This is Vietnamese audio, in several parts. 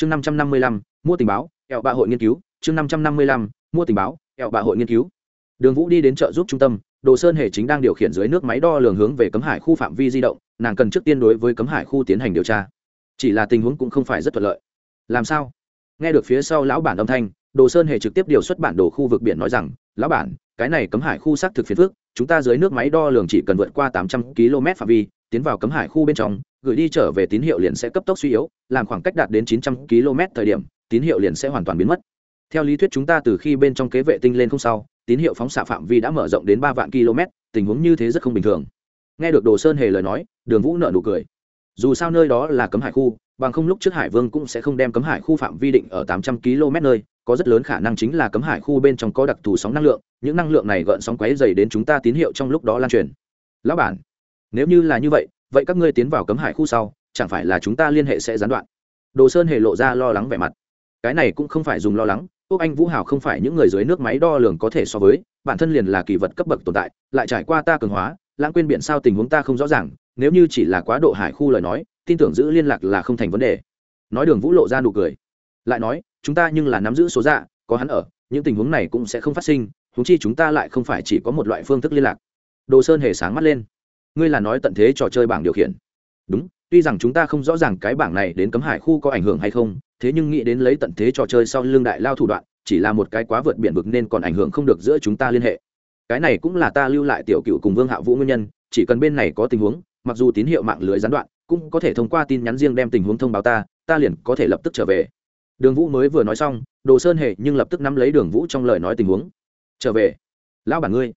chương năm trăm năm mươi lăm, mua tình báo ẹo bạ hội nghiên cứu. Chương năm trăm năm mươi lăm, mua tình báo ẹo bạ hội nghiên cứu. Đường vũ đi đến chợ giúp trung tâm, đồ sơn hề chính đang điều khiển dưới nước máy đo lường hướng về cấm hải khu phạm vi di động, nàng cần trước tiên đối với cấm hải khu tiến hành điều tra. Chỉ là tình huống cũng không phải rất thuận lợi. Làm sao? Nghe được phía sau lão bản âm thanh, đồ sơn hề trực tiếp điều xuất bản đồ khu vực biển nói rằng, lão bản, cái này cấm hải khu xác thực phiền phước chúng ta dưới nước máy đo lường chỉ cần vượt qua tám trăm km phạm vi, tiến vào cấm hải khu bên trong gửi đi trở về tín hiệu liền sẽ cấp tốc suy yếu, làm khoảng cách đạt đến chín trăm km thời điểm, tín hiệu liền sẽ hoàn toàn biến mất. Theo lý thuyết chúng ta từ khi bên trong kế vệ tinh lên không sau, tín hiệu phóng xạ phạm vi đã mở rộng đến ba vạn km, tình huống như thế rất không bình thường. Nghe được đồ sơn hề lời nói, đường vũ nợ nụ cười. Dù sao nơi đó là cấm hải khu, bằng không lúc trước hải vương cũng sẽ không đem cấm hải khu phạm vi định ở tám trăm km nơi, có rất lớn khả năng chính là cấm hải khu bên trong có đặc thù sóng năng lượng, những năng lượng này gợn sóng quáy dày đến chúng ta tín hiệu trong lúc đó lan truyền. Lão bản, nếu như là như vậy vậy các ngươi tiến vào cấm hải khu sau, chẳng phải là chúng ta liên hệ sẽ gián đoạn? Đồ sơn hề lộ ra lo lắng vẻ mặt. Cái này cũng không phải dùng lo lắng quốc anh vũ hào không phải những người dưới nước máy đo lường có thể so với, bản thân liền là kỳ vật cấp bậc tồn tại, lại trải qua ta cường hóa, lãng quên biển sao tình huống ta không rõ ràng, nếu như chỉ là quá độ hải khu lời nói, tin tưởng giữ liên lạc là không thành vấn đề. Nói đường vũ lộ ra nụ cười. Lại nói, chúng ta nhưng là nắm giữ số dạ có hắn ở, những tình huống này cũng sẽ không phát sinh húng chi chúng ta lại không phải chỉ có một loại phương thức liên lạc. Đồ sơn hề sáng mắt lên ngươi là nói tận thế trò chơi bảng điều khiển. Đúng, tuy rằng chúng ta không rõ ràng cái bảng này đến cấm hải khu có ảnh hưởng hay không, thế nhưng nghĩ đến lấy tận thế trò chơi sau lưng đại lao thủ đoạn, chỉ là một cái quá vượt biển vực nên còn ảnh hưởng không được giữa chúng ta liên hệ. Cái này cũng là ta lưu lại tiểu cựu cùng vương hạ vũ nguyên nhân, chỉ cần bên này có tình huống, mặc dù tín hiệu mạng lưới gián đoạn, cũng có thể thông qua tin nhắn riêng đem tình huống thông báo ta ta liền có thể lập tức trở về. Đường vũ mới vừa nói xong, đồ sơn hề nhưng lập tức nắm lấy đường vũ trong lời nói tình huống. Trở về. Lão bản ngươi.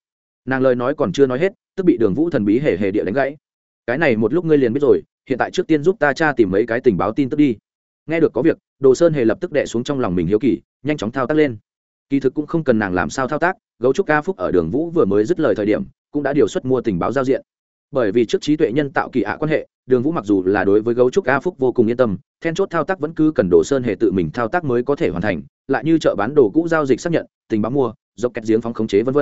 Nàng lời nói còn chưa nói hết tức bị đường vũ thần bí hề hề địa đánh gãy. Cái này một lúc ngươi liền biết rồi, hiện tại trước tiên giúp ta tra tìm mấy cái tình báo tin tức đi. Nghe được có việc, đồ sơn hề lập tức đệ xuống trong lòng mình hiếu kỳ, nhanh chóng thao tác lên. Kỳ thực cũng không cần nàng làm sao thao tác, gấu trúc ca phúc ở đường vũ vừa mới dứt lời thời điểm, cũng đã điều xuất mua tình báo giao diện. Bởi vì trước trí tuệ nhân tạo kỳ ạ quan hệ, đường vũ mặc dù là đối với gấu trúc a phúc vô cùng yên tâm, then chốt thao tác vẫn cứ cần đồ sơn hề tự mình thao tác mới có thể hoàn thành, lại như chợ bán đồ cũ giao dịch xác nhận, tình báo mua dọc kẹt giếng phóng khống chế v v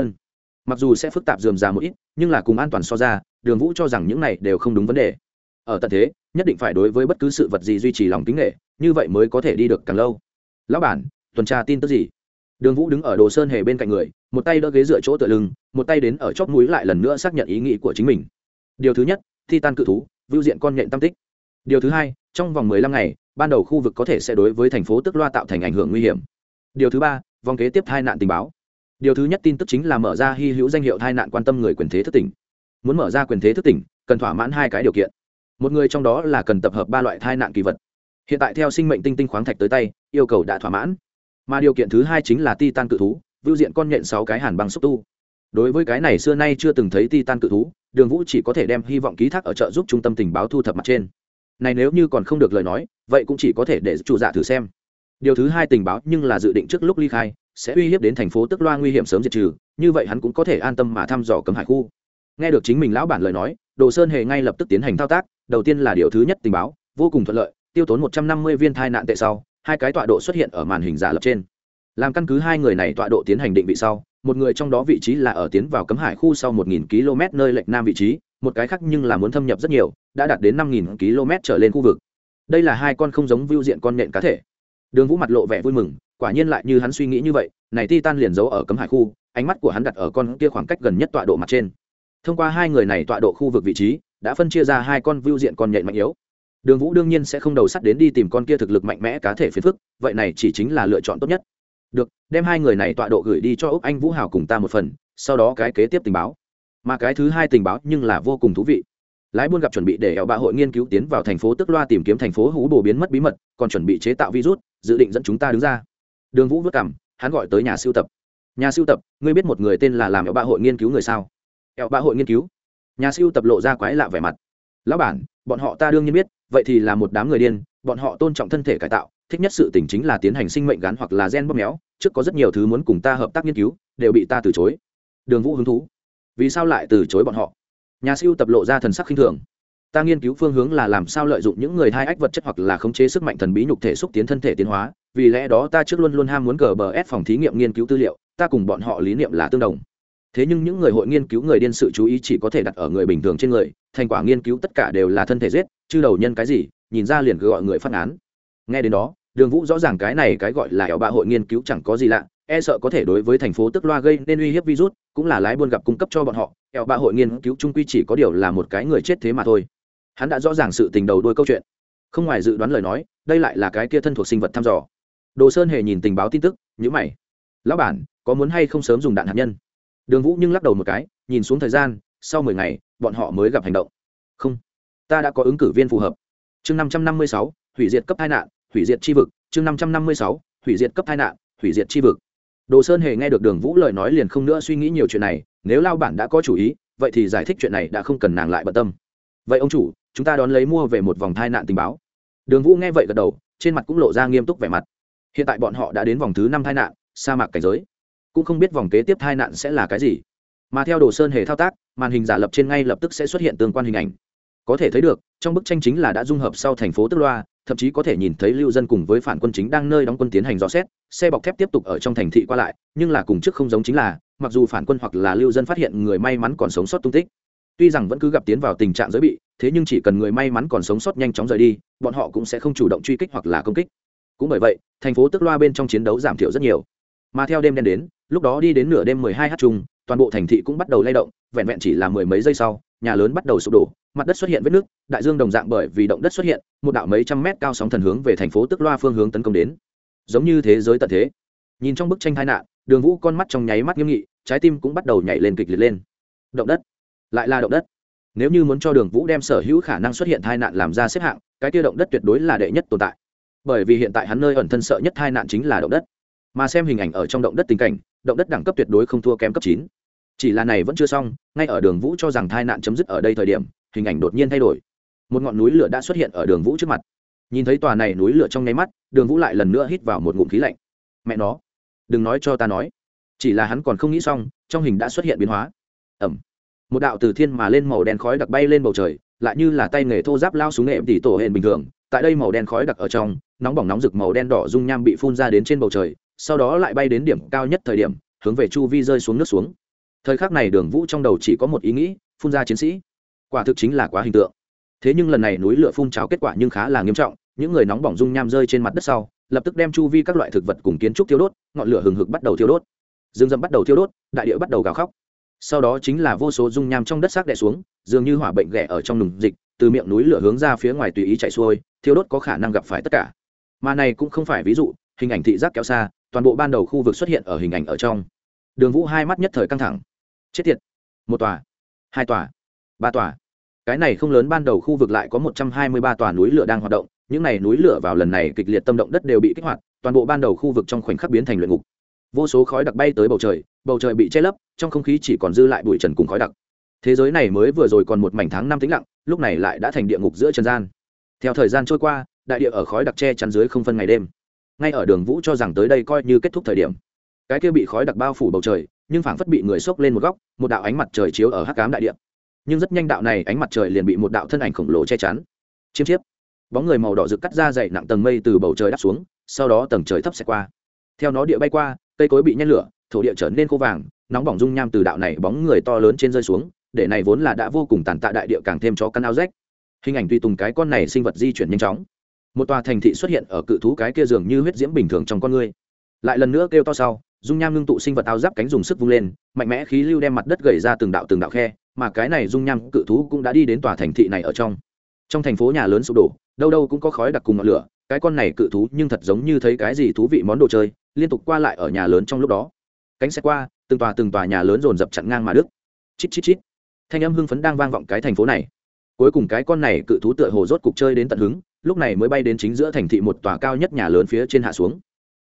mặc dù sẽ phức tạp dườm già một ít, nhưng là cùng an toàn so ra, đường vũ cho rằng những này đều không đúng vấn đề. Ở tận thế, nhất định phải đối với bất cứ sự vật gì duy trì lòng tính nghệ, như vậy mới có thể đi được càng lâu. Lão bản, tuần tra tin tức gì? Đường vũ đứng ở đồ sơn hề bên cạnh người, một tay đỡ ghế dựa chỗ tựa lưng, một tay đến ở chóp mũi lại lần nữa xác nhận ý nghĩ của chính mình. Điều thứ nhất, thi tan cự thú, vưu diện con nhện tam tích. Điều thứ hai, trong vòng mười lăm ngày, ban đầu khu vực có thể sẽ đối với thành phố tức loa tạo thành ảnh hưởng nguy hiểm. Điều thứ ba, vòng kế tiếp hai nạn tình báo điều thứ nhất tin tức chính là mở ra hy hữu danh hiệu thai nạn quan tâm người quyền thế thức tỉnh. Muốn mở ra quyền thế thức tỉnh, cần thỏa mãn hai cái điều kiện. Một người trong đó là cần tập hợp ba loại thai nạn kỳ vật. Hiện tại theo sinh mệnh tinh tinh khoáng thạch tới tay, yêu cầu đã thỏa mãn. Mà điều kiện thứ hai chính là ti tan cự thú, vưu diện con nhện sáu cái hàn băng xúc tu. Đối với cái này xưa nay chưa từng thấy ti tan cự thú, đường vũ chỉ có thể đem hy vọng ký thác ở trợ giúp trung tâm tình báo thu thập mặt trên. Này nếu như còn không được lời nói, vậy cũng chỉ có thể để chủ dạ thử xem. Điều thứ hai tình báo nhưng là dự định trước lúc ly khai sẽ uy hiếp đến thành phố tức loa nguy hiểm sớm diệt trừ, như vậy hắn cũng có thể an tâm mà thăm dò cấm hải khu. Nghe được chính mình lão bản lời nói, đồ sơn hề ngay lập tức tiến hành thao tác, đầu tiên là điều thứ nhất tình báo, vô cùng thuận lợi, tiêu tốn một trăm năm mươi viên thai nạn tệ sau, hai cái tọa độ xuất hiện ở màn hình giả lập trên. Làm căn cứ hai người này tọa độ tiến hành định vị sau, một người trong đó vị trí là ở tiến vào cấm hải khu sau một nghìn km nơi lệch nam vị trí, một cái khác nhưng là muốn thâm nhập rất nhiều, đã đạt đến năm nghìn km trở lên khu vực. Đây là hai con không giống vưu diện con nện cá thể. Đường vũ mặt lộ vẻ vui mừng quả nhiên lại như hắn suy nghĩ như vậy, này titan liền giấu ở cấm hải khu, ánh mắt của hắn đặt ở con kia khoảng cách gần nhất tọa độ mặt trên. Thông qua hai người này tọa độ khu vực vị trí, đã phân chia ra hai con vưu diện con nhện mạnh yếu. Đường vũ đương nhiên sẽ không đầu sắt đến đi tìm con kia thực lực mạnh mẽ cá thể phiền phức, vậy này chỉ chính là lựa chọn tốt nhất. Được, đem hai người này tọa độ gửi đi cho úc anh vũ hào cùng ta một phần, sau đó cái kế tiếp tình báo. Mà cái thứ hai tình báo nhưng là vô cùng thú vị. Lái buôn gặp chuẩn bị để ẻo bạ hội nghiên cứu tiến vào thành phố tức loa tìm kiếm thành phố hú bồ biến mất bí mật, còn chuẩn bị chế tạo virus, dự định dẫn chúng ta đứng ra đường vũ vất cảm hắn gọi tới nhà siêu tập. Nhà siêu tập, ngươi biết một người tên là làm ở bạ hội nghiên cứu người sao? Ở bạ hội nghiên cứu? Nhà siêu tập lộ ra quái lạ vẻ mặt. Lão bản, bọn họ ta đương nhiên biết, vậy thì là một đám người điên, bọn họ tôn trọng thân thể cải tạo, thích nhất sự tình chính là tiến hành sinh mệnh gắn hoặc là gen bóp méo, trước có rất nhiều thứ muốn cùng ta hợp tác nghiên cứu, đều bị ta từ chối. Đường vũ hứng thú. Vì sao lại từ chối bọn họ? Nhà siêu tập lộ ra thần sắc khinh thường ta nghiên cứu phương hướng là làm sao lợi dụng những người thai ách vật chất hoặc là khống chế sức mạnh thần bí nhục thể xúc tiến thân thể tiến hóa. Vì lẽ đó ta trước luôn luôn ham muốn cờ bờ ép phòng thí nghiệm nghiên cứu tư liệu, ta cùng bọn họ lý niệm là tương đồng. Thế nhưng những người hội nghiên cứu người điên sự chú ý chỉ có thể đặt ở người bình thường trên người, thành quả nghiên cứu tất cả đều là thân thể giết, chứ đầu nhân cái gì, nhìn ra liền gọi người phát án. Nghe đến đó, đường vũ rõ ràng cái này cái gọi là ẻo bạ hội nghiên cứu chẳng có gì lạ e sợ có thể đối với thành phố tức loa gây nên uy hiếp virus, cũng là lái buôn gặp cung cấp cho bọn họ, ẻo bạ hội nghiên cứu trung quy chỉ có điều là một cái người chết thế mà thôi hắn đã rõ ràng sự tình đầu đuôi câu chuyện. Không ngoài dự đoán lời nói, đây lại là cái kia thân thuộc sinh vật thăm dò. Đồ sơn hề nhìn tình báo tin tức nhữ mày. Lão bản, có muốn hay không sớm dùng đạn hạt nhân? Đường vũ nhưng lắc đầu một cái, nhìn xuống thời gian, sau mười ngày, bọn họ mới gặp hành động. Không, ta đã có ứng cử viên phù hợp. Chương năm trăm năm mươi sáu, hủy diệt cấp hai nạn, hủy diệt tri vực. Chương năm trăm năm mươi sáu, hủy diệt cấp hai nạn, hủy diệt tri vực. Đồ sơn hề nghe được đường vũ lời nói liền không nữa suy nghĩ nhiều chuyện này, nếu lao bản đã có chủ ý, vậy thì giải thích chuyện này đã không cần nàng lại bận tâm. Vậy ông chủ chúng ta đón lấy mua về một vòng thai nạn tình báo. Đường vũ nghe vậy gật đầu, trên mặt cũng lộ ra nghiêm túc vẻ mặt. Hiện tại bọn họ đã đến vòng thứ năm thai nạn, sa mạc cảnh giới. Cũng không biết vòng kế tiếp thai nạn sẽ là cái gì. Mà theo đồ sơn hề thao tác, màn hình giả lập trên ngay lập tức sẽ xuất hiện tương quan hình ảnh. Có thể thấy được, trong bức tranh chính là đã dung hợp sau thành phố tức loa, thậm chí có thể nhìn thấy lưu dân cùng với phản quân chính đang nơi đóng quân tiến hành dò xét, xe bọc thép tiếp tục ở trong thành thị qua lại, nhưng là cùng trước không giống chính là, mặc dù phản quân hoặc là lưu dân phát hiện người may mắn còn sống sót tung tích tuy rằng vẫn cứ gặp tiến vào tình trạng giới bị, thế nhưng chỉ cần người may mắn còn sống sót nhanh chóng rời đi, bọn họ cũng sẽ không chủ động truy kích hoặc là công kích. Cũng bởi vậy, thành phố tức loa bên trong chiến đấu giảm thiểu rất nhiều. Mà theo đêm đen đến, lúc đó đi đến nửa đêm mười hai h chung, toàn bộ thành thị cũng bắt đầu lay động, vẹn vẹn chỉ là mười mấy giây sau, nhà lớn bắt đầu sụp đổ, mặt đất xuất hiện vết nước, đại dương đồng dạng bởi vì động đất xuất hiện, một đạo mấy trăm mét cao sóng thần hướng về thành phố tức loa phương hướng tấn công đến. Giống như thế giới tận thế. Nhìn trong bức tranh tai nạn, đường vũ con mắt trong nháy mắt nghiêm nghị, trái tim cũng bắt đầu nhảy lên kịch liệt lên. Động đất lại là động đất. Nếu như muốn cho đường vũ đem sở hữu khả năng xuất hiện tai nạn làm ra xếp hạng, cái tiêu động đất tuyệt đối là đệ nhất tồn tại. Bởi vì hiện tại hắn nơi ẩn thân sợ nhất tai nạn chính là động đất. Mà xem hình ảnh ở trong động đất tình cảnh, động đất đẳng cấp tuyệt đối không thua kém cấp chín. Chỉ là này vẫn chưa xong, ngay ở đường vũ cho rằng tai nạn chấm dứt ở đây thời điểm, hình ảnh đột nhiên thay đổi. Một ngọn núi lửa đã xuất hiện ở đường vũ trước mặt. Nhìn thấy tòa này núi lửa trong nháy mắt, đường vũ lại lần nữa hít vào một ngụm khí lạnh. Mẹ nó, đừng nói cho ta nói. Chỉ là hắn còn không nghĩ xong, trong hình đã xuất hiện biến hóa. Ẩm một đạo từ thiên mà lên màu đen khói đặc bay lên bầu trời, lại như là tay nghề thô giáp lao xuống nệm tỉ tổ hển bình thường, tại đây màu đen khói đặc ở trong, nóng bỏng nóng rực màu đen đỏ dung nham bị phun ra đến trên bầu trời, sau đó lại bay đến điểm cao nhất thời điểm, hướng về chu vi rơi xuống nước xuống. Thời khắc này đường vũ trong đầu chỉ có một ý nghĩ, phun ra chiến sĩ. Quả thực chính là quá hình tượng. Thế nhưng lần này núi lửa phun trào kết quả nhưng khá là nghiêm trọng, những người nóng bỏng dung nham rơi trên mặt đất sau, lập tức đem chu vi các loại thực vật cùng kiến trúc thiêu đốt, ngọn lửa hừng hực bắt đầu thiêu đốt. Dương dâm bắt đầu thiêu đốt, đại địa bắt đầu gào khóc sau đó chính là vô số dung nham trong đất xác đẻ xuống, dường như hỏa bệnh ghẻ ở trong nùng dịch, từ miệng núi lửa hướng ra phía ngoài tùy ý chạy xuôi, thiêu đốt có khả năng gặp phải tất cả. Mà này cũng không phải ví dụ, hình ảnh thị giác kéo xa, toàn bộ ban đầu khu vực xuất hiện ở hình ảnh ở trong. Đường vũ hai mắt nhất thời căng thẳng. Chết tiệt. Một tòa, hai tòa, ba tòa. Cái này không lớn ban đầu khu vực lại có một trăm hai mươi ba tòa núi lửa đang hoạt động, những n à y núi lửa vào lần này kịch liệt tâm động đất đều bị kích hoạt, toàn bộ ban đầu khu vực trong khoảnh khắc biến thành luyện ngục vô số khói đặc bay tới bầu trời bầu trời bị che lấp, trong không khí chỉ còn dư lại bụi trần cùng khói đặc. Thế giới này mới vừa rồi còn một mảnh tháng năm tĩnh lặng, lúc này lại đã thành địa ngục giữa trần gian. Theo thời gian trôi qua, đại địa ở khói đặc che chắn dưới không phân ngày đêm. Ngay ở đường vũ cho rằng tới đây coi như kết thúc thời điểm. Cái kia bị khói đặc bao phủ bầu trời, nhưng phảng phất bị người xốc lên một góc, một đạo ánh mặt trời chiếu ở hắc cám đại địa. Nhưng rất nhanh đạo này ánh mặt trời liền bị một đạo thân ảnh khổng lồ che chắn. Chiếm chiếp. Bóng người màu đỏ rực cắt ra dày nặng tầng mây từ bầu trời đắp xuống, sau đó tầng trời thấp xẹt qua. Theo nó địa bay qua cây cối bị nhét lửa, thổ địa trở nên khô vàng, nóng bỏng dung nham từ đạo này bóng người to lớn trên rơi xuống, để này vốn là đã vô cùng tàn tạ đại địa càng thêm cho căn áo rách. Hình ảnh tùy tùng cái con này sinh vật di chuyển nhanh chóng. Một tòa thành thị xuất hiện ở cự thú cái kia dường như huyết diễm bình thường trong con người. Lại lần nữa kêu to sau, dung nham ngưng tụ sinh vật áo giáp cánh dùng sức vung lên, mạnh mẽ khí lưu đem mặt đất gầy ra từng đạo từng đạo khe, mà cái này dung nham cự thú cũng đã đi đến tòa thành thị này ở trong. Trong thành phố nhà lớn sụp đổ, đâu đâu cũng có khói đặc cùng ngọn lửa, cái con này cự thú nhưng thật giống như thấy cái gì thú vị món đồ chơi liên tục qua lại ở nhà lớn trong lúc đó. Cánh xe qua, từng tòa từng tòa nhà lớn dồn dập chặn ngang mà đức chít chít chít. Thanh âm hưng phấn đang vang vọng cái thành phố này. Cuối cùng cái con này cự thú tựa hồ rốt cục chơi đến tận hứng, lúc này mới bay đến chính giữa thành thị một tòa cao nhất nhà lớn phía trên hạ xuống.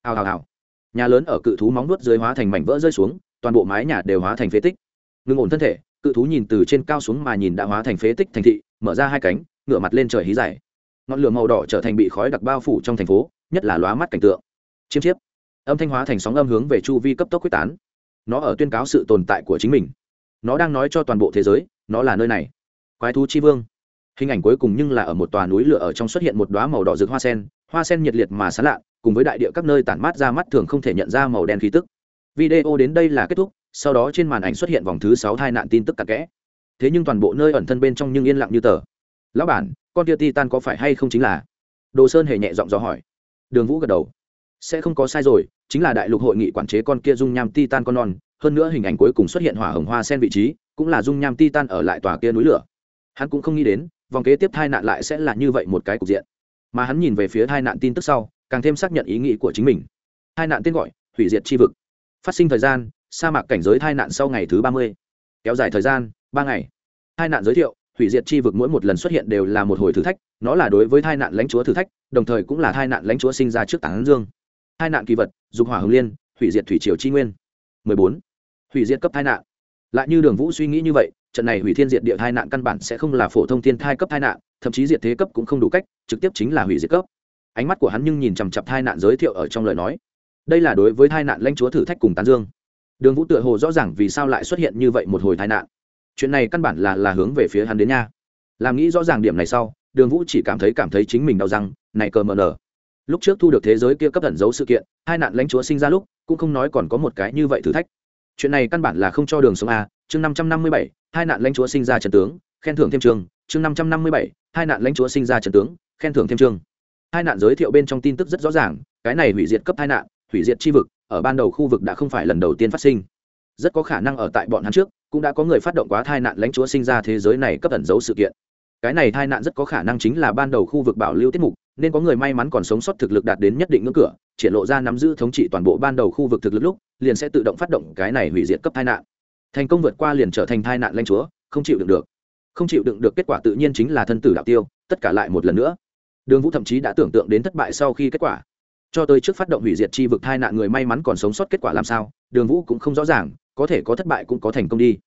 Hào hào hào. Nhà lớn ở cự thú móng nuốt dưới hóa thành mảnh vỡ rơi xuống, toàn bộ mái nhà đều hóa thành phế tích. Ngưng ổn thân thể, cự thú nhìn từ trên cao xuống mà nhìn đã hóa thành phế tích thành thị, mở ra hai cánh, ngửa mặt lên trời hí dài. Ngọn lửa màu đỏ trở thành bị khói đặc bao phủ trong thành phố, nhất là lóa mắt cảnh tượng. Chiêm chiếp âm thanh hóa thành sóng âm hướng về chu vi cấp tốc quyết tán. Nó ở tuyên cáo sự tồn tại của chính mình. Nó đang nói cho toàn bộ thế giới, nó là nơi này. Quái thú chi vương. Hình ảnh cuối cùng nhưng là ở một tòa núi lửa ở trong xuất hiện một đoá màu đỏ rực hoa sen hoa sen nhiệt liệt mà sán lạ, cùng với đại địa các nơi tản mát ra mắt thường không thể nhận ra màu đen khí tức. Video đến đây là kết thúc, sau đó trên màn ảnh xuất hiện vòng thứ sáu tai nạn tin tức cặn kẽ. Thế nhưng toàn bộ nơi ẩn thân bên trong nhưng yên lặng như tờ. Lão bản, con tia titan có phải hay không chính là? Đồ sơn hề nhẹ giọng dò hỏi. Đường vũ gật đầu sẽ không có sai rồi, chính là đại lục hội nghị quản chế con kia dung nham titan con non, hơn nữa hình ảnh cuối cùng xuất hiện hỏa hồng hoa sen vị trí, cũng là dung nham titan ở lại tòa kia núi lửa. Hắn cũng không nghĩ đến, vòng kế tiếp tai nạn lại sẽ là như vậy một cái cục diện. Mà hắn nhìn về phía tai nạn tin tức sau, càng thêm xác nhận ý nghĩ của chính mình. Tai nạn tên gọi, hủy diệt chi vực. Phát sinh thời gian, sa mạc cảnh giới tai nạn sau ngày thứ ba mươi. Kéo dài thời gian, ba ngày. Tai nạn giới thiệu, hủy diệt chi vực mỗi một lần xuất hiện đều là một hồi thử thách, nó là đối với tai nạn lãnh chúa thử thách, đồng thời cũng là tai nạn lãnh chúa sinh ra trước tảng dương hai nạn kỳ vật, dục hỏa hồng liên, hủy diệt thủy triều chi nguyên. 14. hủy diệt cấp tai nạn. Lại như đường vũ suy nghĩ như vậy, trận này hủy thiên diệt địa tai nạn căn bản sẽ không là phổ thông thiên thai cấp tai nạn, thậm chí diệt thế cấp cũng không đủ cách, trực tiếp chính là hủy diệt cấp. Ánh mắt của hắn nhưng nhìn chằm chặp tai nạn giới thiệu ở trong lời nói. Đây là đối với tai nạn lãnh chúa thử thách cùng tán dương. Đường vũ tựa hồ rõ ràng vì sao lại xuất hiện như vậy một hồi tai nạn. Chuyện này căn bản là là hướng về phía hắn đến nha. Làm nghĩ rõ ràng điểm này sau, đường vũ chỉ cảm thấy cảm thấy chính mình đau răng, này cờ mờ nở lúc trước thu được thế giới kia cấp ẩn giấu sự kiện, hai nạn lãnh chúa sinh ra lúc, cũng không nói còn có một cái như vậy thử thách. Chuyện này căn bản là không cho đường sống a, chương năm trăm năm mươi bảy, hai nạn lãnh chúa sinh ra trần tướng, khen thưởng thêm trường, chương năm trăm năm mươi bảy, hai nạn lãnh chúa sinh ra trần tướng, khen thưởng thêm trường. Hai nạn giới thiệu bên trong tin tức rất rõ ràng, cái này hủy diệt cấp hai nạn, hủy diệt chi vực, ở ban đầu khu vực đã không phải lần đầu tiên phát sinh. Rất có khả năng ở tại bọn hắn trước, cũng đã có người phát động quá tai nạn lãnh chúa sinh ra thế giới này cấp ẩn giấu sự kiện. Cái này tai nạn rất có khả năng chính là ban đầu khu vực bảo lưu tiết mục nên có người may mắn còn sống sót thực lực đạt đến nhất định ngưỡng cửa, triển lộ ra nắm giữ thống trị toàn bộ ban đầu khu vực thực lực lúc, liền sẽ tự động phát động cái này hủy diệt cấp tai nạn. Thành công vượt qua liền trở thành tai nạn lanh chúa, không chịu đựng được. Không chịu đựng được kết quả tự nhiên chính là thân tử đạo tiêu, tất cả lại một lần nữa. Đường vũ thậm chí đã tưởng tượng đến thất bại sau khi kết quả. Cho tới trước phát động hủy diệt chi vực tai nạn người may mắn còn sống sót kết quả làm sao, đường vũ cũng không rõ ràng, có thể có thất bại cũng có thành công đi.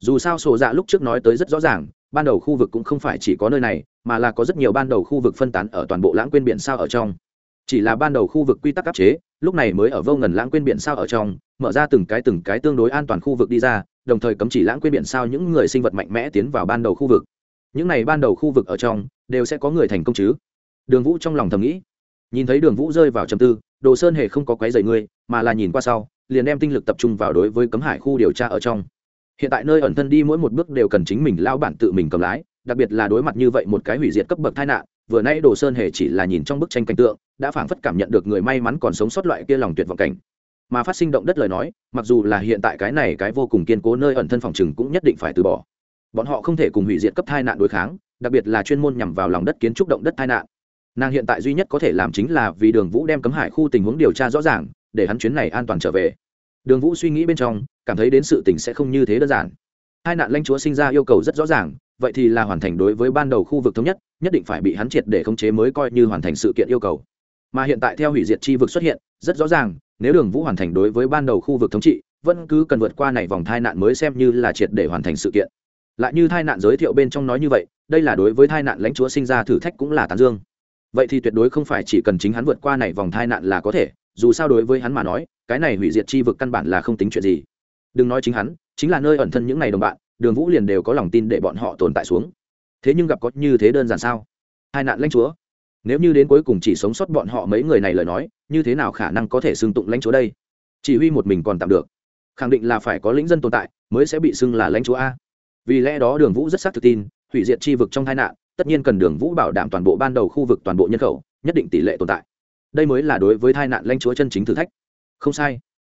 Dù sao sổ dạ lúc trước nói tới rất rõ ràng ban đầu khu vực cũng không phải chỉ có nơi này, mà là có rất nhiều ban đầu khu vực phân tán ở toàn bộ lãng quên biển sao ở trong. Chỉ là ban đầu khu vực quy tắc áp chế, lúc này mới ở vô ngần lãng quên biển sao ở trong, mở ra từng cái từng cái tương đối an toàn khu vực đi ra, đồng thời cấm chỉ lãng quên biển sao những người sinh vật mạnh mẽ tiến vào ban đầu khu vực. Những này ban đầu khu vực ở trong, đều sẽ có người thành công chứ? Đường vũ trong lòng thầm nghĩ. Nhìn thấy đường vũ rơi vào trầm tư, đồ sơn hề không có quấy dày ngươi mà là nhìn qua sau, liền đem tinh lực tập trung vào đối với cấm hải khu điều tra ở trong hiện tại nơi ẩn thân đi mỗi một bước đều cần chính mình lao bản tự mình cầm lái, đặc biệt là đối mặt như vậy một cái hủy diệt cấp bậc tai nạn, vừa nãy đồ sơn hề chỉ là nhìn trong bức tranh cảnh tượng, đã phảng phất cảm nhận được người may mắn còn sống sót loại kia lòng tuyệt vọng cảnh. Mà phát sinh động đất lời nói, mặc dù là hiện tại cái này cái vô cùng kiên cố nơi ẩn thân phòng trừng cũng nhất định phải từ bỏ. Bọn họ không thể cùng hủy diệt cấp tai nạn đối kháng, đặc biệt là chuyên môn nhằm vào lòng đất kiến trúc động đất tai nạn. Nàng hiện tại duy nhất có thể làm chính là vì đường vũ đem cấm hải khu tình huống điều tra rõ ràng, để hắn chuyến này an toàn trở về đường vũ suy nghĩ bên trong, cảm thấy đến sự tình sẽ không như thế đơn giản. Hai nạn lãnh chúa sinh ra yêu cầu rất rõ ràng, vậy thì là hoàn thành đối với ban đầu khu vực thống nhất nhất định phải bị hắn triệt để khống chế mới coi như hoàn thành sự kiện yêu cầu. Mà hiện tại theo hủy diệt chi vực xuất hiện, rất rõ ràng, nếu đường vũ hoàn thành đối với ban đầu khu vực thống trị, vẫn cứ cần vượt qua này vòng thai nạn mới xem như là triệt để hoàn thành sự kiện. Lại như thai nạn giới thiệu bên trong nói như vậy, đây là đối với thai nạn lãnh chúa sinh ra thử thách cũng là tán dương. Vậy thì tuyệt đối không phải chỉ cần chính hắn vượt qua này vòng thai nạn là có thể dù sao đối với hắn mà nói, cái này hủy diệt chi vực căn bản là không tính chuyện gì. Đừng nói chính hắn, chính là nơi ẩn thân những ngày đồng bạn, đường vũ liền đều có lòng tin để bọn họ tồn tại xuống. Thế nhưng gặp có như thế đơn giản sao? Hai nạn lãnh chúa. Nếu như đến cuối cùng chỉ sống sót bọn họ mấy người này lời nói, như thế nào khả năng có thể xưng tụng lãnh chúa đây? Chỉ huy một mình còn tạm được. Khẳng định là phải có lĩnh dân tồn tại, mới sẽ bị xưng là lãnh chúa a. Vì lẽ đó đường vũ rất xác thực tin, hủy diệt chi vực trong tai nạn, tất nhiên cần đường vũ bảo đảm toàn bộ ban đầu khu vực toàn bộ nhân khẩu, nhất định tỷ lệ tồn tại đây mới là đối với tai nạn lãnh chúa chân chính thử thách. Không sai.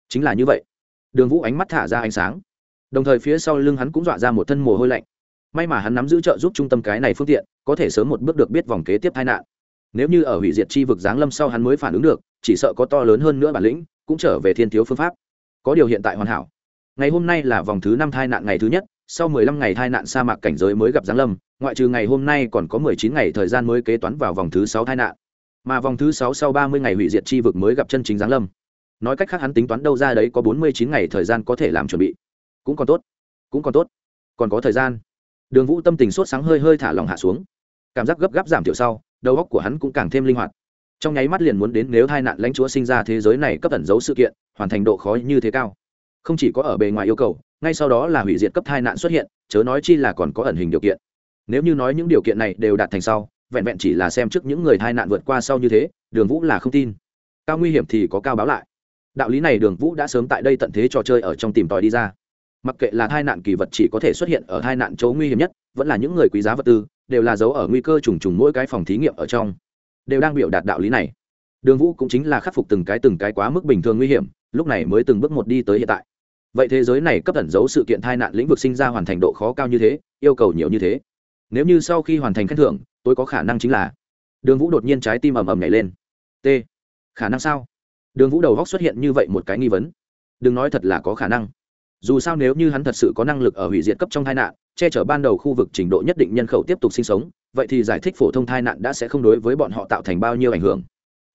Chính là như vậy. Đường vũ ánh mắt thả ra ánh sáng. Đồng thời phía sau lưng hắn cũng dọa ra một thân mồ hôi lạnh. May mà hắn nắm giữ trợ giúp trung tâm cái này phương tiện, có thể sớm một bước được biết vòng kế tiếp tai nạn. Nếu như ở hủy diệt chi vực giáng lâm sau hắn mới phản ứng được, chỉ sợ có to lớn hơn nữa bản lĩnh, cũng trở về thiên thiếu phương pháp. Có điều hiện tại hoàn hảo. Ngày hôm nay là vòng thứ năm tai nạn ngày thứ nhất, sau mười lăm ngày tai nạn sa mạc cảnh giới mới gặp giáng lâm, ngoại trừ ngày hôm nay còn có mười chín ngày thời gian mới kế toán vào vòng thứ sáu tai nạn mà vòng thứ sáu sau ba mươi ngày hủy diệt chi vực mới gặp chân chính giáng lâm. Nói cách khác hắn tính toán đâu ra đấy có bốn mươi chín ngày thời gian có thể làm chuẩn bị. Cũng còn tốt, cũng còn tốt. Còn có thời gian. Đường vũ tâm tình sốt sáng hơi hơi thả lòng hạ xuống. Cảm giác gấp gáp giảm thiểu sau, đầu óc của hắn cũng càng thêm linh hoạt. Trong nháy mắt liền muốn đến nếu hai nạn lãnh chúa sinh ra thế giới này cấp tẩn giấu sự kiện, hoàn thành độ khó như thế cao. Không chỉ có ở bề ngoài yêu cầu, ngay sau đó là hủy diệt cấp hai nạn xuất hiện, chớ nói chi là còn có ẩn hình điều kiện. Nếu như nói những điều kiện này đều đạt thành sau vẹn vẹn chỉ là xem trước những người tai nạn vượt qua sau như thế, đường vũ là không tin. Cao nguy hiểm thì có cao báo lại. Đạo lý này đường vũ đã sớm tại đây tận thế trò chơi ở trong tìm tòi đi ra. Mặc kệ là tai nạn kỳ vật chỉ có thể xuất hiện ở tai nạn chỗ nguy hiểm nhất, vẫn là những người quý giá vật tư, đều là giấu ở nguy cơ trùng trùng mỗi cái phòng thí nghiệm ở trong. Đều đang biểu đạt đạo lý này. Đường vũ cũng chính là khắc phục từng cái từng cái quá mức bình thường nguy hiểm, lúc này mới từng bước một đi tới hiện tại. Vậy thế giới này cấp ẩn giấu sự kiện tai nạn lĩnh vực sinh ra hoàn thành độ khó cao như thế, yêu cầu nhiều như thế nếu như sau khi hoàn thành khen thưởng, tôi có khả năng chính là đường vũ đột nhiên trái tim ầm ầm nhảy lên. T. Khả năng sao? Đường vũ đầu góc xuất hiện như vậy một cái nghi vấn. Đừng nói thật là có khả năng. Dù sao nếu như hắn thật sự có năng lực ở hủy diệt cấp trong tai nạn, che chở ban đầu khu vực trình độ nhất định nhân khẩu tiếp tục sinh sống, vậy thì giải thích phổ thông tai nạn đã sẽ không đối với bọn họ tạo thành bao nhiêu ảnh hưởng.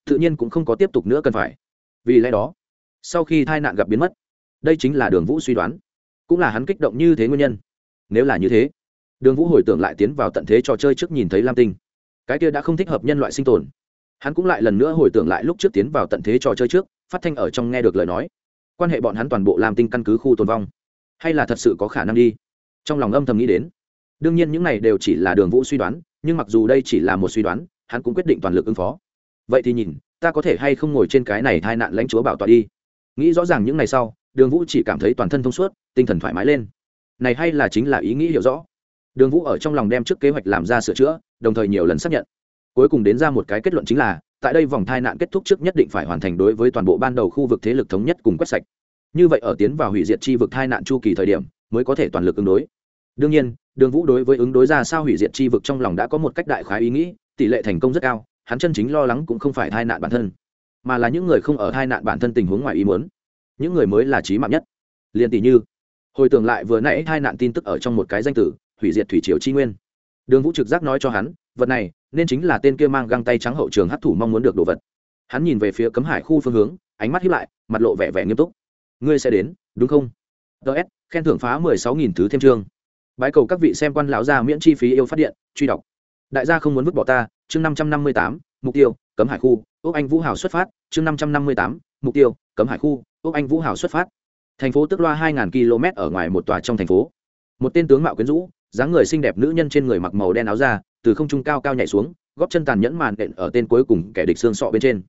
Tự nhiên cũng không có tiếp tục nữa cần phải. Vì lẽ đó, sau khi tai nạn gặp biến mất, đây chính là đường vũ suy đoán. Cũng là hắn kích động như thế nguyên nhân. Nếu là như thế đường vũ hồi tưởng lại tiến vào tận thế trò chơi trước nhìn thấy lam tinh. Cái kia đã không thích hợp nhân loại sinh tồn. Hắn cũng lại lần nữa hồi tưởng lại lúc trước tiến vào tận thế trò chơi trước, phát thanh ở trong nghe được lời nói. Quan hệ bọn hắn toàn bộ lam tinh căn cứ khu tồn vong. Hay là thật sự có khả năng đi? Trong lòng âm thầm nghĩ đến. Đương nhiên những này đều chỉ là đường vũ suy đoán, nhưng mặc dù đây chỉ là một suy đoán, hắn cũng quyết định toàn lực ứng phó. Vậy thì nhìn, ta có thể hay không ngồi trên cái này hai nạn lãnh chúa bảo tọa đi? Nghĩ rõ ràng những ngày sau, đường vũ chỉ cảm thấy toàn thân thông suốt, tinh thần thoải mái lên. Này hay là chính là ý nghĩ hiểu rõ đường vũ ở trong lòng đem trước kế hoạch làm ra sửa chữa, đồng thời nhiều lần xác nhận. Cuối cùng đến ra một cái kết luận chính là, tại đây vòng thai nạn kết thúc trước nhất định phải hoàn thành đối với toàn bộ ban đầu khu vực thế lực thống nhất cùng quét sạch. Như vậy ở tiến vào hủy diệt chi vực thai nạn chu kỳ thời điểm, mới có thể toàn lực ứng đối. Đương nhiên, đường vũ đối với ứng đối ra sao hủy diệt chi vực trong lòng đã có một cách đại khái ý nghĩ, tỷ lệ thành công rất cao, hắn chân chính lo lắng cũng không phải thai nạn bản thân, mà là những người không ở thai nạn bản thân tình huống ngoài ý muốn. Những người mới là trí mạng nhất. Liền tỷ như, hồi tưởng lại vừa nãy hai nạn tin tức ở trong một cái danh tử hủy diệt thủy triều chi nguyên. Đường vũ trực giác nói cho hắn, vật này nên chính là tên kia mang găng tay trắng hậu trường hấp thủ mong muốn được đồ vật. Hắn nhìn về phía cấm hải khu phương hướng, ánh mắt hiếp lại, mặt lộ vẻ vẻ nghiêm túc. Ngươi sẽ đến, đúng không? Ts khen thưởng phá mười sáu nghìn thứ thêm chương. Bái cầu các vị xem quan lão gia miễn chi phí yêu phát điện, truy đọc. Đại gia không muốn vứt bỏ ta, chương năm trăm năm mươi tám, mục tiêu, cấm hải khu ốc anh vũ hào xuất phát, chương năm trăm năm mươi tám, mục tiêu, cấm hải khu ốc anh vũ hào xuất phát. Thành phố tức loa hai km ở ngoài một tòa trong thành phố. Một tên tướng mạo quyến rũ dáng người xinh đẹp nữ nhân trên người mặc màu đen áo ra từ không trung cao cao nhảy xuống, góp chân tàn nhẫn màn đện ở tên cuối cùng kẻ địch xương sọ bên trên.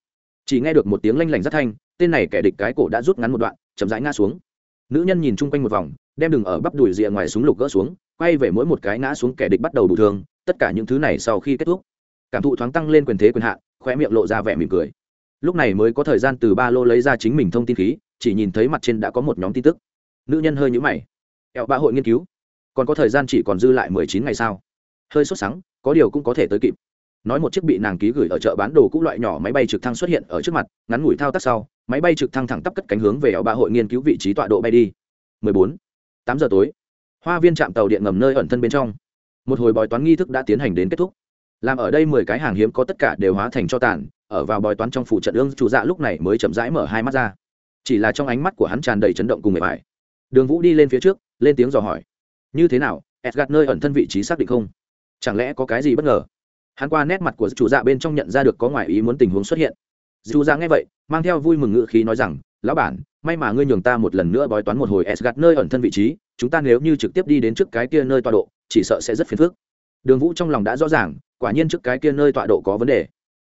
Chỉ nghe được một tiếng lanh lảnh rất thanh, tên này kẻ địch cái cổ đã rút ngắn một đoạn, chậm rãi ngã xuống. Nữ nhân nhìn chung quanh một vòng, đem đừng ở bắp đùi rìa ngoài súng lục gỡ xuống, quay về mỗi một cái ngã xuống kẻ địch bắt đầu đủ thương, tất cả những thứ này sau khi kết thúc. Cảm thụ thoáng tăng lên quyền thế quyền hạn khoe miệng lộ ra vẻ mỉm cười. Lúc này mới có thời gian từ ba lô lấy ra chính mình thông tin khí, chỉ nhìn thấy mặt trên đã có một nhóm tin tức. Nữ nhân hơi nhũ mày. Ẹo ba hội nghiên cứu còn có thời gian chỉ còn dư lại mười chín ngày sao? Hơi sốt sắng, có điều cũng có thể tới kịp. Nói một chiếc bị nàng ký gửi ở chợ bán đồ cũ loại nhỏ máy bay trực thăng xuất hiện ở trước mặt, ngắn ngủi thao tác sau, máy bay trực thăng thẳng tắp cất cánh hướng về ở ba hội nghiên cứu vị trí tọa độ bay đi. 14. tám giờ tối. Hoa viên trạm tàu điện ngầm nơi ẩn thân bên trong. Một hồi bói toán nghi thức đã tiến hành đến kết thúc. Làm ở đây mười cái hàng hiếm có tất cả đều hóa thành cho tàn, ở vào bói toán trong phủ trận ương chủ dạ lúc này mới chậm rãi mở hai mắt ra. Chỉ là trong ánh mắt của hắn tràn đầy chấn động cùng mệt mỏi. Đường vũ đi lên phía trước, lên tiếng dò hỏi như thế nào, edgard nơi ẩn thân vị trí xác định không? Chẳng lẽ có cái gì bất ngờ? Hắn qua nét mặt của chủ dạ bên trong nhận ra được có ngoại ý muốn tình huống xuất hiện. Dù ra nghe vậy, mang theo vui mừng ngự khí nói rằng, lão bản, may mà ngươi nhường ta một lần nữa bói toán một hồi s nơi ẩn thân vị trí, chúng ta nếu như trực tiếp đi đến trước cái kia nơi tọa độ, chỉ sợ sẽ rất phiền phức. Đường vũ trong lòng đã rõ ràng, quả nhiên trước cái kia nơi tọa độ có vấn đề.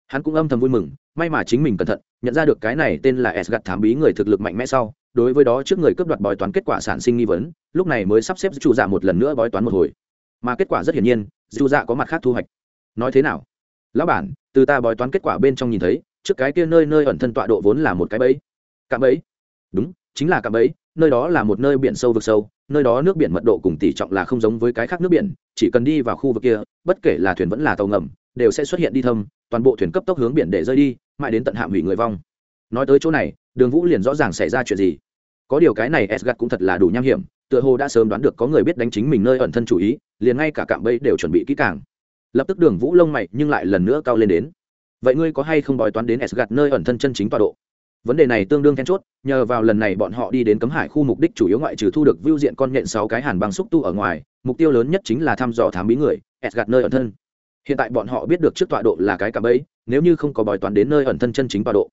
Hắn cũng âm thầm vui mừng, may mà chính mình cẩn thận, nhận ra được cái này tên là s thám bí người thực lực mạnh mẽ sau đối với đó trước người cướp đoạt bói toán kết quả sản sinh nghi vấn, lúc này mới sắp xếp chủ dạ một lần nữa bói toán một hồi. Mà kết quả rất hiển nhiên dù dạ có mặt khác thu hoạch. Nói thế nào? Lão bản, từ ta bói toán kết quả bên trong nhìn thấy, trước cái kia nơi nơi ẩn thân tọa độ vốn là một cái bẫy. Cạm bẫy? Đúng, chính là cạm bẫy, nơi đó là một nơi biển sâu vực sâu, nơi đó nước biển mật độ cùng tỷ trọng là không giống với cái khác nước biển, chỉ cần đi vào khu vực kia, bất kể là thuyền vẫn là tàu ngầm, đều sẽ xuất hiện đi thâm, toàn bộ thuyền cấp tốc hướng biển để rơi đi, mãi đến tận hạm hủy người vong. Nói tới chỗ này đường vũ liền rõ ràng xảy ra chuyện gì. Có điều cái này s gặt cũng thật là đủ nham hiểm, tựa hồ đã sớm đoán được có người biết đánh chính mình nơi ẩn thân chủ ý, liền ngay cả cạm bẫy đều chuẩn bị kỹ càng. Lập tức đường vũ lông mày nhưng lại lần nữa cao lên đến. Vậy ngươi có hay không bói toán đến s gặt nơi ẩn thân chân chính tọa độ? Vấn đề này tương đương then chốt, nhờ vào lần này bọn họ đi đến cấm hải khu mục đích chủ yếu ngoại trừ thu được view diện con nhện sáu cái hàn băng xúc tu ở ngoài, mục tiêu lớn nhất chính là thăm dò thám bí người s gặt nơi ẩn thân. Hiện tại bọn họ biết được trước tọa độ là cái cạm bẫy, nếu như không có bói toán đến nơi ẩn thân chân chính tọa độ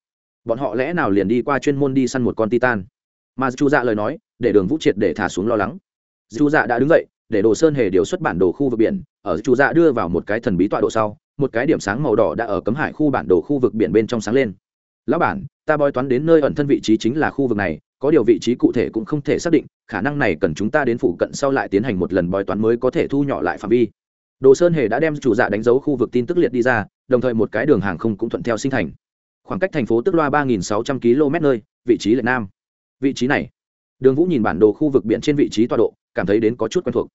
bọn họ lẽ nào liền đi qua chuyên môn đi săn một con titan? Mà chu dạ lời nói, để đường vũ triệt để thả xuống lo lắng. Chu dạ đã đứng dậy, để đồ sơn hề điều xuất bản đồ khu vực biển. Ở chu dạ đưa vào một cái thần bí tọa độ sau, một cái điểm sáng màu đỏ đã ở cấm hải khu bản đồ khu vực biển bên trong sáng lên. Lão bản, ta bói toán đến nơi ẩn thân vị trí chính là khu vực này, có điều vị trí cụ thể cũng không thể xác định, khả năng này cần chúng ta đến phụ cận sau lại tiến hành một lần bói toán mới có thể thu nhỏ lại phạm vi. Đồ sơn hề đã đem chủ dạ đánh dấu khu vực tin tức liệt đi ra, đồng thời một cái đường hàng không cũng thuận theo sinh thành khoảng cách thành phố tức loa ba nghìn sáu trăm km nơi, vị trí lệ nam. Vị trí này, đường vũ nhìn bản đồ khu vực biển trên vị trí tọa độ, cảm thấy đến có chút quen thuộc.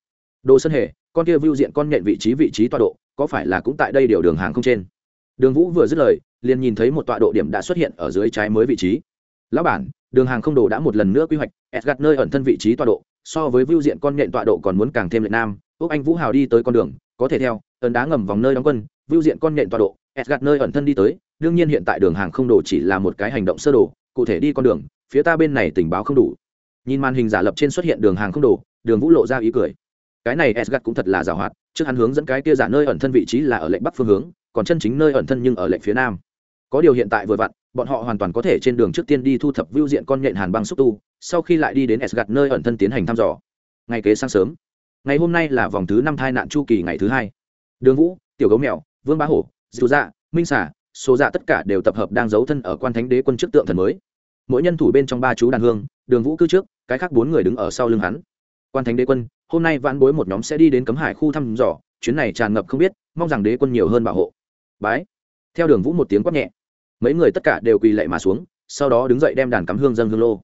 Đồ sơn hề, con kia vưu diện con nhện vị trí vị trí tọa độ, có phải là cũng tại đây điều đường hàng không trên? Đường vũ vừa dứt lời, liền nhìn thấy một tọa độ điểm đã xuất hiện ở dưới trái mới vị trí. Lão bản, đường hàng không đồ đã một lần nữa quy hoạch, edgard nơi ẩn thân vị trí tọa độ, so với vưu diện con nhện tọa độ còn muốn càng thêm lệ nam. Úc anh vũ hào đi tới con đường, có thể theo ấn đá ngầm vòng nơi đóng quân vưu diện con nhện tọa độ, edgard nơi ẩn thân đi tới đương nhiên hiện tại đường hàng không đồ chỉ là một cái hành động sơ đồ, cụ thể đi con đường, phía ta bên này tình báo không đủ. Nhìn màn hình giả lập trên xuất hiện đường hàng không đồ, đường vũ lộ ra ý cười. Cái này edgard cũng thật là giàu hoạt, trước hắn hướng dẫn cái kia giả nơi ẩn thân vị trí là ở lệnh bắc phương hướng, còn chân chính nơi ẩn thân nhưng ở lệnh phía nam. Có điều hiện tại vừa vặn, bọn họ hoàn toàn có thể trên đường trước tiên đi thu thập vưu diện con nhện hàn băng xúc tu, sau khi lại đi đến s gặt nơi ẩn thân tiến hành thăm dò. Ngày kế sáng sớm, ngày hôm nay là vòng thứ năm thai nạn chu kỳ ngày thứ hai. Đường vũ, tiểu gấu mèo, vương bá hổ dù dạ minh xả số dạ tất cả đều tập hợp đang giấu thân ở quan thánh đế quân trước tượng thần mới. Mỗi nhân thủ bên trong ba chú đàn hương, đường vũ cư trước, cái khác bốn người đứng ở sau lưng hắn. Quan thánh đế quân, hôm nay vãn bối một nhóm sẽ đi đến cấm hải khu thăm dò, chuyến này tràn ngập không biết, mong rằng đế quân nhiều hơn bảo hộ. Bái. Theo đường vũ một tiếng quát nhẹ, mấy người tất cả đều quỳ lệ mà xuống, sau đó đứng dậy đem đàn cắm hương dân hương lô.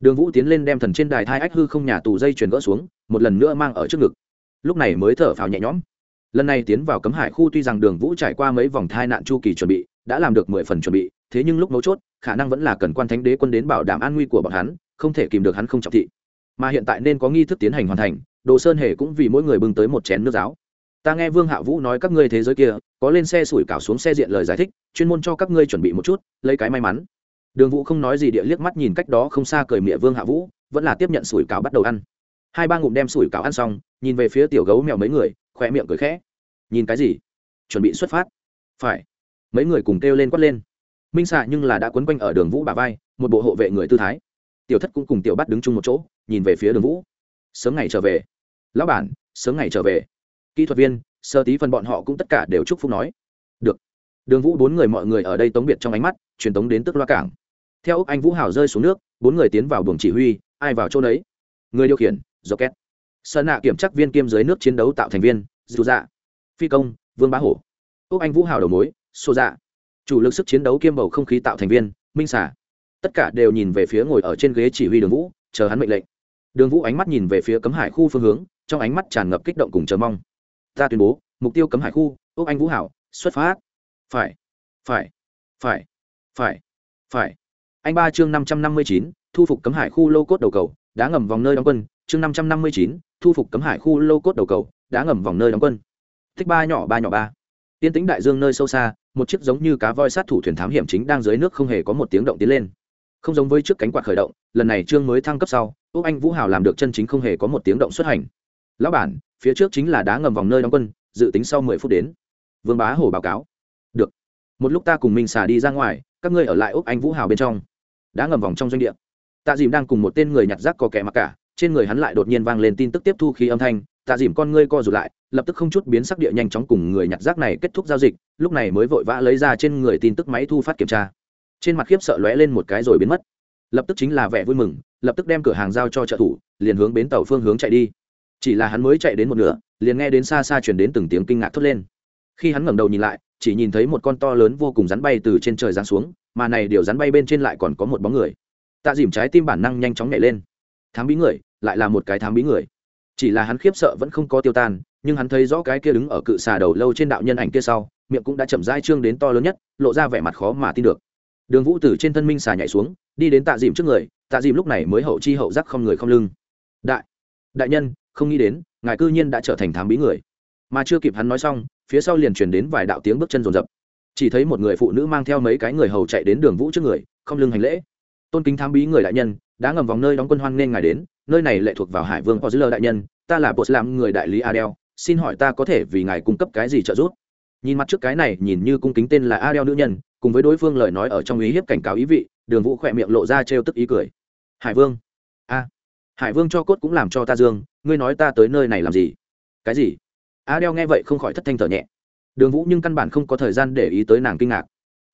Đường vũ tiến lên đem thần trên đài thai ách hư không nhà tù dây chuyển gỡ xuống, một lần nữa mang ở trước ngực. Lúc này mới thở phào nhẹ nhõm lần này tiến vào cấm hải khu tuy rằng đường vũ trải qua mấy vòng thai nạn chu kỳ chuẩn bị, đã làm được mười phần chuẩn bị, thế nhưng lúc mấu chốt, khả năng vẫn là cần quan thánh đế quân đến bảo đảm an nguy của bọn hắn, không thể kìm được hắn không trọng thị. Mà hiện tại nên có nghi thức tiến hành hoàn thành, đồ sơn hề cũng vì mỗi người bưng tới một chén nước giáo. Ta nghe vương hạ vũ nói các ngươi thế giới kia, có lên xe sủi cảo xuống xe diện lời giải thích, chuyên môn cho các ngươi chuẩn bị một chút, lấy cái may mắn. Đường vũ không nói gì địa liếc mắt nhìn cách đó không xa cười mịa vương hạ vũ, vẫn là tiếp nhận sủi cảo bắt đầu ăn. Hai ba ngụm đem sủi cảo ăn xong, nhìn về phía tiểu gấu mèo mấy người khoe miệng cười khẽ. Nhìn cái gì? Chuẩn bị xuất phát. Phải. Mấy người cùng kêu lên quát lên. Minh xạ nhưng là đã quấn quanh ở đường vũ bà vai, một bộ hộ vệ người tư thái. Tiểu thất cũng cùng tiểu bắt đứng chung một chỗ, nhìn về phía đường vũ. Sớm ngày trở về. Lão bản, sớm ngày trở về. Kỹ thuật viên, sơ tí phần bọn họ cũng tất cả đều chúc phúc nói. Được. Đường vũ bốn người mọi người ở đây tống biệt trong ánh mắt, truyền tống đến tức loa cảng. Theo úc anh vũ hảo rơi xuống nước, bốn người tiến vào buồng chỉ huy, ai vào chỗ đấy? Người điều khiển, rocket sơn nạ kiểm chắc viên kiêm dưới nước chiến đấu tạo thành viên, dù dạ. Phi công, vương bá hổ. Úc anh vũ hảo đầu mối xô dạ. Chủ lực sức chiến đấu kiêm bầu không khí tạo thành viên, minh xả tất cả đều nhìn về phía ngồi ở trên ghế chỉ huy đường vũ, chờ hắn mệnh lệnh. Đường vũ ánh mắt nhìn về phía cấm hải khu phương hướng, trong ánh mắt tràn ngập kích động cùng chờ mong. Ta tuyên bố, mục tiêu cấm hải khu, úc anh vũ hảo xuất phát. Phải phải phải phải phải. Anh ba chương năm trăm năm mươi chín, thu phục cấm hải khu lô cốt đầu cầu, đá ngầm vòng nơi đóng quân, chương năm trăm năm mươi chín thu phục cấm hải khu lô cốt đầu cầu, đá ngầm vòng nơi đóng quân. Thích ba nhỏ ba nhỏ ba. Tiên tĩnh đại dương nơi sâu xa, một chiếc giống như cá voi sát thủ thuyền thám hiểm chính đang dưới nước không hề có một tiếng động tiến lên. Không giống với trước cánh quạt khởi động, lần này trương mới thăng cấp sau, úc anh vũ hào làm được chân chính không hề có một tiếng động xuất hành. Lão bản, phía trước chính là đá ngầm vòng nơi đóng quân, dự tính sau mười phút đến. Vương bá hổ báo cáo. Được. Một lúc ta cùng minh xả đi ra ngoài, các ngươi ở lại úc anh vũ hào bên trong. Đá ngầm vòng trong doanh địa. Tạ dìm đang cùng một tên người nhặt rác có kẻ mặc cả trên người hắn lại đột nhiên vang lên tin tức tiếp thu khi âm thanh, tạ dìm con ngươi co rụt lại, lập tức không chút biến sắc địa nhanh chóng cùng người nhặt rác này kết thúc giao dịch, lúc này mới vội vã lấy ra trên người tin tức máy thu phát kiểm tra. Trên mặt khiếp sợ lóe lên một cái rồi biến mất. Lập tức chính là vẻ vui mừng, lập tức đem cửa hàng giao cho trợ thủ, liền hướng bến tàu phương hướng chạy đi. Chỉ là hắn mới chạy đến một nửa, liền nghe đến xa xa chuyển đến từng tiếng kinh ngạc thốt lên. Khi hắn ngẩng đầu nhìn lại, chỉ nhìn thấy một con to lớn vô cùng rắn bay từ trên trời giáng xuống, mà này điều rắn bay bên trên lại còn có một bóng người. Tạ dìm trái tim bản năng nhanh chóng nhảy lên thám bí người, lại là một cái thám bí người. Chỉ là hắn khiếp sợ vẫn không có tiêu tan, nhưng hắn thấy rõ cái kia đứng ở cự xà đầu lâu trên đạo nhân ảnh kia sau, miệng cũng đã chậm dai trương đến to lớn nhất, lộ ra vẻ mặt khó mà tin được. Đường vũ từ trên thân minh xà nhảy xuống, đi đến tạ dìm trước người, tạ dìm lúc này mới hậu chi hậu giác không người không lưng. Đại đại nhân, không nghĩ đến, ngài cư nhiên đã trở thành thám bí người. Mà chưa kịp hắn nói xong, phía sau liền truyền đến vài đạo tiếng bước chân rồn rập. Chỉ thấy một người phụ nữ mang theo mấy cái người hầu chạy đến đường vũ trước người, không lưng hành lễ tôn kính thám bí người đại nhân, đã ngầm vòng nơi đóng quân hoan nên ngài đến, nơi này lệ thuộc vào hải vương ozler đại nhân, ta là bột làm người đại lý adel, xin hỏi ta có thể vì ngài cung cấp cái gì trợ giúp? Nhìn mặt trước cái này, nhìn như cung kính tên là adel nữ nhân, cùng với đối phương lời nói ở trong ý hiếp cảnh cáo ý vị, đường vũ khỏe miệng lộ ra trêu tức ý cười. Hải vương? A. Hải vương cho cốt cũng làm cho ta dương, ngươi nói ta tới nơi này làm gì? Cái gì? Adel nghe vậy không khỏi thất thanh thở nhẹ. Đường vũ nhưng căn bản không có thời gian để ý tới nàng kinh ngạc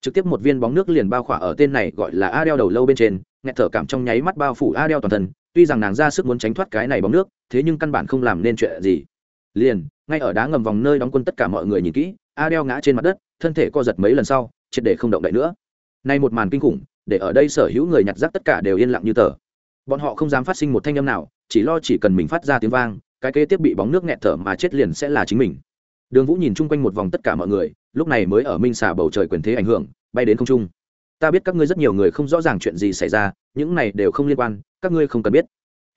trực tiếp một viên bóng nước liền bao khỏa ở tên này gọi là a đeo đầu lâu bên trên, nghẹt thở cảm trong nháy mắt bao phủ a đeo toàn thân, tuy rằng nàng ra sức muốn tránh thoát cái này bóng nước, thế nhưng căn bản không làm nên chuyện gì. Liền, ngay ở đá ngầm vòng nơi đóng quân tất cả mọi người nhìn kỹ a đeo ngã trên mặt đất, thân thể co giật mấy lần sau, triệt để không động đậy nữa. Nay một màn kinh khủng, để ở đây sở hữu người nhặt rác tất cả đều yên lặng như tờ. Bọn họ không dám phát sinh một thanh âm nào, chỉ lo chỉ cần mình phát ra tiếng vang, cái kế tiếp bị bóng nước nghẹt thở mà chết liền sẽ là chính mình. Đường vũ nhìn chung quanh một vòng tất cả mọi người lúc này mới ở minh xả bầu trời quyền thế ảnh hưởng, bay đến không trung. Ta biết các ngươi rất nhiều người không rõ ràng chuyện gì xảy ra, những này đều không liên quan, các ngươi không cần biết.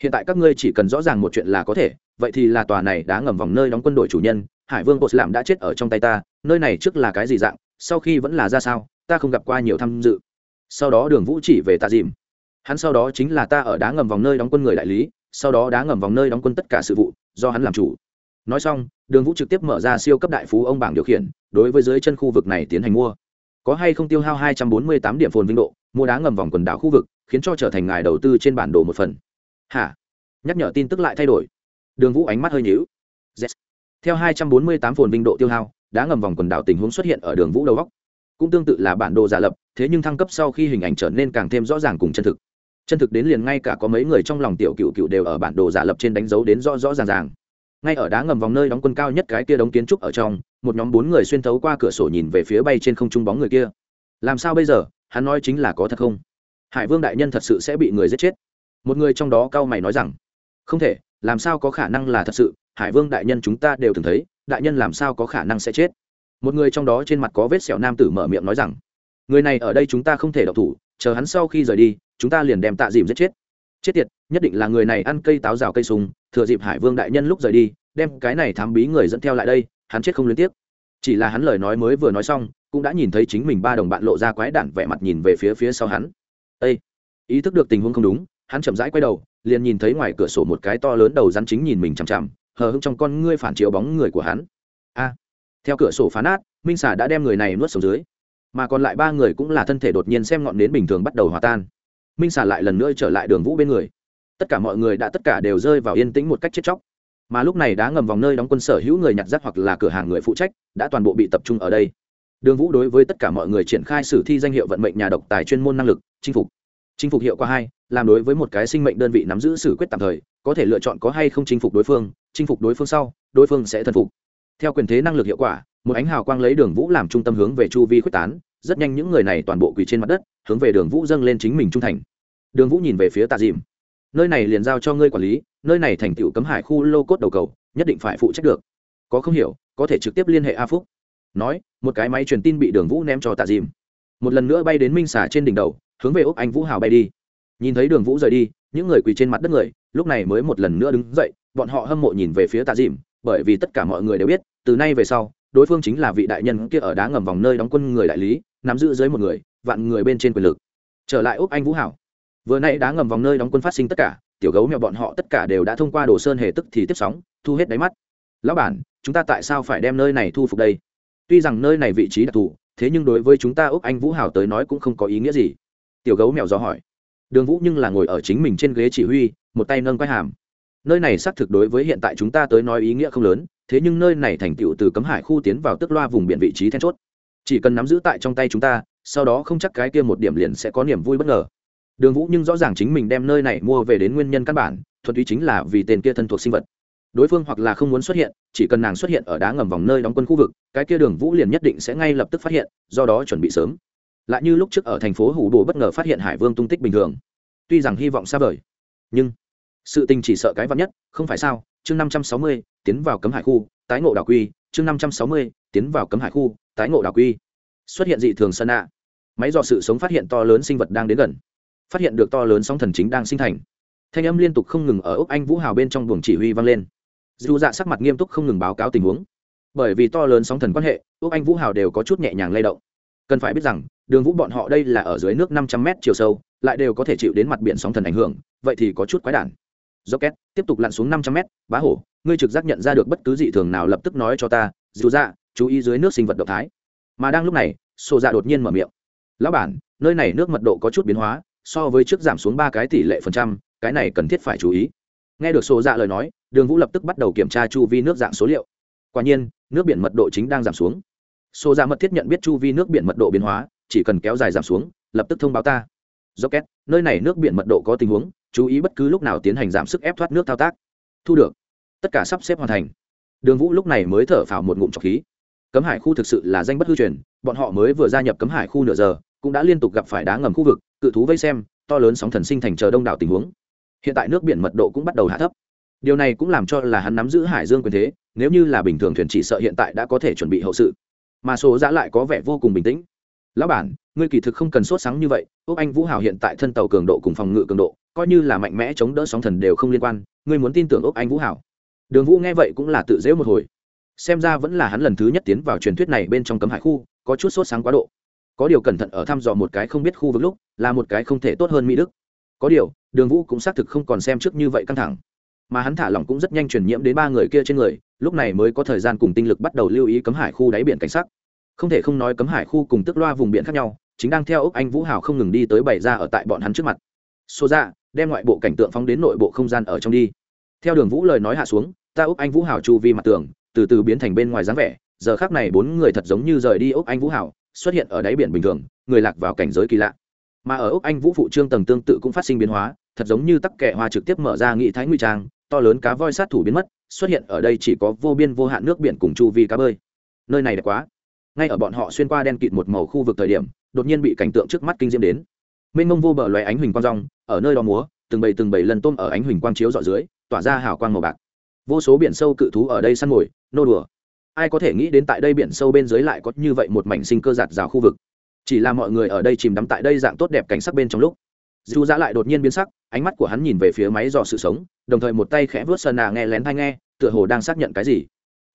Hiện tại các ngươi chỉ cần rõ ràng một chuyện là có thể, vậy thì là tòa này đã ngầm vòng nơi đóng quân đội chủ nhân, hải vương bột làm đã chết ở trong tay ta, nơi này trước là cái gì dạng, sau khi vẫn là ra sao, ta không gặp qua nhiều tham dự. Sau đó đường vũ chỉ về ta dìm. Hắn sau đó chính là ta ở đá ngầm vòng nơi đóng quân người đại lý, sau đó đá ngầm vòng nơi đóng quân tất cả sự vụ, do hắn làm chủ nói xong, đường vũ trực tiếp mở ra siêu cấp đại phú ông bảng điều khiển, đối với dưới chân khu vực này tiến hành mua. Có hay không tiêu hao 248 điểm phồn vinh độ, mua đá ngầm vòng quần đảo khu vực, khiến cho trở thành ngài đầu tư trên bản đồ một phần. Hả? Nhắc nhở tin tức lại thay đổi. Đường vũ ánh mắt hơi nhíu. Yes. theo 248 phồn vinh độ tiêu hao, đá ngầm vòng quần đảo tình huống xuất hiện ở đường vũ đầu góc. Cũng tương tự là bản đồ giả lập, thế nhưng thăng cấp sau khi hình ảnh trở nên càng thêm rõ ràng cùng chân thực. Chân thực đến liền ngay cả có mấy người trong lòng tiểu cựu cựu đều ở bản đồ giả lập trên đánh dấu đến rõ rõ ràng ràng ngay ở đá ngầm vòng nơi đóng quân cao nhất cái kia đóng kiến trúc ở trong, một nhóm bốn người xuyên thấu qua cửa sổ nhìn về phía bay trên không trung bóng người kia. Làm sao bây giờ? Hắn nói chính là có thật không? Hải vương đại nhân thật sự sẽ bị người giết chết. Một người trong đó cao mày nói rằng, không thể, làm sao có khả năng là thật sự? Hải vương đại nhân chúng ta đều từng thấy, đại nhân làm sao có khả năng sẽ chết? Một người trong đó trên mặt có vết sẹo nam tử mở miệng nói rằng, người này ở đây chúng ta không thể đọc thủ, chờ hắn sau khi rời đi, chúng ta liền đem tạ dìm giết chết. Chết tiệt nhất định là người này ăn cây táo rào cây sùng, thừa dịp hải vương đại nhân lúc rời đi, đem cái này thám bí người dẫn theo lại đây, hắn chết không liên tiếp. Chỉ là hắn lời nói mới vừa nói xong, cũng đã nhìn thấy chính mình ba đồng bạn lộ ra quái đản vẻ mặt nhìn về phía phía sau hắn. Ê! Ý thức được tình huống không đúng, hắn chậm rãi quay đầu, liền nhìn thấy ngoài cửa sổ một cái to lớn đầu rắn chính nhìn mình chằm chằm, hờ hững trong con ngươi phản chiếu bóng người của hắn. A! Theo cửa sổ phá nát, minh xà đã đem người này nuốt xuống dưới. Mà còn lại ba người cũng là thân thể đột nhiên xem ngọn nến bình thường bắt đầu hòa tan. Minh xà lại lần nữa trở lại đường vũ bên người tất cả mọi người đã tất cả đều rơi vào yên tĩnh một cách chết chóc. Mà lúc này đã ngầm vòng nơi đóng quân sở hữu người nhặt rác hoặc là cửa hàng người phụ trách, đã toàn bộ bị tập trung ở đây. Đường vũ đối với tất cả mọi người triển khai sử thi danh hiệu vận mệnh nhà độc tài chuyên môn năng lực, chinh phục. Chinh phục hiệu quả hai, làm đối với một cái sinh mệnh đơn vị nắm giữ xử quyết tạm thời, có thể lựa chọn có hay không chinh phục đối phương, chinh phục đối phương sau, đối phương sẽ thần phục. Theo quyền thế năng lực hiệu quả, một ánh hào quang lấy đường vũ làm trung tâm hướng về chu vi quyết tán, rất nhanh những người này toàn bộ quỳ trên mặt đất, hướng về đường vũ dâng lên chính mình trung thành. Đường vũ nhìn về phía tạ dìm nơi này liền giao cho ngươi quản lý, nơi này thành tựu cấm hải khu lô cốt đầu cầu, nhất định phải phụ trách được. Có không hiểu, có thể trực tiếp liên hệ a phúc. Nói, một cái máy truyền tin bị đường vũ ném cho tạ dìm. Một lần nữa bay đến minh xả trên đỉnh đầu, hướng về úc anh vũ hào bay đi. Nhìn thấy đường vũ rời đi, những người quỳ trên mặt đất người, lúc này mới một lần nữa đứng dậy, bọn họ hâm mộ nhìn về phía tạ dìm, bởi vì tất cả mọi người đều biết, từ nay về sau, đối phương chính là vị đại nhân kia ở đá ngầm vòng nơi đóng quân người đại lý, nắm giữ dưới một người, vạn người bên trên quyền lực. Trở lại úc anh vũ hảo vừa nay đá ngầm vòng nơi đóng quân phát sinh tất cả, tiểu gấu mèo bọn họ tất cả đều đã thông qua đồ sơn hề tức thì tiếp sóng, thu hết đáy mắt. Lão bản, chúng ta tại sao phải đem nơi này thu phục đây? Tuy rằng nơi này vị trí đặc thù, thế nhưng đối với chúng ta úc anh vũ hảo tới nói cũng không có ý nghĩa gì. Tiểu gấu mèo do hỏi. Đường vũ nhưng là ngồi ở chính mình trên ghế chỉ huy, một tay nâng quay hàm. Nơi này xác thực đối với hiện tại chúng ta tới nói ý nghĩa không lớn, thế nhưng nơi này thành tựu từ cấm hải khu tiến vào tức loa vùng biển vị trí then chốt. Chỉ cần nắm giữ tại trong tay chúng ta, sau đó không chắc cái kia một điểm liền sẽ có niềm vui bất ngờ đường vũ nhưng rõ ràng chính mình đem nơi này mua về đến nguyên nhân căn bản thuật túy chính là vì tên kia thân thuộc sinh vật. Đối phương hoặc là không muốn xuất hiện, chỉ cần nàng xuất hiện ở đá ngầm vòng nơi đóng quân khu vực, cái kia đường vũ liền nhất định sẽ ngay lập tức phát hiện, do đó chuẩn bị sớm. Lại như lúc trước ở thành phố hủ bồ bất ngờ phát hiện hải vương tung tích bình thường. Tuy rằng hy vọng xa vời, nhưng sự tình chỉ sợ cái vắn nhất, không phải sao? Chương năm trăm sáu mươi, tiến vào cấm hải khu, tái ngộ đảo quy. Chương năm trăm sáu mươi, tiến vào cấm hải khu, tái ngộ đảo quy. Xuất hiện dị thường sân ạ máy dò sự sống phát hiện to lớn sinh vật đang đến gần phát hiện được to lớn sóng thần chính đang sinh thành. Thanh âm liên tục không ngừng ở úc anh vũ hào bên trong buồng chỉ huy vang lên. Dù dạ sắc mặt nghiêm túc không ngừng báo cáo tình huống. Bởi vì to lớn sóng thần quan hệ, úc anh vũ hào đều có chút nhẹ nhàng lay động. Cần phải biết rằng, đường vũ bọn họ đây là ở dưới nước năm trăm mét chiều sâu, lại đều có thể chịu đến mặt biển sóng thần ảnh hưởng, vậy thì có chút quái đản. Rocket, tiếp tục lặn xuống năm trăm mét, bá hổ, ngươi trực giác nhận ra được bất cứ dị thường nào lập tức nói cho ta, dù dạ chú ý dưới nước sinh vật động thái. Mà đang lúc này sổ dạ đột nhiên mở miệng. Lão bản, nơi này nước mật độ có chút biến hóa so với trước giảm xuống ba cái tỷ lệ phần trăm, cái này cần thiết phải chú ý. Nghe được sổ dạ lời nói, đường vũ lập tức bắt đầu kiểm tra chu vi nước dạng số liệu. Quả nhiên, nước biển mật độ chính đang giảm xuống. Sổ dạ mật thiết nhận biết chu vi nước biển mật độ biến hóa, chỉ cần kéo dài giảm xuống, lập tức thông báo ta. Rocket, nơi này nước biển mật độ có tình huống, chú ý bất cứ lúc nào tiến hành giảm sức ép thoát nước thao tác. Thu được. Tất cả sắp xếp hoàn thành. Đường vũ lúc này mới thở phào một ngụm trọc khí. Cấm hải khu thực sự là danh bất hư truyền, bọn họ mới vừa gia nhập cấm hải khu nửa giờ, cũng đã liên tục gặp phải đá ngầm khu vực cự thú vây xem, to lớn sóng thần sinh thành chờ đông đảo tình huống. Hiện tại nước biển mật độ cũng bắt đầu hạ thấp. Điều này cũng làm cho là hắn nắm giữ hải dương quyền thế, nếu như là bình thường thuyền chỉ sợ hiện tại đã có thể chuẩn bị hậu sự. Mà số giã lại có vẻ vô cùng bình tĩnh. Lão bản, ngươi kỳ thực không cần sốt sáng như vậy, úc anh vũ hào hiện tại thân tàu cường độ cùng phòng ngự cường độ, coi như là mạnh mẽ chống đỡ sóng thần đều không liên quan, ngươi muốn tin tưởng úc anh vũ hào? Đường vũ nghe vậy cũng là tự dễ một hồi. Xem ra vẫn là hắn lần thứ nhất tiến vào truyền thuyết này bên trong cấm hải khu, có chút sốt sáng quá độ có điều cẩn thận ở thăm dò một cái không biết khu vực lúc, là một cái không thể tốt hơn mỹ đức. Có điều, đường vũ cũng xác thực không còn xem trước như vậy căng thẳng. Mà hắn thả lỏng cũng rất nhanh truyền nhiễm đến ba người kia trên người, lúc này mới có thời gian cùng tinh lực bắt đầu lưu ý cấm hải khu đáy biển cảnh sắc. Không thể không nói cấm hải khu cùng tức loa vùng biển khác nhau, chính đang theo ốc anh vũ hào không ngừng đi tới bày ra ở tại bọn hắn trước mặt. Số ra dạ, đem ngoại bộ cảnh tượng phóng đến nội bộ không gian ở trong đi. Theo đường vũ lời nói hạ xuống, ta ốc anh vũ hào chu vi mặt tường, từ từ biến thành bên ngoài dáng vẻ, giờ khác này bốn người thật giống như rời đi ốc anh vũ hào xuất hiện ở đáy biển bình thường, người lạc vào cảnh giới kỳ lạ. Mà ở ốc anh vũ phụ trương tầng tương tự cũng phát sinh biến hóa, thật giống như tắc kẻ hoa trực tiếp mở ra nghị thái nguy trang, to lớn cá voi sát thủ biến mất, xuất hiện ở đây chỉ có vô biên vô hạn nước biển cùng chu vi cá bơi. Nơi này đẹp quá. Ngay ở bọn họ xuyên qua đen kịt một màu khu vực thời điểm, đột nhiên bị cảnh tượng trước mắt kinh diễm đến. Mênh mông vô bờ loé ánh huỳnh quang rong, ở nơi đó múa, từng bầy từng bầy lần tôm ở ánh huỳnh quang chiếu dọ dưới, tỏa ra hào quang màu bạc. Vô số biển sâu cự thú ở đây săn mồi, nô đùa ai có thể nghĩ đến tại đây biển sâu bên dưới lại có như vậy một mảnh sinh cơ giạt rào khu vực. Chỉ là mọi người ở đây chìm đắm tại đây dạng tốt đẹp cảnh sắc bên trong lúc. Dù Dã lại đột nhiên biến sắc, ánh mắt của hắn nhìn về phía máy dò sự sống, đồng thời một tay khẽ vớt sơn nà nghe lén thai nghe, tựa hồ đang xác nhận cái gì.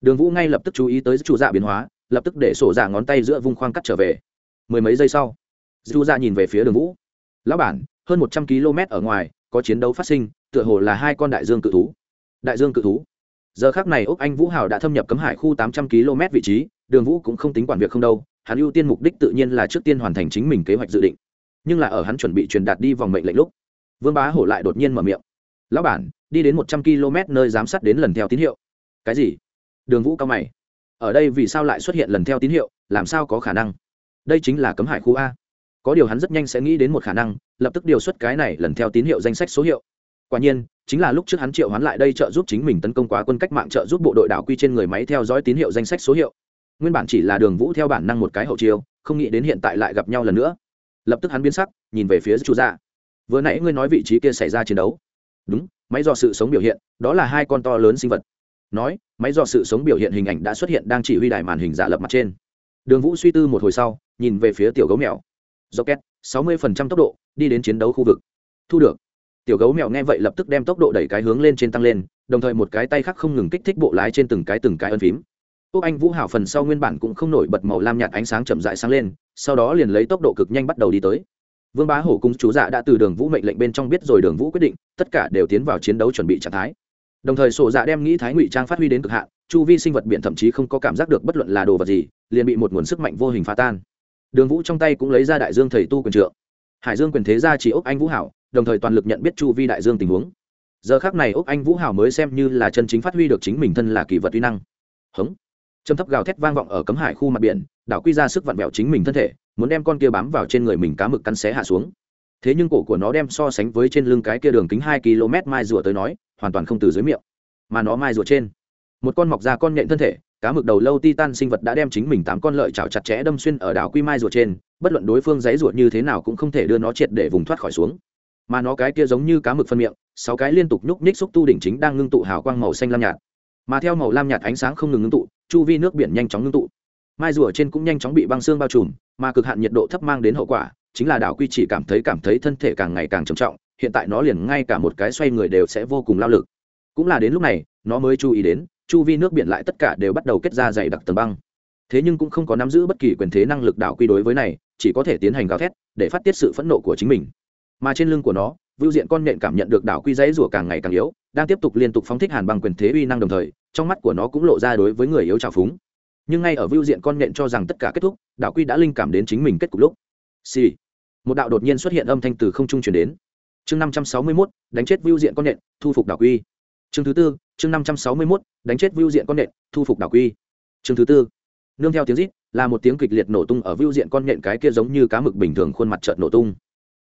Đường vũ ngay lập tức chú ý tới chủ dạ biến hóa, lập tức để sổ dạ ngón tay giữa vung khoang cắt trở về. Mười mấy giây sau, dù dạ nhìn về phía đường vũ. Lão bản, hơn một trăm km ở ngoài, có chiến đấu phát sinh, tựa hồ là hai con đại dương cự thú. Đại dương cự thú? Giờ khác này úc anh vũ hào đã thâm nhập cấm hải khu tám trăm km vị trí, đường vũ cũng không tính quản việc không đâu, hắn ưu tiên mục đích tự nhiên là trước tiên hoàn thành chính mình kế hoạch dự định. Nhưng là ở hắn chuẩn bị truyền đạt đi vòng mệnh lệnh lúc, vương bá hổ lại đột nhiên mở miệng. Lão bản, đi đến một trăm km nơi giám sát đến lần theo tín hiệu. Cái gì? Đường vũ cao mày. Ở đây vì sao lại xuất hiện lần theo tín hiệu, làm sao có khả năng? Đây chính là cấm hải khu a. Có điều hắn rất nhanh sẽ nghĩ đến một khả năng, lập tức điều xuất cái này lần theo tín hiệu danh sách số hiệu. Quả nhiên chính là lúc trước hắn triệu hoán lại đây trợ giúp chính mình tấn công quá quân cách mạng trợ giúp bộ đội đảo quy trên người máy theo dõi tín hiệu danh sách số hiệu. Nguyên bản chỉ là đường vũ theo bản năng một cái hậu chiêu, không nghĩ đến hiện tại lại gặp nhau lần nữa. Lập tức hắn biến sắc, nhìn về phía chu gia vừa nãy ngươi nói vị trí kia xảy ra chiến đấu. Đúng, máy do sự sống biểu hiện, đó là hai con to lớn sinh vật. Nói, máy do sự sống biểu hiện hình ảnh đã xuất hiện đang chỉ huy đài màn hình giả lập mặt trên. Đường vũ suy tư một hồi sau, nhìn về phía tiểu gấu mèo. Rocket, sáu mươi tốc độ, đi đến chiến đấu khu vực. Thu được tiểu gấu mèo nghe vậy lập tức đem tốc độ đẩy cái hướng lên trên tăng lên, đồng thời một cái tay khác không ngừng kích thích bộ lái trên từng cái từng cái ân phím. Úc anh vũ hảo phần sau nguyên bản cũng không nổi bật màu lam nhạt ánh sáng chậm dại sáng lên, sau đó liền lấy tốc độ cực nhanh bắt đầu đi tới. Vương bá hổ cung chú dạ đã từ đường vũ mệnh lệnh bên trong biết rồi đường vũ quyết định, tất cả đều tiến vào chiến đấu chuẩn bị trạng thái. Đồng thời sổ dạ đem nghĩ thái ngụy trang phát huy đến cực hạn, chu vi sinh vật biển thậm chí không có cảm giác được bất luận là đồ vật gì, liền bị một nguồn sức mạnh vô hình phá tan. Đường vũ trong tay cũng lấy ra đại dương thầy tu quyền trượng. Hải dương quyền thế ra chỉ ốc anh vũ hảo đồng thời toàn lực nhận biết chu vi đại dương tình huống. Giờ khác này ốc anh vũ hảo mới xem như là chân chính phát huy được chính mình thân là kỳ vật uy năng. Hống. Châm thấp gào thét vang vọng ở cấm hải khu mặt biển, đảo quy ra sức vặn vẹo chính mình thân thể, muốn đem con kia bám vào trên người mình cá mực cắn xé hạ xuống. Thế nhưng cổ của nó đem so sánh với trên lưng cái kia đường kính hai km mai rùa tới nói, hoàn toàn không từ dưới miệng, mà nó mai rùa trên. Một con mọc ra con nhện thân thể, cá mực đầu lâu titan sinh vật đã đem chính mình tám con lợi chảo chặt chẽ đâm xuyên ở đảo quy mai rùa trên, bất luận đối phương giấy ruột như thế nào cũng không thể đưa nó triệt để vùng thoát khỏi xuống mà nó cái kia giống như cá mực phân miệng, sáu cái liên tục nhúc nhích xúc tu đỉnh chính đang ngưng tụ hào quang màu xanh lam nhạt. Mà theo màu lam nhạt ánh sáng không ngừng ngưng tụ, chu vi nước biển nhanh chóng ngưng tụ. Mai rùa trên cũng nhanh chóng bị băng xương bao trùm, mà cực hạn nhiệt độ thấp mang đến hậu quả, chính là đảo quy chỉ cảm thấy cảm thấy thân thể càng ngày càng trầm trọng, hiện tại nó liền ngay cả một cái xoay người đều sẽ vô cùng lao lực. Cũng là đến lúc này, nó mới chú ý đến, chu vi nước biển lại tất cả đều bắt đầu kết ra dày đặc tầng băng. Thế nhưng cũng không có nắm giữ bất kỳ quyền thế năng lực đảo quy đối với này, chỉ có thể tiến hành gào thét, để phát tiết sự phẫn nộ của chính mình mà trên lưng của nó vưu diện con Nện cảm nhận được đảo quy dãy rủa càng ngày càng yếu đang tiếp tục liên tục phóng thích hàn bằng quyền thế uy năng đồng thời trong mắt của nó cũng lộ ra đối với người yếu trào phúng. Nhưng ngay ở vưu diện con Nện cho rằng tất cả kết thúc đảo quy đã linh cảm đến chính mình kết cục lúc. Xì、sì. một đạo đột nhiên xuất hiện âm thanh từ không trung chuyển đến. Chương năm trăm sáu mươi mốt đánh chết vưu diện con Nện, thu phục đảo quy. Chương thứ tư chương năm trăm sáu mươi mốt đánh chết vưu diện con Nện, thu phục đảo quy. Chương thứ tư. Nương theo tiếng rít là một tiếng kịch liệt nổ tung ở vưu diện con Nện cái kia giống như cá mực bình thường khuôn mặt trợn nổ tung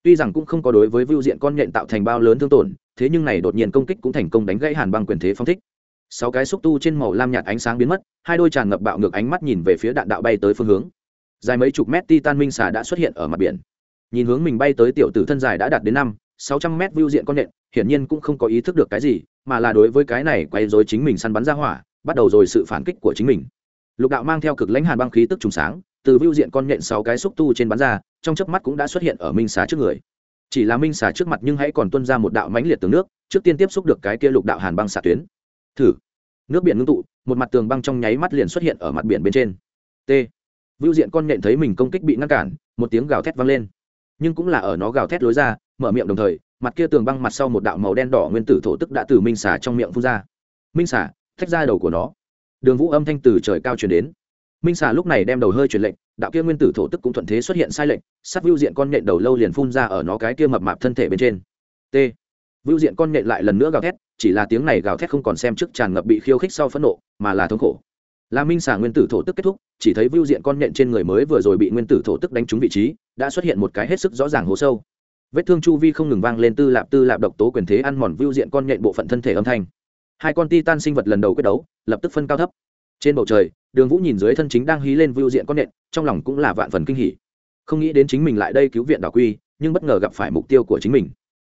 tuy rằng cũng không có đối với vưu diện con nhện tạo thành bao lớn thương tổn, thế nhưng này đột nhiên công kích cũng thành công đánh gãy hàn băng quyền thế phong thích. Sáu cái xúc tu trên màu lam nhạt ánh sáng biến mất, hai đôi tràn ngập bạo ngược ánh mắt nhìn về phía đạn đạo bay tới phương hướng. Dài mấy chục mét titan minh xà đã xuất hiện ở mặt biển. Nhìn hướng mình bay tới tiểu tử thân dài đã đạt đến năm, sáu trăm mét vưu diện con nện hiển nhiên cũng không có ý thức được cái gì, mà là đối với cái này quay dối chính mình săn bắn ra hỏa, bắt đầu rồi sự phản kích của chính mình. Lục đạo mang theo cực lãnh hàn băng khí tức trùng sáng từ vưu diện con nhện sáu cái xúc tu trên bắn ra, trong chớp mắt cũng đã xuất hiện ở minh xà trước người. Chỉ là minh xà trước mặt nhưng hãy còn tuân ra một đạo mãnh liệt tường nước, trước tiên tiếp xúc được cái kia lục đạo hàn băng xạ tuyến. Thử. Nước biển ngưng tụ, một mặt tường băng trong nháy mắt liền xuất hiện ở mặt biển bên trên. T. Vưu diện con nhện thấy mình công kích bị ngăn cản, một tiếng gào thét vang lên. Nhưng cũng là ở nó gào thét lối ra, mở miệng đồng thời, mặt kia tường băng mặt sau một đạo màu đen đỏ nguyên tử thổ tức đã từ minh xà trong miệng phun ra. Minh xà, thách ra đầu của nó. Đường vũ âm thanh từ trời cao truyền đến minh xà lúc này đem đầu hơi truyền lệnh, đạo kia nguyên tử thổ tức cũng thuận thế xuất hiện sai lệnh, sát vưu diện con nhện đầu lâu liền phun ra ở nó cái kia mập mạp thân thể bên trên. T. Vưu diện con nhện lại lần nữa gào thét, chỉ là tiếng này gào thét không còn xem trước tràn ngập bị khiêu khích sau phẫn nộ, mà là thống khổ. Là minh xà nguyên tử thổ tức kết thúc, chỉ thấy vưu diện con nhện trên người mới vừa rồi bị nguyên tử thổ tức đánh trúng vị trí, đã xuất hiện một cái hết sức rõ ràng hố sâu. Vết thương chu vi không ngừng vang lên tư lạp tư lạp độc tố quyền thế ăn mòn vưu diện con nhện bộ phận thân thể âm thanh. Hai con ti tan sinh vật lần đầu quyết đấu, lập tức phân cao thấp trên bầu trời đường vũ nhìn dưới thân chính đang hí lên vưu diện con nện, trong lòng cũng là vạn phần kinh hỉ. Không nghĩ đến chính mình lại đây cứu viện đảo quy nhưng bất ngờ gặp phải mục tiêu của chính mình.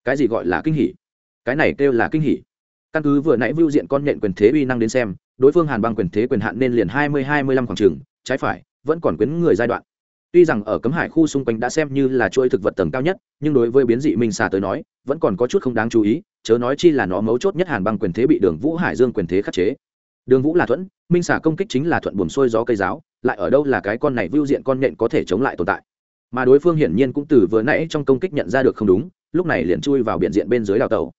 Cái gì gọi là kinh hỉ? Cái này kêu là kinh hỉ. Căn cứ vừa nãy vưu diện con nện quyền thế uy năng đến xem đối phương hàn băng quyền thế quyền hạn nên liền hai mươi hai mươi lăm khoảng trường trái phải vẫn còn quyến người giai đoạn. Tuy rằng ở cấm hải khu xung quanh đã xem như là chuỗi thực vật tầng cao nhất nhưng đối với biến dị minh xà tới nói vẫn còn có chút không đáng chú ý chớ nói chi là nó mấu chốt nhất hàn băng quyền thế bị đường vũ hải dương quyền thế khắc chế đường vũ là thuẫn, minh xả công kích chính là thuận buồm xuôi gió cây giáo, lại ở đâu là cái con này vưu diện con nhện có thể chống lại tồn tại. Mà đối phương hiển nhiên cũng từ vừa nãy trong công kích nhận ra được không đúng, lúc này liền chui vào biển diện bên dưới đào tàu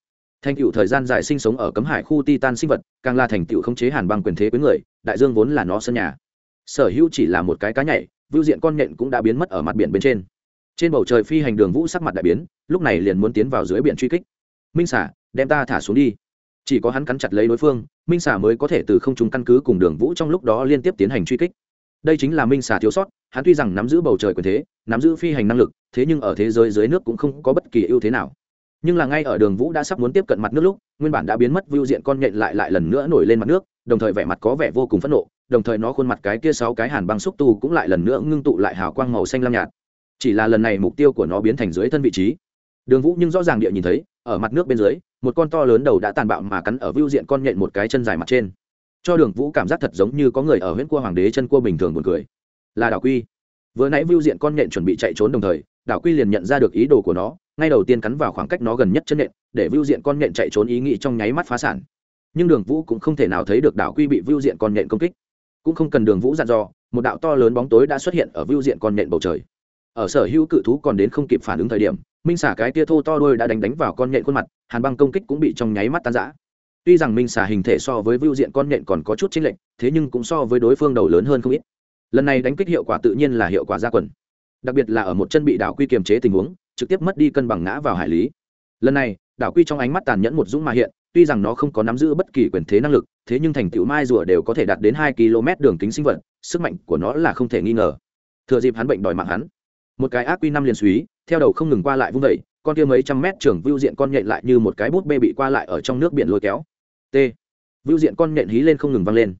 thành tựu thời gian dài sinh sống ở cấm hải khu titan sinh vật, càng là thành tựu khống chế hàn băng quyền thế với người, đại dương vốn là nó sân nhà. Sở hữu chỉ là một cái cá nhảy, vưu diện con nhện cũng đã biến mất ở mặt biển bên trên. Trên bầu trời phi hành đường vũ sắc mặt đại biến, lúc này liền muốn tiến vào dưới biển truy kích. Minh xả đem ta thả xuống đi chỉ có hắn cắn chặt lấy đối phương, minh Xà mới có thể từ không trung căn cứ cùng đường vũ trong lúc đó liên tiếp tiến hành truy kích. Đây chính là minh Xà thiếu sót, hắn tuy rằng nắm giữ bầu trời quyền thế, nắm giữ phi hành năng lực, thế nhưng ở thế giới dưới nước cũng không có bất kỳ ưu thế nào. Nhưng là ngay ở đường vũ đã sắp muốn tiếp cận mặt nước lúc, nguyên bản đã biến mất vưu diện con nhện lại lại lần nữa nổi lên mặt nước, đồng thời vẻ mặt có vẻ vô cùng phẫn nộ, đồng thời nó khuôn mặt cái kia sáu cái hàn băng xúc tu cũng lại lần nữa ngưng tụ lại hào quang màu xanh lam nhạt. Chỉ là lần này mục tiêu của nó biến thành dưới thân vị trí đường vũ nhưng rõ ràng địa nhìn thấy, ở mặt nước bên dưới, một con to lớn đầu đã tàn bạo mà cắn ở vưu diện con nhện một cái chân dài mặt trên. Cho đường vũ cảm giác thật giống như có người ở huyện cua hoàng đế chân cua bình thường buồn cười. Là đảo quy. Vừa nãy vưu diện con nhện chuẩn bị chạy trốn đồng thời, đảo quy liền nhận ra được ý đồ của nó, ngay đầu tiên cắn vào khoảng cách nó gần nhất chân nện để vưu diện con nhện chạy trốn ý nghĩ trong nháy mắt phá sản. Nhưng đường vũ cũng không thể nào thấy được đảo quy bị vưu diện con nhện công kích. Cũng không cần đường vũ dặn dò, một đạo to lớn bóng tối đã xuất hiện ở vưu diện con nhện bầu trời. Ở sở hữu cự thú còn đến không kịp phản ứng thời điểm minh xả cái tia thô to đôi đã đánh đánh vào con nhện khuôn mặt, hàn băng công kích cũng bị trong nháy mắt tan giã tuy rằng minh xả hình thể so với vưu diện con nhện còn có chút chênh lệch, thế nhưng cũng so với đối phương đầu lớn hơn không ít. Lần này đánh kích hiệu quả tự nhiên là hiệu quả gia quần. Đặc biệt là ở một chân bị đảo quy kiềm chế tình huống, trực tiếp mất đi cân bằng ngã vào hải lý. Lần này, đảo quy trong ánh mắt tàn nhẫn một dũng mà hiện, tuy rằng nó không có nắm giữ bất kỳ quyền thế năng lực, thế nhưng thành tựu mai rùa đều có thể đạt đến hai km đường kính sinh vật, sức mạnh của nó là không thể nghi ngờ. Thừa dịp hắn bệnh đòi mạng hắn, một cái ác quy năm liền suý theo đầu không ngừng qua lại vung vẩy, con kia mấy trăm mét trưởng vưu diện con nhện lại như một cái bút bê bị qua lại ở trong nước biển lôi kéo. T. Vưu diện con nhện hí lên không ngừng văng lên.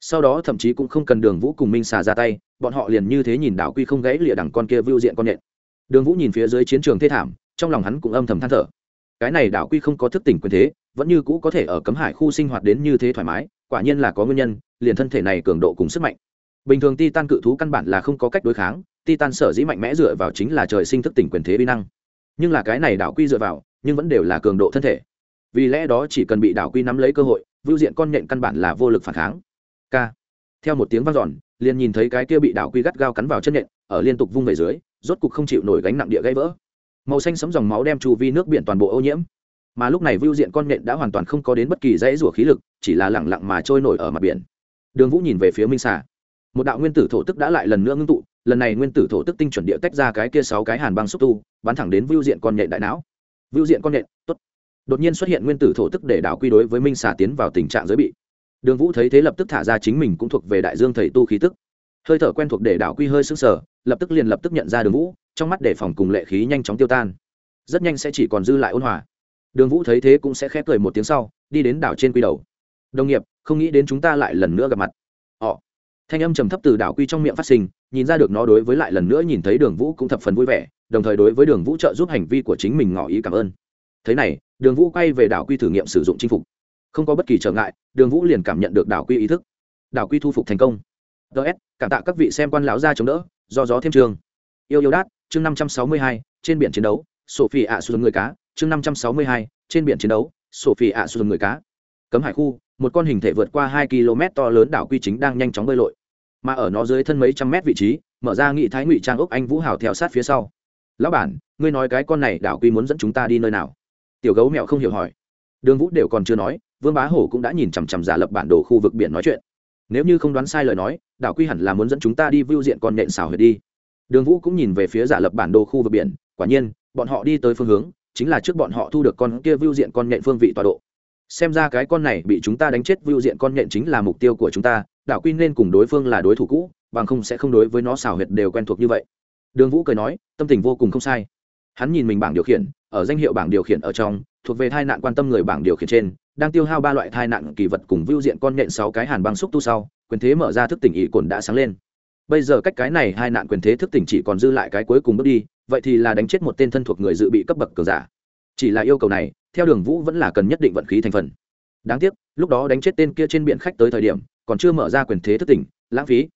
Sau đó thậm chí cũng không cần đường vũ cùng minh xà ra tay, bọn họ liền như thế nhìn đảo quy không gãy lịa đằng con kia vưu diện con nhện. Đường vũ nhìn phía dưới chiến trường thê thảm, trong lòng hắn cũng âm thầm than thở. Cái này đảo quy không có thức tỉnh quyền thế, vẫn như cũ có thể ở cấm hải khu sinh hoạt đến như thế thoải mái, quả nhiên là có nguyên nhân, liền thân thể này cường độ cùng sức mạnh. Bình thường ti tan cự thú căn bản là không có cách đối kháng Titan sở dĩ mạnh mẽ dựa vào chính là trời sinh thức tỉnh quyền thế bi năng. Nhưng là cái này đảo quy dựa vào, nhưng vẫn đều là cường độ thân thể. Vì lẽ đó chỉ cần bị đảo quy nắm lấy cơ hội, vưu diện con nhện căn bản là vô lực phản kháng. K. Theo một tiếng vang giòn liền nhìn thấy cái kia bị đảo quy gắt gao cắn vào chân nhện, ở liên tục vung về dưới, rốt cục không chịu nổi gánh nặng địa gãy vỡ. Màu xanh sấm dòng máu đem chu vi nước biển toàn bộ ô nhiễm. Mà lúc này vưu diện con nhện đã hoàn toàn không có đến bất kỳ dãy rủa khí lực, chỉ là lẳng lặng mà trôi nổi ở mặt biển. Đường vũ nhìn về phía minh xà. Một đạo nguyên tử thổ tức đã lại lần nữa ngưng tụ lần này nguyên tử thổ tức tinh chuẩn địa tách ra cái kia sáu cái hàn băng xúc tu, bắn thẳng đến vưu diện con nhện đại não. Vưu diện con nhện, tốt. Đột nhiên xuất hiện nguyên tử thổ tức để đảo quy đối với minh xà tiến vào tình trạng giới bị. Đường vũ thấy thế lập tức thả ra chính mình cũng thuộc về đại dương thầy tu khí tức. Hơi thở quen thuộc để đảo quy hơi sững sờ, lập tức liền lập tức nhận ra đường vũ, trong mắt đề phòng cùng lệ khí nhanh chóng tiêu tan. Rất nhanh sẽ chỉ còn dư lại ôn hòa. Đường vũ thấy thế cũng sẽ khép cười một tiếng sau, đi đến đảo trên quy đầu. Đồng nghiệp, không nghĩ đến chúng ta lại lần nữa gặp mặt. Họ thanh âm trầm thấp từ đảo quy trong miệng phát sinh, nhìn ra được nó đối với lại lần nữa nhìn thấy đường vũ cũng thập phần vui vẻ, đồng thời đối với đường vũ trợ giúp hành vi của chính mình ngỏ ý cảm ơn. Thế này, đường vũ quay về đảo quy thử nghiệm sử dụng chinh phục. Không có bất kỳ trở ngại, đường vũ liền cảm nhận được đảo quy ý thức. Đảo quy thu phục thành công. Ts cảm tạ các vị xem quan lão gia chống đỡ, do gió thêm trường. Yêu yêu đát, chương năm trăm sáu mươi hai, trên biển chiến đấu, sophie ạ, xuống người cá. Chương năm trăm sáu mươi hai, trên biển chiến đấu, sophie ạ, xuống người cá. Cấm hải khu một con hình thể vượt qua hai km to lớn đảo quy chính đang nhanh chóng bơi lội, mà ở nó dưới thân mấy trăm mét vị trí, mở ra nghị thái ngụy trang ốc anh vũ hào theo sát phía sau. Lão bản, ngươi nói cái con này đảo quy muốn dẫn chúng ta đi nơi nào? Tiểu gấu mẹo không hiểu hỏi. Đường vũ đều còn chưa nói, vương bá hổ cũng đã nhìn chằm chằm giả lập bản đồ khu vực biển nói chuyện. Nếu như không đoán sai lời nói, đảo quy hẳn là muốn dẫn chúng ta đi vưu diện con nện xào huyệt đi. Đường vũ cũng nhìn về phía giả lập bản đồ khu vực biển, quả nhiên, bọn họ đi tới phương hướng, chính là trước bọn họ thu được con kia vưu diện con nện phương vị tọa độ xem ra cái con này bị chúng ta đánh chết vưu diện con nhện chính là mục tiêu của chúng ta, đảo quy nên cùng đối phương là đối thủ cũ, bằng không sẽ không đối với nó xào huyệt đều quen thuộc như vậy. Đường vũ cười nói, tâm tình vô cùng không sai. Hắn nhìn mình bảng điều khiển, ở danh hiệu bảng điều khiển ở trong, thuộc về thai nạn quan tâm người bảng điều khiển trên, đang tiêu hao ba loại thai nạn kỳ vật cùng vưu diện con nhện sáu cái hàn băng xúc tu sau, quyền thế mở ra thức tỉnh ý cồn đã sáng lên. Bây giờ cách cái này hai nạn quyền thế thức tỉnh chỉ còn dư lại cái cuối cùng bước đi, vậy thì là đánh chết một tên thân thuộc người dự bị cấp bậc cường giả chỉ là yêu cầu này, theo đường vũ vẫn là cần nhất định vận khí thành phần. Đáng tiếc, lúc đó đánh chết tên kia trên biển khách tới thời điểm, còn chưa mở ra quyền thế thất tỉnh, lãng phí.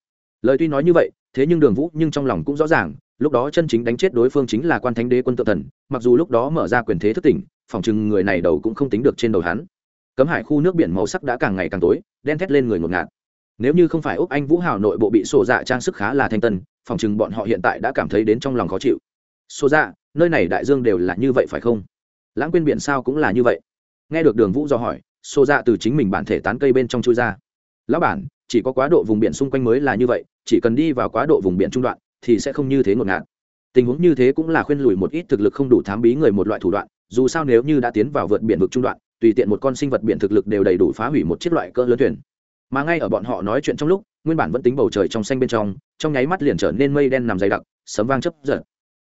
Lời tuy nói như vậy, thế nhưng đường vũ nhưng trong lòng cũng rõ ràng, lúc đó chân chính đánh chết đối phương chính là quan thánh đế quân tự thần, mặc dù lúc đó mở ra quyền thế thất tỉnh, phòng chừng người này đầu cũng không tính được trên đầu hắn. Cấm hải khu nước biển màu sắc đã càng ngày càng tối, đen thét lên người ngột ngạt. Nếu như không phải úc anh vũ hào nội bộ bị sổ dạ trang sức khá là thanh tân, phòng chừng bọn họ hiện tại đã cảm thấy đến trong lòng khó chịu. Sổ dạ nơi này đại dương đều là như vậy phải không? Lãng quên biển sao cũng là như vậy. Nghe được đường vũ do hỏi xô dạ từ chính mình bản thể tán cây bên trong chui ra. Lão bản, chỉ có quá độ vùng biển xung quanh mới là như vậy, chỉ cần đi vào quá độ vùng biển trung đoạn, thì sẽ không như thế ngột ngạt. Tình huống như thế cũng là khuyên lùi một ít thực lực không đủ thám bí người một loại thủ đoạn, dù sao nếu như đã tiến vào vượt biển vực trung đoạn, tùy tiện một con sinh vật biển thực lực đều đầy đủ phá hủy một chiếc loại cỡ lớn thuyền. Mà ngay ở bọn họ nói chuyện trong lúc, nguyên bản vẫn tính bầu trời trong xanh bên trong trong nháy mắt liền trở nên mây đen nằm dày đặc, sấm vang chấp giật.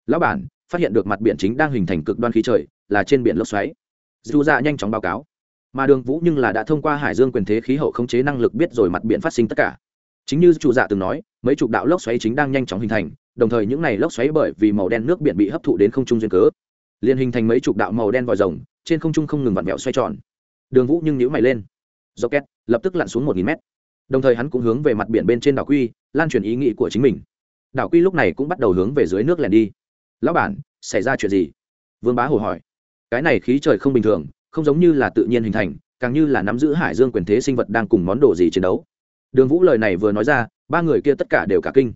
Lão bản, phát hiện được mặt biển chính đang hình thành cực đoan khí trời là trên biển lốc xoáy. Dù ra nhanh chóng báo cáo. Mà đường vũ nhưng là đã thông qua hải dương quyền thế khí hậu khống chế năng lực biết rồi mặt biển phát sinh tất cả. Chính như chủ dạ từng nói, mấy chục đạo lốc xoáy chính đang nhanh chóng hình thành, đồng thời những này lốc xoáy bởi vì màu đen nước biển bị hấp thụ đến không trung duyên cớ, liền hình thành mấy chục đạo màu đen vòi rồng, trên không trung không ngừng vặn vẹo xoay tròn. Đường vũ nhưng nhữ mày lên. Do két lập tức lặn xuống một nghìn mét. Đồng thời hắn cũng hướng về mặt biển bên trên đảo quy, lan truyền ý nghĩ của chính mình. Đảo quy lúc này cũng bắt đầu hướng về dưới nước lẻn đi. Lão bản, xảy ra chuyện gì? Vương bá hồ hỏi cái này khí trời không bình thường, không giống như là tự nhiên hình thành, càng như là nắm giữ hải dương quyền thế sinh vật đang cùng món đồ gì chiến đấu. Đường vũ lời này vừa nói ra, ba người kia tất cả đều cả kinh.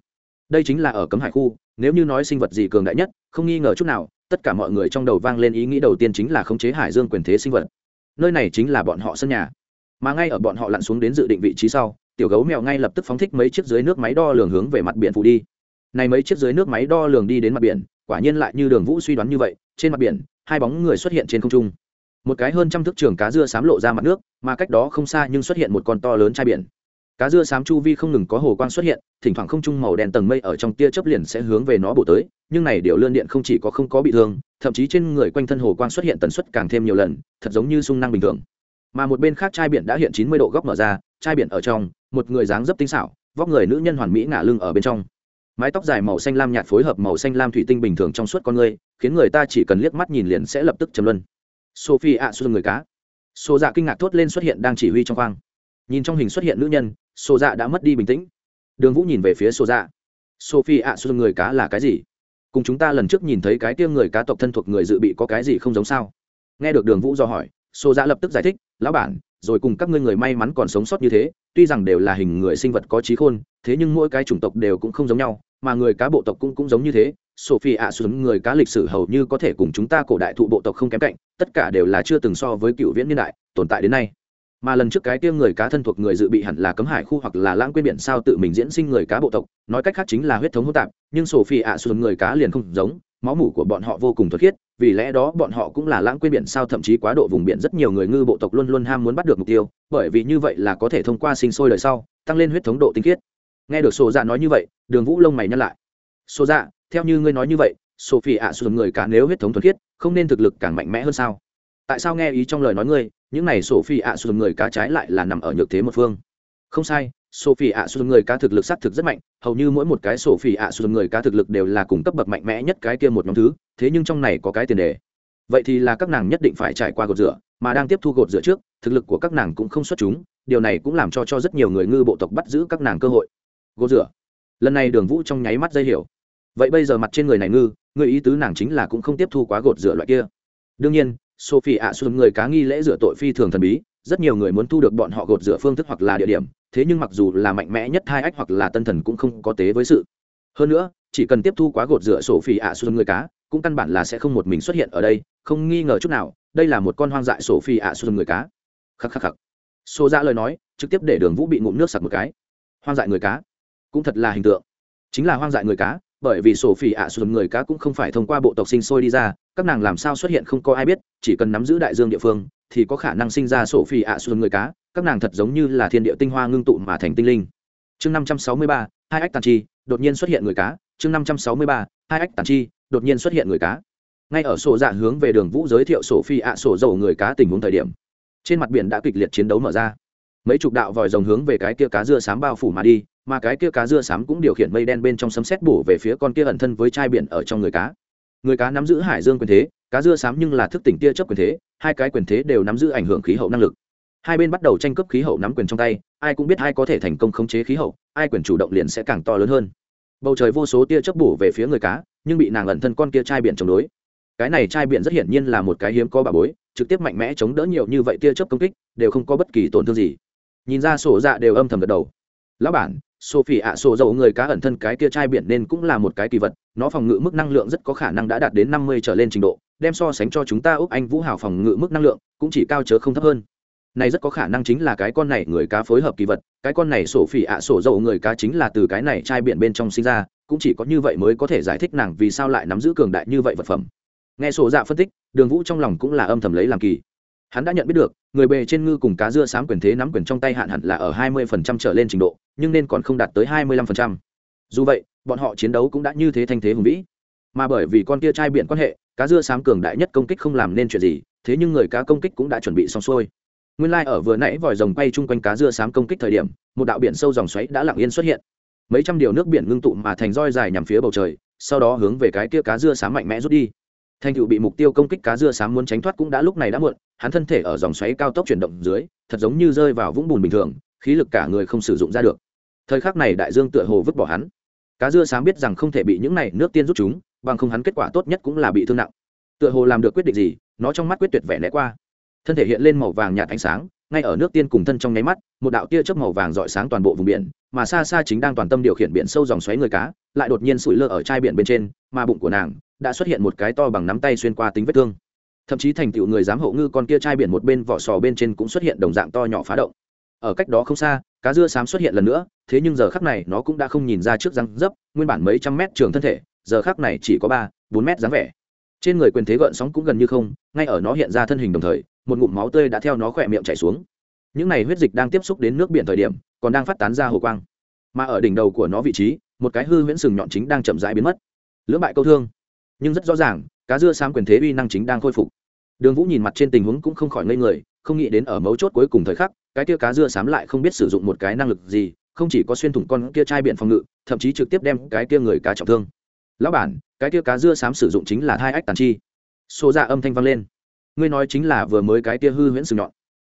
Đây chính là ở cấm hải khu, nếu như nói sinh vật gì cường đại nhất, không nghi ngờ chút nào, tất cả mọi người trong đầu vang lên ý nghĩ đầu tiên chính là khống chế hải dương quyền thế sinh vật. Nơi này chính là bọn họ sân nhà. Mà ngay ở bọn họ lặn xuống đến dự định vị trí sau, tiểu gấu mèo ngay lập tức phóng thích mấy chiếc dưới nước máy đo lường hướng về mặt biển phụ đi. Này mấy chiếc dưới nước máy đo lường đi đến mặt biển, quả nhiên lại như đường vũ suy đoán như vậy, trên mặt biển hai bóng người xuất hiện trên không trung. Một cái hơn trăm thước trường cá dưa xám lộ ra mặt nước, mà cách đó không xa nhưng xuất hiện một con to lớn chai biển. Cá dưa xám chu vi không ngừng có hồ quang xuất hiện, thỉnh thoảng không trung màu đen tầng mây ở trong tia chớp liền sẽ hướng về nó bổ tới, nhưng này điều lươn điện không chỉ có không có bị thương, thậm chí trên người quanh thân hồ quang xuất hiện tần suất càng thêm nhiều lần, thật giống như sung năng bình thường. Mà một bên khác chai biển đã hiện chín mươi độ góc mở ra, chai biển ở trong, một người dáng dấp tinh xảo, vóc người nữ nhân hoàn mỹ ngả lưng ở bên trong. Mái tóc dài màu xanh lam nhạt phối hợp màu xanh lam thủy tinh bình thường trong suốt con người khiến người ta chỉ cần liếc mắt nhìn liền sẽ lập tức chấm luân. Sophie ạ xuân người cá. Số dạ kinh ngạc thốt lên xuất hiện đang chỉ huy trong khoang. Nhìn trong hình xuất hiện nữ nhân số dạ đã mất đi bình tĩnh. Đường vũ nhìn về phía số dạ. Sophie ạ xuân người cá là cái gì? Cùng chúng ta lần trước nhìn thấy cái tiêm người cá tộc thân thuộc người dự bị có cái gì không giống sao? Nghe được đường vũ do hỏi số dạ lập tức giải thích, lão bản, rồi cùng các ngươi người may mắn còn sống sót như thế, tuy rằng đều là hình người sinh vật có trí khôn, thế nhưng mỗi cái chủng tộc đều cũng không giống nhau, mà người cá bộ tộc cũng cũng giống như thế sophie ạ, xuống người cá lịch sử hầu như có thể cùng chúng ta cổ đại thụ bộ tộc không kém cạnh, tất cả đều là chưa từng so với cựu viễn niên đại, tồn tại đến nay. Mà lần trước cái tiêm người cá thân thuộc người dự bị hẳn là cấm hải khu hoặc là lãng quên biển sao tự mình diễn sinh người cá bộ tộc, nói cách khác chính là huyết thống hỗn tạp, nhưng sophie ạ, xuống người cá liền không giống, máu mủ của bọn họ vô cùng thuật khiết, vì lẽ đó bọn họ cũng là lãng quên biển sao thậm chí quá độ vùng biển rất nhiều người ngư bộ tộc luôn luôn ham muốn bắt được mục tiêu, bởi vì như vậy là có thể thông qua sinh sôi đời sau, tăng lên huyết thống độ tinh khiết. Nghe được sổ dạ nói như vậy, đường vũ lông mày nhăn lại. Sổ dạ theo như ngươi nói như vậy, sophie ạ sụt người cá nếu huyết thống thuần khiết, không nên thực lực càng mạnh mẽ hơn sao? Tại sao nghe ý trong lời nói ngươi, những này sophie ạ sụt người cá trái lại là nằm ở nhược thế một phương? Không sai, sophie ạ sụt người cá thực lực xác thực rất mạnh, hầu như mỗi một cái sophie ạ sụt người cá thực lực đều là cùng cấp bậc mạnh mẽ nhất cái kia một nhóm thứ, thế nhưng trong này có cái tiền đề. Vậy thì là các nàng nhất định phải trải qua gột rửa, mà đang tiếp thu gột rửa trước, thực lực của các nàng cũng không xuất chúng, điều này cũng làm cho cho rất nhiều người ngư bộ tộc bắt giữ các nàng cơ hội. Gột rửa. Lần này đường vũ trong nháy mắt dây hiểu vậy bây giờ mặt trên người này ngư người ý tứ nàng chính là cũng không tiếp thu quá gột rửa loại kia. Đương nhiên, sophie ạ xuân người cá nghi lễ rửa tội phi thường thần bí, rất nhiều người muốn thu được bọn họ gột rửa phương thức hoặc là địa điểm, thế nhưng mặc dù là mạnh mẽ nhất hai ách hoặc là tân thần cũng không có tế với sự. Hơn nữa, chỉ cần tiếp thu quá gột rửa sổ phỉ ạ xuân người cá, cũng căn bản là sẽ không một mình xuất hiện ở đây, không nghi ngờ chút nào, đây là một con hoang dại sổ phỉ ạ xuân người cá. Khắc khắc khắc. Xô ra dạ lời nói, trực tiếp để đường vũ bị ngụm nước sặc một cái. Hoang dại người cá. Cũng thật là hình tượng. Chính là hoang dại người cá bởi vì sổ phỉ ạ xuân người cá cũng không phải thông qua bộ tộc sinh sôi đi ra, các nàng làm sao xuất hiện không có ai biết, chỉ cần nắm giữ đại dương địa phương, thì có khả năng sinh ra sổ phỉ ạ xuân người cá, các nàng thật giống như là thiên địa tinh hoa ngưng tụ mà thành tinh linh. Chương năm trăm sáu mươi ba, hai ách tàn chi, đột nhiên xuất hiện người cá. Chương năm trăm sáu mươi ba, hai ách tàn chi, đột nhiên xuất hiện người cá. Ngay ở sổ dạ hướng về đường vũ giới thiệu sổ phi ạ sổ dầu người cá tình huống thời điểm, trên mặt biển đã kịch liệt chiến đấu mở ra mấy chục đạo vòi rồng hướng về cái kia cá dưa sám bao phủ mà đi, mà cái kia cá dưa sám cũng điều khiển mây đen bên trong sấm xét bổ về phía con kia ẩn thân với chai biển ở trong người cá. Người cá nắm giữ hải dương quyền thế, cá dưa sám nhưng là thức tỉnh tia chấp quyền thế, hai cái quyền thế đều nắm giữ ảnh hưởng khí hậu năng lực. Hai bên bắt đầu tranh cướp khí hậu nắm quyền trong tay, ai cũng biết ai có thể thành công khống chế khí hậu, ai quyền chủ động liền sẽ càng to lớn hơn. Bầu trời vô số tia chớp bổ về phía người cá, nhưng bị nàng ẩn thân con kia chai biển chống đối. Cái này chai biển rất hiển nhiên là một cái hiếm có bà bối, trực tiếp mạnh mẽ chống đỡ nhiều như vậy tia chớp công kích, đều không có bất kỳ tổn thương gì nhìn ra sổ dạ đều âm thầm gật đầu. Lão bản, sophie ạ, sổ dầu người cá ẩn thân cái kia chai biển nên cũng là một cái kỳ vật, nó phòng ngự mức năng lượng rất có khả năng đã đạt đến năm mươi trở lên trình độ, đem so sánh cho chúng ta úc anh vũ hào phòng ngự mức năng lượng, cũng chỉ cao chớ không thấp hơn. Này rất có khả năng chính là cái con này người cá phối hợp kỳ vật, cái con này sổ phỉ ạ, sổ dầu người cá chính là từ cái này chai biển bên trong sinh ra, cũng chỉ có như vậy mới có thể giải thích nàng vì sao lại nắm giữ cường đại như vậy vật phẩm. Nghe sổ dạ phân tích, đường vũ trong lòng cũng là âm thầm lấy làm kỳ hắn đã nhận biết được, người bề trên ngư cùng cá dưa sám quyền thế nắm quyền trong tay hạn hẳn là ở hai mươi phần trăm trở lên trình độ, nhưng nên còn không đạt tới hai mươi lăm phần trăm. Dù vậy, bọn họ chiến đấu cũng đã như thế thanh thế hùng vĩ. Mà bởi vì con kia trai biển quan hệ, cá dưa sám cường đại nhất công kích không làm nên chuyện gì, thế nhưng người cá công kích cũng đã chuẩn bị xong xuôi. Nguyên lai、like、ở vừa nãy vòi rồng quay chung quanh cá dưa sám công kích thời điểm, một đạo biển sâu dòng xoáy đã lặng yên xuất hiện. Mấy trăm điều nước biển ngưng tụ mà thành roi dài nhằm phía bầu trời, sau đó hướng về cái kia cá dưa sám mạnh mẽ rút đi thành tựu bị mục tiêu công kích cá dưa sám muốn tránh thoát cũng đã lúc này đã muộn, hắn thân thể ở dòng xoáy cao tốc chuyển động dưới, thật giống như rơi vào vũng bùn bình thường, khí lực cả người không sử dụng ra được. Thời khắc này đại dương tựa hồ vứt bỏ hắn. Cá dưa sám biết rằng không thể bị những này nước tiên rút chúng, bằng không hắn kết quả tốt nhất cũng là bị thương nặng. Tựa hồ làm được quyết định gì, nó trong mắt quyết tuyệt vẻ né qua. Thân thể hiện lên màu vàng nhạt ánh sáng, ngay ở nước tiên cùng thân trong nháy mắt, một đạo tia chớp màu vàng rọi sáng toàn bộ vùng biển, mà xa xa chính đang toàn tâm điều khiển biển sâu dòng xoáy người cá, lại đột nhiên sủi lơ ở chai biển bên trên, mà bụng của nàng đã xuất hiện một cái to bằng nắm tay xuyên qua tính vết thương. Thậm chí thành tựu người dám hộ ngư con kia chai biển một bên vỏ sò bên trên cũng xuất hiện đồng dạng to nhỏ phá động. Ở cách đó không xa, cá dưa xám xuất hiện lần nữa, thế nhưng giờ khắc này nó cũng đã không nhìn ra trước răng dấp, nguyên bản mấy trăm mét trường thân thể, giờ khắc này chỉ có ba, bốn mét dáng vẻ. Trên người quyền thế gợn sóng cũng gần như không, ngay ở nó hiện ra thân hình đồng thời, một ngụm máu tươi đã theo nó khỏe miệng chảy xuống. Những này huyết dịch đang tiếp xúc đến nước biển thời điểm, còn đang phát tán ra hồ quang. Mà ở đỉnh đầu của nó vị trí, một cái hư huyễn sừng nhọn chính đang chậm rãi biến mất. Lưỡng bại câu thương nhưng rất rõ ràng, cá dưa sáng quyền thế uy năng chính đang khôi phục. Đường vũ nhìn mặt trên tình huống cũng không khỏi ngây người, không nghĩ đến ở mấu chốt cuối cùng thời khắc, cái kia cá dưa sám lại không biết sử dụng một cái năng lực gì, không chỉ có xuyên thủng con kia chai biển phòng ngự, thậm chí trực tiếp đem cái kia người cá trọng thương. Lão bản, cái kia cá dưa sám sử dụng chính là hai ách tàn chi. Xô ra dạ âm thanh vang lên. Ngươi nói chính là vừa mới cái kia hư huyễn sừng nhọn.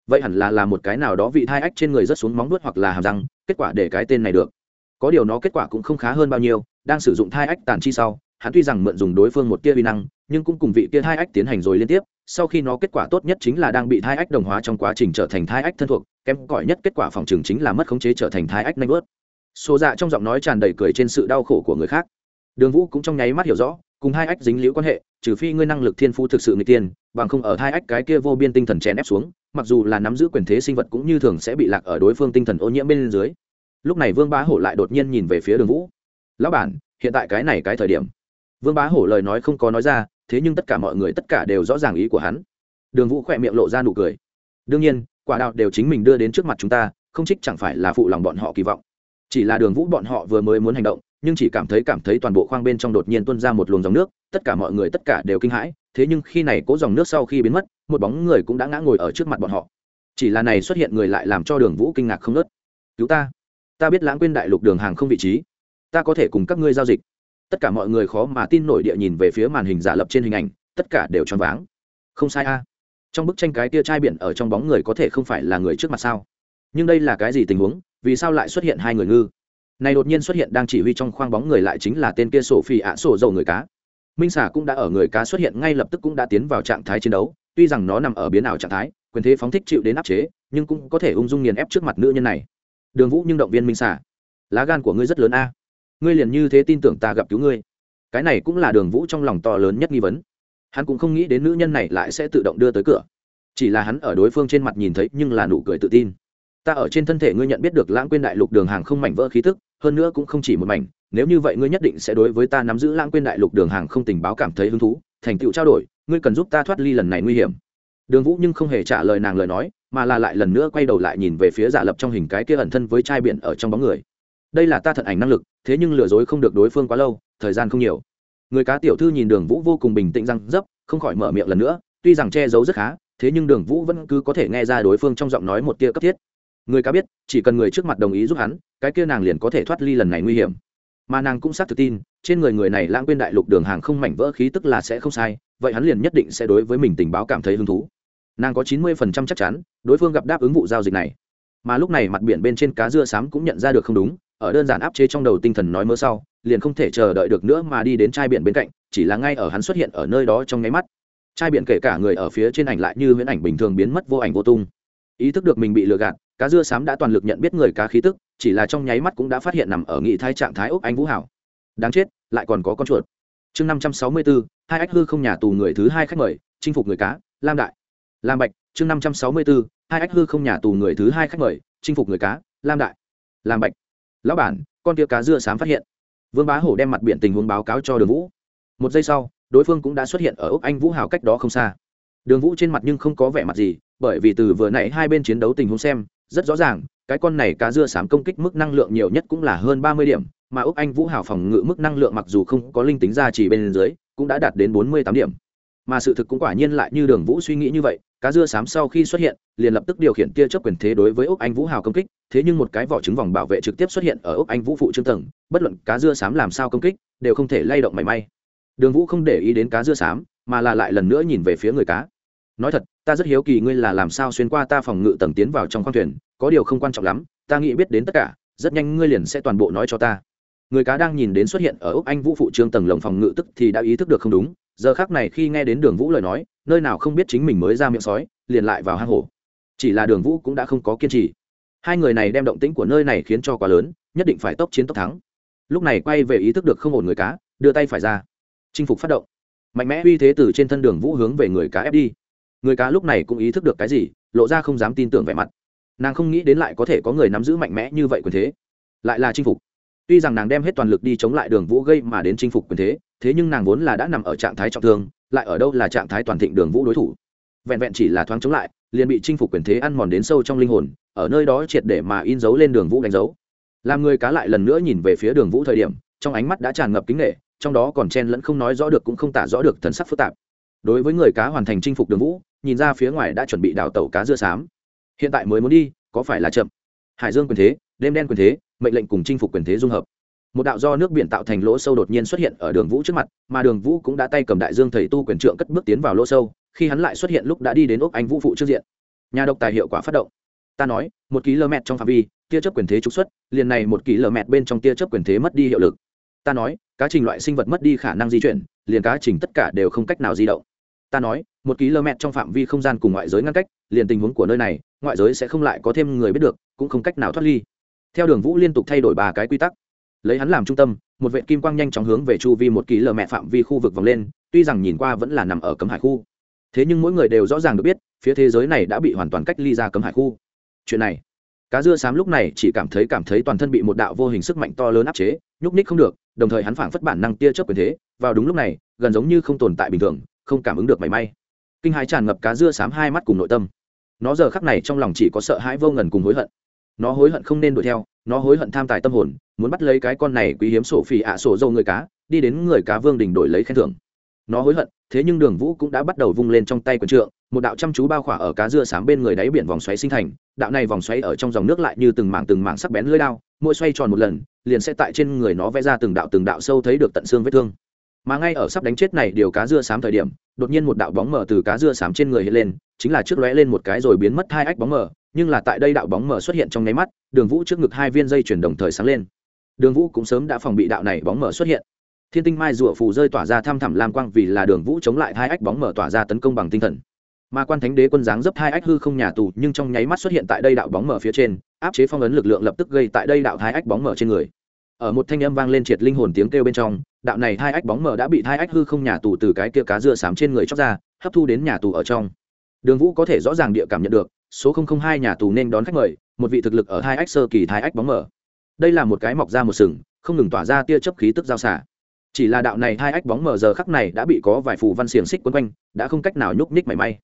Vậy hẳn là là một cái nào đó vị thai ách trên người rất xuống móng nuốt hoặc là hàm răng, kết quả để cái tên này được. Có điều nó kết quả cũng không khá hơn bao nhiêu, đang sử dụng thai ách tàn chi sau hắn tuy rằng mượn dùng đối phương một tia vi năng, nhưng cũng cùng vị kia thai ách tiến hành rồi liên tiếp, sau khi nó kết quả tốt nhất chính là đang bị thai ách đồng hóa trong quá trình trở thành thai ách thân thuộc, kém cỏi nhất kết quả phòng trường chính là mất khống chế trở thành thai ách nanh bớt xô dạ trong giọng nói tràn đầy cười trên sự đau khổ của người khác. Đường vũ cũng trong nháy mắt hiểu rõ, cùng hai ách dính liễu quan hệ, trừ phi ngươi năng lực thiên phú thực sự người tiên bằng không ở hai ách cái kia vô biên tinh thần chèn ép xuống, mặc dù là nắm giữ quyền thế sinh vật cũng như thường sẽ bị lạc ở đối phương tinh thần ô nhiễm bên dưới. Lúc này vương bá hổ lại đột nhiên nhìn về phía đường vũ. Lão bản, hiện tại cái này cái thời điểm vương bá hổ lời nói không có nói ra, thế nhưng tất cả mọi người tất cả đều rõ ràng ý của hắn. Đường vũ khỏe miệng lộ ra nụ cười. Đương nhiên, quả đạo đều chính mình đưa đến trước mặt chúng ta, không trích chẳng phải là phụ lòng bọn họ kỳ vọng. Chỉ là đường vũ bọn họ vừa mới muốn hành động, nhưng chỉ cảm thấy cảm thấy toàn bộ khoang bên trong đột nhiên tuôn ra một luồng dòng nước, tất cả mọi người tất cả đều kinh hãi, thế nhưng khi này cố dòng nước sau khi biến mất, một bóng người cũng đã ngã ngồi ở trước mặt bọn họ. Chỉ là này xuất hiện người lại làm cho đường vũ kinh ngạc không nớt cứu ta. Ta biết lãng quên đại lục đường hàng không vị trí. Ta có thể cùng các ngươi giao dịch tất cả mọi người khó mà tin nổi địa nhìn về phía màn hình giả lập trên hình ảnh, tất cả đều choáng váng. Không sai a. Trong bức tranh cái tia trai biển ở trong bóng người có thể không phải là người trước mặt sao? Nhưng đây là cái gì tình huống? Vì sao lại xuất hiện hai người ngư? Này đột nhiên xuất hiện đang chỉ huy trong khoang bóng người lại chính là tên kia sổ phi ạ, sổ dầu người cá. Minh xả cũng đã ở người cá xuất hiện ngay lập tức cũng đã tiến vào trạng thái chiến đấu, tuy rằng nó nằm ở biến ảo trạng thái, quyền thế phóng thích chịu đến áp chế, nhưng cũng có thể ung dung nghiền ép trước mặt nữ nhân này. Đường vũ nhưng động viên minh xả lá gan của ngươi rất lớn a ngươi liền như thế tin tưởng ta gặp cứu ngươi. Cái này cũng là đường vũ trong lòng to lớn nhất nghi vấn. Hắn cũng không nghĩ đến nữ nhân này lại sẽ tự động đưa tới cửa. Chỉ là hắn ở đối phương trên mặt nhìn thấy nhưng là nụ cười tự tin. Ta ở trên thân thể ngươi nhận biết được lãng quên đại lục đường hàng không mảnh vỡ khí thức hơn nữa cũng không chỉ một mảnh. Nếu như vậy ngươi nhất định sẽ đối với ta nắm giữ lãng quên đại lục đường hàng không tình báo cảm thấy hứng thú, thành tựu trao đổi, ngươi cần giúp ta thoát ly lần này nguy hiểm. Đường vũ nhưng không hề trả lời nàng lời nói, mà là lại lần nữa quay đầu lại nhìn về phía giả lập trong hình cái kia ẩn thân với chai biển ở trong bóng người đây là ta thận ảnh năng lực, thế nhưng lừa dối không được đối phương quá lâu, thời gian không nhiều. Người cá tiểu thư nhìn đường vũ vô cùng bình tĩnh răng dấp, không khỏi mở miệng lần nữa, tuy rằng che giấu rất khá, thế nhưng đường vũ vẫn cứ có thể nghe ra đối phương trong giọng nói một tia cấp thiết. Người cá biết, chỉ cần người trước mặt đồng ý giúp hắn, cái kia nàng liền có thể thoát ly lần này nguy hiểm. Mà nàng cũng xác thực tin, trên người người này lãng quên đại lục đường hàng không mảnh vỡ khí tức là sẽ không sai, vậy hắn liền nhất định sẽ đối với mình tình báo cảm thấy hứng thú. Nàng có chín mươi phần trăm chắc chắn, đối phương gặp đáp ứng vụ giao dịch này. Mà lúc này mặt biển bên trên cá dưa xám cũng nhận ra được không đúng ở đơn giản áp chế trong đầu tinh thần nói mơ sau, liền không thể chờ đợi được nữa mà đi đến chai biển bên cạnh, chỉ là ngay ở hắn xuất hiện ở nơi đó trong nháy mắt. Chai biển kể cả người ở phía trên ảnh lại như huyễn ảnh bình thường biến mất vô ảnh vô tung. Ý thức được mình bị lừa gạt, cá dưa xám đã toàn lực nhận biết người cá khí tức, chỉ là trong nháy mắt cũng đã phát hiện nằm ở nghị thai trạng thái úc anh vũ hảo. Đáng chết, lại còn có con chuột. Chương năm trăm sáu mươi bốn hai ách hư không nhà tù người thứ hai khách mời, chinh phục người cá, lam đại. Lam bạch, chương năm trăm sáu mươi bốn hai ách hư không nhà tù người thứ hai khách mời, chinh phục người cá, lam đại. Lam bạch lão bản, con kia cá dưa sám phát hiện. Vương bá hổ đem mặt biển tình huống báo cáo cho đường vũ. Một giây sau, đối phương cũng đã xuất hiện ở úc anh vũ hào cách đó không xa. Đường vũ trên mặt nhưng không có vẻ mặt gì, bởi vì từ vừa nãy hai bên chiến đấu tình huống xem, rất rõ ràng, cái con này cá dưa sám công kích mức năng lượng nhiều nhất cũng là hơn ba mươi điểm, mà úc anh vũ hào phòng ngự mức năng lượng mặc dù không có linh tính ra chỉ bên dưới, cũng đã đạt đến bốn mươi tám điểm. Mà sự thực cũng quả nhiên lại như đường vũ suy nghĩ như vậy cá dưa sám sau khi xuất hiện, liền lập tức điều khiển tia chớp quyền thế đối với Ốc anh vũ hào công kích, thế nhưng một cái vỏ trứng vòng bảo vệ trực tiếp xuất hiện ở Ốc anh vũ phụ trương tầng, bất luận cá dưa sám làm sao công kích, đều không thể lay động mảy may. Đường vũ không để ý đến cá dưa sám mà là lại lần nữa nhìn về phía người cá. Nói thật, ta rất hiếu kỳ ngươi là làm sao xuyên qua ta phòng ngự tầng tiến vào trong khoang thuyền, có điều không quan trọng lắm, ta nghĩ biết đến tất cả, rất nhanh ngươi liền sẽ toàn bộ nói cho ta. Người cá đang nhìn đến xuất hiện ở Ốc anh vũ phụ trương tầng lồng phòng ngự tức thì đã ý thức được không đúng, giờ khác này khi nghe đến đường vũ lời nói nơi nào không biết chính mình mới ra miệng sói, liền lại vào hang hổ. Chỉ là đường vũ cũng đã không có kiên trì. Hai người này đem động tĩnh của nơi này khiến cho quá lớn, nhất định phải tốc chiến tốc thắng. Lúc này quay về ý thức được không ổn người cá, đưa tay phải ra. Chinh phục phát động. Mạnh mẽ uy thế từ trên thân đường vũ hướng về người cá ép đi. Người cá lúc này cũng ý thức được cái gì, lộ ra không dám tin tưởng vẻ mặt. Nàng không nghĩ đến lại có thể có người nắm giữ mạnh mẽ như vậy quyền thế. Lại là chinh phục. Tuy rằng nàng đem hết toàn lực đi chống lại đường vũ gây mà đến chinh phục quyền thế thế nhưng nàng vốn là đã nằm ở trạng thái trọng thương lại ở đâu là trạng thái toàn thịnh đường vũ đối thủ. Vẹn vẹn chỉ là thoáng chống lại, liền bị chinh phục quyền thế ăn mòn đến sâu trong linh hồn, ở nơi đó triệt để mà in dấu lên đường vũ đánh dấu. Làm người cá lại lần nữa nhìn về phía đường vũ thời điểm, trong ánh mắt đã tràn ngập kính nghệ trong đó còn chen lẫn không nói rõ được cũng không tả rõ được thần sắc phức tạp. Đối với người cá hoàn thành chinh phục đường vũ, nhìn ra phía ngoài đã chuẩn bị đào tẩu cá dưa xám hiện tại mới muốn đi, có phải là chậm? Hải dương quyền thế, đêm đen quyền thế, mệnh lệnh cùng chinh phục quyền thế dung hợp một đạo do nước biển tạo thành lỗ sâu đột nhiên xuất hiện ở đường vũ trước mặt, mà đường vũ cũng đã tay cầm đại dương thầy tu quyền trượng cất bước tiến vào lỗ sâu, khi hắn lại xuất hiện lúc đã đi đến ốc anh vũ phụ trước diện. Nhà độc tài hiệu quả phát động. Ta nói, một km trong phạm vi, tia chấp quyền thế trục xuất, liền này một km bên trong tia chấp quyền thế mất đi hiệu lực. Ta nói, cá trình loại sinh vật mất đi khả năng di chuyển, liền cá trình tất cả đều không cách nào di động. Ta nói, một km trong phạm vi không gian cùng ngoại giới ngăn cách, liền tình huống của nơi này, ngoại giới sẽ không lại có thêm người biết được, cũng không cách nào thoát ly. Theo đường vũ liên tục thay đổi ba cái quy tắc lấy hắn làm trung tâm, một vệ kim quang nhanh chóng hướng về chu vi một ký lờ mẹ phạm vi khu vực vòng lên, tuy rằng nhìn qua vẫn là nằm ở cấm hải khu. Thế nhưng mỗi người đều rõ ràng được biết, phía thế giới này đã bị hoàn toàn cách ly ra cấm hải khu. Chuyện này, cá dưa xám lúc này chỉ cảm thấy cảm thấy toàn thân bị một đạo vô hình sức mạnh to lớn áp chế, nhúc ních không được, đồng thời hắn phảng phất bản năng tia chớp quyền thế, vào đúng lúc này, gần giống như không tồn tại bình thường, không cảm ứng được mảy may. Kinh hãi tràn ngập cá dưa xám hai mắt cùng nội tâm. Nó giờ khắc này trong lòng chỉ có sợ hãi vô ngần cùng hối hận. Nó hối hận không nên đuổi theo nó hối hận tham tài tâm hồn, muốn bắt lấy cái con này quý hiếm sổ phỉ ạ sổ dâu người cá, đi đến người cá vương đình đổi lấy khen thưởng. Nó hối hận, thế nhưng đường vũ cũng đã bắt đầu vung lên trong tay quần trượng, một đạo chăm chú bao khỏa ở cá dưa sáng bên người đáy biển vòng xoáy sinh thành, đạo này vòng xoáy ở trong dòng nước lại như từng mảng từng mảng sắc bén lưỡi đao, mỗi xoay tròn một lần, liền sẽ tại trên người nó vẽ ra từng đạo từng đạo sâu thấy được tận xương vết thương mà ngay ở sắp đánh chết này điều cá dưa sám thời điểm, đột nhiên một đạo bóng mờ từ cá dưa sám trên người hiện lên, chính là trước lóe lên một cái rồi biến mất hai ách bóng mờ, nhưng là tại đây đạo bóng mờ xuất hiện trong nháy mắt, đường vũ trước ngực hai viên dây chuyển đồng thời sáng lên. Đường vũ cũng sớm đã phòng bị đạo này bóng mờ xuất hiện. Thiên tinh mai rùa phù rơi tỏa ra thăm thẳm lam quang vì là đường vũ chống lại hai ách bóng mờ tỏa ra tấn công bằng tinh thần. Mà quan thánh đế quân giáng dấp hai ách hư không nhà tù, nhưng trong nháy mắt xuất hiện tại đây đạo bóng mở phía trên, áp chế phong ấn lực lượng lập tức gây tại đây đạo hai ách bóng mở trên người. Ở một thanh âm vang lên triệt linh hồn tiếng kêu bên trong đạo này hai ách bóng mờ đã bị hai ách hư không nhà tù từ cái kia cá dưa xám trên người chóc ra hấp thu đến nhà tù ở trong. Đường vũ có thể rõ ràng địa cảm nhận được số hai nhà tù nên đón khách mời một vị thực lực ở hai ách sơ kỳ hai ách bóng mờ. Đây là một cái mọc ra một sừng không ngừng tỏa ra tia chấp khí tức giao xả. Chỉ là đạo này hai ách bóng mờ giờ khắc này đã bị có vài phù văn xiềng xích quấn quanh đã không cách nào nhúc nhích mảy may.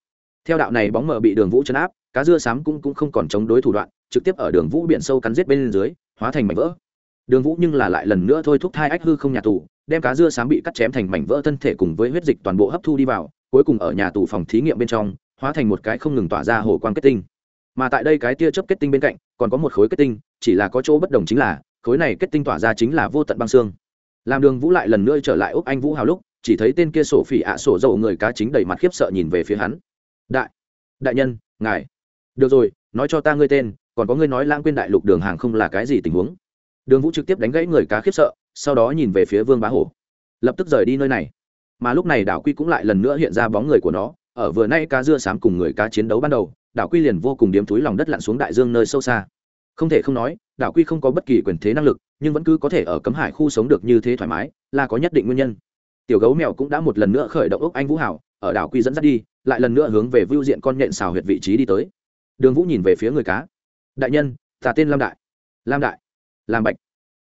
Theo đạo này bóng mờ bị đường vũ chấn áp cá dưa sám cũng, cũng không còn chống đối thủ đoạn trực tiếp ở đường vũ biển sâu cắn giết bên dưới hóa thành mảnh vỡ đường vũ nhưng là lại lần nữa thôi thúc thai ách hư không nhà tù, đem cá dưa sám bị cắt chém thành mảnh vỡ thân thể cùng với huyết dịch toàn bộ hấp thu đi vào, cuối cùng ở nhà tù phòng thí nghiệm bên trong, hóa thành một cái không ngừng tỏa ra hồ quang kết tinh. Mà tại đây cái tia chớp kết tinh bên cạnh, còn có một khối kết tinh, chỉ là có chỗ bất đồng chính là, khối này kết tinh tỏa ra chính là vô tận băng xương. Làm đường vũ lại lần nữa trở lại úc anh vũ hào lúc, chỉ thấy tên kia sổ phỉ ạ sổ dầu người cá chính đầy mặt khiếp sợ nhìn về phía hắn. Đại đại nhân, ngài. Được rồi, nói cho ta ngươi tên, còn có ngươi nói lãng quên đại lục đường hàng không là cái gì tình huống? Đường vũ trực tiếp đánh gãy người cá khiếp sợ, sau đó nhìn về phía vương bá hổ. Lập tức rời đi nơi này. Mà lúc này đảo quy cũng lại lần nữa hiện ra bóng người của nó. Ở vừa nay cá dưa sám cùng người cá chiến đấu ban đầu, đảo quy liền vô cùng điếm túi lòng đất lặn xuống đại dương nơi sâu xa. Không thể không nói, đảo quy không có bất kỳ quyền thế năng lực, nhưng vẫn cứ có thể ở cấm hải khu sống được như thế thoải mái, là có nhất định nguyên nhân. Tiểu gấu mèo cũng đã một lần nữa khởi động ốc anh vũ hảo, ở đảo quy dẫn dắt đi, lại lần nữa hướng về vưu diện con nhện xào huyệt vị trí đi tới. Đường vũ nhìn về phía người cá. Đại nhân, ta tên lam đại. Lam đại lam bạch.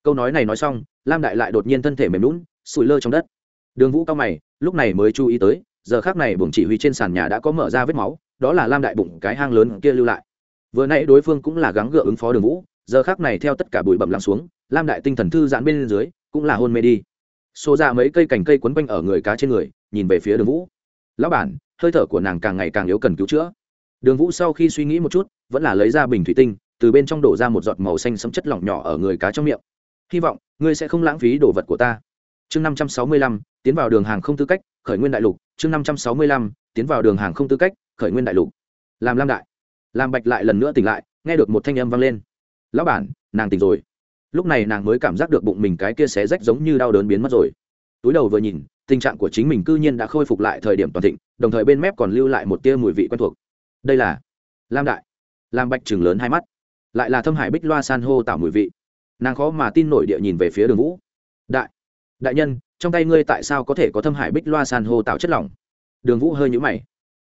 Câu nói này nói xong, lam đại lại đột nhiên thân thể mềm lún sụi lơ trong đất. Đường vũ cao mày, lúc này mới chú ý tới, giờ khác này buồng chỉ huy trên sàn nhà đã có mở ra vết máu, đó là lam đại bụng cái hang lớn kia lưu lại. Vừa nãy đối phương cũng là gắng gượng ứng phó đường vũ, giờ khác này theo tất cả bụi bẩm lắng xuống, lam đại tinh thần thư giãn bên dưới, cũng là hôn mê đi. Xô ra mấy cây cành cây quấn quanh ở người cá trên người, nhìn về phía đường vũ. Lão bản, hơi thở của nàng càng ngày càng yếu cần cứu chữa. Đường vũ sau khi suy nghĩ một chút, vẫn là lấy ra bình thủy tinh từ bên trong đổ ra một giọt màu xanh sẫm chất lỏng nhỏ ở người cá trong miệng. Hy vọng, ngươi sẽ không lãng phí đồ vật của ta. Chương năm trăm sáu mươi lăm, tiến vào đường hàng không tư cách, khởi nguyên đại lục. Chương năm trăm sáu mươi lăm, tiến vào đường hàng không tư cách, khởi nguyên đại lục. Làm lam đại. Làm bạch lại lần nữa tỉnh lại, nghe được một thanh âm vang lên. Lão bản, nàng tỉnh rồi. Lúc này nàng mới cảm giác được bụng mình cái kia xé rách giống như đau đớn biến mất rồi. Túi đầu vừa nhìn, tình trạng của chính mình cư nhiên đã khôi phục lại thời điểm toàn thịnh, đồng thời bên mép còn lưu lại một tia mùi vị quen thuộc. Đây là lam đại. Lam bạch chừng lớn hai mắt lại là thâm hải bích loa san hô tạo mùi vị. Nàng khó mà tin nổi địa nhìn về phía đường vũ. Đại đại nhân, trong tay ngươi tại sao có thể có thâm hải bích loa san hô tạo chất lỏng? Đường vũ hơi nhũ mày.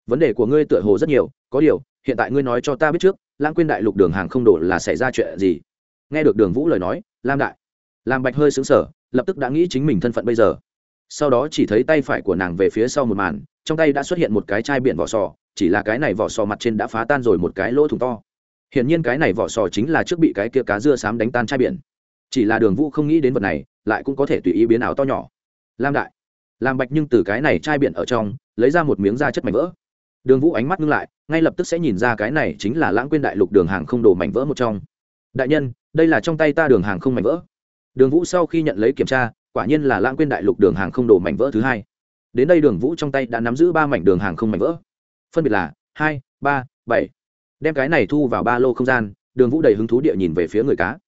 Vấn đề của ngươi tựa hồ rất nhiều, có điều, hiện tại ngươi nói cho ta biết trước lãng quên đại lục đường hàng không đổ là xảy ra chuyện gì? Nghe được đường vũ lời nói, lam đại làm bạch hơi xứng sở lập tức đã nghĩ chính mình thân phận bây giờ. Sau đó chỉ thấy tay phải của nàng về phía sau một màn, trong tay đã xuất hiện một cái chai biển vỏ sò, chỉ là cái này vỏ sò mặt trên đã phá tan rồi một cái lỗ thủng to hiển nhiên cái này vỏ sò chính là trước bị cái kia cá dưa xám đánh tan chai biển. Chỉ là đường vũ không nghĩ đến vật này, lại cũng có thể tùy ý biến ảo to nhỏ. Lam đại. Làm bạch nhưng từ cái này chai biển ở trong, lấy ra một miếng da chất mảnh vỡ. Đường vũ ánh mắt ngưng lại, ngay lập tức sẽ nhìn ra cái này chính là lãng quên đại lục đường hàng không đổ mảnh vỡ một trong. Đại nhân, đây là trong tay ta đường hàng không mảnh vỡ. Đường vũ sau khi nhận lấy kiểm tra, quả nhiên là lãng quên đại lục đường hàng không đổ mảnh vỡ thứ hai. Đến đây đường vũ trong tay đã nắm giữ ba mảnh đường hàng không mảnh vỡ. Phân biệt là hai, ba, bảy đem cái này thu vào ba lô không gian, đường vũ đầy hứng thú địa nhìn về phía người cá.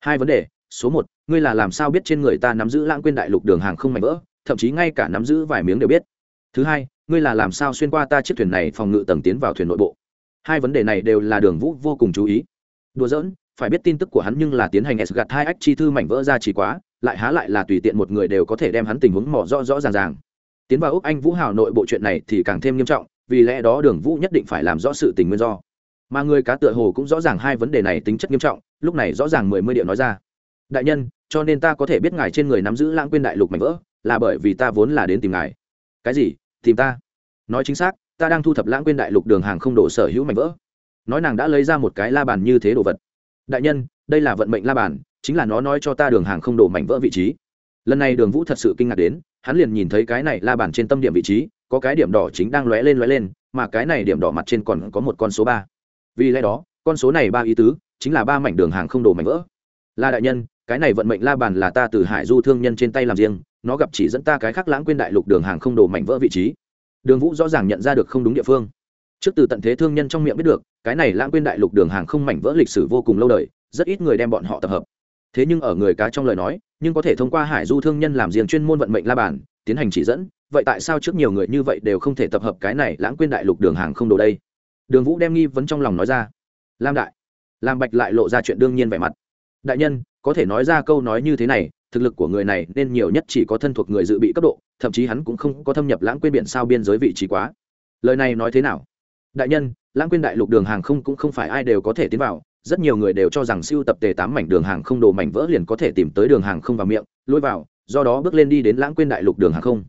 Hai vấn đề, số một, ngươi là làm sao biết trên người ta nắm giữ lãng quên đại lục đường hàng không mảnh vỡ, thậm chí ngay cả nắm giữ vài miếng đều biết. Thứ hai, ngươi là làm sao xuyên qua ta chiếc thuyền này phòng ngự tầng tiến vào thuyền nội bộ? Hai vấn đề này đều là đường vũ vô cùng chú ý. Đùa giỡn, phải biết tin tức của hắn nhưng là tiến hành s gạt hai ách chi thư mảnh vỡ ra chỉ quá, lại há lại là tùy tiện một người đều có thể đem hắn tình huống mỏ rõ rõ ràng ràng. Tiến vào úc anh vũ hào nội bộ chuyện này thì càng thêm nghiêm trọng, vì lẽ đó đường vũ nhất định phải làm rõ sự tình nguyên do mà người cá tựa hồ cũng rõ ràng hai vấn đề này tính chất nghiêm trọng, lúc này rõ ràng mười mươi điệu nói ra. Đại nhân, cho nên ta có thể biết ngài trên người nắm giữ lãng quên đại lục mảnh vỡ, là bởi vì ta vốn là đến tìm ngài. Cái gì? Tìm ta? Nói chính xác, ta đang thu thập lãng quên đại lục đường hàng không đổ sở hữu mảnh vỡ. Nói nàng đã lấy ra một cái la bàn như thế đồ vật. Đại nhân, đây là vận mệnh la bàn, chính là nó nói cho ta đường hàng không đổ mảnh vỡ vị trí. Lần này đường vũ thật sự kinh ngạc đến, hắn liền nhìn thấy cái này la bàn trên tâm điểm vị trí, có cái điểm đỏ chính đang lóe lên lóe lên, mà cái này điểm đỏ mặt trên còn có một con số ba vì lẽ đó, con số này ba ý tứ, chính là ba mảnh đường hàng không đồ mảnh vỡ. La đại nhân, cái này vận mệnh la bàn là ta từ hải du thương nhân trên tay làm riêng, nó gặp chỉ dẫn ta cái khác lãng quên đại lục đường hàng không đồ mảnh vỡ vị trí. Đường vũ rõ ràng nhận ra được không đúng địa phương. Trước từ tận thế thương nhân trong miệng biết được, cái này lãng quên đại lục đường hàng không mảnh vỡ lịch sử vô cùng lâu đời, rất ít người đem bọn họ tập hợp. Thế nhưng ở người cá trong lời nói, nhưng có thể thông qua hải du thương nhân làm riêng chuyên môn vận mệnh la bàn, tiến hành chỉ dẫn, vậy tại sao trước nhiều người như vậy đều không thể tập hợp cái này lãng quên đại lục đường hàng không đồ đây? Đường vũ đem nghi vấn trong lòng nói ra. Lam đại. Lam bạch lại lộ ra chuyện đương nhiên vẻ mặt. Đại nhân, có thể nói ra câu nói như thế này, thực lực của người này nên nhiều nhất chỉ có thân thuộc người dự bị cấp độ, thậm chí hắn cũng không có thâm nhập lãng quên biển sao biên giới vị trí quá. Lời này nói thế nào? Đại nhân, lãng quên đại lục đường hàng không cũng không phải ai đều có thể tiến vào, rất nhiều người đều cho rằng siêu tập tề tám mảnh đường hàng không đồ mảnh vỡ liền có thể tìm tới đường hàng không vào miệng, lôi vào, do đó bước lên đi đến lãng quên đại lục đường hàng không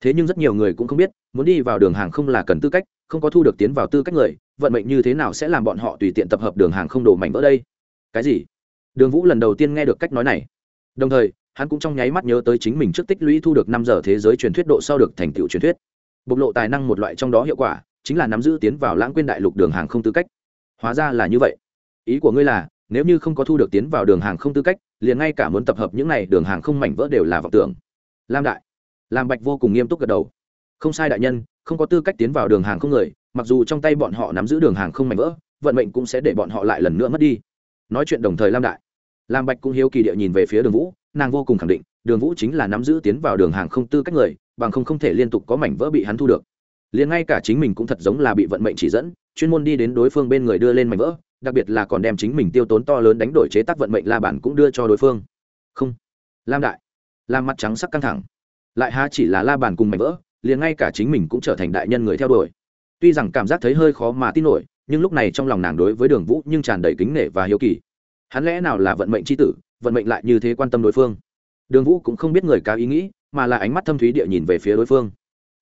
thế nhưng rất nhiều người cũng không biết, muốn đi vào đường hàng không là cần tư cách, không có thu được tiến vào tư cách người, vận mệnh như thế nào sẽ làm bọn họ tùy tiện tập hợp đường hàng không đồ mảnh vỡ đây? Cái gì? Đường vũ lần đầu tiên nghe được cách nói này. Đồng thời, hắn cũng trong nháy mắt nhớ tới chính mình trước tích lũy thu được năm giờ thế giới truyền thuyết độ sau được thành tựu truyền thuyết. Bộc lộ tài năng một loại trong đó hiệu quả, chính là nắm giữ tiến vào lãng quên đại lục đường hàng không tư cách. Hóa ra là như vậy. Ý của ngươi là, nếu như không có thu được tiến vào đường hàng không tư cách, liền ngay cả muốn tập hợp những này đường hàng không mảnh vỡ đều là vọng tưởng. Lam đại lam bạch vô cùng nghiêm túc gật đầu. Không sai đại nhân, không có tư cách tiến vào đường hàng không người, mặc dù trong tay bọn họ nắm giữ đường hàng không mảnh vỡ, vận mệnh cũng sẽ để bọn họ lại lần nữa mất đi. Nói chuyện đồng thời lam đại. Lam bạch cũng hiếu kỳ địa nhìn về phía đường vũ, nàng vô cùng khẳng định, đường vũ chính là nắm giữ tiến vào đường hàng không tư cách người, bằng không không thể liên tục có mảnh vỡ bị hắn thu được. Liền ngay cả chính mình cũng thật giống là bị vận mệnh chỉ dẫn, chuyên môn đi đến đối phương bên người đưa lên mảnh vỡ, đặc biệt là còn đem chính mình tiêu tốn to lớn đánh đổi chế tác vận mệnh la bản cũng đưa cho đối phương. Không. Lam đại. Lam mặt trắng sắc căng thẳng lại há chỉ là la bàn cùng mảnh vỡ, liền ngay cả chính mình cũng trở thành đại nhân người theo đuổi. Tuy rằng cảm giác thấy hơi khó mà tin nổi, nhưng lúc này trong lòng nàng đối với đường vũ nhưng tràn đầy kính nể và hiếu kỳ. Hắn lẽ nào là vận mệnh c h i tử, vận mệnh lại như thế quan tâm đối phương? Đường vũ cũng không biết người cá ý nghĩ, mà là ánh mắt thâm thúy địa nhìn về phía đối phương.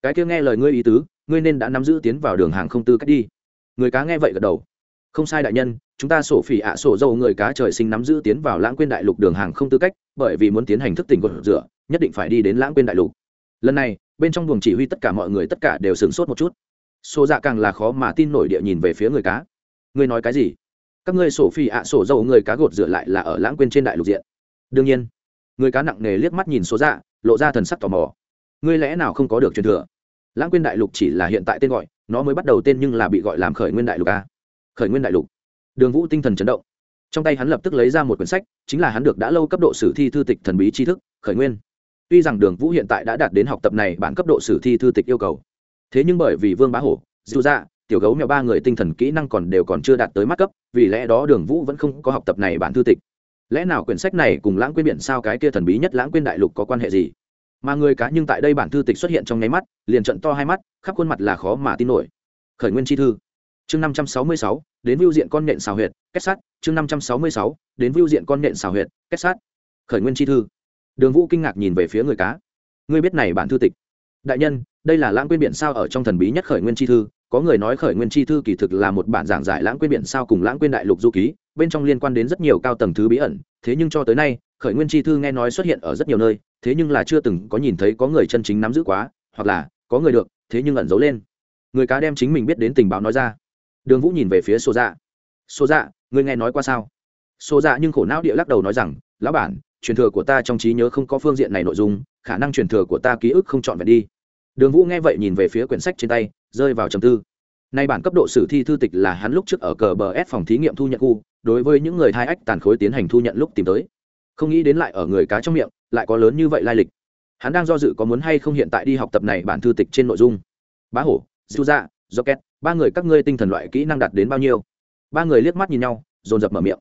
Cái kia nghe lời ngươi ý tứ, ngươi nên đã nắm giữ tiến vào đường hàng không tư cách đi. Người cá nghe vậy gật đầu. Không sai đại nhân, chúng ta sổ phỉ ạ sổ dâu người cá trời sinh nắm giữ tiến vào lãng quên đại lục đường hàng không tư cách, bởi vì muốn tiến hành thức tỉnh gột rửa nhất định phải đi đến lãng quên đại lục. Lần này, bên trong buồng chỉ huy tất cả mọi người tất cả đều sửng sốt một chút. Xô dạ càng là khó mà tin nổi địa nhìn về phía người cá. Ngươi nói cái gì? Các ngươi sổ phi ạ, sổ dầu người cá gột rửa lại là ở lãng quên trên đại lục diện. Đương nhiên, người cá nặng nề liếc mắt nhìn số dạ lộ ra thần sắc tò mò. Ngươi lẽ nào không có được truyền thừa? Lãng quên đại lục chỉ là hiện tại tên gọi, nó mới bắt đầu tên nhưng là bị gọi làm khởi nguyên đại lục a. Khởi nguyên đại lục. Đường vũ tinh thần chấn động. Trong tay hắn lập tức lấy ra một quyển sách, chính là hắn được đã lâu cấp độ sử thi thư tịch thần bí tri thức, khởi nguyên tuy rằng đường vũ hiện tại đã đạt đến học tập này bản cấp độ sử thi thư tịch yêu cầu. Thế nhưng bởi vì vương bá hổ dịu dạ tiểu gấu mèo ba người tinh thần kỹ năng còn đều còn chưa đạt tới mắt cấp, vì lẽ đó đường vũ vẫn không có học tập này bản thư tịch. Lẽ nào quyển sách này cùng lãng quên biển sao cái kia thần bí nhất lãng quên đại lục có quan hệ gì? Mà người cá nhưng tại đây bản thư tịch xuất hiện trong nháy mắt, liền trận to hai mắt, khắp khuôn mặt là khó mà tin nổi. Khởi nguyên chi thư. Chương năm trăm sáu mươi sáu, đến vưu diện con nện xào huyệt, kết sát. Chương năm trăm sáu mươi sáu, đến vưu diện con nện xào huyệt, kết sát. Khởi nguyên chi thư đường vũ kinh ngạc nhìn về phía người cá. Ngươi biết này bản thư tịch. Đại nhân, đây là lãng quên biển sao ở trong thần bí nhất khởi nguyên chi thư. Có người nói khởi nguyên chi thư kỳ thực là một bản giảng giải lãng quên biển sao cùng lãng quên đại lục du ký, bên trong liên quan đến rất nhiều cao tầng thứ bí ẩn. Thế nhưng cho tới nay, khởi nguyên chi thư nghe nói xuất hiện ở rất nhiều nơi, thế nhưng là chưa từng có nhìn thấy có người chân chính nắm giữ quá, hoặc là có người được, thế nhưng ẩn giấu lên. Người cá đem chính mình biết đến tình báo nói ra. Đường vũ nhìn về phía số dạ. Số dạ người nghe nói qua sao? Số dạ nhưng khổ não địa lắc đầu nói rằng, lão bản truyền thừa của ta trong trí nhớ không có phương diện này nội dung, khả năng truyền thừa của ta ký ức không trọn vẹn đi. Đường vũ nghe vậy nhìn về phía quyển sách trên tay, rơi vào trầm tư. Nay bản cấp độ sử thi thư tịch là hắn lúc trước ở cờ bờ s phòng thí nghiệm thu nhận khu, đối với những người thai ách tàn khối tiến hành thu nhận lúc tìm tới. Không nghĩ đến lại ở người cá trong miệng, lại có lớn như vậy lai lịch. Hắn đang do dự có muốn hay không hiện tại đi học tập này bản thư tịch trên nội dung. Bá hổ dư dạ rocket, ba người các ngươi tinh thần loại kỹ năng đạt đến bao nhiêu? Ba người liếc mắt nhìn nhau, dồn dập mở miệng.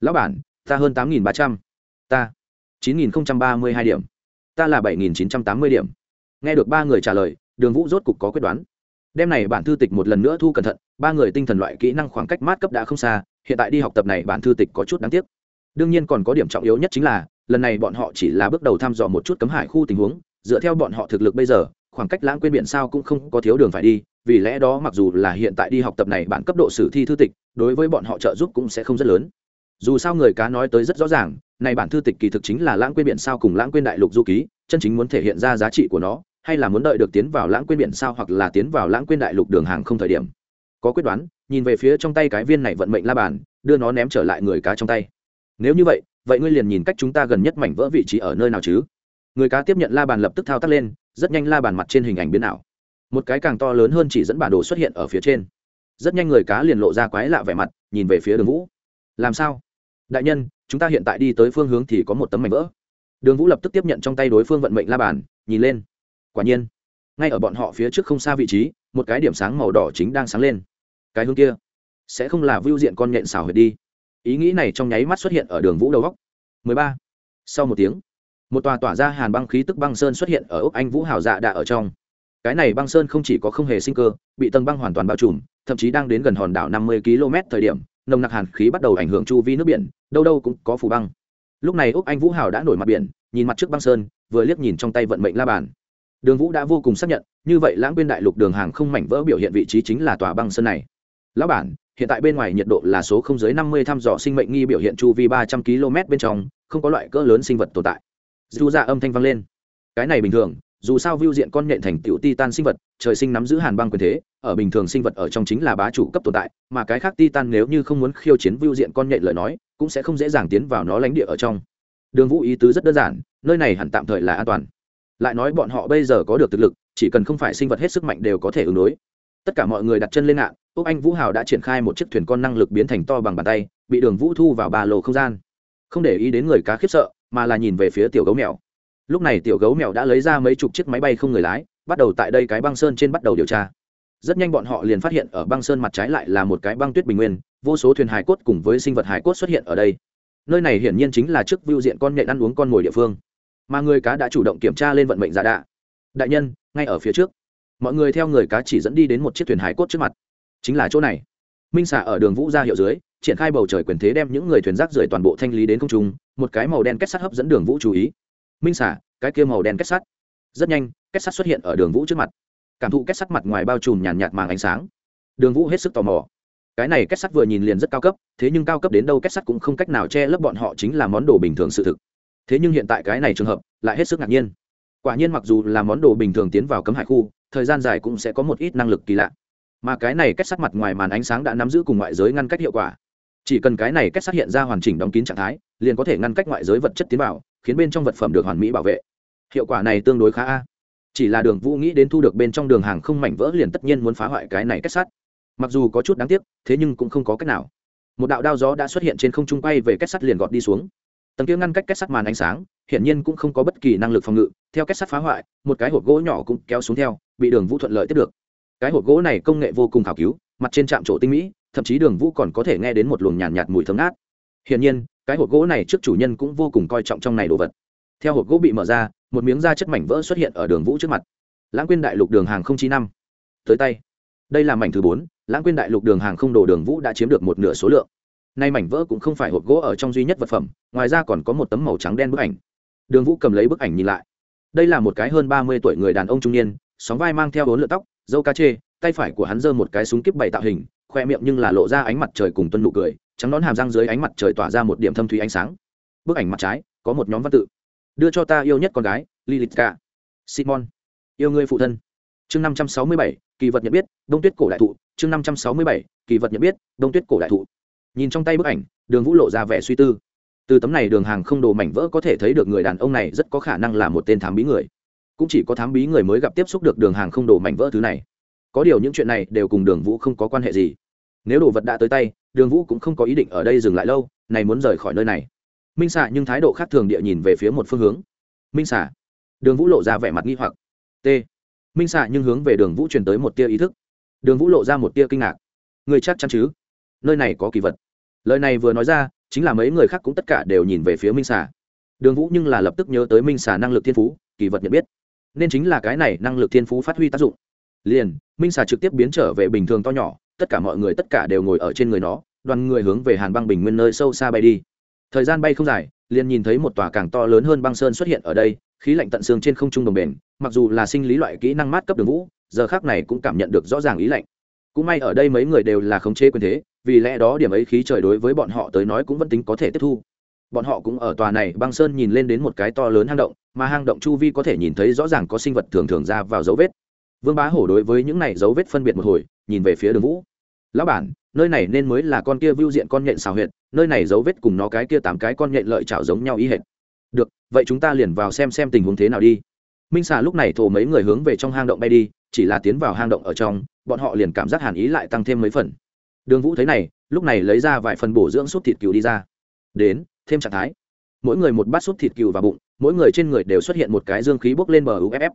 Lão bản, ta hơn tám nghìn ba trăm. Ta chín nghìn ba mươi hai điểm. Ta là bảy nghìn chín trăm tám mươi điểm. Nghe được ba người trả lời, đường vũ rốt cục có quyết đoán. Đêm này bản thư tịch một lần nữa thu cẩn thận, ba người tinh thần loại kỹ năng khoảng cách mát cấp đã không xa, hiện tại đi học tập này bản thư tịch có chút đáng tiếc. Đương nhiên còn có điểm trọng yếu nhất chính là, lần này bọn họ chỉ là bước đầu thăm dò một chút cấm hải khu tình huống, dựa theo bọn họ thực lực bây giờ, khoảng cách lãng quên biển sao cũng không có thiếu đường phải đi, vì lẽ đó mặc dù là hiện tại đi học tập này bản cấp độ sử thi thư tịch, đối với bọn họ trợ giúp cũng sẽ không rất lớn dù sao người cá nói tới rất rõ ràng, này bản thư tịch kỳ thực chính là lãng quên biển sao cùng lãng quên đại lục du ký, chân chính muốn thể hiện ra giá trị của nó, hay là muốn đợi được tiến vào lãng quên biển sao hoặc là tiến vào lãng quên đại lục đường hàng không thời điểm. Có quyết đoán, nhìn về phía trong tay cái viên này vận mệnh la bàn, đưa nó ném trở lại người cá trong tay. Nếu như vậy vậy ngươi liền nhìn cách chúng ta gần nhất mảnh vỡ vị trí ở nơi nào chứ? Người cá tiếp nhận la bàn lập tức thao tác lên, rất nhanh la bàn mặt trên hình ảnh biến ảo. Một cái càng to lớn hơn chỉ dẫn bản đồ xuất hiện ở phía trên. Rất nhanh người cá liền lộ ra quái lạ vẻ mặt, nhìn về phía đường vũ. Làm sao? Đại nhân, chúng ta hiện tại đi tới phương hướng thì có một tấm mảnh vỡ. Đường vũ lập tức tiếp nhận trong tay đối phương vận mệnh la bàn, nhìn lên. Quả nhiên, ngay ở bọn họ phía trước không xa vị trí, một cái điểm sáng màu đỏ chính đang sáng lên. Cái hướng kia, sẽ không là vưu diện con nhện xào huyệt đi. Ý nghĩ này trong nháy mắt xuất hiện ở đường vũ đầu góc. 13. sau một tiếng, một tòa tỏa ra hàn băng khí tức băng sơn xuất hiện ở ốc anh vũ hào dạ đạ ở trong. Cái này băng sơn không chỉ có không hề sinh cơ, bị tầng băng hoàn toàn bao trùm, thậm chí đang đến gần hòn đảo 50 km thời điểm nồng nặc hàn khí bắt đầu ảnh hưởng chu vi nước biển, đâu đâu cũng có phủ băng. Lúc này úc anh vũ hào đã nổi mặt biển, nhìn mặt trước băng sơn, vừa liếc nhìn trong tay vận mệnh la bàn. Đường vũ đã vô cùng xác nhận, như vậy lãng quên đại lục đường hàng không mảnh vỡ biểu hiện vị trí chính là tòa băng sơn này. Lão bản, hiện tại bên ngoài nhiệt độ là số không dưới năm mươi thăm dò sinh mệnh nghi biểu hiện chu vi ba trăm km bên trong, không có loại cỡ lớn sinh vật tồn tại. Dù ra âm thanh vang lên. Cái này bình thường, dù sao view diện con nhện thành tiểu titan sinh vật, trời sinh nắm giữ hàn băng quyền thế ở bình thường sinh vật ở trong chính là bá chủ cấp tồn tại, mà cái khác titan nếu như không muốn khiêu chiến vưu diện con nhện lời nói, cũng sẽ không dễ dàng tiến vào nó lãnh địa ở trong. Đường vũ ý tứ rất đơn giản, nơi này hẳn tạm thời là an toàn. Lại nói bọn họ bây giờ có được thực lực, chỉ cần không phải sinh vật hết sức mạnh đều có thể ứng đối. Tất cả mọi người đặt chân lên ngạn úc anh vũ hào đã triển khai một chiếc thuyền con năng lực biến thành to bằng bàn tay, bị đường vũ thu vào ba lô không gian. Không để ý đến người cá khiếp sợ, mà là nhìn về phía tiểu gấu mèo. Lúc này tiểu gấu mèo đã lấy ra mấy chục chiếc máy bay không người lái, bắt đầu tại đây cái băng sơn trên bắt đầu điều tra rất nhanh bọn họ liền phát hiện ở băng sơn mặt trái lại là một cái băng tuyết bình nguyên, vô số thuyền hải cốt cùng với sinh vật hải cốt xuất hiện ở đây. Nơi này hiển nhiên chính là trước vưu diện con nhện ăn uống con mồi địa phương. Mà người cá đã chủ động kiểm tra lên vận mệnh giả đạ. Đại nhân, ngay ở phía trước. Mọi người theo người cá chỉ dẫn đi đến một chiếc thuyền hải cốt trước mặt. Chính là chỗ này. Minh xả ở đường vũ ra hiệu dưới, triển khai bầu trời quyền thế đem những người thuyền rác rưởi toàn bộ thanh lý đến không chúng một cái màu đen kết sắt hấp dẫn đường vũ chú ý. Minh xả cái kia màu đen kết sắt. Rất nhanh, kết sắt xuất hiện ở đường vũ trước mặt cảm thụ kết sắt mặt ngoài bao trùm nhàn nhạt màng ánh sáng. Đường vũ hết sức tò mò. Cái này kết sắt vừa nhìn liền rất cao cấp, thế nhưng cao cấp đến đâu kết sắt cũng không cách nào che lấp bọn họ chính là món đồ bình thường sự thực. Thế nhưng hiện tại cái này trường hợp lại hết sức ngạc nhiên. Quả nhiên mặc dù là món đồ bình thường tiến vào cấm hải khu, thời gian dài cũng sẽ có một ít năng lực kỳ lạ. Mà cái này kết sắt mặt ngoài màn ánh sáng đã nắm giữ cùng ngoại giới ngăn cách hiệu quả. Chỉ cần cái này kết sắt hiện ra hoàn chỉnh đóng kín trạng thái, liền có thể ngăn cách ngoại giới vật chất tiến vào, khiến bên trong vật phẩm được hoàn mỹ bảo vệ. Hiệu quả này tương đối khá a chỉ là đường vũ nghĩ đến thu được bên trong đường hàng không mảnh vỡ liền tất nhiên muốn phá hoại cái này kết sắt mặc dù có chút đáng tiếc thế nhưng cũng không có cách nào. Một đạo đao gió đã xuất hiện trên không trung quay về kết sắt liền gọt đi xuống. Tầng kia ngăn cách kết sắt màn ánh sáng hiển nhiên cũng không có bất kỳ năng lực phòng ngự. Theo kết sắt phá hoại một cái hộp gỗ nhỏ cũng kéo xuống theo bị đường vũ thuận lợi tiếp được. Cái hộp gỗ này công nghệ vô cùng khảo cứu mặt trên trạm trổ tinh mỹ thậm chí đường vũ còn có thể nghe đến một luồng nhàn nhạt, nhạt mùi thơm ngát. Hiển nhiên cái hộp gỗ này trước chủ nhân cũng vô cùng coi trọng trong này đồ vật theo hộp gỗ bị mở ra, một miếng da chất mảnh vỡ xuất hiện ở đường vũ trước mặt. Lãng quên đại lục đường hàng không Chín năm. Tới tay. Đây là mảnh thứ bốn, lãng quên đại lục đường hàng không đồ đường vũ đã chiếm được một nửa số lượng. Nay mảnh vỡ cũng không phải hộp gỗ ở trong duy nhất vật phẩm, ngoài ra còn có một tấm màu trắng đen bức ảnh. Đường vũ cầm lấy bức ảnh nhìn lại. Đây là một cái hơn ba mươi tuổi người đàn ông trung niên, sóng vai mang theo bốn lượt tóc dâu cá chê, tay phải của hắn giơ một cái súng kíp bảy tạo hình, khoe miệng nhưng là lộ ra ánh mặt trời cùng tuân nụ cười, trắng nón hàm răng dưới ánh mặt trời tỏa ra một điểm thâm thúy ánh sáng. Bức ảnh mặt trái, có một nhóm văn tự đưa cho ta yêu nhất con gái lilithka simon. Yêu người phụ thân. Chương năm trăm sáu mươi bảy, kỳ vật nhận biết, đông tuyết cổ đại thụ. Chương năm trăm sáu mươi bảy, kỳ vật nhận biết, đông tuyết cổ đại thụ. Nhìn trong tay bức ảnh, đường vũ lộ ra vẻ suy tư. Từ tấm này đường hàng không đồ mảnh vỡ có thể thấy được người đàn ông này rất có khả năng là một tên thám bí người. Cũng chỉ có thám bí người mới gặp tiếp xúc được đường hàng không đồ mảnh vỡ thứ này. Có điều những chuyện này đều cùng đường vũ không có quan hệ gì. Nếu đồ vật đã tới tay, đường vũ cũng không có ý định ở đây dừng lại lâu, này muốn rời khỏi nơi này minh xạ nhưng thái độ khác thường địa nhìn về phía một phương hướng. Minh xạ đường vũ lộ ra vẻ mặt nghi hoặc. T. Minh xạ nhưng hướng về đường vũ truyền tới một tia ý thức. Đường vũ lộ ra một tia kinh ngạc. Người chắc chắn chứ? Nơi này có kỳ vật. Lời này vừa nói ra, chính là mấy người khác cũng tất cả đều nhìn về phía minh xà. Đường vũ nhưng là lập tức nhớ tới minh xà năng lực thiên phú, kỳ vật nhận biết. Nên chính là cái này năng lực thiên phú phát huy tác dụng. Liền, minh xà trực tiếp biến trở về bình thường to nhỏ, tất cả mọi người tất cả đều ngồi ở trên người nó, đoàn người hướng về hàn băng bình nguyên nơi sâu xa bay đi thời gian bay không dài, liền nhìn thấy một tòa càng to lớn hơn băng sơn xuất hiện ở đây, khí lạnh tận xương trên không trung đồng bền, mặc dù là sinh lý loại kỹ năng mát cấp đường vũ, giờ khác này cũng cảm nhận được rõ ràng ý lạnh. Cũng may ở đây mấy người đều là khống chế quyền thế, vì lẽ đó điểm ấy khí trời đối với bọn họ tới nói cũng vẫn tính có thể tiếp thu. Bọn họ cũng ở tòa này băng sơn nhìn lên đến một cái to lớn hang động, mà hang động chu vi có thể nhìn thấy rõ ràng có sinh vật thường thường ra vào dấu vết. Vương bá hổ đối với những này dấu vết phân biệt một hồi, nhìn về phía đường vũ. Lão bản nơi này nên mới là con kia vưu diện con nhện xào huyệt, nơi này dấu vết cùng nó cái kia tám cái con nhện lợi chảo giống nhau ý hệt. Được, vậy chúng ta liền vào xem xem tình huống thế nào đi. Minh xà lúc này thổ mấy người hướng về trong hang động bay đi, chỉ là tiến vào hang động ở trong, bọn họ liền cảm giác hàn ý lại tăng thêm mấy phần. Đường vũ thấy này, lúc này lấy ra vài phần bổ dưỡng suốt thịt cừu đi ra. Đến, thêm trạng thái. Mỗi người một bát suốt thịt cừu vào bụng, mỗi người trên người đều xuất hiện một cái dương khí bốc lên bờ uff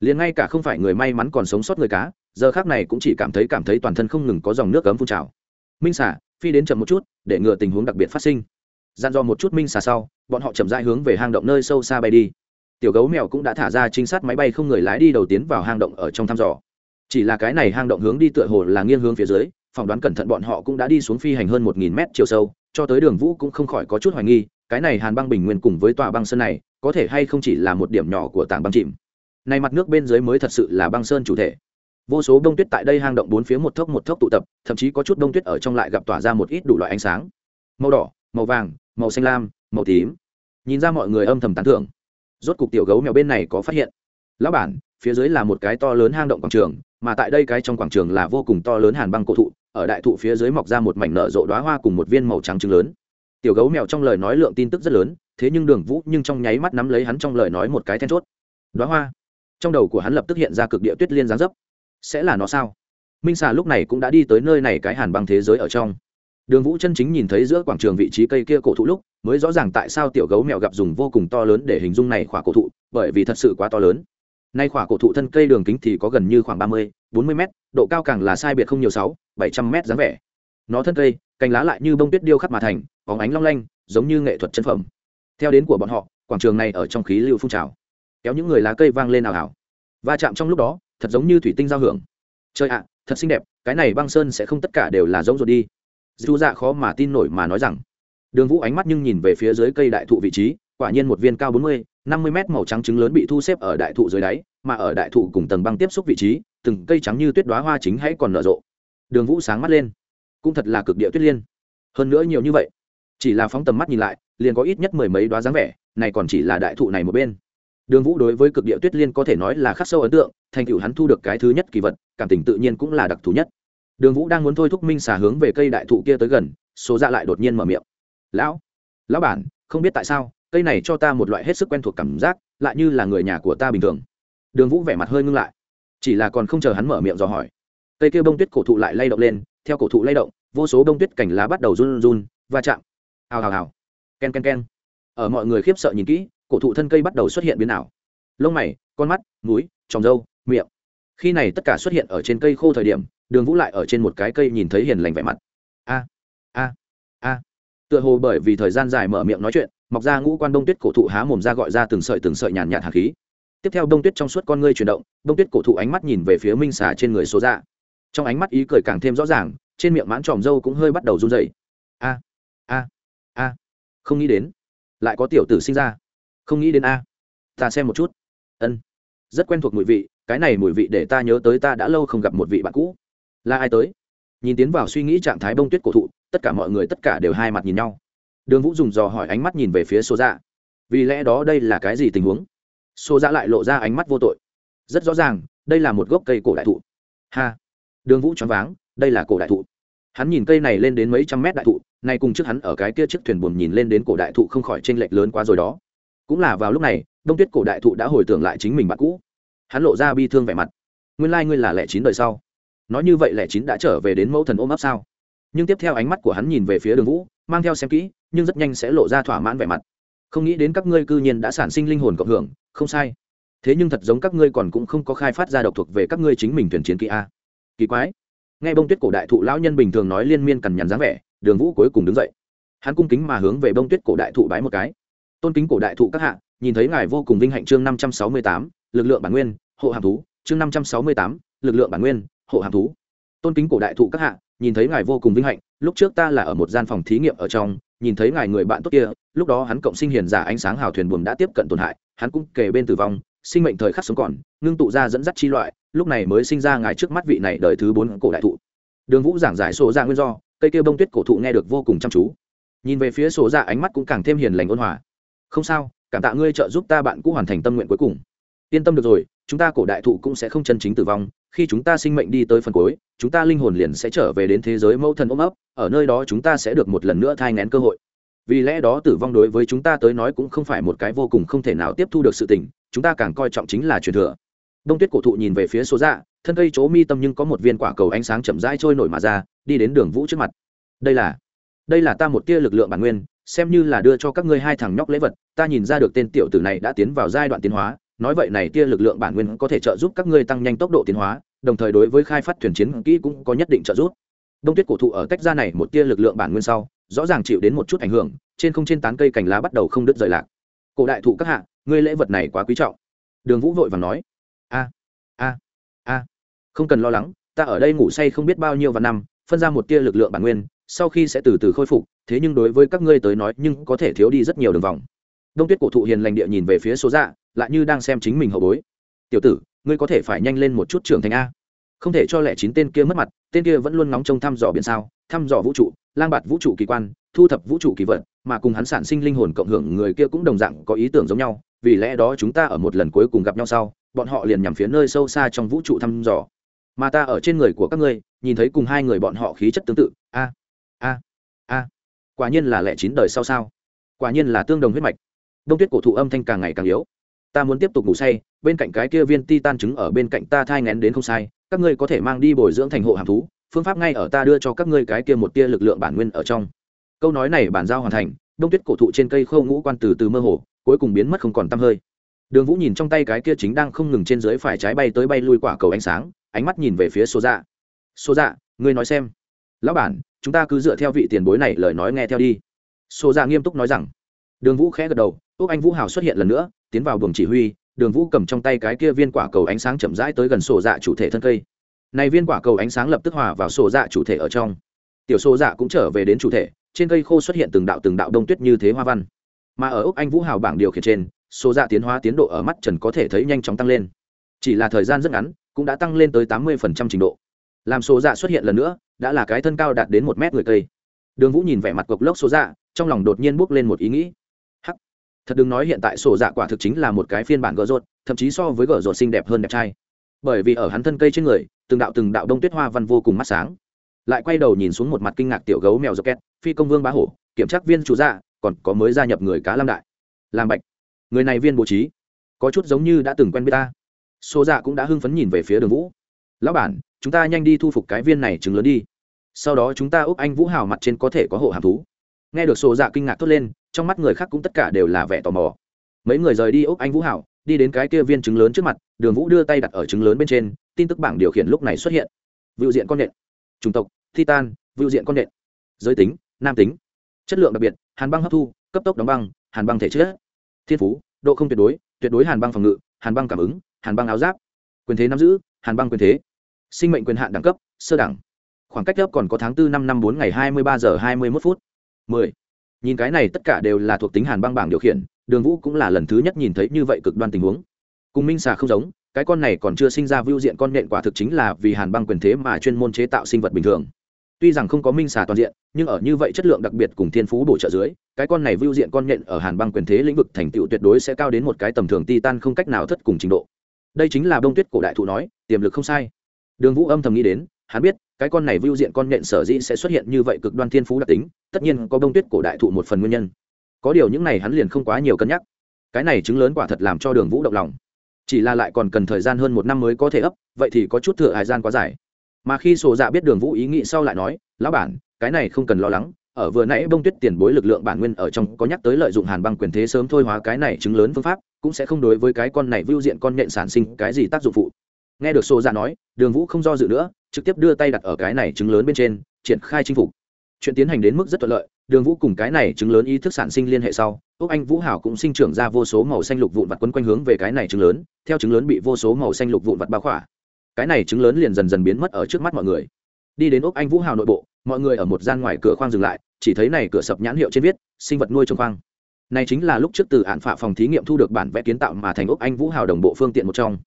liền ngay cả không phải người may mắn còn sống sót người cá, giờ khác này cũng chỉ cảm thấy cảm thấy toàn thân không ngừng có dòng nước cấm phun trào minh xả, phi đến chậm một chút, để ngừa tình huống đặc biệt phát sinh. Dặn dò một chút minh xả sau, bọn họ chậm rãi hướng về hang động nơi sâu xa bay đi. Tiểu gấu mèo cũng đã thả ra trinh sát máy bay không người lái đi đầu tiến vào hang động ở trong thăm dò. Chỉ là cái này hang động hướng đi tựa hồ là nghiêng hướng phía dưới, phỏng đoán cẩn thận bọn họ cũng đã đi xuống phi hành hơn một nghìn mét chiều sâu, cho tới đường vũ cũng không khỏi có chút hoài nghi, cái này hàn băng bình nguyên cùng với tòa băng sơn này, có thể hay không chỉ là một điểm nhỏ của tảng băng chìm. Này mặt nước bên dưới mới thật sự là băng sơn chủ thể vô số đông tuyết tại đây hang động bốn phía một thốc một thốc tụ tập, thậm chí có chút đông tuyết ở trong lại gặp tỏa ra một ít đủ loại ánh sáng. Màu đỏ, màu vàng, màu xanh lam, màu tím. Nhìn ra mọi người âm thầm tán thưởng. Rốt cục tiểu gấu mèo bên này có phát hiện. Lão bản, phía dưới là một cái to lớn hang động quảng trường, mà tại đây cái trong quảng trường là vô cùng to lớn hàn băng cổ thụ, ở đại thụ phía dưới mọc ra một mảnh nở rộ đoá hoa cùng một viên màu trắng trứng lớn. Tiểu gấu mèo trong lời nói lượng tin tức rất lớn, thế nhưng đường vũ nhưng trong nháy mắt nắm lấy hắn trong lời nói một cái then chốt. Đoá hoa. Trong đầu của hắn lập tức hiện ra cực địa tuyết liên giáng dấp sẽ là nó sao? Minh xà lúc này cũng đã đi tới nơi này cái hàn băng thế giới ở trong. Đường vũ chân chính nhìn thấy giữa quảng trường vị trí cây kia cổ thụ lúc, mới rõ ràng tại sao tiểu gấu mèo gặp dùng vô cùng to lớn để hình dung này khỏa cổ thụ, bởi vì thật sự quá to lớn. Nay khỏa cổ thụ thân cây đường kính thì có gần như khoảng ba mươi, bốn mươi m độ cao càng là sai biệt không nhiều sáu, bảy trăm m dáng vẻ. Nó thân cây, cành lá lại như bông tuyết điêu khắc mà thành, bóng ánh long lanh, giống như nghệ thuật chân phẩm. Theo đến của bọn họ, quảng trường này ở trong khí lưu phun trào. Kéo những người lá cây vang lên ảo ảo va chạm trong lúc đó thật giống như thủy tinh giao hưởng. Trời ạ, thật xinh đẹp, cái này băng sơn sẽ không tất cả đều là giống rồi đi. Dù dạ khó mà tin nổi mà nói rằng. Đường vũ ánh mắt nhưng nhìn về phía dưới cây đại thụ vị trí, quả nhiên một viên cao bốn mươi, năm mươi mét màu trắng trứng lớn bị thu xếp ở đại thụ dưới đáy, mà ở đại thụ cùng tầng băng tiếp xúc vị trí, từng cây trắng như tuyết đoá hoa chính hãy còn nở rộ. Đường vũ sáng mắt lên. Cũng thật là cực địa tuyết liên. Hơn nữa nhiều như vậy. Chỉ là phóng tầm mắt nhìn lại, liền có ít nhất mười mấy đoá dáng vẻ, này còn chỉ là đại thụ này một bên đường vũ đối với cực địa tuyết liên có thể nói là khắc sâu ấn tượng, thành tựu hắn thu được cái thứ nhất kỳ vật, cảm tình tự nhiên cũng là đặc thù nhất. Đường vũ đang muốn thôi thúc minh xả hướng về cây đại thụ kia tới gần, số ra lại đột nhiên mở miệng. Lão lão bản, không biết tại sao, cây này cho ta một loại hết sức quen thuộc cảm giác, lại như là người nhà của ta bình thường. Đường vũ vẻ mặt hơi ngưng lại. Chỉ là còn không chờ hắn mở miệng dò hỏi. Cây kia bông tuyết cổ thụ lại lay động lên, theo cổ thụ lay động, vô số bông tuyết cành lá bắt đầu run run, va chạm. Hào hào hào. K e n k e n k e n ở mọi người khiếp sợ nhìn kỹ cổ thụ thân cây bắt đầu xuất hiện biến ảo. Lông mày, con mắt, mũi, tròng râu, miệng. Khi này tất cả xuất hiện ở trên cây khô thời điểm, đường vũ lại ở trên một cái cây nhìn thấy hiền lành vẻ mặt. A a a. Tựa hồ bởi vì thời gian dài mở miệng nói chuyện, mọc ra ngũ quan đông tuyết cổ thụ há mồm ra gọi ra từng sợi từng sợi nhàn nhạt hạt khí. Tiếp theo đông tuyết trong suốt con ngươi chuyển động đông tuyết cổ thụ ánh mắt nhìn về phía minh xà trên người số dạ trong ánh mắt ý cười càng thêm rõ ràng, trên miệng mãn tròm râu cũng hơi bắt đầu run dày a a a. Không nghĩ đến, lại có tiểu tử sinh ra không nghĩ đến a. Ta xem một chút. Ân. Rất quen thuộc mùi vị, cái này mùi vị để ta nhớ tới ta đã lâu không gặp một vị bạn cũ. Là ai tới? Nhìn tiến vào suy nghĩ trạng thái bông tuyết cổ thụ, tất cả mọi người tất cả đều hai mặt nhìn nhau. Đường vũ dùng dò hỏi ánh mắt nhìn về phía số dạ. Vì lẽ đó đây là cái gì tình huống? Số dạ lại lộ ra ánh mắt vô tội. Rất rõ ràng, đây là một gốc cây cổ đại thụ. Ha. Đường vũ choáng váng, đây là cổ đại thụ. Hắn nhìn cây này lên đến mấy trăm mét đại thụ, nay cùng trước hắn ở cái kia chiếc thuyền buồm nhìn lên đến cổ đại thụ không khỏi t r ê n lệch lớn quá rồi đó cũng là vào lúc này, đông tuyết cổ đại thụ đã hồi tưởng lại chính mình bạn cũ. Hắn lộ ra bi thương vẻ mặt. Nguyên lai、like、ngươi là lẻ chín đời sau. Nói như vậy lẻ chín đã trở về đến mẫu thần ôm ấp sao? Nhưng tiếp theo ánh mắt của hắn nhìn về phía đường vũ, mang theo xem kỹ, nhưng rất nhanh sẽ lộ ra thỏa mãn vẻ mặt. Không nghĩ đến các ngươi cư nhiên đã sản sinh linh hồn cộng hưởng, không sai. Thế nhưng thật giống các ngươi còn cũng không có khai phát ra độc thuộc về các ngươi chính mình thuyền chiến kỹ a. Kỳ quái. Nghe bông tuyết cổ đại thụ lão nhân bình thường nói liên miên cằn nhằn dáng vẻ, đường vũ cuối cùng đứng dậy. Hắn cung kính mà hướng về bông tuyết cổ đại thụ bái một cái tôn kính cổ đại thụ các hạ, nhìn thấy ngài vô cùng vinh hạnh chương năm trăm sáu mươi tám, lực lượng bản nguyên, hộ hàm thú. Chương năm trăm sáu mươi tám, lực lượng bản nguyên, hộ hàm thú. Tôn kính cổ đại thụ các hạ, nhìn thấy ngài vô cùng vinh hạnh, lúc trước ta là ở một gian phòng thí nghiệm ở trong, nhìn thấy ngài người bạn tốt kia, lúc đó hắn cộng sinh hiền giả ánh sáng hào thuyền buồm đã tiếp cận tổn hại, hắn cũng kề bên tử vong, sinh mệnh thời khắc sống còn, ngưng tụ ra dẫn dắt chi loại, lúc này mới sinh ra ngài trước mắt vị này đời thứ bốn cổ đại thụ. Đường vũ giảng giải sổ ra nguyên do, cây kia bông tuyết cổ thụ nghe được vô cùng chăm chú. Nhìn về phía sổ ra ánh mắt cũng càng thêm hiền lành ôn hòa không sao, cảm tạ ngươi trợ giúp ta bạn cũng hoàn thành tâm nguyện cuối cùng. Yên tâm được rồi, chúng ta cổ đại thụ cũng sẽ không chân chính tử vong. Khi chúng ta sinh mệnh đi tới phần cuối, chúng ta linh hồn liền sẽ trở về đến thế giới mẫu thần ôm ấp. Ở nơi đó chúng ta sẽ được một lần nữa thai ngén cơ hội. Vì lẽ đó tử vong đối với chúng ta tới nói cũng không phải một cái vô cùng không thể nào tiếp thu được sự tình, chúng ta càng coi trọng chính là truyền thừa. Đông tuyết cổ thụ nhìn về phía số dạ thân cây chỗ mi tâm nhưng có một viên quả cầu ánh sáng chậm rãi trôi nổi mà ra, đi đến đường vũ trước mặt. Đây là đây là ta một tia lực lượng bản nguyên xem như là đưa cho các ngươi hai thằng nhóc lễ vật, ta nhìn ra được tên tiểu tử này đã tiến vào giai đoạn tiến hóa, nói vậy này tia lực lượng bản nguyên có thể trợ giúp các ngươi tăng nhanh tốc độ tiến hóa, đồng thời đối với khai phát thuyền chiến kỹ cũng có nhất định trợ giúp. Đông tuyết cổ thụ ở cách ra này một tia lực lượng bản nguyên sau, rõ ràng chịu đến một chút ảnh hưởng, trên không trên tán cây cành lá bắt đầu không đứt rời lạc. Cổ đại thụ các hạ, ngươi lễ vật này quá quý trọng. Đường vũ vội và nói, a a a, không cần lo lắng, ta ở đây ngủ say không biết bao nhiêu và năm, phân ra một tia lực lượng bản nguyên sau khi sẽ từ từ khôi phục, thế nhưng đối với các ngươi tới nói nhưng có thể thiếu đi rất nhiều đường vòng. Đông tuyết cổ thụ hiền lành địa nhìn về phía số dạ lại như đang xem chính mình hậu bối. Tiểu tử, ngươi có thể phải nhanh lên một chút trưởng thành a. Không thể cho lẻ chín tên kia mất mặt, tên kia vẫn luôn nóng trong thăm dò biển sao, thăm dò vũ trụ, lang bạt vũ trụ kỳ quan, thu thập vũ trụ kỳ vật, mà cùng hắn sản sinh linh hồn cộng hưởng người kia cũng đồng dạng có ý tưởng giống nhau, vì lẽ đó chúng ta ở một lần cuối cùng gặp nhau sau, bọn họ liền nhằm phía nơi sâu xa trong vũ trụ thăm dò. Mà ta ở trên người của các ngươi, nhìn thấy cùng hai người bọn họ khí chất tương tự, a a a. Quả nhiên là lẻ chín đời sau sao? Quả nhiên là tương đồng huyết mạch. Đông tuyết cổ thụ âm thanh càng ngày càng yếu. Ta muốn tiếp tục ngủ say, bên cạnh cái kia viên ti tan trứng ở bên cạnh ta thai ngén đến không sai, các ngươi có thể mang đi bồi dưỡng thành hộ hàm thú, phương pháp ngay ở ta đưa cho các ngươi cái kia một tia lực lượng bản nguyên ở trong. Câu nói này bản giao hoàn thành, đông tuyết cổ thụ trên cây khâu ngũ quan từ từ mơ hồ, cuối cùng biến mất không còn t hơi. Đường vũ nhìn trong tay cái kia chính đang không ngừng trên dưới phải trái bay tới bay lui quả cầu ánh sáng, ánh mắt nhìn về phía số dạ. Số dạ ngươi nói xem. Lão bản chúng ta cứ dựa theo vị tiền bối này lời nói nghe theo đi. Sổ dạ nghiêm túc nói rằng. Đường vũ khẽ gật đầu úc anh vũ hào xuất hiện lần nữa, tiến vào buồng chỉ huy, đường vũ cầm trong tay cái kia viên quả cầu ánh sáng chậm rãi tới gần sổ dạ chủ thể thân cây. Này viên quả cầu ánh sáng lập tức hòa vào sổ dạ chủ thể ở trong. Tiểu sổ dạ cũng trở về đến chủ thể, trên cây khô xuất hiện từng đạo từng đạo đông tuyết như thế hoa văn. Mà ở úc anh vũ hào bảng điều khiển trên số dạ tiến hóa tiến độ ở mắt trần có thể thấy nhanh chóng tăng lên. Chỉ là thời gian rất ngắn, cũng đã tăng lên tới tám mươi trình độ làm số dạ xuất hiện lần nữa, đã là cái thân cao đạt đến một mét người cây. Đường vũ nhìn vẻ mặt cộc lốc số dạ trong lòng đột nhiên bước lên một ý nghĩ. Hắc! Thật đừng nói hiện tại sổ dạ quả thực chính là một cái phiên bản gỡ rột, thậm chí so với gỡ rột xinh đẹp hơn đẹp trai. Bởi vì ở hắn thân cây trên người, từng đạo từng đạo đông tuyết hoa văn vô cùng mắt sáng. Lại quay đầu nhìn xuống một mặt kinh ngạc tiểu gấu mèo dọc két phi công vương bá hổ, kiểm tra viên chủ dạ còn có mới gia nhập người cá lam đại. Làm bạch! Người này viên bố trí, có chút giống như đã từng quen biết ta. Số dạ cũng đã hưng phấn nhìn về phía đường vũ lão bản, chúng ta nhanh đi thu phục cái viên này trứng lớn đi. Sau đó chúng ta úc anh vũ hào mặt trên có thể có hộ hàm thú. Nghe được số dạ kinh ngạc thốt lên, trong mắt người khác cũng tất cả đều là vẻ tò mò. Mấy người rời đi úc anh vũ hào, đi đến cái kia viên trứng lớn trước mặt, đường vũ đưa tay đặt ở trứng lớn bên trên, tin tức bảng điều khiển lúc này xuất hiện. Vựu diện con nện. Chủng tộc, titan vựu diện con nện. Giới tính, nam tính. Chất lượng đặc biệt, hàn băng hấp thu, cấp tốc đóng băng, hàn băng thể chất. Thiên phú, độ không tuyệt đối tuyệt đối hàn băng phòng ngự, hàn băng cảm ứng, hàn băng áo giáp quyền thế nắm giữ, hàn băng quyền thế. Sinh mệnh quyền hạn đẳng cấp, sơ đẳng. Khoảng cách cấp còn có tháng 4 năm năm bốn ngày hai mươi ba giờ hai mươi 21 phút. 10. nhìn cái này tất cả đều là thuộc tính hàn băng bảng điều khiển, đường vũ cũng là lần thứ nhất nhìn thấy như vậy cực đoan tình huống. Cùng minh xà không giống, cái con này còn chưa sinh ra vưu diện con nện quả thực chính là vì hàn băng quyền thế mà chuyên môn chế tạo sinh vật bình thường. Tuy rằng không có minh xà toàn diện, nhưng ở như vậy chất lượng đặc biệt cùng thiên phú bổ trợ dưới, cái con này vưu diện con nện ở hàn băng quyền thế lĩnh vực thành tựu tuyệt đối sẽ cao đến một cái tầm thường titan không cách nào thất cùng trình độ đây chính là bông tuyết cổ đại thụ nói, tiềm lực không sai. Đường vũ âm thầm nghĩ đến, hắn biết, cái con này vưu diện con nện sở dĩ sẽ xuất hiện như vậy cực đoan thiên phú đặc tính, tất nhiên có bông tuyết cổ đại thụ một phần nguyên nhân. Có điều những này hắn liền không quá nhiều cân nhắc. Cái này chứng lớn quả thật làm cho đường vũ động lòng. Chỉ là lại còn cần thời gian hơn một năm mới có thể ấp, vậy thì có chút thừa hải gian quá dài. Mà khi sổ dạ biết đường vũ ý nghĩ sau lại nói, lão bản, cái này không cần lo lắng ở vừa nãy bông tuyết tiền bối lực lượng bản nguyên ở trong có nhắc tới lợi dụng hàn băng quyền thế sớm thôi hóa cái này chứng lớn phương pháp, cũng sẽ không đối với cái con này vưu diện con nện sản sinh cái gì tác dụng phụ. Nghe được xô ra dạ nói, đường vũ không do dự nữa, trực tiếp đưa tay đặt ở cái này chứng lớn bên trên, triển khai chinh phục. Chuyện tiến hành đến mức rất thuận lợi, đường vũ cùng cái này chứng lớn ý thức sản sinh liên hệ sau, úc anh vũ hảo cũng sinh trưởng ra vô số màu xanh lục vụn vặt quấn quanh hướng về cái này chứng lớn, theo chứng lớn bị vô số màu xanh lục vụn vặt bao khỏa. Cái này chứng lớn liền dần dần biến mất ở trước mắt mọi người. Đi đến úc anh vũ hào nội bộ mọi người ở một gian ngoài cửa khoang dừng lại, chỉ thấy này cửa sập nhãn hiệu trên viết, sinh vật nuôi trong khoang. Này chính là lúc trước từ hạn phạ phòng thí nghiệm thu được bản vẽ kiến tạo mà thành ốc anh vũ hào đồng bộ phương tiện một trong.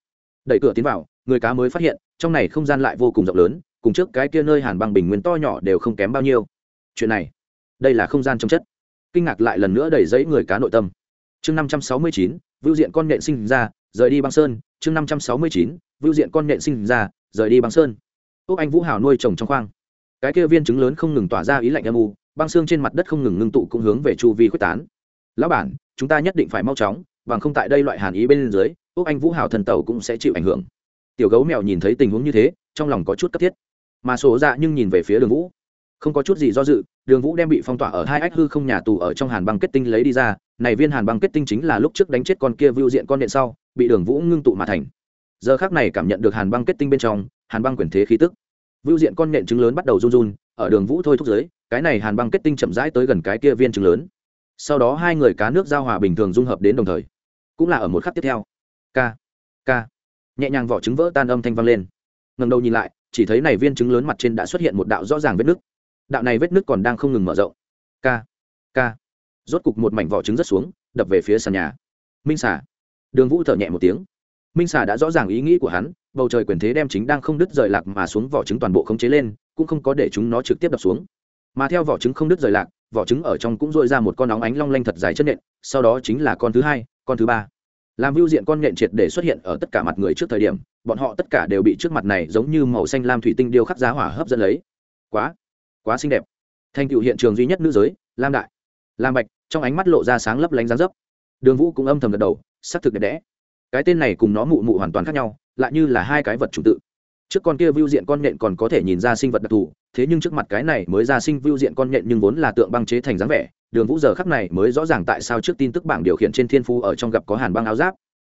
Đẩy cửa tiến vào, người cá mới phát hiện, trong này không gian lại vô cùng rộng lớn, cùng trước cái kia nơi hàn băng bình nguyên to nhỏ đều không kém bao nhiêu. Chuyện này, đây là không gian trong chất. Kinh ngạc lại lần nữa đẩy dẫy người cá nội tâm. Chương năm trăm sáu mươi chín, vưu diện con nện sinh ra, rời đi băng sơn. Chương năm trăm sáu mươi chín, vưu diện con nhện sinh ra, rời đi băng sơn. Ốc anh vũ hào nuôi trồng trong khoang cái kia viên trứng lớn không ngừng tỏa ra ý lạnh âm u, băng xương trên mặt đất không ngừng ngưng tụ cũng hướng về chu vi quyết tán. Lão bản, chúng ta nhất định phải mau chóng, bằng không tại đây loại hàn ý bên dưới, úc anh vũ hào thần tàu cũng sẽ chịu ảnh hưởng. Tiểu gấu mèo nhìn thấy tình huống như thế, trong lòng có chút cấp thiết. Mà số dạ nhưng nhìn về phía đường vũ. Không có chút gì do dự, đường vũ đem bị phong tỏa ở hai ách hư không nhà tù ở trong hàn băng kết tinh lấy đi ra, này viên hàn băng kết tinh chính là lúc trước đánh chết con kia vưu diện con điện sau, bị đường vũ ngưng tụ mà thành. Giờ khác này cảm nhận được hàn băng kết tinh bên trong, hàn băng quyền thế khí tức vưu diện con nện trứng lớn bắt đầu run run, ở đường vũ thôi thúc giới, cái này hàn băng kết tinh chậm rãi tới gần cái kia viên trứng lớn. Sau đó hai người cá nước giao hòa bình thường dung hợp đến đồng thời. Cũng là ở một khắc tiếp theo. K k nhẹ nhàng vỏ trứng vỡ tan âm thanh vang lên. Ngần đầu nhìn lại, chỉ thấy này viên trứng lớn mặt trên đã xuất hiện một đạo rõ ràng vết nứt. Đạo này vết nứt còn đang không ngừng mở rộng. K k rốt cục một mảnh vỏ trứng rất xuống, đập về phía sàn nhà. Minh xả đường vũ thở nhẹ một tiếng. Minh xả đã rõ ràng ý nghĩ của hắn bầu trời quyền thế đem chính đang không đứt rời lạc mà xuống vỏ trứng toàn bộ khống chế lên, cũng không có để chúng nó trực tiếp đập xuống. Mà theo vỏ trứng không đứt rời lạc, vỏ trứng ở trong cũng dội ra một con óng ánh long lanh thật dài chất nện, sau đó chính là con thứ hai, con thứ ba. Làm vưu diện con nện triệt để xuất hiện ở tất cả mặt người trước thời điểm, bọn họ tất cả đều bị trước mặt này giống như màu xanh lam thủy tinh điêu khắc giá hỏa hấp dẫn lấy. Quá quá xinh đẹp. Thành tựu hiện trường duy nhất nữ giới, lam đại. Lam bạch, trong ánh mắt lộ ra sáng lấp lánh dáng dấp. Đường vũ cũng âm thầm gật đầu, sắc thực đẹp đẽ cái tên này cùng nó mụ mụ hoàn toàn khác nhau, lại như là hai cái vật chủ tự. Trước con kia vưu diện con nhện còn có thể nhìn ra sinh vật đặc thù, thế nhưng trước mặt cái này mới ra sinh vưu diện con nhện nhưng vốn là tượng băng chế thành dáng vẻ, đường vũ giờ khắc này mới rõ ràng tại sao trước tin tức bảng điều khiển trên thiên phu ở trong gặp có hàn băng áo giáp.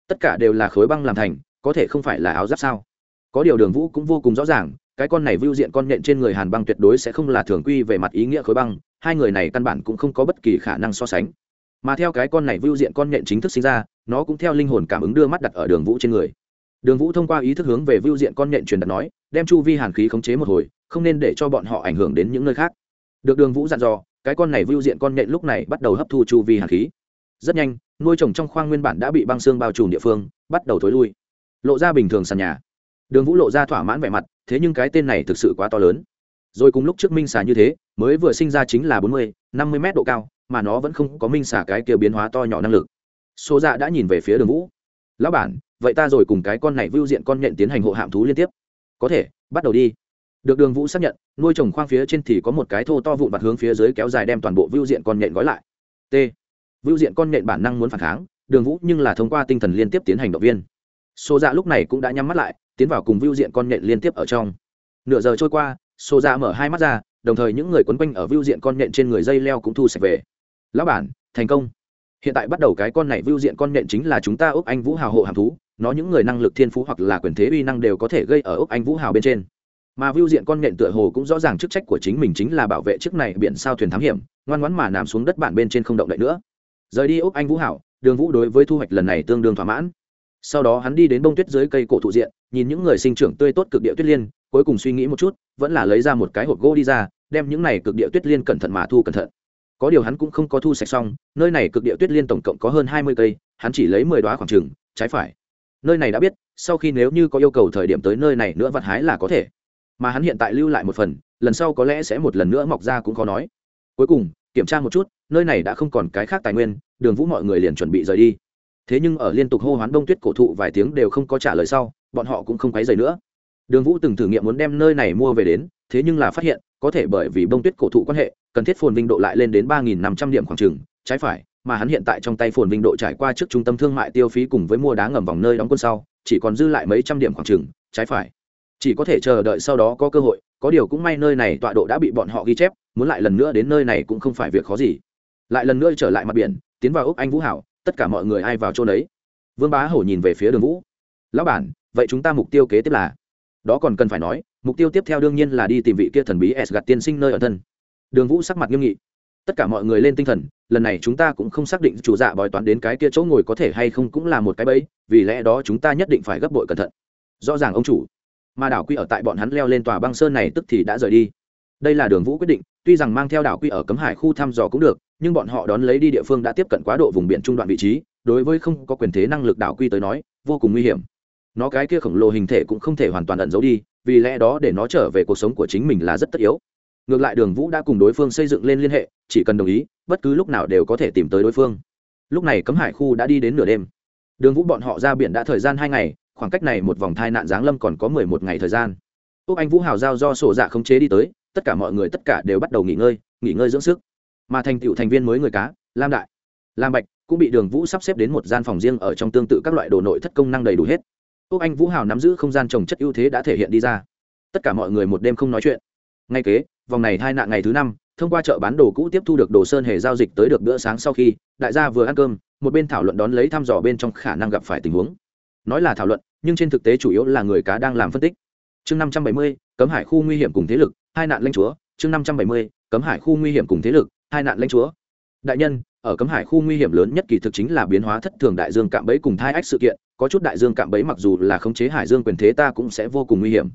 Tất cả đều là khối băng làm thành, có thể không phải là áo giáp sao? Có điều đường vũ cũng vô cùng rõ ràng, cái con này vưu diện con nhện trên người hàn băng tuyệt đối sẽ không là thường quy về mặt ý nghĩa khối băng, hai người này căn bản cũng không có bất kỳ khả năng so sánh. Mà theo cái con này vưu diện con nhện chính thức sinh ra nó cũng theo linh hồn cảm ứng đưa mắt đặt ở đường vũ trên người. Đường vũ thông qua ý thức hướng về vưu diện con nhện truyền đặt nói, đem chu vi hàn khí khống chế một hồi, không nên để cho bọn họ ảnh hưởng đến những nơi khác. Được đường vũ dặn dò, cái con này vưu diện con nhện lúc này bắt đầu hấp thu chu vi hàn khí. Rất nhanh, nuôi trồng trong khoang nguyên bản đã bị băng xương bao trùm địa phương, bắt đầu thối lui. Lộ ra bình thường sàn nhà. Đường vũ lộ ra thỏa mãn vẻ mặt, thế nhưng cái tên này thực sự quá to lớn. Rồi cùng lúc trước minh xà như thế, mới vừa sinh ra chính là bốn mươi, năm mươi mét độ cao, mà nó vẫn không có minh xà cái kia biến hóa to nhỏ năng lực số dạ đã nhìn về phía đường vũ. Lão bản, vậy ta rồi cùng cái con này vưu diện con nhện tiến hành hộ hạm thú liên tiếp. Có thể, bắt đầu đi. Được đường vũ xác nhận, nuôi trồng khoang phía trên thì có một cái thô to vụn vặt hướng phía dưới kéo dài đem toàn bộ vưu diện con nhện gói lại. T. Vưu diện con nhện bản năng muốn phản kháng, đường vũ nhưng là thông qua tinh thần liên tiếp tiến hành động viên. Số dạ lúc này cũng đã nhắm mắt lại, tiến vào cùng vưu diện con nhện liên tiếp ở trong. Nửa giờ trôi qua số dạ mở hai mắt ra, đồng thời những người quấn quanh ở vưu diện con nhện trên người dây leo cũng thu sạch về. Lão bản, thành công hiện tại bắt đầu cái con này vưu diện con nện chính là chúng ta úc anh vũ hào hộ hàm thú, nó những người năng lực thiên phú hoặc là quyền thế uy năng đều có thể gây ở úc anh vũ hào bên trên. Mà vưu diện con nện tựa hồ cũng rõ ràng chức trách của chính mình chính là bảo vệ chiếc này biển sao thuyền thám hiểm, ngoan ngoãn mà nằm xuống đất bản bên trên không động đậy nữa. Rời đi úc anh vũ hảo đường vũ đối với thu hoạch lần này tương đương thỏa mãn. Sau đó hắn đi đến bông tuyết dưới cây cổ thụ diện, nhìn những người sinh trưởng tươi tốt cực địa tuyết liên, cuối cùng suy nghĩ một chút, vẫn là lấy ra một cái hộp gỗ đi ra, đem những này cực địa tuyết liên cẩn thận mà thu cẩn thận có điều hắn cũng không có thu sạch xong, nơi này cực địa tuyết liên tổng cộng có hơn hai mươi cây, hắn chỉ lấy mười đoá khoảng trừng trái phải. Nơi này đã biết, sau khi nếu như có yêu cầu thời điểm tới nơi này nữa vặt hái là có thể. Mà hắn hiện tại lưu lại một phần, lần sau có lẽ sẽ một lần nữa mọc ra cũng khó nói. Cuối cùng, kiểm tra một chút, nơi này đã không còn cái khác tài nguyên, đường vũ mọi người liền chuẩn bị rời đi. Thế nhưng ở liên tục hô hoán đông tuyết cổ thụ vài tiếng đều không có trả lời sau, bọn họ cũng không quấy dày nữa. Đường vũ từng thử nghiệm muốn đem nơi này mua về đến thế nhưng là phát hiện, có thể bởi vì bông tuyết cổ thụ quan hệ, cần thiết phồn vinh độ lại lên đến ba nghìn năm trăm điểm khoảng trừng trái phải, mà hắn hiện tại trong tay phồn vinh độ trải qua trước trung tâm thương mại tiêu phí cùng với mua đá ngầm vòng nơi đóng quân sau, chỉ còn dư lại mấy trăm điểm khoảng trừng trái phải. Chỉ có thể chờ đợi sau đó có cơ hội, có điều cũng may nơi này tọa độ đã bị bọn họ ghi chép, muốn lại lần nữa đến nơi này cũng không phải việc khó gì. Lại lần nữa trở lại mặt biển, tiến vào úc anh vũ hảo, tất cả mọi người ai vào chỗ đấy vương bá hổ nhìn về phía đường vũ. Lão bản, vậy chúng ta mục tiêu kế tiếp là? Đó còn cần phải nói mục tiêu tiếp theo đương nhiên là đi tìm vị kia thần bí s gạt tiên sinh nơi ở thân. Đường vũ sắc mặt nghiêm nghị. Tất cả mọi người lên tinh thần, lần này chúng ta cũng không xác định chủ dạ bói toán đến cái kia chỗ ngồi có thể hay không cũng là một cái bẫy, vì lẽ đó chúng ta nhất định phải gấp bội cẩn thận. Rõ ràng ông chủ mà đảo quy ở tại bọn hắn leo lên tòa băng sơn này tức thì đã rời đi. Đây là đường vũ quyết định, tuy rằng mang theo đảo quy ở cấm hải khu thăm dò cũng được, nhưng bọn họ đón lấy đi địa phương đã tiếp cận quá độ vùng biển trung đoạn vị trí, đối với không có quyền thế năng lực đảo quy tới nói, vô cùng nguy hiểm. Nó cái kia khổng lồ hình thể cũng không thể hoàn toàn ẩn giấu đi vì lẽ đó để nó trở về cuộc sống của chính mình là rất tất yếu. Ngược lại đường vũ đã cùng đối phương xây dựng lên liên hệ, chỉ cần đồng ý, bất cứ lúc nào đều có thể tìm tới đối phương. Lúc này cấm hải khu đã đi đến nửa đêm. Đường vũ bọn họ ra biển đã thời gian hai ngày, khoảng cách này một vòng thai nạn giáng lâm còn có mười một ngày thời gian. Úc anh vũ hào giao do sổ dạ khống chế đi tới, tất cả mọi người tất cả đều bắt đầu nghỉ ngơi nghỉ ngơi dưỡng sức. Mà thành tựu thành viên mới người cá, lam đại, lam bạch cũng bị đường vũ sắp xếp đến một gian phòng riêng ở trong tương tự các loại đồ nội thất công năng đầy đủ hết úc anh vũ hào nắm giữ không gian trồng chất ưu thế đã thể hiện đi ra. Tất cả mọi người một đêm không nói chuyện. Ngay kế, vòng này hai nạn ngày thứ năm, thông qua chợ bán đồ cũ tiếp thu được đồ sơn hề giao dịch tới được bữa sáng sau khi, đại gia vừa ăn cơm, một bên thảo luận đón lấy thăm dò bên trong khả năng gặp phải tình huống. Nói là thảo luận, nhưng trên thực tế chủ yếu là người cá đang làm phân tích. Chương năm trăm bảy mươi, cấm hải khu nguy hiểm cùng thế lực, hai nạn lãnh chúa. Chương năm trăm bảy mươi, cấm hải khu nguy hiểm cùng thế lực, hai nạn lãnh chúa đại nhân, ở cấm hải khu nguy hiểm lớn nhất kỳ thực chính là biến hóa thất thường đại dương cạm bẫy cùng thai ách sự kiện, có chút đại dương cạm bẫy mặc dù là khống chế hải dương quyền thế ta cũng sẽ vô cùng nguy hiểm.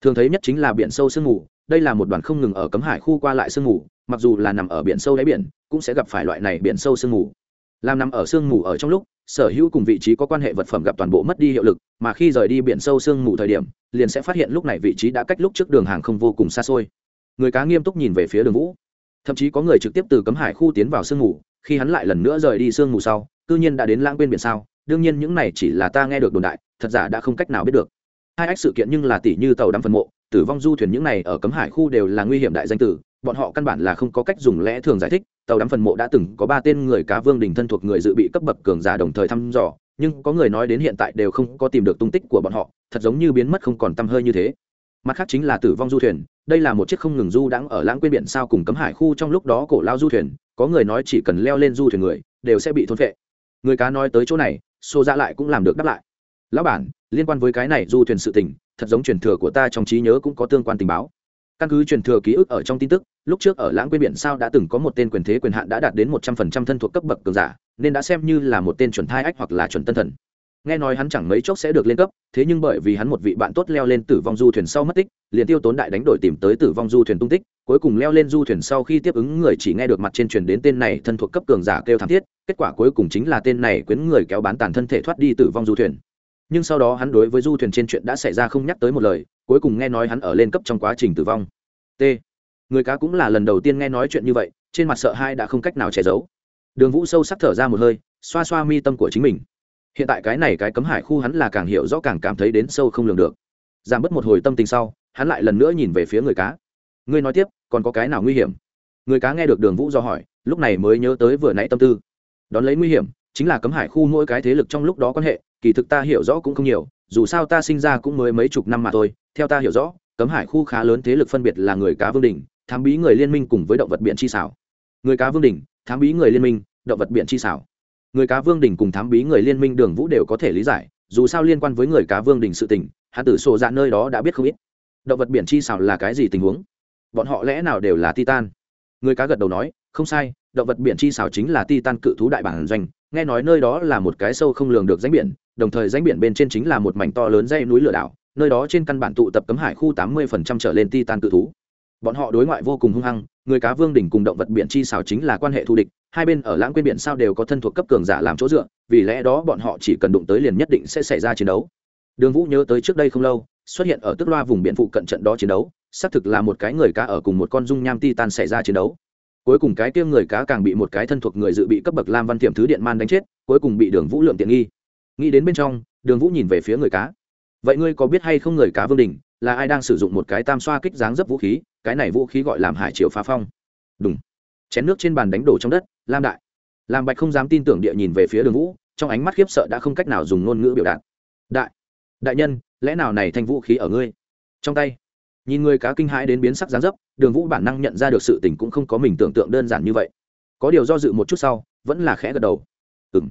Thường thấy nhất chính là biển sâu sương mù, đây là một đoàn không ngừng ở cấm hải khu qua lại sương mù, mặc dù là nằm ở biển sâu đáy biển, cũng sẽ gặp phải loại này biển sâu sương mù. Làm nằm ở sương mù ở trong lúc, sở hữu cùng vị trí có quan hệ vật phẩm gặp toàn bộ mất đi hiệu lực, mà khi rời đi biển sâu sương mù thời điểm, liền sẽ phát hiện lúc này vị trí đã cách lúc trước đường hàng không vô cùng xa xôi. Người cá nghiêm túc nhìn về phía đường vũ thậm chí có người trực tiếp từ cấm hải khu tiến vào sương mù, khi hắn lại lần nữa rời đi sương mù sau, cư nhiên đã đến lãng quên biển sao. Đương nhiên những này chỉ là ta nghe được đồn đại, thật giả đã không cách nào biết được. Hai ách sự kiện nhưng là tỷ như tàu đắm phần mộ, tử vong du thuyền những này ở cấm hải khu đều là nguy hiểm đại danh tử, bọn họ căn bản là không có cách dùng lẽ thường giải thích. Tàu đắm phần mộ đã từng có ba tên người cá vương đình thân thuộc người dự bị cấp bậc cường giả đồng thời thăm dò, nhưng có người nói đến hiện tại đều không có tìm được tung tích của bọn họ, thật giống như biến mất không còn t hơi như thế mặt khác chính là tử vong du thuyền, đây là một chiếc không ngừng du đãng ở lãng quên biển sao cùng cấm hải khu trong lúc đó cổ lao du thuyền, có người nói chỉ cần leo lên du thuyền người, đều sẽ bị thôn vệ người cá nói tới chỗ này xô ra dạ lại cũng làm được đáp lại. Lão bản, liên quan với cái này du thuyền sự tình, thật giống truyền thừa của ta trong trí nhớ cũng có tương quan tình báo. Căn cứ truyền thừa ký ức ở trong tin tức, lúc trước ở lãng quên biển sao đã từng có một tên quyền thế quyền hạn đã đạt đến một trăm phần trăm thân thuộc cấp bậc cường giả, nên đã xem như là một tên chuẩn thai ách hoặc là chuẩn tân thần nghe nói hắn chẳng mấy chốc sẽ được lên cấp, thế nhưng bởi vì hắn một vị bạn tốt leo lên tử vong du thuyền sau mất tích, liền tiêu tốn đại đánh đổi tìm tới tử vong du thuyền tung tích, cuối cùng leo lên du thuyền sau khi tiếp ứng người chỉ nghe được mặt trên truyền đến tên này thân thuộc cấp cường giả kêu thảm thiết, kết quả cuối cùng chính là tên này quyến người kéo bán tàn thân thể thoát đi tử vong du thuyền. Nhưng sau đó hắn đối với du thuyền trên chuyện đã xảy ra không nhắc tới một lời, cuối cùng nghe nói hắn ở lên cấp trong quá trình tử vong. T. Người cá cũng là lần đầu tiên nghe nói chuyện như vậy, trên mặt sợ hai đã không cách nào che giấu. Đường vũ sâu sắc thở ra một hơi, xoa xoa mi tâm của chính mình hiện tại cái này cái cấm hải khu hắn là càng hiểu rõ càng cảm thấy đến sâu không lường được. Giảm bớt một hồi tâm tình sau, hắn lại lần nữa nhìn về phía người cá. Ngươi nói tiếp, còn có cái nào nguy hiểm? Người cá nghe được đường vũ do hỏi, lúc này mới nhớ tới vừa nãy tâm tư. Đón lấy nguy hiểm, chính là cấm hải khu mỗi cái thế lực trong lúc đó quan hệ, kỳ thực ta hiểu rõ cũng không nhiều, dù sao ta sinh ra cũng mới mấy chục năm mà thôi. Theo ta hiểu rõ, cấm hải khu khá lớn thế lực phân biệt là người cá vương đình thám bí người liên minh cùng với động vật biển chi xảo. Người cá vương đình thám bí người liên minh, động vật biển chi xảo người cá vương đình cùng thám bí người liên minh đường vũ đều có thể lý giải, dù sao liên quan với người cá vương đình sự tình hạ tử sổ dạ nơi đó đã biết không ít. Động vật biển chi xảo là cái gì tình huống? Bọn họ lẽ nào đều là titan? Người cá gật đầu nói, không sai, động vật biển chi xảo chính là titan cự thú đại bản doanh, nghe nói nơi đó là một cái sâu không lường được danh biển, đồng thời danh biển bên trên chính là một mảnh to lớn dây núi lửa đảo, nơi đó trên căn bản tụ tập cấm hải khu tám mươi phần trăm trở lên titan cự thú. Bọn họ đối ngoại vô cùng hung hăng, người cá vương đỉnh cùng động vật biển chi xảo chính là quan hệ thù địch hai bên ở lãng quên biển sao đều có thân thuộc cấp cường giả làm chỗ dựa, vì lẽ đó bọn họ chỉ cần đụng tới liền nhất định sẽ xảy ra chiến đấu. Đường vũ nhớ tới trước đây không lâu, xuất hiện ở tức loa vùng biển phụ cận trận đó chiến đấu, xác thực là một cái người cá ở cùng một con dung nham titan xảy ra chiến đấu. Cuối cùng cái kia người cá càng bị một cái thân thuộc người dự bị cấp bậc lam văn thiểm thứ điện man đánh chết, cuối cùng bị đường vũ lượng tiện nghi. Nghĩ đến bên trong, đường vũ nhìn về phía người cá. Vậy ngươi có biết hay không người cá vương đình, là ai đang sử dụng một cái tam xoa kích dáng dấp vũ khí, cái này vũ khí gọi làm hải triều phá phong. Đúng chén nước trên bàn đánh đổ trong đất lam đại. Lam bạch không dám tin tưởng địa nhìn về phía đường vũ, trong ánh mắt khiếp sợ đã không cách nào dùng ngôn ngữ biểu đạt. Đại đại nhân, lẽ nào này thành vũ khí ở ngươi? Trong tay. Nhìn người cá kinh hãi đến biến sắc gián dấp, đường vũ bản năng nhận ra được sự tình cũng không có mình tưởng tượng đơn giản như vậy. Có điều do dự một chút sau, vẫn là khẽ gật đầu. Ừng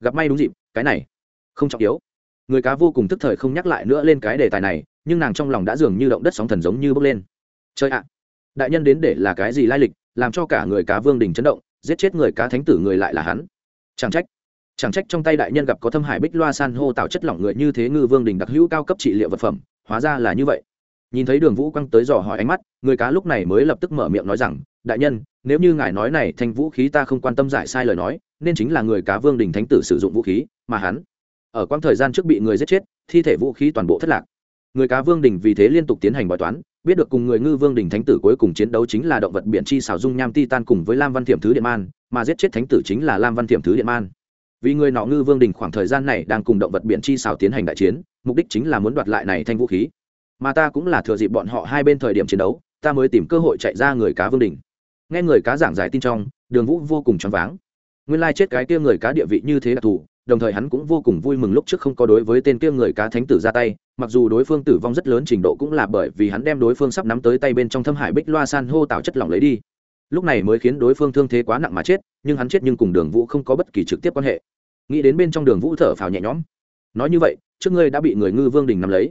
gặp may đúng dịp, cái này không trọng yếu. Người cá vô cùng tức thời không nhắc lại nữa lên cái đề tài này, nhưng nàng trong lòng đã dường như động đất sóng thần giống như bốc lên. Chơi ạ. Đại nhân đến để là cái gì lai lịch, làm cho cả người cá vương đình chấn động giết chết người cá thánh tử người lại là hắn. Chẳng trách chẳng trách trong tay đại nhân gặp có thâm hải bích loa san hô tạo chất lỏng người như thế ngư vương đình đặc hữu cao cấp trị liệu vật phẩm, hóa ra là như vậy. Nhìn thấy đường vũ quăng tới dò hỏi ánh mắt, người cá lúc này mới lập tức mở miệng nói rằng, đại nhân, nếu như ngài nói này thành vũ khí ta không quan tâm giải sai lời nói, nên chính là người cá vương đình thánh tử sử dụng vũ khí, mà hắn ở quãng thời gian trước bị người giết chết, thi thể vũ khí toàn bộ thất lạc. Người cá vương đình vì thế liên tục tiến hành bói toán biết được cùng người ngư vương đình thánh tử cuối cùng chiến đấu chính là động vật biển chi xảo dung nham titan cùng với lam văn thiểm thứ điện man, mà giết chết thánh tử chính là lam văn thiểm thứ điện man. Vì người nọ ngư vương đình khoảng thời gian này đang cùng động vật biển chi xào tiến hành đại chiến, mục đích chính là muốn đoạt lại này thanh vũ khí. Mà ta cũng là thừa dịp bọn họ hai bên thời điểm chiến đấu, ta mới tìm cơ hội chạy ra người cá vương đình nghe người cá giảng giải tin trong, đường vũ vô cùng choáng váng. Nguyên lai chết cái kia người cá địa vị như thế đặc thù đồng thời hắn cũng vô cùng vui mừng lúc trước không có đối với tên kia người cá thánh tử ra tay, mặc dù đối phương tử vong rất lớn trình độ cũng là bởi vì hắn đem đối phương sắp nắm tới tay bên trong thâm hải bích loa san hô tạo chất lỏng lấy đi. Lúc này mới khiến đối phương thương thế quá nặng mà chết, nhưng hắn chết nhưng cùng đường vũ không có bất kỳ trực tiếp quan hệ. Nghĩ đến bên trong đường vũ thở phào nhẹ nhõm. Nói như vậy, trước ngươi đã bị người ngư vương đình nắm lấy.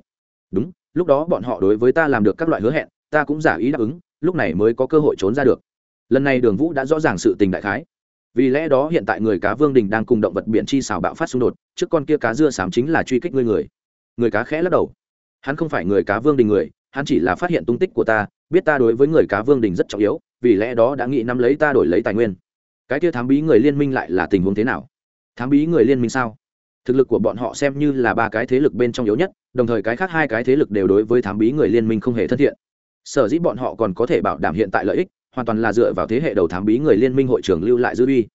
Đúng, lúc đó bọn họ đối với ta làm được các loại hứa hẹn, ta cũng giả ý đáp ứng, lúc này mới có cơ hội trốn ra được. Lần này đường vũ đã rõ ràng sự tình đại khái vì lẽ đó hiện tại người cá vương đình đang cùng động vật biển chi xào bạo phát xung đột, trước con kia cá dưa sám chính là truy kích ngươi người. Người cá khẽ lắc đầu. Hắn không phải người cá vương đình người, hắn chỉ là phát hiện tung tích của ta, biết ta đối với người cá vương đình rất trọng yếu, vì lẽ đó đã nghĩ nắm lấy ta đổi lấy tài nguyên. Cái kia thám bí người liên minh lại là tình huống thế nào? Thám bí người liên minh sao? Thực lực của bọn họ xem như là ba cái thế lực bên trong yếu nhất, đồng thời cái khác hai cái thế lực đều đối với thám bí người liên minh không hề thân thiện. Sở dĩ bọn họ còn có thể bảo đảm hiện tại lợi ích hoàn toàn là dựa vào thế hệ đầu thám bí người liên minh hội trưởng lưu lại dư uy.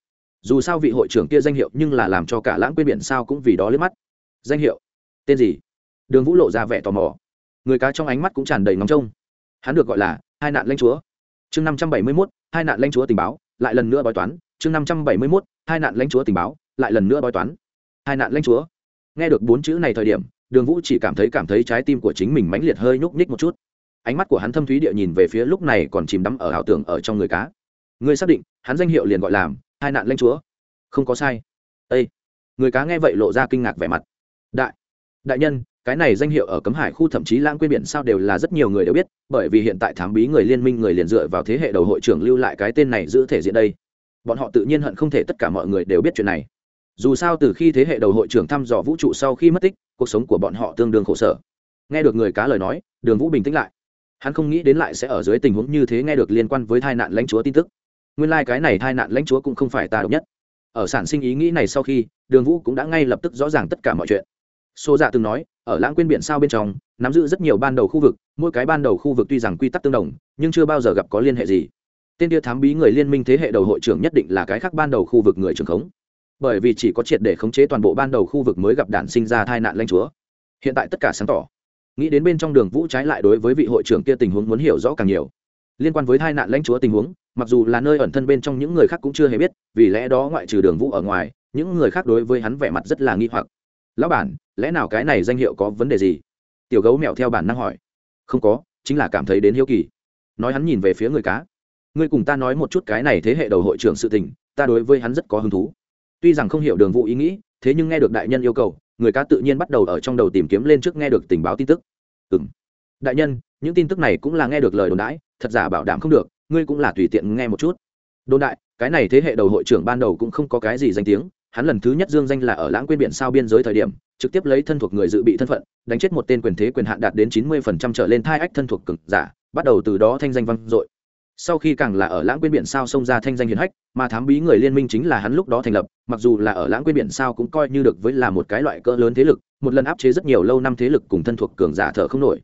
Dù sao vị hội trưởng kia danh hiệu nhưng là làm cho cả lãng quên biển sao cũng vì đó liếc mắt. Danh hiệu? Tên gì? Đường vũ lộ ra vẻ tò mò. Người cá trong ánh mắt cũng tràn đầy ngóng trông. Hắn được gọi là hai nạn lãnh chúa. Chương năm trăm bảy mươi mốt, hai nạn lãnh chúa tình báo, lại lần nữa bói toán. Chương năm trăm bảy mươi mốt, hai nạn lãnh chúa tình báo, lại lần nữa bói toán. Hai nạn lãnh chúa. Nghe được bốn chữ này thời điểm, đường vũ chỉ cảm thấy cảm thấy trái tim của chính mình mãnh liệt hơi nhúc nhích một chút ánh mắt của hắn thâm thúy địa nhìn về phía lúc này còn chìm đắm ở ảo tưởng ở trong người cá. Ngươi xác định, hắn danh hiệu liền gọi làm, hai nạn lanh chúa. Không có sai. Â người cá nghe vậy lộ ra kinh ngạc vẻ mặt. Đại. Đại nhân, cái này danh hiệu ở cấm hải khu thậm chí lãng quên biển sao đều là rất nhiều người đều biết, bởi vì hiện tại thám bí người liên minh người liền dựa vào thế hệ đầu hội trưởng lưu lại cái tên này giữ thể diện đây. Bọn họ tự nhiên hận không thể tất cả mọi người đều biết chuyện này. Dù sao từ khi thế hệ đầu hội trưởng thăm dò vũ trụ sau khi mất tích, cuộc sống của bọn họ tương đương khổ sở. Nghe được người cá lời nói, đường vũ bình tĩnh lại hắn không nghĩ đến lại sẽ ở dưới tình huống như thế nghe được liên quan với tai nạn lãnh chúa tin tức. Nguyên lai、like、cái này tai nạn lãnh chúa cũng không phải ta độc nhất. Ở sản sinh ý nghĩ này sau khi, đường vũ cũng đã ngay lập tức rõ ràng tất cả mọi chuyện. Xô dạ từng nói, ở lãng quên biển sao bên trong, nắm giữ rất nhiều ban đầu khu vực, mỗi cái ban đầu khu vực tuy rằng quy tắc tương đồng, nhưng chưa bao giờ gặp có liên hệ gì. Tên tia thám bí người liên minh thế hệ đầu hội trưởng nhất định là cái khác ban đầu khu vực người trưởng khống. Bởi vì chỉ có triệt để khống chế toàn bộ ban đầu khu vực mới gặp đản sinh ra tai nạn lãnh chúa. Hiện tại tất cả sáng tỏ nghĩ đến bên trong đường vũ trái lại đối với vị hội trưởng kia tình huống muốn hiểu rõ càng nhiều. Liên quan với tai nạn lãnh chúa tình huống, mặc dù là nơi ẩn thân bên trong những người khác cũng chưa hề biết, vì lẽ đó ngoại trừ đường vũ ở ngoài, những người khác đối với hắn vẻ mặt rất là nghi hoặc. Lão bản, lẽ nào cái này danh hiệu có vấn đề gì? Tiểu gấu mèo theo bản năng hỏi. Không có, chính là cảm thấy đến hiếu kỳ. Nói hắn nhìn về phía người cá. Ngươi cùng ta nói một chút cái này thế hệ đầu hội trưởng sự tình, ta đối với hắn rất có hứng thú. Tuy rằng không hiểu đường vũ ý nghĩ, thế nhưng nghe được đại nhân yêu cầu người cá tự nhiên bắt đầu ở trong đầu tìm kiếm lên trước nghe được tình báo tin tức. Ừ m đại nhân, những tin tức này cũng là nghe được lời đồn đãi, thật giả bảo đảm không được, ngươi cũng là tùy tiện nghe một chút. Đồn đại, cái này thế hệ đầu hội trưởng ban đầu cũng không có cái gì danh tiếng, hắn lần thứ nhất dương danh là ở lãng quên biển sao biên giới thời điểm, trực tiếp lấy thân thuộc người dự bị thân phận, đánh chết một tên quyền thế quyền hạn đạt đến chín mươi phần trăm trở lên thai ách thân thuộc cực giả, bắt đầu từ đó thanh danh vang dội sau khi càng là ở lãng quên biển sao xông ra thanh danh hiền hách, mà thám bí người liên minh chính là hắn lúc đó thành lập, mặc dù là ở lãng quên biển sao cũng coi như được với là một cái loại cỡ lớn thế lực, một lần áp chế rất nhiều lâu năm thế lực cùng thân thuộc cường giả thở không nổi.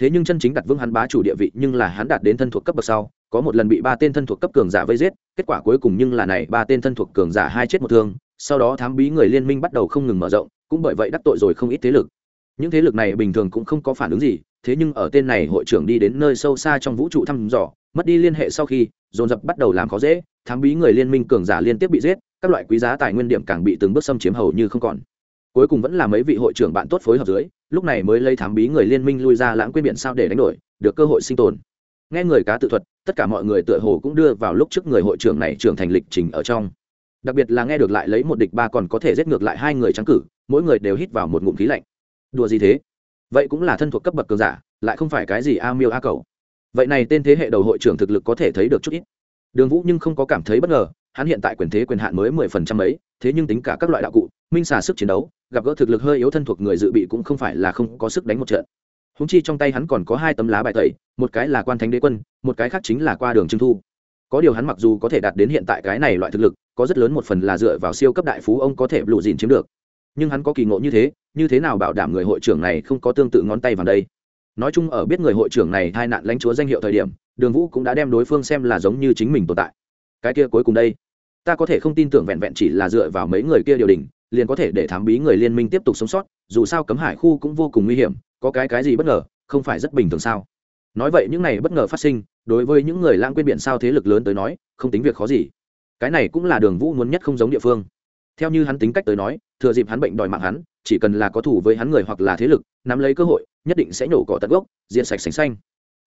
Thế nhưng chân chính đặt vững hắn bá chủ địa vị nhưng là hắn đạt đến thân thuộc cấp bậc sau, có một lần bị ba tên thân thuộc cấp cường giả vây giết, kết quả cuối cùng nhưng là này ba tên thân thuộc cường giả hai chết một thương, sau đó thám bí người liên minh bắt đầu không ngừng mở rộng, cũng bởi vậy đắc tội rồi không ít thế lực. Những thế lực này bình thường cũng không có phản ứng gì, thế nhưng ở tên này hội trưởng đi đến nơi sâu xa trong vũ trụ thăm dò mất đi liên hệ sau khi, dồn dập bắt đầu làm khó dễ, thám bí người liên minh cường giả liên tiếp bị giết, các loại quý giá tài nguyên điểm càng bị từng bước xâm chiếm hầu như không còn. Cuối cùng vẫn là mấy vị hội trưởng bạn tốt phối hợp dưới, lúc này mới lấy thám bí người liên minh lui ra lãng quên biển sao để đánh đổi, được cơ hội sinh tồn. Nghe người cá tự thuật, tất cả mọi người tựa hồ cũng đưa vào lúc trước người hội trưởng này trưởng thành lịch trình ở trong. Đặc biệt là nghe được lại lấy một địch ba còn có thể giết ngược lại hai người trắng cử, mỗi người đều hít vào một ngụm khí lạnh. Đùa gì thế? Vậy cũng là thân thuộc cấp bậc cường giả, lại không phải cái gì a miêu a cầu vậy này tên thế hệ đầu hội trưởng thực lực có thể thấy được chút ít. Đường vũ nhưng không có cảm thấy bất ngờ, hắn hiện tại quyền thế quyền hạn mới mười phần trăm ấy, thế nhưng tính cả các loại đạo cụ, minh xà sức chiến đấu, gặp gỡ thực lực hơi yếu thân thuộc người dự bị cũng không phải là không có sức đánh một trận. Húng chi trong tay hắn còn có hai tấm lá bài tẩy, một cái là quan thánh đế quân, một cái khác chính là qua đường trưng thu. Có điều hắn mặc dù có thể đạt đến hiện tại cái này loại thực lực, có rất lớn một phần là dựa vào siêu cấp đại phú ông có thể lụ dìn chiếm được. Nhưng hắn có kỳ ngộ như thế như thế nào bảo đảm người hội trưởng này không có tương tự ngón tay vào đây? Nói chung ở biết người hội trưởng này hai nạn lãnh chúa danh hiệu thời điểm, đường vũ cũng đã đem đối phương xem là giống như chính mình tồn tại. Cái kia cuối cùng đây, ta có thể không tin tưởng vẹn vẹn chỉ là dựa vào mấy người kia điều đình liền có thể để thám bí người liên minh tiếp tục sống sót, dù sao cấm hải khu cũng vô cùng nguy hiểm, có cái cái gì bất ngờ, không phải rất bình thường sao? Nói vậy những này bất ngờ phát sinh, đối với những người lãng quên biển sao thế lực lớn tới nói, không tính việc khó gì. Cái này cũng là đường vũ muốn nhất không giống địa phương. Theo như hắn tính cách tới nói, thừa dịp hắn bệnh đòi mạng hắn, chỉ cần là có thủ với hắn người hoặc là thế lực, nắm lấy cơ hội nhất định sẽ nhổ cỏ tận gốc diện sạch sành xanh.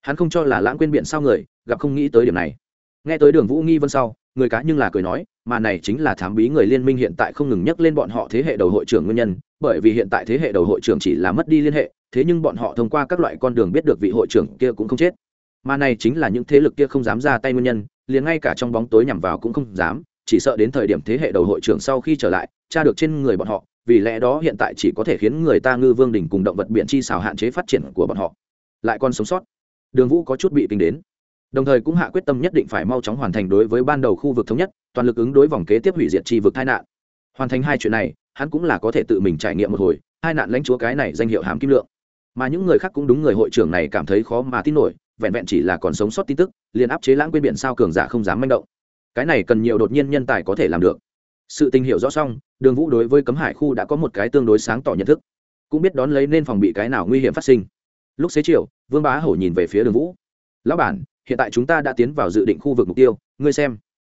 Hắn không cho là lãng quên biển sao người, gặp không nghĩ tới điểm này. Nghe tới đường vũ nghi vân sau, người cá nhưng là cười nói, mà này chính là thám bí người liên minh hiện tại không ngừng nhắc lên bọn họ thế hệ đầu hội trưởng nguyên nhân, bởi vì hiện tại thế hệ đầu hội trưởng chỉ là mất đi liên hệ, thế nhưng bọn họ thông qua các loại con đường biết được vị hội trưởng kia cũng không chết. Mà này chính là những thế lực kia không dám ra tay nguyên nhân, liền ngay cả trong bóng tối nhằm vào cũng không dám, chỉ sợ đến thời điểm thế hệ đầu hội trưởng sau khi trở lại, tra được trên người bọn họ vì lẽ đó hiện tại chỉ có thể khiến người ta ngư vương đỉnh cùng động vật biển chi xào hạn chế phát triển của bọn họ. Lại còn sống sót. Đường vũ có chút bị kinh đến. Đồng thời cũng hạ quyết tâm nhất định phải mau chóng hoàn thành đối với ban đầu khu vực thống nhất, toàn lực ứng đối vòng kế tiếp hủy diệt chi vực tai nạn. Hoàn thành hai chuyện này, hắn cũng là có thể tự mình trải nghiệm một hồi, hai nạn lãnh chúa cái này danh hiệu hàm kim lượng. Mà những người khác cũng đúng người hội trưởng này cảm thấy khó mà tin nổi, vẹn vẹn chỉ là còn sống sót tin tức, liền áp chế lãng quên biển sao cường giả không dám manh động. Cái này cần nhiều đột nhiên nhân tài có thể làm được sự tình hiểu rõ xong, đường vũ đối với cấm hải khu đã có một cái tương đối sáng tỏ nhận thức. Cũng biết đón lấy nên phòng bị cái nào nguy hiểm phát sinh. Lúc xế chiều, vương bá hổ nhìn về phía đường vũ. Lão bản, hiện tại chúng ta đã tiến vào dự định khu vực mục tiêu, ngươi xem.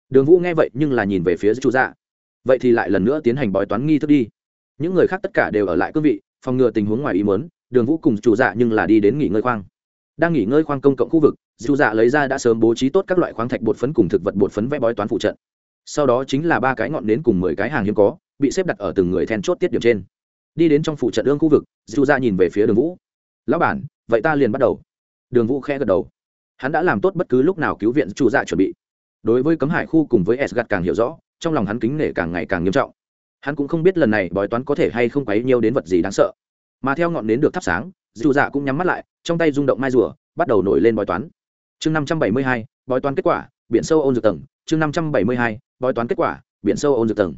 Đường vũ nghe vậy nhưng là nhìn về phía chủ dạ. Vậy thì lại lần nữa tiến hành bói toán nghi thức đi. Những người khác tất cả đều ở lại cương vị, phòng ngừa tình huống ngoài ý muốn, đường vũ cùng chủ dạ nhưng là đi đến nghỉ ngơi khoang. Đang nghỉ ngơi khoang công cộng khu vực dù dạ lấy ra đã sớm bố trí tốt các loại khoáng thạch bột phấn cùng thực vật bột phấn vẽ bói toán phụ trận sau đó chính là ba cái ngọn nến cùng mười cái hàng hiếm có, bị xếp đặt ở từng người then chốt tiết điểm trên. Đi đến trong phụ trận ương khu vực dù ra dạ nhìn về phía đường vũ. Lão bản, vậy ta liền bắt đầu. Đường vũ khe gật đầu. Hắn đã làm tốt bất cứ lúc nào cứu viện chủ dạ chuẩn bị. Đối với cấm hải khu cùng với s gạt càng hiểu rõ, trong lòng hắn kính nể càng ngày càng nghiêm trọng. Hắn cũng không biết lần này bói toán có thể hay không quấy nhiều đến vật gì đáng sợ. Mà theo ngọn nến được thắp sáng dù dạ cũng nhắm mắt lại, trong tay rung động mai rùa, bắt đầu nổi lên bói toán. Chương năm trăm bảy mươi hai, bói toán kết quả, biển sâu ôn dược tầng. Chương năm trăm bảy mươi hai bói toán kết quả, biển sâu ôn dược tầng.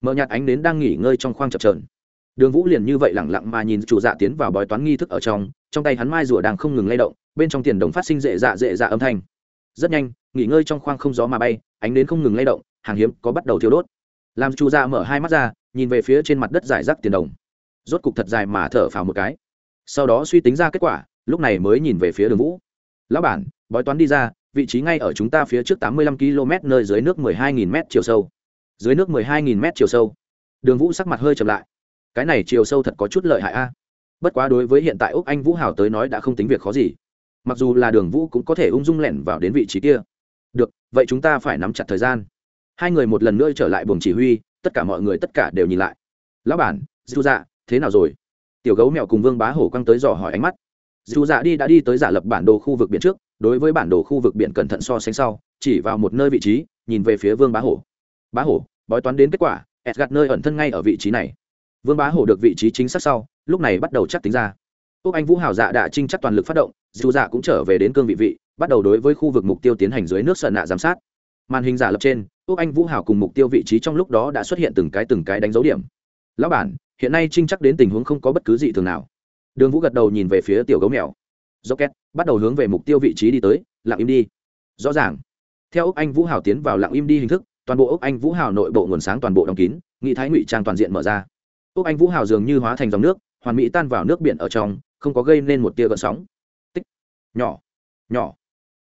Mở nhạt ánh nến đang nghỉ ngơi trong khoang chập trờn đường vũ liền như vậy lẳng lặng mà nhìn chủ dạ tiến vào bói toán nghi thức ở trong trong tay hắn mai rùa đang không ngừng lay động, bên trong tiền đồng phát sinh dễ dạ dễ dạ âm thanh. Rất nhanh, nghỉ ngơi trong khoang không gió mà bay, ánh nến không ngừng lay động, hàng hiếm có bắt đầu thiêu đốt. Làm chủ dạ mở hai mắt ra, nhìn về phía trên mặt đất giải rác tiền đồng. Rốt cục thật dài mà thở phào một cái. Sau đó suy tính ra kết quả, lúc này mới nhìn về phía đường vũ. Lão bản, bói toán đi ra vị trí ngay ở chúng ta phía trước tám mươi lăm km nơi dưới nước mười hai nghìn m chiều sâu. Dưới nước mười hai nghìn m chiều sâu. Đường vũ sắc mặt hơi chậm lại. Cái này chiều sâu thật có chút lợi hại a. Bất quá đối với hiện tại úc anh vũ hào tới nói đã không tính việc khó gì. Mặc dù là đường vũ cũng có thể ung dung lẻn vào đến vị trí kia. Được, vậy chúng ta phải nắm chặt thời gian. Hai người một lần nữa trở lại buồng chỉ huy, tất cả mọi người tất cả đều nhìn lại. Lão bản, dư dạ thế nào rồi? Tiểu gấu mèo cùng vương bá hổ quăng tới dò hỏi ánh mắt. Dư dạ đi đã đi tới giả lập bản đồ khu vực biển trước đối với bản đồ khu vực biển cẩn thận so sánh sau, chỉ vào một nơi vị trí, nhìn về phía vương bá hổ. Bá hổ, bói toán đến kết quả ẹt gạt nơi ẩn thân ngay ở vị trí này. Vương bá hổ được vị trí chính xác sau, lúc này bắt đầu chắc tính ra. Úc anh vũ hào dạ đã trinh chắc toàn lực phát động dù dạ cũng trở về đến cương vị vị, bắt đầu đối với khu vực mục tiêu tiến hành dưới nước sợ nạ giám sát. Màn hình giả lập trên, úc anh vũ hào cùng mục tiêu vị trí trong lúc đó đã xuất hiện từng cái từng cái đánh dấu điểm. Lão bản, hiện nay trinh chắc đến tình huống không có bất cứ gì thường nào. Đường vũ gật đầu nhìn về phía tiểu gấu mèo. Rocket bắt đầu hướng về mục tiêu vị trí đi tới, lặng im đi. Rõ ràng. Theo úc anh vũ hào tiến vào lặng im đi hình thức, toàn bộ úc anh vũ hào nội bộ nguồn sáng toàn bộ đóng kín, nghị thái ngụy trang toàn diện mở ra. Úc anh vũ hào dường như hóa thành dòng nước, hoàn mỹ tan vào nước biển ở trong, không có gây nên một tia gợn sóng. Tích. Nhỏ. Nhỏ.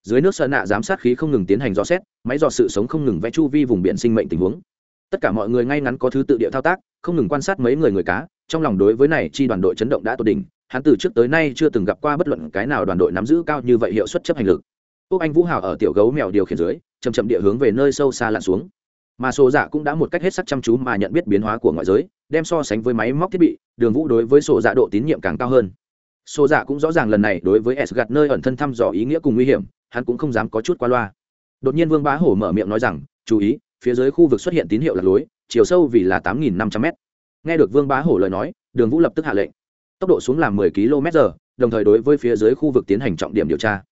Dưới nước sợ nạ giám sát khí không ngừng tiến hành dò xét, máy dò sự sống không ngừng vẽ chu vi vùng biển sinh mệnh tình huống. Tất cả mọi người ngay ngắn có thứ tự địa thao tác, không ngừng quan sát mấy người người cá, trong lòng đối với này chi đoàn đội chấn động đã tột đỉnh hắn từ trước tới nay chưa từng gặp qua bất luận cái nào đoàn đội nắm giữ cao như vậy hiệu suất chấp hành lực. Úc anh vũ hào ở tiểu gấu mèo điều khiển dưới chầm chậm địa hướng về nơi sâu xa lặn xuống. Mà sổ dạ cũng đã một cách hết sắc chăm chú mà nhận biết biến hóa của ngoại giới, đem so sánh với máy móc thiết bị, đường vũ đối với sổ dạ độ tín nhiệm càng cao hơn. Sổ dạ cũng rõ ràng lần này đối với s gạt nơi ẩn thân thăm dò ý nghĩa cùng nguy hiểm, hắn cũng không dám có chút qua loa. Đột nhiên vương bá hổ mở miệng nói rằng, chú ý, phía dưới khu vực xuất hiện tín hiệu lạc lối, chiều sâu vì là tám nghìn năm trăm m nghe được vương bá hổ lời nói, đường vũ lập tức hạ lệnh tốc độ xuống làm mười km h đồng thời đối với phía dưới khu vực tiến hành trọng điểm điều tra.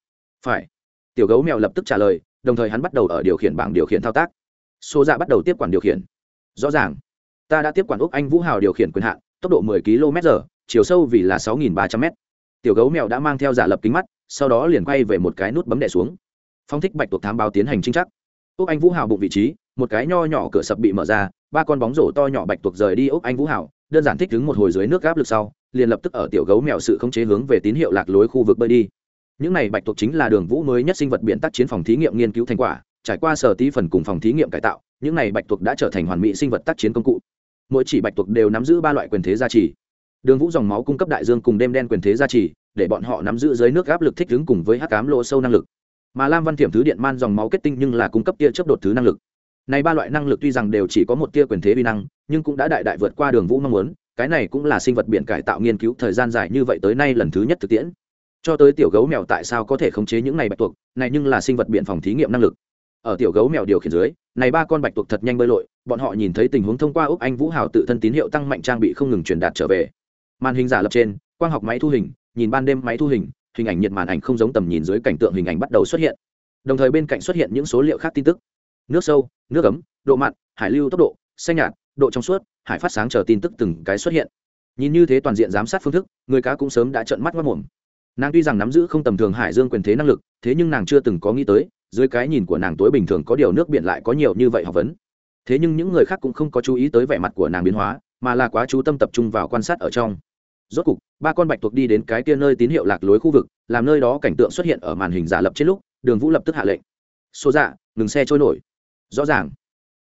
Phải. Tiểu gấu mèo lập tức trả lời, đồng thời hắn bắt đầu ở điều khiển bảng điều khiển thao tác. Số dạ bắt đầu tiếp quản điều khiển. Rõ ràng. Ta đã tiếp quản úc anh vũ hào điều khiển quyền hạn, tốc độ 10 km h chiều sâu vì là 6.300 m tiểu gấu mèo đã mang theo giả lập kính mắt, sau đó liền quay về một cái nút bấm đè xuống. Phong thích bạch tuộc thám báo tiến hành trinh chắc. Úc anh vũ hào bụng vị trí, một cái nho nhỏ cửa sập bị mở ra, ba con bóng rổ to nhỏ bạch tuộc rời đi ốc anh vũ hào đơn giản thích đứng một hồi dưới nước gáp lực sau, liền lập tức ở tiểu gấu mèo sự khống chế hướng về tín hiệu lạc lối khu vực bơi đi. Những này bạch tuộc chính là đường vũ mới nhất sinh vật biển tác chiến phòng thí nghiệm nghiên cứu thành quả, trải qua sở tí phần cùng phòng thí nghiệm cải tạo, những này bạch tuộc đã trở thành hoàn mỹ sinh vật tác chiến công cụ. Mỗi chỉ bạch tuộc đều nắm giữ ba loại quyền thế gia trì. Đường vũ dòng máu cung cấp đại dương cùng đêm đen quyền thế gia trì, để bọn họ nắm giữ dưới nước áp lực thích ứng cùng với hát cám lỗ sâu năng lực. Mà lam văn thiểm thứ điện man dòng máu kết tinh nhưng là cung cấp tia chấp đột thứ năng lực này ba loại năng lực tuy rằng đều chỉ có một tia quyền thế vi năng, nhưng cũng đã đại đại vượt qua đường vũ mong muốn, cái này cũng là sinh vật biển cải tạo nghiên cứu thời gian dài như vậy tới nay lần thứ nhất thực tiễn. Cho tới tiểu gấu mèo tại sao có thể khống chế những này bạch tuộc, này nhưng là sinh vật biển phòng thí nghiệm năng lực. Ở tiểu gấu mèo điều khiển dưới, này ba con bạch tuộc thật nhanh bơi lội, bọn họ nhìn thấy tình huống thông qua úc anh vũ hào tự thân tín hiệu tăng mạnh trang bị không ngừng truyền đạt trở về. Màn hình giả lập trên, quang học máy thu hình, nhìn ban đêm máy thu hình hình ảnh nhiệt màn ảnh không giống tầm nhìn dưới cảnh tượng hình ảnh bắt đầu xuất hiện. Đồng thời bên cạnh xuất hiện những số liệu khác tin tức nước sâu, nước ấm, độ mặn, hải lưu tốc độ, xanh nhạt, độ trong suốt, hải phát sáng chờ tin tức từng cái xuất hiện. Nhìn như thế toàn diện giám sát phương thức, người cá cũng sớm đã trợn mắt mất mồm nàng tuy rằng nắm giữ không tầm thường hải dương quyền thế năng lực, thế nhưng nàng chưa từng có nghĩ tới, dưới cái nhìn của nàng tối bình thường có điều nước biển lại có nhiều như vậy học vấn. Thế nhưng những người khác cũng không có chú ý tới vẻ mặt của nàng biến hóa, mà là quá chú tâm tập trung vào quan sát ở trong. Rốt cục, ba con bạch tuộc đi đến cái kia nơi tín hiệu lạc lối khu vực, làm nơi đó cảnh tượng xuất hiện ở màn hình giả lập trên lúc, đường vũ lập tức hạ lệnh. Số dạ ngừng xe trôi nổi rõ ràng.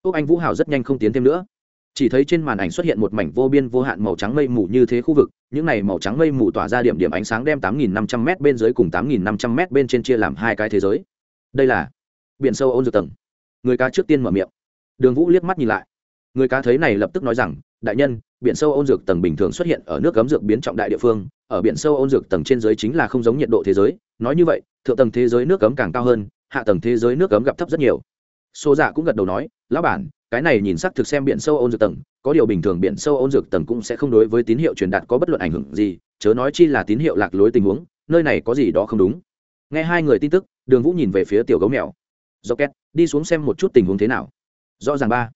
Úc anh vũ hào rất nhanh không tiến thêm nữa. Chỉ thấy trên màn ảnh xuất hiện một mảnh vô biên vô hạn màu trắng mây mù như thế khu vực, những này màu trắng mây mù tỏa ra điểm điểm ánh sáng đem tám nghìn năm trăm m bên dưới cùng tám nghìn năm trăm m bên trên chia làm hai cái thế giới. Đây là biển sâu ôn dược tầng. Người cá trước tiên mở miệng. Đường vũ liếc mắt nhìn lại. Người cá thấy này lập tức nói rằng, đại nhân, biển sâu ôn dược tầng bình thường xuất hiện ở nước cấm dược biến trọng đại địa phương, ở biển sâu ôn dược tầng trên giới chính là không giống nhiệt độ thế giới. Nói như vậy, thượng tầng thế giới nước cấm càng cao hơn, hạ tầng thế giới nước cấm gặp thấp rất nhiều số dạ cũng gật đầu nói, lão bản, cái này nhìn sắc thực xem biển sâu ôn dược tầng, có điều bình thường biển sâu ôn dược tầng cũng sẽ không đối với tín hiệu truyền đạt có bất luận ảnh hưởng gì, chớ nói chi là tín hiệu lạc lối tình huống, nơi này có gì đó không đúng. Nghe hai người tin tức, đường vũ nhìn về phía tiểu gấu mèo. Do két đi xuống xem một chút tình huống thế nào. Rõ ràng ba.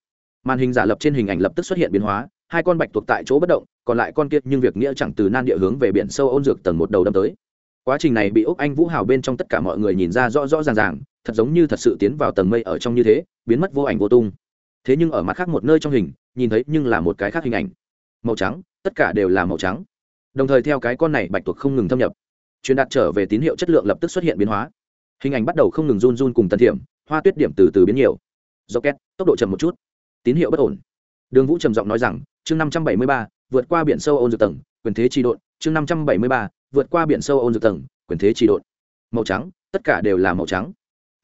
Màn hình giả lập trên hình ảnh lập tức xuất hiện biến hóa, hai con bạch tuộc tại chỗ bất động, còn lại con kia nhưng việc nghĩa chẳng từ nan địa hướng về biển sâu ôn dược tầng một đầu đâm tới. Quá trình này bị úc anh vũ hào bên trong tất cả mọi người nhìn ra rõ rõ ràng ràng thật giống như thật sự tiến vào tầng mây ở trong như thế, biến mất vô ảnh vô tung. Thế nhưng ở mặt khác một nơi trong hình, nhìn thấy nhưng là một cái khác hình ảnh. Màu trắng, tất cả đều là màu trắng. Đồng thời theo cái con này bạch tuộc không ngừng thâm nhập. Truyền đạt trở về tín hiệu chất lượng lập tức xuất hiện biến hóa. Hình ảnh bắt đầu không ngừng run run cùng tân thiểm hoa tuyết điểm từ từ biến nhiều. Do két tốc độ chậm một chút. Tín hiệu bất ổn. Đường vũ trầm giọng nói rằng, chương năm trăm bảy mươi ba, vượt qua biển sâu ôn dược tầng, quyền thế trị độn. Chương năm trăm bảy mươi ba, vượt qua biển sâu ôn dược tầng, quyền thế trị độn. Màu trắng, tất cả đều là màu trắng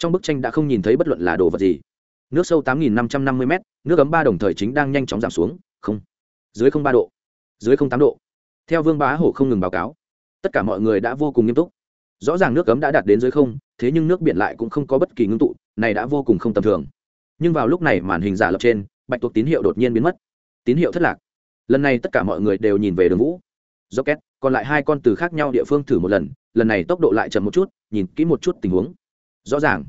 trong bức tranh đã không nhìn thấy bất luận là đồ vật gì. Nước sâu tám nghìn năm trăm năm mươi m nước ấm ba đồng thời chính đang nhanh chóng giảm xuống, không, dưới không ba độ, dưới không tám độ. Theo vương bá hổ không ngừng báo cáo, tất cả mọi người đã vô cùng nghiêm túc. Rõ ràng nước cấm đã đạt đến dưới không, thế nhưng nước biển lại cũng không có bất kỳ ngưng tụ, này đã vô cùng không tầm thường. Nhưng vào lúc này màn hình giả lập trên, bạch tuộc tín hiệu đột nhiên biến mất. Tín hiệu thất lạc. Lần này tất cả mọi người đều nhìn về đường vũ. Do két còn lại hai con từ khác nhau địa phương thử một lần lần này tốc độ lại chậm một chút, nhìn kỹ một chút tình huống rõ ràng.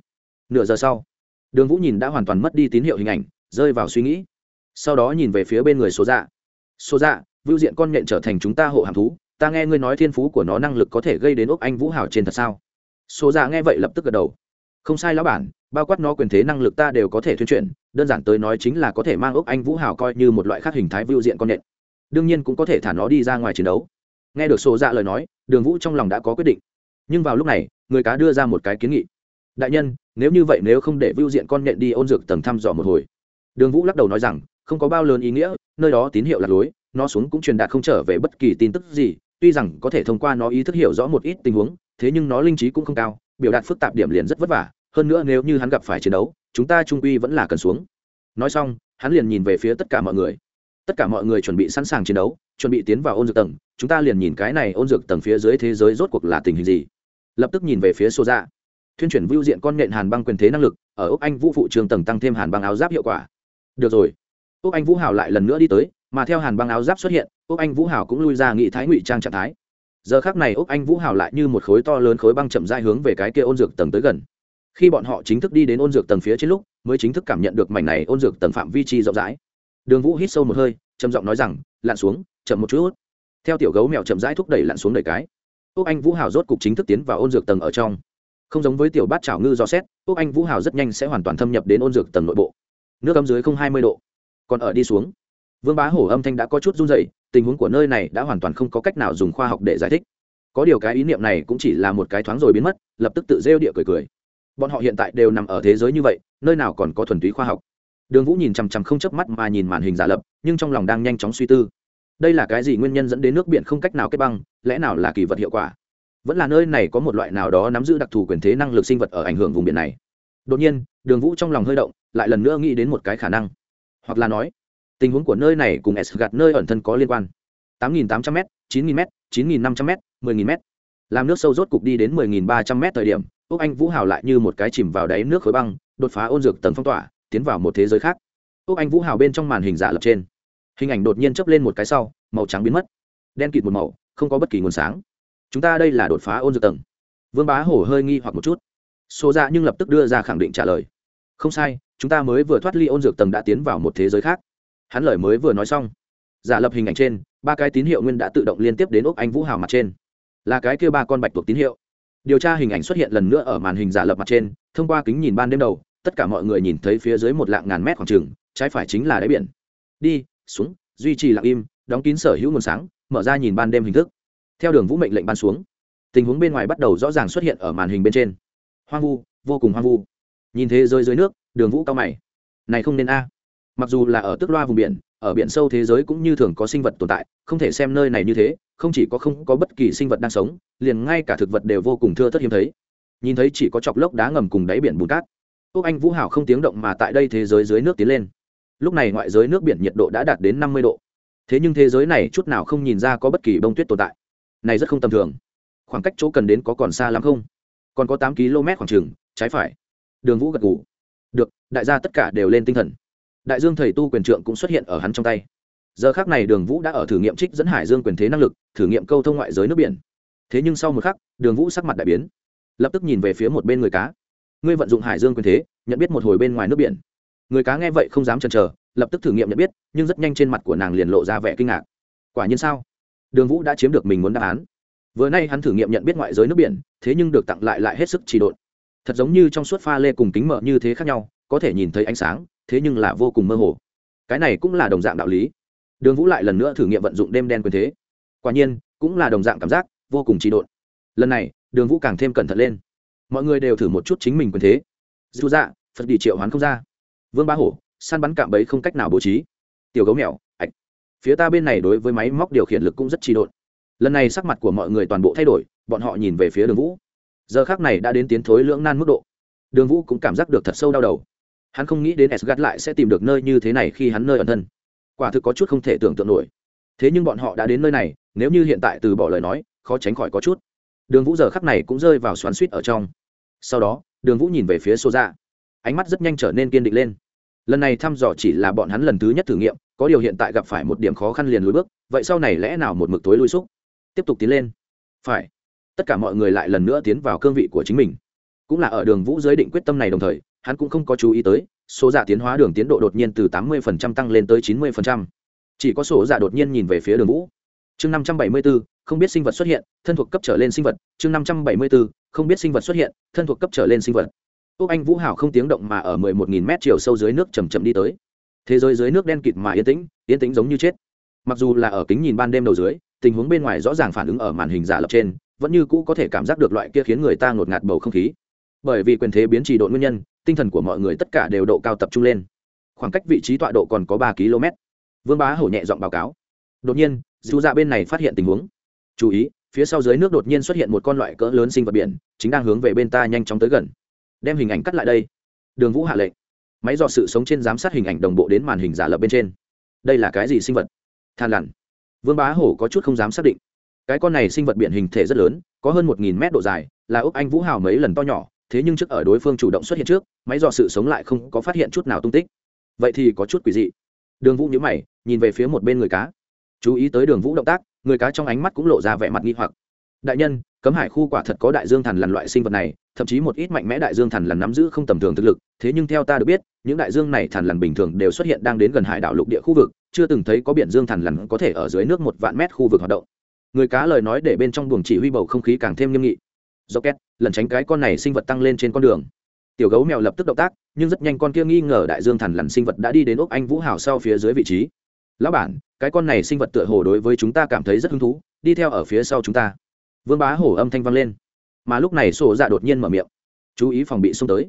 Nửa giờ sau, đường vũ nhìn đã hoàn toàn mất đi tín hiệu hình ảnh, rơi vào suy nghĩ. Sau đó nhìn về phía bên người số dạ. Số dạ vưu diện con nhện trở thành chúng ta hộ hàm thú, ta nghe ngươi nói thiên phú của nó năng lực có thể gây đến ốc anh vũ hào trên thật sao? Số dạ nghe vậy lập tức gật đầu. Không sai lão bản, bao quát nó quyền thế năng lực ta đều có thể thuyên chuyển, đơn giản tới nói chính là có thể mang ốc anh vũ hào coi như một loại khác hình thái vưu diện con nhện. Đương nhiên cũng có thể thả nó đi ra ngoài chiến đấu. Nghe được số dạ lời nói, đường vũ trong lòng đã có quyết định. Nhưng vào lúc này, người cá đưa ra một cái kiến nghị đại nhân, nếu như vậy nếu không để vưu diện con nhện đi ôn dược tầng thăm dò một hồi. Đường vũ lắc đầu nói rằng, không có bao lớn ý nghĩa, nơi đó tín hiệu lạc lối, nó xuống cũng truyền đạt không trở về bất kỳ tin tức gì, tuy rằng có thể thông qua nó ý thức hiểu rõ một ít tình huống, thế nhưng nó linh trí cũng không cao, biểu đạt phức tạp điểm liền rất vất vả, hơn nữa nếu như hắn gặp phải chiến đấu, chúng ta trung uy vẫn là cần xuống. Nói xong, hắn liền nhìn về phía tất cả mọi người. Tất cả mọi người chuẩn bị sẵn sàng chiến đấu, chuẩn bị tiến vào ôn dược tầng, chúng ta liền nhìn cái này ôn dược tầng phía dưới thế giới rốt cuộc là tình hình gì. Lập tức nhìn về phía xô ra thuyên chuyển vưu diện con nện hàn băng quyền thế năng lực, ở úc anh vũ phụ trường tầng tăng thêm hàn băng áo giáp hiệu quả. Được rồi. Úc anh vũ hào lại lần nữa đi tới, mà theo hàn băng áo giáp xuất hiện, úc anh vũ hào cũng lui ra nghị thái ngụy trang trạng thái. Giờ khác này úc anh vũ hào lại như một khối to lớn khối băng chậm dai hướng về cái kia ôn dược tầng tới gần. Khi bọn họ chính thức đi đến ôn dược tầng phía trên lúc, mới chính thức cảm nhận được mảnh này ôn dược tầng phạm vi chi rộng rãi. Đường vũ hít sâu một hơi, trầm giọng nói rằng, lặn xuống, chậm một chút. Theo tiểu gấu mèo chậm rãi thúc đẩy lặn xuống đầy cái. Úc anh vũ hào rốt cục chính thức tiến vào ôn dược tầng ở trong không giống với tiểu bát chảo ngư do xét, úc anh vũ hào rất nhanh sẽ hoàn toàn thâm nhập đến ôn dược tầng nội bộ. Nước âm dưới không hai mươi độ. Còn ở đi xuống, vương bá hổ âm thanh đã có chút run dậy tình huống của nơi này đã hoàn toàn không có cách nào dùng khoa học để giải thích. Có điều cái ý niệm này cũng chỉ là một cái thoáng rồi biến mất, lập tức tự rêu địa cười cười. Bọn họ hiện tại đều nằm ở thế giới như vậy, nơi nào còn có thuần túy khoa học. Đường vũ nhìn chằm chằm không chớp mắt mà nhìn màn hình giả lập, nhưng trong lòng đang nhanh chóng suy tư. Đây là cái gì nguyên nhân dẫn đến nước biển không cách nào kết băng, lẽ nào là kỳ vật hiệu quả? Vẫn là nơi này có một loại nào đó nắm giữ đặc thù quyền thế năng lực sinh vật ở ảnh hưởng vùng biển này. Đột nhiên, đường vũ trong lòng hơi động, lại lần nữa nghĩ đến một cái khả năng. Hoặc là nói, tình huống của nơi này cùng s gạt nơi ẩn thân có liên quan. 8.800 m 9.000 m 9.500 m 10.000 m làm nước sâu rốt cục đi đến 10.300 m thời điểm, úc anh vũ hào lại như một cái chìm vào đáy nước khối băng, đột phá ôn dược tầng phong tỏa, tiến vào một thế giới khác. Úc anh vũ hào bên trong màn hình giả lập trên. Hình ảnh đột nhiên chấp lên một cái sau, màu trắng biến mất. Đen kịt một màu, không có bất kỳ nguồn sáng chúng ta đây là đột phá ôn dược tầng. Vương bá hổ hơi nghi hoặc một chút. Số ra dạ nhưng lập tức đưa ra khẳng định trả lời. Không sai, chúng ta mới vừa thoát ly ôn dược tầng đã tiến vào một thế giới khác. Hắn lời mới vừa nói xong, giả lập hình ảnh trên, ba cái tín hiệu nguyên đã tự động liên tiếp đến ốc anh vũ hào mặt trên. Là cái kia ba con bạch tuộc tín hiệu. Điều tra hình ảnh xuất hiện lần nữa ở màn hình giả lập mặt trên, thông qua kính nhìn ban đêm đầu, tất cả mọi người nhìn thấy phía dưới một lạng ngàn mét khoảng trừng trái phải chính là đáy biển. Đi, xuống, duy trì lặng im, đóng kín sở hữu nguồn sáng, mở ra nhìn ban đêm hình thức theo đường vũ mệnh lệnh ban xuống, tình huống bên ngoài bắt đầu rõ ràng xuất hiện ở màn hình bên trên. Hoang vu, vô cùng hoang vu. Nhìn thế giới dưới nước, đường vũ cao mày. Này không nên a. Mặc dù là ở tức loa vùng biển, ở biển sâu thế giới cũng như thường có sinh vật tồn tại, không thể xem nơi này như thế, không chỉ có không có bất kỳ sinh vật đang sống, liền ngay cả thực vật đều vô cùng thưa thất hiếm thấy. Nhìn thấy chỉ có chọc lốc đá ngầm cùng đáy biển bùn cát quốc anh vũ hảo không tiếng động mà tại đây thế giới dưới nước tiến lên. Lúc này ngoại giới nước biển nhiệt độ đã đạt đến năm mươi độ. Thế nhưng thế giới này chút nào không nhìn ra có bất kỳ bông tuyết tồn tại này rất không tầm thường. Khoảng cách chỗ cần đến có còn xa lắm không? Còn có tám km khoảng trường, trái phải. Đường vũ gật ngủ được đại gia tất cả đều lên tinh thần. Đại dương thầy tu quyền trượng cũng xuất hiện ở hắn trong tay. Giờ khác này đường vũ đã ở thử nghiệm trích dẫn hải dương quyền thế năng lực thử nghiệm câu thông ngoại giới nước biển. Thế nhưng sau một khắc đường vũ sắc mặt đại biến. Lập tức nhìn về phía một bên người cá. Ngươi vận dụng hải dương quyền thế nhận biết một hồi bên ngoài nước biển. Người cá nghe vậy không dám chần chờ lập tức thử nghiệm nhận biết nhưng rất nhanh trên mặt của nàng liền lộ ra vẻ kinh ngạc. Quả nhiên sao? Đường vũ đã chiếm được mình muốn đáp án. Vừa nay hắn thử nghiệm nhận biết ngoại giới nước biển, thế nhưng được tặng lại lại hết sức trì độn. Thật giống như trong suốt pha lê cùng kính mở như thế khác nhau, có thể nhìn thấy ánh sáng, thế nhưng là vô cùng mơ hồ. Cái này cũng là đồng dạng đạo lý. Đường vũ lại lần nữa thử nghiệm vận dụng đêm đen quyền thế. Quả nhiên, cũng là đồng dạng cảm giác, vô cùng trì độn. Lần này, đường vũ càng thêm cẩn thận lên. Mọi người đều thử một chút chính mình quyền thế. Dù dạ phật đi triệu hoán không ra. Vương ba hổ, săn bắn cạm bẫy không cách nào bố trí. Tiểu gấu mèo phía ta bên này đối với máy móc điều khiển lực cũng rất trì độn. Lần này sắc mặt của mọi người toàn bộ thay đổi, bọn họ nhìn về phía đường vũ. Giờ khác này đã đến tiến thối lưỡng nan mức độ. Đường vũ cũng cảm giác được thật sâu đau đầu. Hắn không nghĩ đến s gắt lại sẽ tìm được nơi như thế này khi hắn nơi ẩn thân. Quả thực có chút không thể tưởng tượng nổi. Thế nhưng bọn họ đã đến nơi này, nếu như hiện tại từ bỏ lời nói, khó tránh khỏi có chút. Đường vũ giờ khắc này cũng rơi vào xoắn suýt ở trong. Sau đó, đường vũ nhìn về phía xô ra ánh mắt rất nhanh trở nên kiên định lên lần này thăm dò chỉ là bọn hắn lần thứ nhất thử nghiệm có điều hiện tại gặp phải một điểm khó khăn liền lùi bước vậy sau này lẽ nào một mực tối lùi xúc? Tiếp tục tiến lên. Phải. Tất cả mọi người lại lần nữa tiến vào cương vị của chính mình. Cũng là ở đường vũ giới định quyết tâm này đồng thời hắn cũng không có chú ý tới số giả tiến hóa đường tiến độ đột nhiên từ tám mươi phần trăm tăng lên tới chín mươi phần trăm, chỉ có số giả đột nhiên nhìn về phía đường vũ. Chương năm trăm bảy mươi bốn không biết sinh vật xuất hiện thân thuộc cấp trở lên sinh vật. Chương năm trăm bảy mươi bốn không biết sinh vật xuất hiện thân thuộc cấp trở lên sinh vật úc anh vũ hảo không tiếng động mà ở mười một nghìn mét chiều sâu dưới nước chầm chậm đi tới. Thế giới dưới nước đen kịt mà yên tĩnh yên tĩnh giống như chết. Mặc dù là ở kính nhìn ban đêm đầu dưới, tình huống bên ngoài rõ ràng phản ứng ở màn hình giả lập trên, vẫn như cũ có thể cảm giác được loại kia khiến người ta ngột ngạt bầu không khí. Bởi vì quyền thế biến trì độ nguyên nhân, tinh thần của mọi người tất cả đều độ cao tập trung lên. Khoảng cách vị trí tọa độ còn có ba km. Vương bá hổ nhẹ giọng báo cáo. Đột nhiên dù dạ bên này phát hiện tình huống. Chú ý, phía sau dưới nước đột nhiên xuất hiện một con loại cỡ lớn sinh vật biển, chính đang hướng về bên ta nhanh chóng tới gần đem hình ảnh cắt lại đây. Đường vũ hạ lệnh. Máy dò sự sống trên giám sát hình ảnh đồng bộ đến màn hình giả lập bên trên. Đây là cái gì sinh vật? Than lằn. Vương bá hổ có chút không dám xác định. Cái con này sinh vật biển hình thể rất lớn, có hơn một nghìn mét độ dài, là úc anh vũ hào mấy lần to nhỏ, thế nhưng trước ở đối phương chủ động xuất hiện trước, máy dò sự sống lại không có phát hiện chút nào tung tích. Vậy thì có chút quỷ dị. Đường vũ nhữ mày, nhìn về phía một bên người cá. Chú ý tới đường vũ động tác, người cá trong ánh mắt cũng lộ ra vẻ mặt nghi hoặc đại nhân, cấm hải khu quả thật có đại dương thần lằn loại sinh vật này, thậm chí một ít mạnh mẽ đại dương thần lằn nắm giữ không tầm thường thực lực, thế nhưng theo ta được biết, những đại dương này thần lằn bình thường đều xuất hiện đang đến gần hải đảo lục địa khu vực, chưa từng thấy có biển dương thần lằn có thể ở dưới nước một vạn mét khu vực hoạt động. Người cá lời nói để bên trong buồng chỉ huy bầu không khí càng thêm nghiêm nghị. Do két lần tránh cái con này sinh vật tăng lên trên con đường. Tiểu gấu mèo lập tức động tác, nhưng rất nhanh con kia nghi ngờ đại dương thần lằn sinh vật đã đi đến ốc anh vũ hào sau phía dưới vị trí. Lão bản, cái con này sinh vật tựa hồ đối với chúng ta cảm thấy rất hứng thú, đi theo ở phía sau chúng ta vương bá hổ âm thanh vang lên. Mà lúc này sổ dạ đột nhiên mở miệng. Chú ý phòng bị xông tới.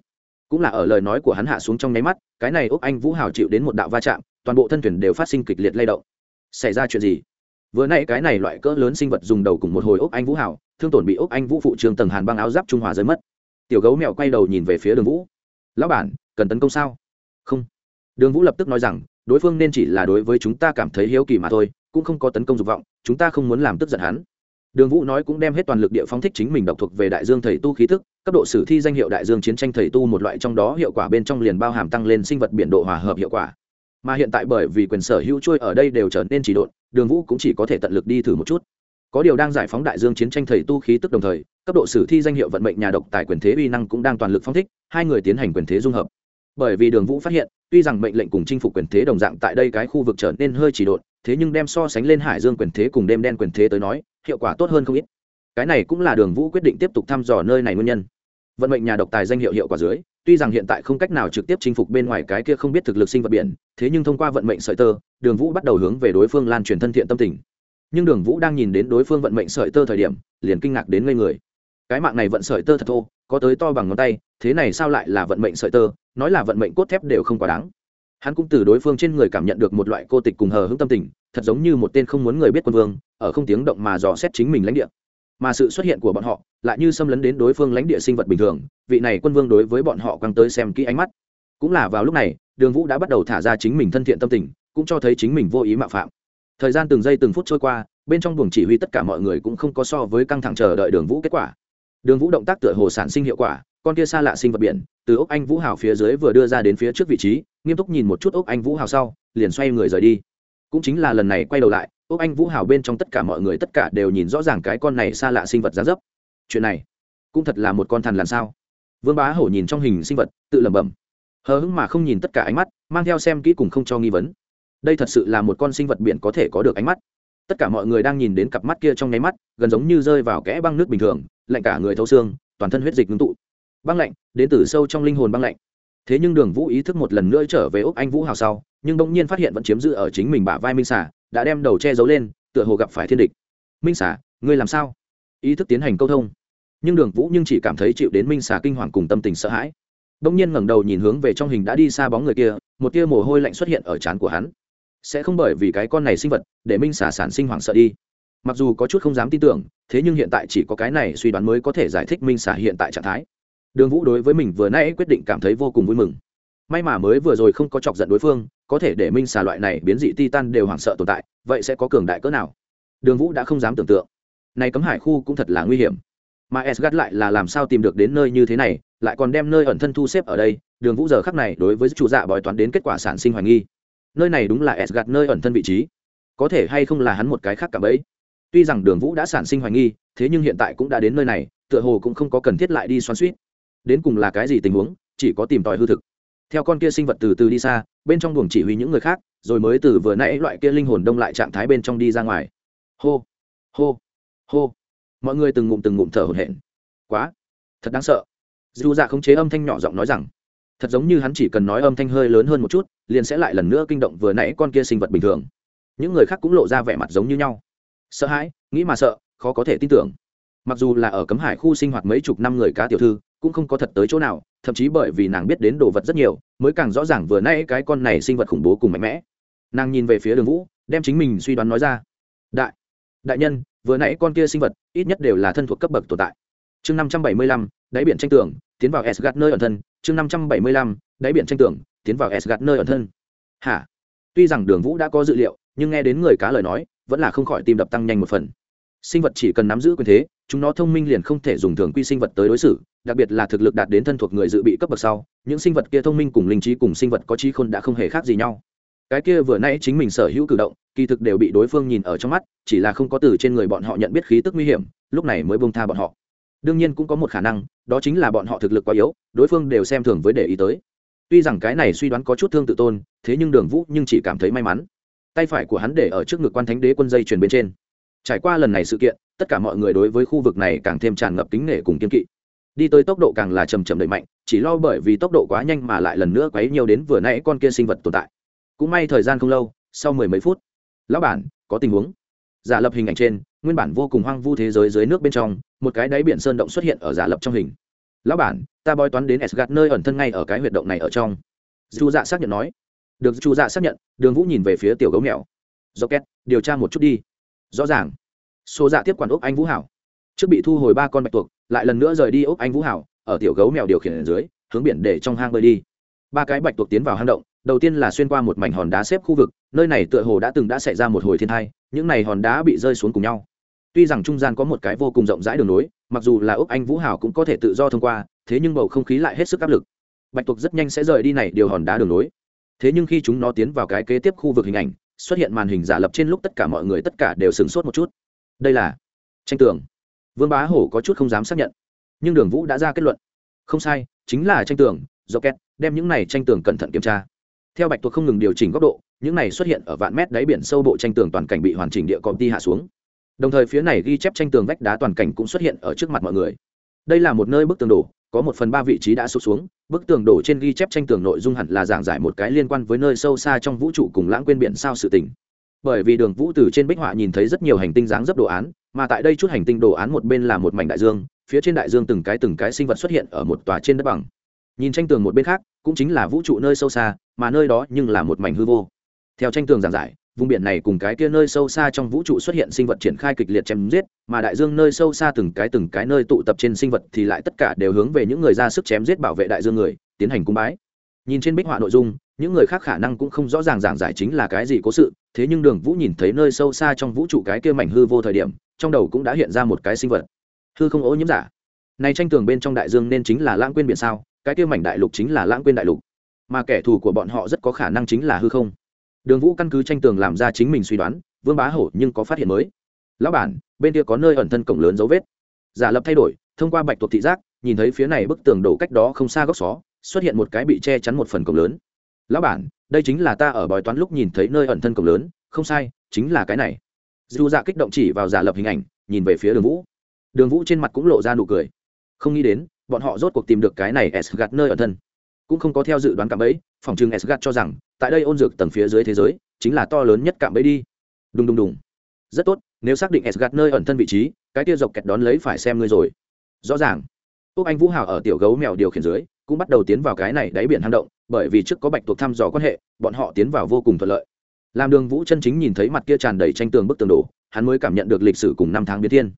Cũng là ở lời nói của hắn hạ xuống trong nháy mắt, cái này ốc anh vũ hào chịu đến một đạo va chạm, toàn bộ thân thuyền đều phát sinh kịch liệt lay động. Xảy ra chuyện gì? Vừa nay cái này loại cỡ lớn sinh vật dùng đầu cùng một hồi ốc anh vũ hào, thương tổn bị ốc anh vũ phụ trương tầng hàn băng áo giáp trung hòa rơi mất. Tiểu gấu mèo quay đầu nhìn về phía đường vũ. Lão bản, cần tấn công sao? Không. Đường vũ lập tức nói rằng, đối phương nên chỉ là đối với chúng ta cảm thấy hiếu kỳ mà thôi, cũng không có tấn công dục vọng, chúng ta không muốn làm tức giận hắn đường vũ nói cũng đem hết toàn lực địa phóng thích chính mình độc thuộc về đại dương thầy tu khí thức cấp độ sử thi danh hiệu đại dương chiến tranh thầy tu một loại trong đó hiệu quả bên trong liền bao hàm tăng lên sinh vật biển độ hòa hợp hiệu quả. Mà hiện tại bởi vì quyền sở hữu trôi ở đây đều trở nên chỉ độn, đường vũ cũng chỉ có thể tận lực đi thử một chút. Có điều đang giải phóng đại dương chiến tranh thầy tu khí tức đồng thời, cấp độ sử thi danh hiệu vận mệnh nhà độc tài quyền thế uy năng cũng đang toàn lực phóng thích, hai người tiến hành quyền thế dung hợp. Bởi vì đường vũ phát hiện, tuy rằng mệnh lệnh cùng chinh phục quyền thế đồng dạng tại đây cái khu vực trở nên hơi chỉ độn, thế nhưng đem so sánh lên hải dương quyền thế cùng đêm đen quyền thế tới nói hiệu quả tốt hơn không ít. Cái này cũng là đường vũ quyết định tiếp tục thăm dò nơi này nguyên nhân. Vận mệnh nhà độc tài danh hiệu hiệu quả dưới, tuy rằng hiện tại không cách nào trực tiếp chinh phục bên ngoài cái kia không biết thực lực sinh vật biển, thế nhưng thông qua vận mệnh sợi tơ, đường vũ bắt đầu hướng về đối phương lan truyền thân thiện tâm tình. Nhưng đường vũ đang nhìn đến đối phương vận mệnh sợi tơ thời điểm, liền kinh ngạc đến ngây người. Cái mạng này vận sợi tơ thật thô, có tới to bằng ngón tay, thế này sao lại là vận mệnh sợi tơ? Nói là vận mệnh cốt thép đều không quá đáng hắn cũng từ đối phương trên người cảm nhận được một loại cô tịch cùng hờ hững tâm tình, thật giống như một tên không muốn người biết quân vương, ở không tiếng động mà dò xét chính mình lãnh địa. Mà sự xuất hiện của bọn họ, lại như xâm lấn đến đối phương lãnh địa sinh vật bình thường, vị này quân vương đối với bọn họ quăng tới xem kỹ ánh mắt. Cũng là vào lúc này, đường vũ đã bắt đầu thả ra chính mình thân thiện tâm tình, cũng cho thấy chính mình vô ý mạo phạm. Thời gian từng giây từng phút trôi qua, bên trong buồng chỉ huy tất cả mọi người cũng không có so với căng thẳng chờ đợi đường vũ kết quả. Đường vũ động tác tựa hồ sản sinh hiệu quả con kia xa lạ sinh vật biển, từ ốc anh vũ hào phía dưới vừa đưa ra đến phía trước vị trí, nghiêm túc nhìn một chút ốc anh vũ hào sau, liền xoay người rời đi. Cũng chính là lần này quay đầu lại, ốc anh vũ hào bên trong tất cả mọi người tất cả đều nhìn rõ ràng cái con này xa lạ sinh vật giá dấp. Chuyện này, cũng thật là một con thằn làm sao? Vương bá hổ nhìn trong hình sinh vật, tự lẩm bẩm. Hờ hững mà không nhìn tất cả ánh mắt, mang theo xem kỹ cùng không cho nghi vấn. Đây thật sự là một con sinh vật biển có thể có được ánh mắt. Tất cả mọi người đang nhìn đến cặp mắt kia trong nháy mắt, gần giống như rơi vào kẽ băng nước bình thường, lạnh cả người thấu xương, toàn thân huyết dịch ngưng tụ băng lạnh, đến từ sâu trong linh hồn băng lạnh. Thế nhưng đường vũ ý thức một lần nữa trở về úc anh vũ hào sau, nhưng bỗng nhiên phát hiện vẫn chiếm giữ ở chính mình bả vai minh xả đã đem đầu che giấu lên, tựa hồ gặp phải thiên địch. Minh xả ngươi làm sao? Ý thức tiến hành câu thông. Nhưng đường vũ nhưng chỉ cảm thấy chịu đến minh xả kinh hoàng cùng tâm tình sợ hãi. Bỗng nhiên ngẩng đầu nhìn hướng về trong hình đã đi xa bóng người kia, một tia mồ hôi lạnh xuất hiện ở trán của hắn. Sẽ không bởi vì cái con này sinh vật để minh xả sản sinh hoảng sợ đi. Mặc dù có chút không dám tin tưởng, thế nhưng hiện tại chỉ có cái này suy đoán mới có thể giải thích minh xả hiện tại trạng thái đường vũ đối với mình vừa nãy quyết định cảm thấy vô cùng vui mừng. May mà mới vừa rồi không có chọc giận đối phương, có thể để minh xà loại này biến dị titan đều hoảng sợ tồn tại, vậy sẽ có cường đại cỡ nào? Đường vũ đã không dám tưởng tượng. Này cấm hải khu cũng thật là nguy hiểm. Mà s gắt lại là làm sao tìm được đến nơi như thế này, lại còn đem nơi ẩn thân thu xếp ở đây, đường vũ giờ khắc này đối với chủ dạ bói toán đến kết quả sản sinh hoài nghi. Nơi này đúng là s gạt nơi ẩn thân vị trí. Có thể hay không là hắn một cái khác cả bấy tuy rằng đường vũ đã sản sinh hoài nghi, thế nhưng hiện tại cũng đã đến nơi này, tựa hồ cũng không có cần thiết lại đi xoắn suýt đến cùng là cái gì tình huống, chỉ có tìm tòi hư thực. Theo con kia sinh vật từ từ đi xa, bên trong buồng chỉ huy những người khác, rồi mới từ vừa nãy loại kia linh hồn đông lại trạng thái bên trong đi ra ngoài. Hô hô hô. Mọi người từng ngụm từng ngụm thở hổn hển. Quá, thật đáng sợ. Dù dạ khống chế âm thanh nhỏ giọng nói rằng, thật giống như hắn chỉ cần nói âm thanh hơi lớn hơn một chút, liền sẽ lại lần nữa kinh động vừa nãy con kia sinh vật bình thường. Những người khác cũng lộ ra vẻ mặt giống như nhau. Sợ hãi, nghĩ mà sợ, khó có thể tin tưởng. Mặc dù là ở cấm hải khu sinh hoạt mấy chục năm người cá tiểu thư cũng không có thật tới chỗ nào, thậm chí bởi vì nàng biết đến đồ vật rất nhiều, mới càng rõ ràng vừa nãy cái con này sinh vật khủng bố cùng mạnh mẽ. Nàng nhìn về phía đường vũ, đem chính mình suy đoán nói ra. Đại đại nhân, vừa nãy con kia sinh vật, ít nhất đều là thân thuộc cấp bậc tồn tại. Chương năm trăm bảy mươi lăm, đáy biển tranh tường, tiến vào s gạt nơi ẩn thân. Chương năm trăm bảy mươi lăm, đáy biển tranh tường, tiến vào s gạt nơi ẩn thân. Hả? Tuy rằng đường vũ đã có dự liệu, nhưng nghe đến người cá lời nói, vẫn là không khỏi tim đập tăng nhanh một phần sinh vật chỉ cần nắm giữ quyền thế, chúng nó thông minh liền không thể dùng thường quy sinh vật tới đối xử, đặc biệt là thực lực đạt đến thân thuộc người dự bị cấp bậc sau, những sinh vật kia thông minh cùng linh trí cùng sinh vật có trí khôn đã không hề khác gì nhau. Cái kia vừa nãy chính mình sở hữu cử động, kỳ thực đều bị đối phương nhìn ở trong mắt, chỉ là không có từ trên người bọn họ nhận biết khí tức nguy hiểm, lúc này mới bông tha bọn họ. Đương nhiên cũng có một khả năng, đó chính là bọn họ thực lực quá yếu, đối phương đều xem thường với để ý tới. Tuy rằng cái này suy đoán có chút thương tự tôn, thế nhưng đường vũ nhưng chỉ cảm thấy may mắn. Tay phải của hắn để ở trước ngực quan thánh đế quân dây truyền bên trên trải qua lần này sự kiện, tất cả mọi người đối với khu vực này càng thêm tràn ngập kính nể cùng kiên kỵ. Đi tới tốc độ càng là chầm chầm đẩy mạnh, chỉ lo bởi vì tốc độ quá nhanh mà lại lần nữa quấy nhiều đến vừa nãy con kia sinh vật tồn tại. Cũng may thời gian không lâu, sau mười mấy phút, lão bản, có tình huống. Giả lập hình ảnh trên, nguyên bản vô cùng hoang vu thế giới dưới nước bên trong, một cái đáy biển sơn động xuất hiện ở giả lập trong hình. Lão bản, ta bói toán đến Asgard nơi ẩn thân ngay ở cái huyệt động này ở trong. Chu dạ xác nhận nói. Được, chu dạ xác nhận, đường vũ nhìn về phía tiểu gấu mèo. Do két điều tra một chút đi rõ ràng. Số dạ tiếp quản úc anh vũ hảo. Trước bị thu hồi ba con bạch tuộc, lại lần nữa rời đi úc anh vũ hảo, ở tiểu gấu mèo điều khiển ở dưới, hướng biển để trong hang bơi đi. Ba cái bạch tuộc tiến vào hang động, đầu tiên là xuyên qua một mảnh hòn đá xếp khu vực, nơi này tựa hồ đã từng đã xảy ra một hồi thiên thai những này hòn đá bị rơi xuống cùng nhau. Tuy rằng trung gian có một cái vô cùng rộng rãi đường nối, mặc dù là úc anh vũ hảo cũng có thể tự do thông qua, thế nhưng bầu không khí lại hết sức áp lực. Bạch tuộc rất nhanh sẽ rời đi này điều hòn đá đường nối. Thế nhưng khi chúng nó tiến vào cái kế tiếp khu vực hình ảnh xuất hiện màn hình giả lập trên lúc tất cả mọi người tất cả đều sửng sốt một chút. Đây là tranh tường. Vương bá hổ có chút không dám xác nhận, nhưng đường vũ đã ra kết luận. Không sai, chính là tranh tường do két đem những này tranh tường cẩn thận kiểm tra. Theo bạch tuộc không ngừng điều chỉnh góc độ, những này xuất hiện ở vạn mét đáy biển sâu bộ tranh tường toàn cảnh bị hoàn chỉnh địa công ti hạ xuống. Đồng thời phía này ghi chép tranh tường vách đá toàn cảnh cũng xuất hiện ở trước mặt mọi người. Đây là một nơi bức tường đổ có một phần ba vị trí đã sụt xuống, bức tường đổ trên ghi chép tranh tường nội dung hẳn là giảng giải một cái liên quan với nơi sâu xa trong vũ trụ cùng lãng quên biển sao sự tình. Bởi vì đường vũ từ trên bích họa nhìn thấy rất nhiều hành tinh dáng dấp đồ án, mà tại đây chút hành tinh đồ án một bên là một mảnh đại dương, phía trên đại dương từng cái từng cái sinh vật xuất hiện ở một tòa trên đất bằng. Nhìn tranh tường một bên khác, cũng chính là vũ trụ nơi sâu xa, mà nơi đó nhưng là một mảnh hư vô. Theo tranh tường giảng giải vùng biển này cùng cái kia nơi sâu xa trong vũ trụ xuất hiện sinh vật triển khai kịch liệt chém giết, mà đại dương nơi sâu xa từng cái từng cái nơi tụ tập trên sinh vật thì lại tất cả đều hướng về những người ra sức chém giết bảo vệ đại dương người, tiến hành cung bái. Nhìn trên bích họa nội dung, những người khác khả năng cũng không rõ ràng giảng giải chính là cái gì cố sự, thế nhưng đường vũ nhìn thấy nơi sâu xa trong vũ trụ cái kia mảnh hư vô thời điểm, trong đầu cũng đã hiện ra một cái sinh vật. Hư không ô nhiễm giả. Này tranh tường bên trong đại dương nên chính là lãng quên biển sao, cái kia mảnh đại lục chính là lãng quên đại lục. Mà kẻ thù của bọn họ rất có khả năng chính là hư không đường vũ căn cứ tranh tường làm ra chính mình suy đoán, vương bá hổ nhưng có phát hiện mới. Lão bản, bên kia có nơi ẩn thân cổng lớn dấu vết. Giả lập thay đổi, thông qua bạch tuộc thị giác, nhìn thấy phía này bức tường đổ cách đó không xa góc xó, xuất hiện một cái bị che chắn một phần cổng lớn. Lão bản, đây chính là ta ở bói toán lúc nhìn thấy nơi ẩn thân cổng lớn, không sai, chính là cái này. Dù dạ kích động chỉ vào giả lập hình ảnh, nhìn về phía đường vũ. Đường vũ trên mặt cũng lộ ra nụ cười. Không nghĩ đến, bọn họ rốt cuộc tìm được cái này s gạt nơi ẩn thân cũng không có theo dự đoán cạm bẫy, phòng trừng s gạt cho rằng, tại đây ôn dược tầng phía dưới thế giới, chính là to lớn nhất cạm bẫy đi. Đùng đùng đùng. Rất tốt, nếu xác định s gạt nơi ẩn thân vị trí, cái kia dọc kẹt đón lấy phải xem ngươi rồi. Rõ ràng. Quốc anh vũ hào ở tiểu gấu mèo điều khiển dưới, cũng bắt đầu tiến vào cái này đáy biển hang động, bởi vì trước có bạch tuộc thăm dò quan hệ, bọn họ tiến vào vô cùng thuận lợi. Làm đường vũ chân chính nhìn thấy mặt kia tràn đầy tranh tường bức tường đổ, hắn mới cảm nhận được lịch sử cùng năm tháng biến thiên.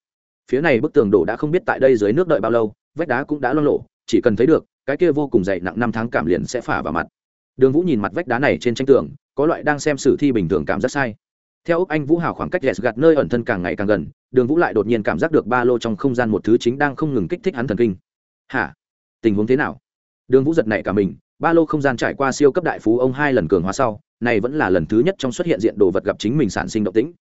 Phía này bức tường đổ đã không biết tại đây dưới nước đợi bao lâu, vách đá cũng đã lo lộ chỉ cần thấy được cái kia vô cùng dày nặng năm tháng cảm liền sẽ phả vào mặt. Đường vũ nhìn mặt vách đá này trên tranh tường, có loại đang xem sử thi bình thường cảm giác sai. Theo úc anh vũ hào khoảng cách lẹt gạt nơi ẩn thân càng ngày càng gần, đường vũ lại đột nhiên cảm giác được ba lô trong không gian một thứ chính đang không ngừng kích thích hắn thần kinh. Hả? Tình huống thế nào? Đường vũ giật nảy cả mình, ba lô không gian trải qua siêu cấp đại phú ông hai lần cường hóa sau, này vẫn là lần thứ nhất trong xuất hiện diện đồ vật gặp chính mình sản sinh động tĩnh.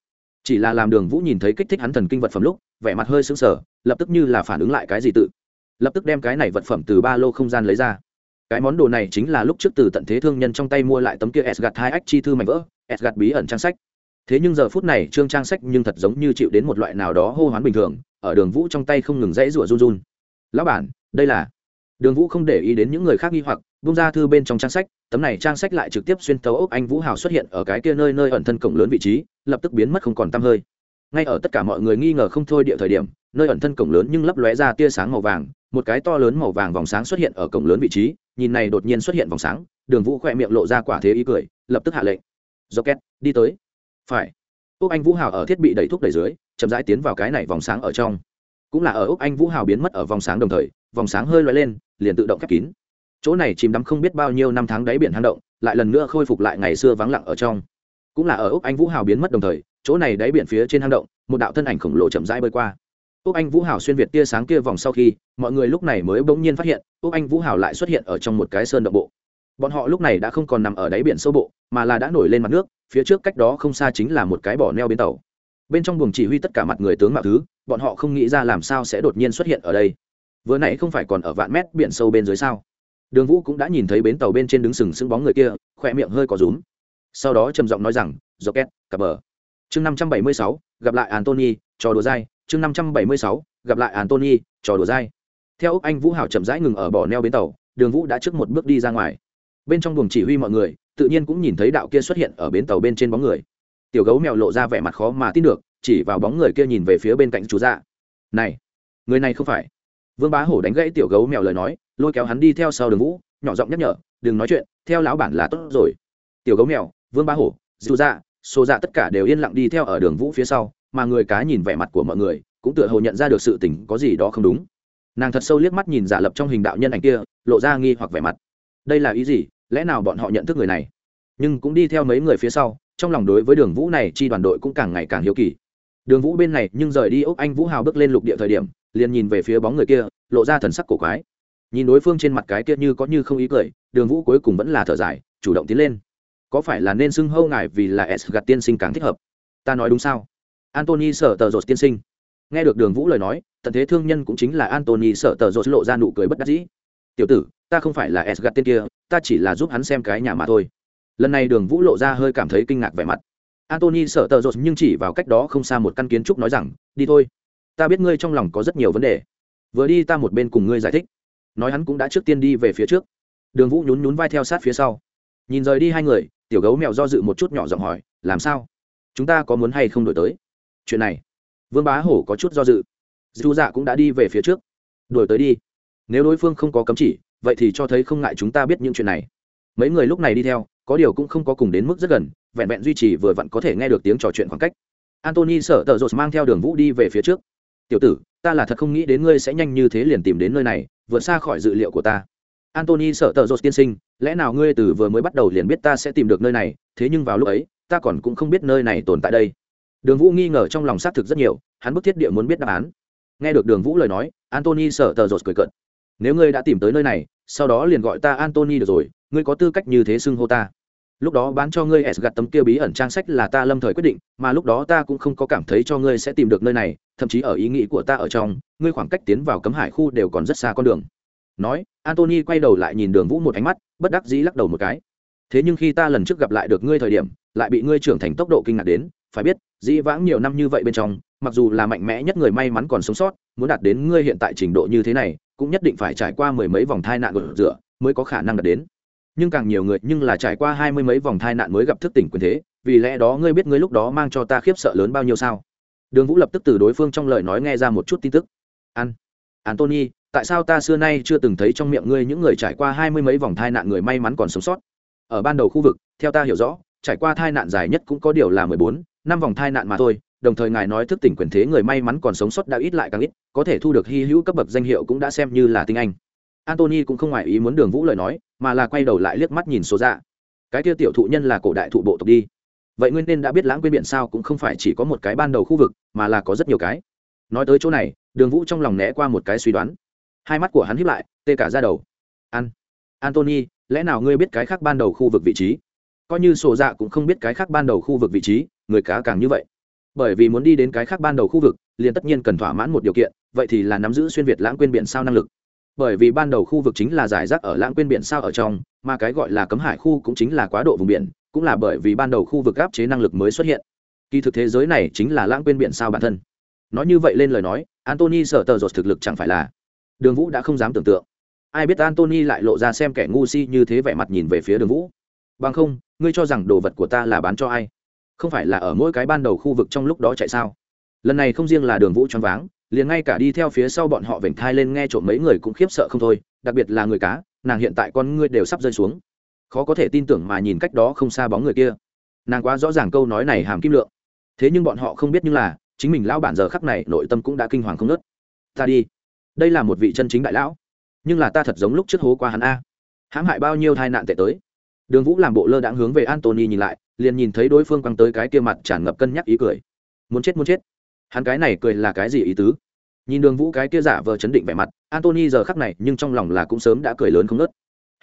Chỉ là làm đường vũ nhìn thấy kích thích hắn thần kinh vật phẩm lúc, vẻ mặt hơi sững sờ, lập tức như là phản ứng lại cái gì tự lập tức đem cái này vật phẩm từ ba lô không gian lấy ra. Cái món đồ này chính là lúc trước từ tận thế thương nhân trong tay mua lại tấm kia s gạt hai ách chi thư mảnh vỡ s gạt bí ẩn trang sách. Thế nhưng giờ phút này trương trang sách nhưng thật giống như chịu đến một loại nào đó hô hoán bình thường, ở đường vũ trong tay không ngừng rẫy rủa run run. Lão bản, đây là đường vũ không để ý đến những người khác nghi hoặc bung ra thư bên trong trang sách, tấm này trang sách lại trực tiếp xuyên tấu ốc anh vũ hào xuất hiện ở cái kia nơi nơi ẩn thân cổng lớn vị trí, lập tức biến mất không còn t hơi. Ngay ở tất cả mọi người nghi ngờ không thôi địa thời điểm, nơi ẩn thân cổng lớn nhưng lấp lóe ra tia sáng màu vàng một cái to lớn màu vàng vòng sáng xuất hiện ở cổng lớn vị trí, nhìn này đột nhiên xuất hiện vòng sáng, đường vũ khỏe miệng lộ ra quả thế ý cười, lập tức hạ lệnh. Do két đi tới. Phải. Úc anh vũ hào ở thiết bị đẩy thuốc đẩy dưới, chậm rãi tiến vào cái này vòng sáng ở trong. Cũng là ở úc anh vũ hào biến mất ở vòng sáng đồng thời, vòng sáng hơi loay lên, liền tự động khép kín. Chỗ này chìm đắm không biết bao nhiêu năm tháng đáy biển hang động, lại lần nữa khôi phục lại ngày xưa vắng lặng ở trong. Cũng là ở úc anh vũ hào biến mất đồng thời, chỗ này đáy biển phía trên hang động, một đạo thân ảnh khổng lồ chậm rãi bơi qua úc anh vũ Hảo xuyên việt tia sáng kia vòng sau khi, mọi người lúc này mới bỗng nhiên phát hiện, úc anh vũ Hảo lại xuất hiện ở trong một cái sơn động bộ. Bọn họ lúc này đã không còn nằm ở đáy biển sâu bộ, mà là đã nổi lên mặt nước, phía trước cách đó không xa chính là một cái bỏ neo bên tàu. Bên trong buồng chỉ huy tất cả mặt người tướng mạo thứ, bọn họ không nghĩ ra làm sao sẽ đột nhiên xuất hiện ở đây. Vừa nãy không phải còn ở vạn mét biển sâu bên dưới sao? Đường vũ cũng đã nhìn thấy bến tàu bên trên đứng sừng sững bóng người kia, khỏe miệng hơi có rúm. Sau đó trầm giọng nói rằng do két cặp bờ. Chương năm trăm bảy mươi sáu, gặp lại antony cho đùa dai chương năm trăm bảy mươi sáu, gặp lại antony trò đùa dai. Theo úc anh vũ hảo chậm rãi ngừng ở bỏ neo bến tàu, đường vũ đã trước một bước đi ra ngoài. Bên trong buồng chỉ huy mọi người, tự nhiên cũng nhìn thấy đạo kia xuất hiện ở bến tàu bên trên bóng người. Tiểu gấu mèo lộ ra vẻ mặt khó mà tin được, chỉ vào bóng người kia nhìn về phía bên cạnh chú dạ. Này, người này không phải. Vương bá hổ đánh gãy tiểu gấu mèo lời nói, lôi kéo hắn đi theo sau đường vũ, nhỏ giọng nhắc nhở, đừng nói chuyện, theo lão bản là tốt rồi. Tiểu gấu mèo, vương bá hổ, dù dạ xô dạ tất cả đều yên lặng đi theo ở đường vũ phía sau mà người cá nhìn vẻ mặt của mọi người cũng tựa hồ nhận ra được sự tình có gì đó không đúng. Nàng thật sâu liếc mắt nhìn giả lập trong hình đạo nhân ảnh kia, lộ ra nghi hoặc vẻ mặt. Đây là ý gì? Lẽ nào bọn họ nhận thức người này? Nhưng cũng đi theo mấy người phía sau, trong lòng đối với đường vũ này, chi đoàn đội cũng càng ngày càng hiếu kỳ. Đường vũ bên này nhưng rời đi ốc anh vũ hào bước lên lục địa thời điểm, liền nhìn về phía bóng người kia, lộ ra thần sắc cổ quái. Nhìn đối phương trên mặt cái kia như có như không ý cười, đường vũ cuối cùng vẫn là thở dài, chủ động tiến lên. Có phải là nên xưng hâu ngài vì là s gạt tiên sinh càng thích hợp? Ta nói đúng sao? Antony sợ tờ rột tiên sinh. Nghe được đường vũ lời nói, tận thế thương nhân cũng chính là antony sợ tờ rột lộ ra nụ cười bất đắc dĩ. Tiểu tử, ta không phải là s gạt tiên kia, ta chỉ là giúp hắn xem cái nhà mà thôi. Lần này đường vũ lộ ra hơi cảm thấy kinh ngạc vẻ mặt. Antony sợ tờ rột nhưng chỉ vào cách đó không xa một căn kiến trúc nói rằng, đi thôi. Ta biết ngươi trong lòng có rất nhiều vấn đề. Vừa đi ta một bên cùng ngươi giải thích. Nói hắn cũng đã trước tiên đi về phía trước. Đường vũ nhún nhún vai theo sát phía sau. Nhìn rời đi hai người, tiểu gấu mèo do dự một chút nhỏ giọng hỏi, làm sao? Chúng ta có muốn hay không đổi tới? Chuyện này, vương bá hổ có chút do dự. Dù dạ cũng đã đi về phía trước. Đuổi tới đi. Nếu đối phương không có cấm chỉ, vậy thì cho thấy không ngại chúng ta biết những chuyện này. Mấy người lúc này đi theo, có điều cũng không có cùng đến mức rất gần, vẹn vẹn duy trì vừa vặn có thể nghe được tiếng trò chuyện khoảng cách. Antony sợ tờ rột mang theo đường vũ đi về phía trước. Tiểu tử, ta là thật không nghĩ đến ngươi sẽ nhanh như thế liền tìm đến nơi này, vượt xa khỏi dự liệu của ta. Antony sợ tờ rột tiên sinh, lẽ nào ngươi từ vừa mới bắt đầu liền biết ta sẽ tìm được nơi này, thế nhưng vào lúc ấy, ta còn cũng không biết nơi này tồn tại đây đường vũ nghi ngờ trong lòng xác thực rất nhiều, hắn bức thiết địa muốn biết đáp án. Nghe được đường vũ lời nói antony sợ tờ rột cười cận nếu ngươi đã tìm tới nơi này, sau đó liền gọi ta antony được rồi, ngươi có tư cách như thế xưng hô ta. Lúc đó bán cho ngươi s gặt tấm kia bí ẩn trang sách là ta lâm thời quyết định, mà lúc đó ta cũng không có cảm thấy cho ngươi sẽ tìm được nơi này, thậm chí ở ý nghĩ của ta ở trong, ngươi khoảng cách tiến vào cấm hải khu đều còn rất xa con đường. Nói antony quay đầu lại nhìn đường vũ một ánh mắt, bất đắc dĩ lắc đầu một cái. Thế nhưng khi ta lần trước gặp lại được ngươi thời điểm, lại bị ngươi trưởng thành tốc độ kinh ngạc đến, phải biết dĩ vãng nhiều năm như vậy bên trong, mặc dù là mạnh mẽ nhất người may mắn còn sống sót, muốn đạt đến ngươi hiện tại trình độ như thế này, cũng nhất định phải trải qua mười mấy vòng thai nạn gột rửa, mới có khả năng đạt đến. Nhưng càng nhiều người, nhưng là trải qua hai mươi mấy vòng thai nạn mới gặp thức tỉnh quyền thế, vì lẽ đó ngươi biết ngươi lúc đó mang cho ta khiếp sợ lớn bao nhiêu sao? Đường vũ lập tức từ đối phương trong lời nói nghe ra một chút tin tức. An, antony, tại sao ta xưa nay chưa từng thấy trong miệng ngươi những người trải qua hai mươi mấy vòng thai nạn người may mắn còn sống sót? Ở ban đầu khu vực, theo ta hiểu rõ, trải qua thai nạn dài nhất cũng có điều là mười bốn năm vòng thai nạn mà thôi, đồng thời ngài nói thức tỉnh quyền thế người may mắn còn sống sót đã ít lại càng ít, có thể thu được hy hữu cấp bậc danh hiệu cũng đã xem như là tinh anh. Antony cũng không ngoài ý muốn đường vũ lời nói, mà là quay đầu lại liếc mắt nhìn số dạ. Cái kia tiểu thụ nhân là cổ đại thụ bộ tộc đi. Vậy nguyên nên đã biết lãng quên biển sao cũng không phải chỉ có một cái ban đầu khu vực, mà là có rất nhiều cái. Nói tới chỗ này, đường vũ trong lòng né qua một cái suy đoán. Hai mắt của hắn hiếp lại, tê cả ra đầu. An antony lẽ nào ngươi biết cái khác ban đầu khu vực vị trí? Coi như sổ dạ cũng không biết cái khác ban đầu khu vực vị trí người cá càng như vậy. Bởi vì muốn đi đến cái khác ban đầu khu vực, liền tất nhiên cần thỏa mãn một điều kiện, vậy thì là nắm giữ xuyên việt lãng quên biển sao năng lực. Bởi vì ban đầu khu vực chính là giải rác ở lãng quên biển sao ở trong, mà cái gọi là cấm hải khu cũng chính là quá độ vùng biển, cũng là bởi vì ban đầu khu vực áp chế năng lực mới xuất hiện. Kỳ thực thế giới này chính là lãng quên biển sao bản thân. Nói như vậy lên lời nói antony sợ tờ rột thực lực chẳng phải là. Đường vũ đã không dám tưởng tượng. Ai biết antony lại lộ ra xem kẻ ngu si như thế vẻ mặt nhìn về phía đường vũ. Bằng không, ngươi cho rằng đồ vật của ta là bán cho ai? Không phải là ở mỗi cái ban đầu khu vực trong lúc đó chạy sao? Lần này không riêng là đường vũ choáng váng, liền ngay cả đi theo phía sau bọn họ vểnh thai lên nghe trộm mấy người cũng khiếp sợ không thôi, đặc biệt là người cá, nàng hiện tại con ngươi đều sắp rơi xuống. Khó có thể tin tưởng mà nhìn cách đó không xa bóng người kia. Nàng quá rõ ràng câu nói này hàm kim lượng. Thế nhưng bọn họ không biết như là, chính mình lão bản giờ khắc này nội tâm cũng đã kinh hoàng không nớt ta đi. Đây là một vị chân chính đại lão. Nhưng là ta thật giống lúc trước hố qua hắn a. Hãm hại bao nhiêu tai nạn tệ tới đường vũ làm bộ lơ đãng hướng về antony nhìn lại, liền nhìn thấy đối phương quăng tới cái kia mặt tràn ngập cân nhắc ý cười. Muốn chết muốn chết. Hắn cái này cười là cái gì ý tứ? Nhìn đường vũ cái kia giả vờ chấn định vẻ mặt antony giờ khắc này nhưng trong lòng là cũng sớm đã cười lớn không nớt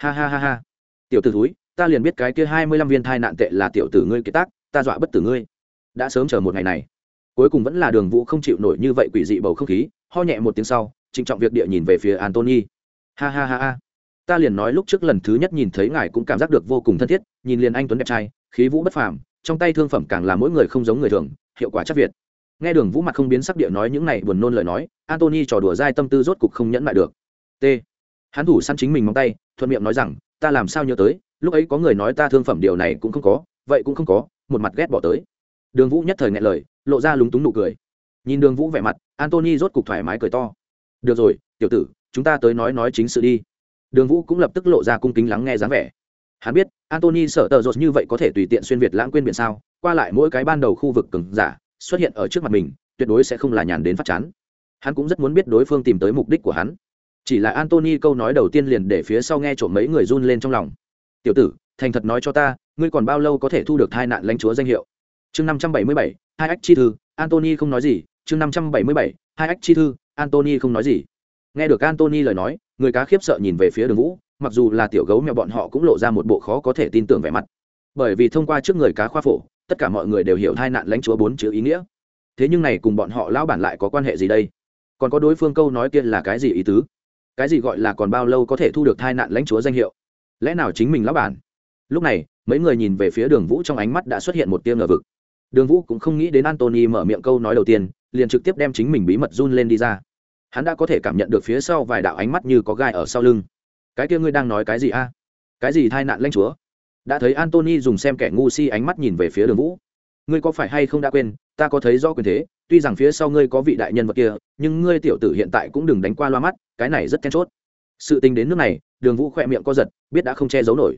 ha ha ha ha. Tiểu t ử thúi, ta liền biết cái kia hai mươi lăm viên thai nạn tệ là tiểu tử ngươi kế tác, ta dọa bất tử ngươi. Đã sớm chờ một ngày này. Cuối cùng vẫn là đường vũ không chịu nổi như vậy quỷ dị bầu không khí, ho nhẹ một tiếng sau, trịnh trọng việc địa nhìn về phía antony ha ha ha ha ta liền nói lúc trước lần thứ nhất nhìn thấy ngài cũng cảm giác được vô cùng thân thiết, nhìn liền anh tuấn đẹp trai, khí vũ bất phàm, trong tay thương phẩm càng là mỗi người không giống người thường, hiệu quả chắc việt. Nghe đường vũ mặt không biến sắc địa nói những này buồn nôn lời nói antony trò đùa dai tâm tư rốt cục không nhẫn lại được. T. Hắn thủ săn chính mình móng tay, thuận miệng nói rằng, ta làm sao nhớ tới, lúc ấy có người nói ta thương phẩm điều này cũng không có, vậy cũng không có, một mặt ghét bỏ tới. Đường vũ nhất thời ngại lời, lộ ra lúng túng nụ cười. Nhìn đường vũ vẻ mặt antony rốt cục thoải mái cười to. Được rồi, tiểu tử, chúng ta tới nói nói chính sự đi đường vũ cũng lập tức lộ ra cung kính lắng nghe dáng vẻ. Hắn biết antony sợ tờ rột như vậy có thể tùy tiện xuyên việt lãng quên biển sao, qua lại mỗi cái ban đầu khu vực cứng giả, xuất hiện ở trước mặt mình, tuyệt đối sẽ không là nhàn đến phát chán. Hắn cũng rất muốn biết đối phương tìm tới mục đích của hắn. Chỉ là antony câu nói đầu tiên liền để phía sau nghe trộm mấy người run lên trong lòng. Tiểu tử, thành thật nói cho ta, ngươi còn bao lâu có thể thu được hai nạn lãnh chúa danh hiệu? Chương năm trăm bảy mươi bảy, hai ách chi thư antony không nói gì. Chương năm trăm bảy mươi bảy, hai ách chi thư antony không nói gì. Nghe được antony lời nói người cá khiếp sợ nhìn về phía đường vũ, mặc dù là tiểu gấu mèo bọn họ cũng lộ ra một bộ khó có thể tin tưởng vẻ mặt. Bởi vì thông qua trước người cá khoa phổ, tất cả mọi người đều hiểu hai nạn lãnh chúa bốn chữ ý nghĩa. Thế nhưng này cùng bọn họ lão bản lại có quan hệ gì đây? Còn có đối phương câu nói kia là cái gì ý tứ? Cái gì gọi là còn bao lâu có thể thu được hai nạn lãnh chúa danh hiệu? Lẽ nào chính mình lão bản? Lúc này, mấy người nhìn về phía đường vũ trong ánh mắt đã xuất hiện một tiêm ngờ vực. Đường vũ cũng không nghĩ đến antony mở miệng câu nói đầu tiên, liền trực tiếp đem chính mình bí mật run lên đi ra hắn đã có thể cảm nhận được phía sau vài đạo ánh mắt như có gai ở sau lưng. Cái kia ngươi đang nói cái gì a? Cái gì thai nạn lanh chúa? Đã thấy antony dùng xem kẻ ngu si ánh mắt nhìn về phía đường vũ. Ngươi có phải hay không đã quên, ta có thấy do quyền thế, tuy rằng phía sau ngươi có vị đại nhân vật kia, nhưng ngươi tiểu tử hiện tại cũng đừng đánh qua loa mắt, cái này rất then chốt. Sự tình đến nước này, đường vũ khỏe miệng co giật, biết đã không che giấu nổi.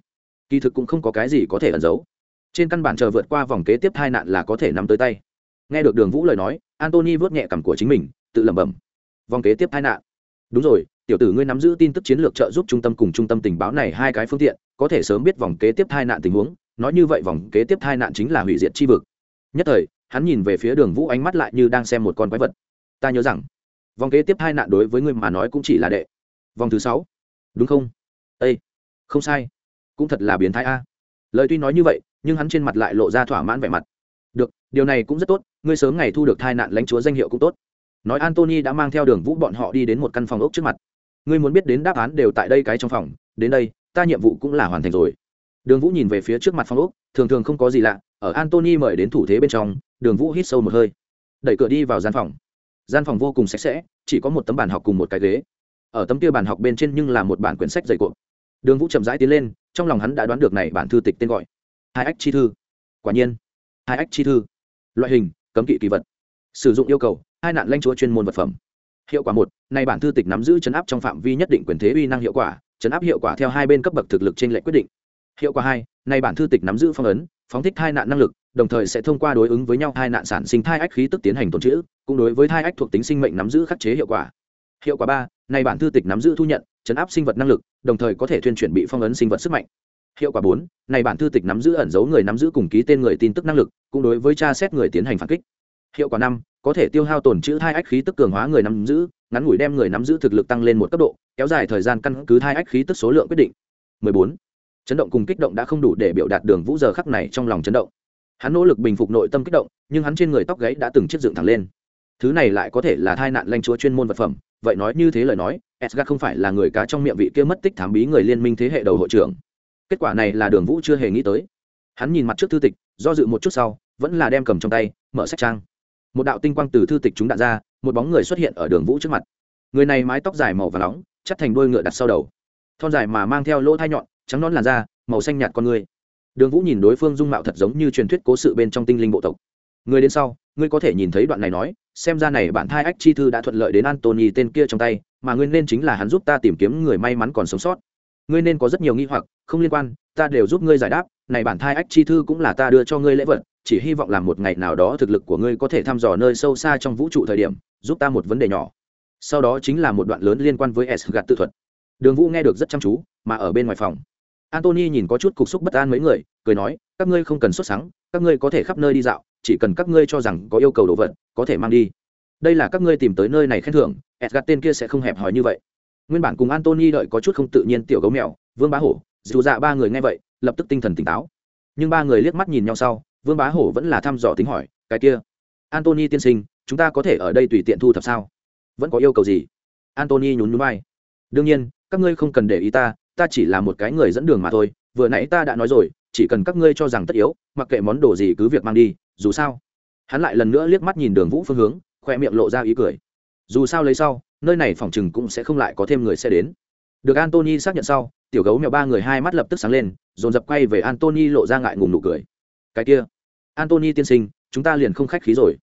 Kỳ thực cũng không có cái gì có thể ẩn giấu. Trên căn bản chờ vượt qua vòng kế tiếp hai nạn là có thể nắm tới tay. Nghe được đường vũ lời nói antony vớt nhẹ cằm của chính mình, tự lẩm bẩm vòng kế tiếp tai nạn. Đúng rồi, tiểu tử ngươi nắm giữ tin tức chiến lược trợ giúp trung tâm cùng trung tâm tình báo này hai cái phương tiện, có thể sớm biết vòng kế tiếp tai nạn tình huống, nói như vậy vòng kế tiếp tai nạn chính là hủy diệt chi vực. Nhất thời, hắn nhìn về phía đường vũ ánh mắt lại như đang xem một con quái vật. Ta nhớ rằng, vòng kế tiếp hai nạn đối với ngươi mà nói cũng chỉ là đệ. Vòng thứ sáu. Đúng không? Â không sai. Cũng thật là biến thái a. Lời tuy nói như vậy, nhưng hắn trên mặt lại lộ ra thỏa mãn vẻ mặt. Được, điều này cũng rất tốt, ngươi sớm ngày thu được thai nạn lãnh chúa danh hiệu cũng tốt nói antony đã mang theo đường vũ bọn họ đi đến một căn phòng ốc trước mặt. Ngươi muốn biết đến đáp án đều tại đây cái trong phòng. Đến đây, ta nhiệm vụ cũng là hoàn thành rồi. Đường vũ nhìn về phía trước mặt phòng ốc, thường thường không có gì lạ, ở antony mời đến thủ thế bên trong, đường vũ hít sâu một hơi. Đẩy cửa đi vào gian phòng. Gian phòng vô cùng sạch sẽ, chỉ có một tấm bàn học cùng một cái ghế. Ở tấm kia bàn học bên trên nhưng là một bản quyển sách dày cộm đường vũ chậm rãi tiến lên, trong lòng hắn đã đoán được này bản thư tịch tên gọi. Hai ách chi thư. Quả nhiên, hai ách chi thư. Loại hình, cấm kỵ kỳ vật. Sử dụng yêu cầu hai nạn lãnh chúa chuyên môn vật phẩm. Hiệu quả một này bản thư tịch nắm giữ chấn áp trong phạm vi nhất định quyền thế uy năng hiệu quả, chấn áp hiệu quả theo hai bên cấp bậc thực lực trên lệ quyết định. Hiệu quả hai này bản thư tịch nắm giữ phong ấn, phóng thích hai nạn năng lực, đồng thời sẽ thông qua đối ứng với nhau hai nạn sản sinh thai ách khí tức tiến hành tồn trữ, cũng đối với thai ách thuộc tính sinh mệnh nắm giữ khắc chế hiệu quả. Hiệu quả ba này bản thư tịch nắm giữ thu nhận, chấn áp sinh vật năng lực, đồng thời có thể thuyên chuyển bị phong ấn sinh vật sức mạnh. Hiệu quả bốn này bản thư tịch nắm giữ ẩn dấu người nắm giữ cùng ký tên người tin tức năng lực, cũng đối với tra xét người tiến hành phản kích. Hiệu quả năm có thể tiêu hao tổn trữ hai ách khí tức cường hóa người nắm giữ, ngắn ngủi đem người nắm giữ thực lực tăng lên một cấp độ, kéo dài thời gian căn cứ hai ách khí tức số lượng quyết định. 14. chấn động cùng kích động đã không đủ để biểu đạt đường vũ giờ khắc này trong lòng chấn động. Hắn nỗ lực bình phục nội tâm kích động, nhưng hắn trên người tóc gáy đã từng chiếc dựng thẳng lên. Thứ này lại có thể là thai nạn lanh chúa chuyên môn vật phẩm, vậy nói như thế lời nói edgar không phải là người cá trong miệng vị kia mất tích thám bí người liên minh thế hệ đầu hội trưởng. Kết quả này là đường vũ chưa hề nghĩ tới. Hắn nhìn mặt trước thư tịch, do dự một chút sau, vẫn là đem cầm trong tay, mở sách trang một đạo tinh quang từ thư tịch chúng đạn ra, một bóng người xuất hiện ở đường vũ trước mặt. Người này mái tóc dài màu và nóng, chắt thành đôi ngựa đặt sau đầu. Thon dài mà mang theo lỗ thai nhọn, trắng nón làn da, màu xanh nhạt con người. Đường vũ nhìn đối phương dung mạo thật giống như truyền thuyết cố sự bên trong tinh linh bộ tộc. Người đến sau, ngươi có thể nhìn thấy đoạn này nói, xem ra này bản thai ách chi thư đã thuận lợi đến antony tên kia trong tay, mà ngươi nên chính là hắn giúp ta tìm kiếm người may mắn còn sống sót. Ngươi nên có rất nhiều nghi hoặc, không liên quan, ta đều giúp ngươi giải đáp, này bản thai ách chi thư cũng là ta đưa cho ngươi lễ vật chỉ hy vọng làm một ngày nào đó thực lực của ngươi có thể thăm dò nơi sâu xa trong vũ trụ thời điểm, giúp ta một vấn đề nhỏ. Sau đó chính là một đoạn lớn liên quan với s gạt tự thuật. Đường vũ nghe được rất chăm chú, mà ở bên ngoài phòng antony nhìn có chút cục xúc bất an mấy người, cười nói, các ngươi không cần xuất sáng các ngươi có thể khắp nơi đi dạo, chỉ cần các ngươi cho rằng có yêu cầu đồ vật, có thể mang đi. Đây là các ngươi tìm tới nơi này khen thưởng edgar tên kia sẽ không hẹp hòi như vậy. Nguyên bản cùng antony đợi có chút không tự nhiên tiểu gấu mèo, vương bá hổ, dù dạ ba người nghe vậy, lập tức tinh thần tỉnh táo. Nhưng ba người liếc mắt nhìn nhau sau vương bá hổ vẫn là thăm dò tính hỏi, cái kia, antony tiên sinh, chúng ta có thể ở đây tùy tiện thu thập sao? Vẫn có yêu cầu gì? Antony nhún núi vai. đương nhiên, các ngươi không cần để ý ta ta chỉ là một cái người dẫn đường mà thôi, vừa nãy ta đã nói rồi, chỉ cần các ngươi cho rằng tất yếu, mặc kệ món đồ gì cứ việc mang đi, dù sao. Hắn lại lần nữa liếc mắt nhìn đường vũ phương hướng, khoe miệng lộ ra ý cười. Dù sao lấy sau, nơi này phòng chừng cũng sẽ không lại có thêm người sẽ đến. Được antony xác nhận sau, tiểu gấu mèo ba người hai mắt lập tức sáng lên, dồn dập quay về antony lộ ra ngại ngùng nụ cười cái kia. Antony tiên sinh, chúng ta liền không khách khí rồi.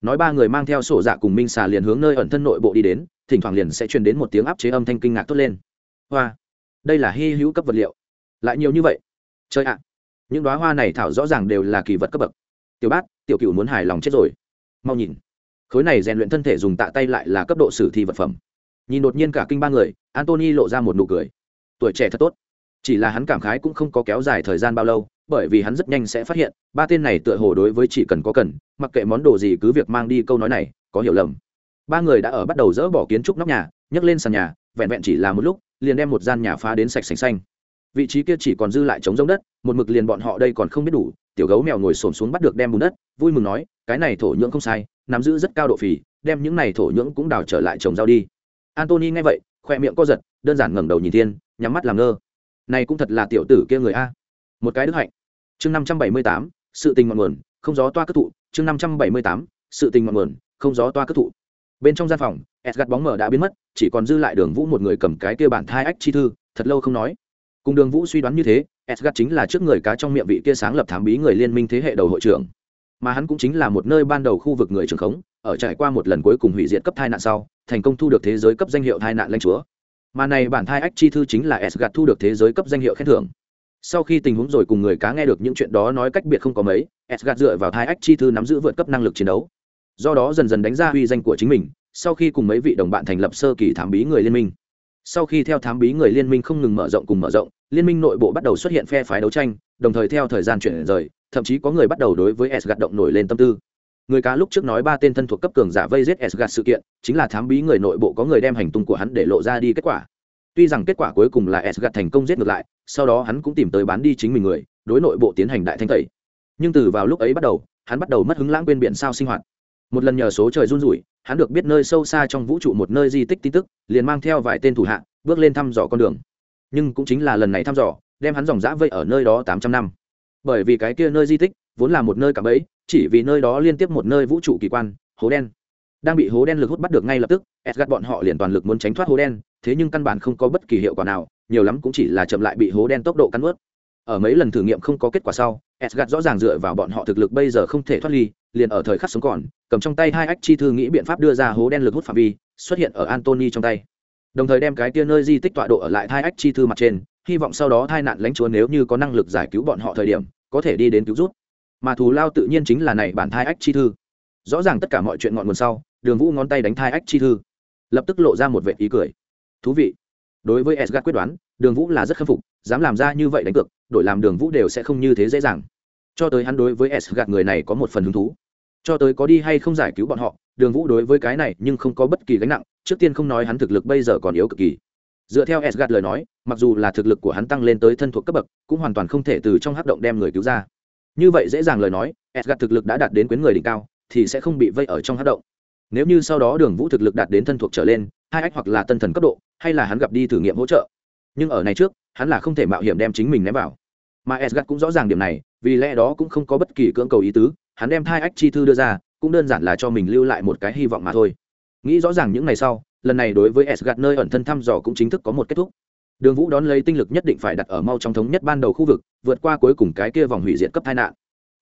Nói ba người mang theo sổ dạ cùng minh xà liền hướng nơi ẩn thân nội bộ đi đến, thỉnh thoảng liền sẽ truyền đến một tiếng áp chế âm thanh kinh ngạc tốt lên. Hoa, đây là hy hữu cấp vật liệu. Lại nhiều như vậy. Chơi ạ, những đoá hoa này thảo rõ ràng đều là kỳ vật cấp bậc. Tiểu bát, tiểu cựu muốn hài lòng chết rồi. Mau nhìn. Khối này rèn luyện thân thể dùng tạ tay lại là cấp độ sử thi vật phẩm. Nhìn đột nhiên cả kinh ba người antony lộ ra một nụ cười. Tuổi trẻ thật tốt. Chỉ là hắn cảm khái cũng không có kéo dài thời gian bao lâu bởi vì hắn rất nhanh sẽ phát hiện, ba tên này tựa hồ đối với chỉ cần có cần, mặc kệ món đồ gì cứ việc mang đi câu nói này, có hiểu lầm. Ba người đã ở bắt đầu dỡ bỏ kiến trúc nóc nhà, nhấc lên sàn nhà, vẹn vẹn chỉ là một lúc, liền đem một gian nhà phá đến sạch sành xanh. Vị trí kia chỉ còn dư lại trống giống đất, một mực liền bọn họ đây còn không biết đủ, tiểu gấu mèo ngồi xổm xuống bắt được đem bùn đất, vui mừng nói, cái này thổ nhưỡng không sai, nắm giữ rất cao độ phì, đem những này thổ nhưỡng cũng đào trở lại trồng rau đi. Antony nghe vậy, khoe miệng co giật, đơn giản ngẩng đầu nhìn thiên, nhắm mắt làm ngơ. Này cũng thật là tiểu tử kia người a. Một cái đức hạnh chương năm trăm bảy mươi tám, sự tình ngọn nguồn, không gió toa cất thụ. Chương năm trăm bảy mươi tám, sự tình ngọn nguồn, không gió toa cất thụ. Bên trong gian phòng, edgard bóng mờ đã biến mất, chỉ còn dư lại đường vũ một người cầm cái kia bản thai ách chi thư, thật lâu không nói. Cùng đường vũ suy đoán như thế, edgard chính là trước người cá trong miệng vị kia sáng lập thám bí người liên minh thế hệ đầu hội trưởng. Mà hắn cũng chính là một nơi ban đầu khu vực người trường khống, ở trải qua một lần cuối cùng hủy diệt cấp thai nạn sau, thành công thu được thế giới cấp danh hiệu thai nạn lãnh chúa. Mà này bản thai ách chi thư chính là edgard thu được thế giới cấp danh hiệu khen thưởng sau khi tình huống rồi cùng người cá nghe được những chuyện đó nói cách biệt không có mấy edgard dựa vào thai ách chi thư nắm giữ vượt cấp năng lực chiến đấu. Do đó dần dần đánh ra uy danh của chính mình, sau khi cùng mấy vị đồng bạn thành lập sơ kỳ thám bí người liên minh. Sau khi theo thám bí người liên minh không ngừng mở rộng cùng mở rộng, liên minh nội bộ bắt đầu xuất hiện phe phái đấu tranh, đồng thời theo thời gian chuyển rời, thậm chí có người bắt đầu đối với s gạt động nổi lên tâm tư. Người cá lúc trước nói ba tên thân thuộc cấp cường giả vây giết s gạt sự kiện, chính là thám bí người nội bộ có người đem hành tung của hắn để lộ ra đi kết quả tuy rằng kết quả cuối cùng là s gạt thành công giết ngược lại, sau đó hắn cũng tìm tới bán đi chính mình người, đối nội bộ tiến hành đại thanh tẩy. Nhưng từ vào lúc ấy bắt đầu, hắn bắt đầu mất hứng lãng quên biển sao sinh hoạt. Một lần nhờ số trời run rủi, hắn được biết nơi sâu xa trong vũ trụ một nơi di tích tin tức, liền mang theo vài tên thủ hạ, bước lên thăm dò con đường. Nhưng cũng chính là lần này thăm dò, đem hắn dòng dã vây ở nơi đó tám trăm năm. Bởi vì cái kia nơi di tích, vốn là một nơi cạm bẫy, chỉ vì nơi đó liên tiếp một nơi vũ trụ kỳ quan, hố đen đang bị hố đen lực hút bắt được ngay lập tức edgard bọn họ liền toàn lực muốn tránh thoát hố đen, thế nhưng căn bản không có bất kỳ hiệu quả nào, nhiều lắm cũng chỉ là chậm lại bị hố đen tốc độ cắn ướt ở mấy lần thử nghiệm không có kết quả sau edgard rõ ràng dựa vào bọn họ thực lực bây giờ không thể thoát ly, liền ở thời khắc sống còn, cầm trong tay hai ách chi thư nghĩ biện pháp đưa ra hố đen lực hút phạm vi, xuất hiện ở antony trong tay. Đồng thời đem cái tia nơi di tích tọa độ ở lại hai ách chi thư mặt trên, hy vọng sau đó hai nạn lãnh chúa nếu như có năng lực giải cứu bọn họ thời điểm, có thể đi đến cứu rút mà thù lao tự nhiên chính là này bản thai ách chi thư rõ ràng tất cả mọi chuyện ngọn nguồn sau, đường vũ ngón tay đánh thai ách chi thư. Lập tức lộ ra một vệ ý cười. Thú vị. Đối với edgar quyết đoán, đường vũ là rất khâm phục, dám làm ra như vậy đánh cược, đổi làm đường vũ đều sẽ không như thế dễ dàng. Cho tới hắn đối với s gạt người này có một phần hứng thú. Cho tới có đi hay không giải cứu bọn họ, đường vũ đối với cái này nhưng không có bất kỳ gánh nặng, trước tiên không nói hắn thực lực bây giờ còn yếu cực kỳ. Dựa theo s gạt lời nói, mặc dù là thực lực của hắn tăng lên tới thân thuộc cấp bậc, cũng hoàn toàn không thể từ trong hắc động đem người cứu ra. Như vậy dễ dàng lời nói s gạt thực lực đã đạt đến quyến người đỉnh cao thì sẽ không bị vây ở trong hắc động. Nếu như sau đó đường vũ thực lực đạt đến thân thuộc trở lên, hai ách hoặc là tân thần cấp độ, hay là hắn gặp đi thử nghiệm hỗ trợ. Nhưng ở này trước, hắn là không thể mạo hiểm đem chính mình ném vào. Mà Esgard cũng rõ ràng điểm này, vì lẽ đó cũng không có bất kỳ cưỡng cầu ý tứ, hắn đem thai ách chi thư đưa ra, cũng đơn giản là cho mình lưu lại một cái hy vọng mà thôi. Nghĩ rõ ràng những ngày sau, lần này đối với Esgard nơi ẩn thân thăm dò cũng chính thức có một kết thúc. Đường vũ đón lấy tinh lực nhất định phải đặt ở mau trong thống nhất ban đầu khu vực, vượt qua cuối cùng cái kia vòng hủy diệt cấp tai nạn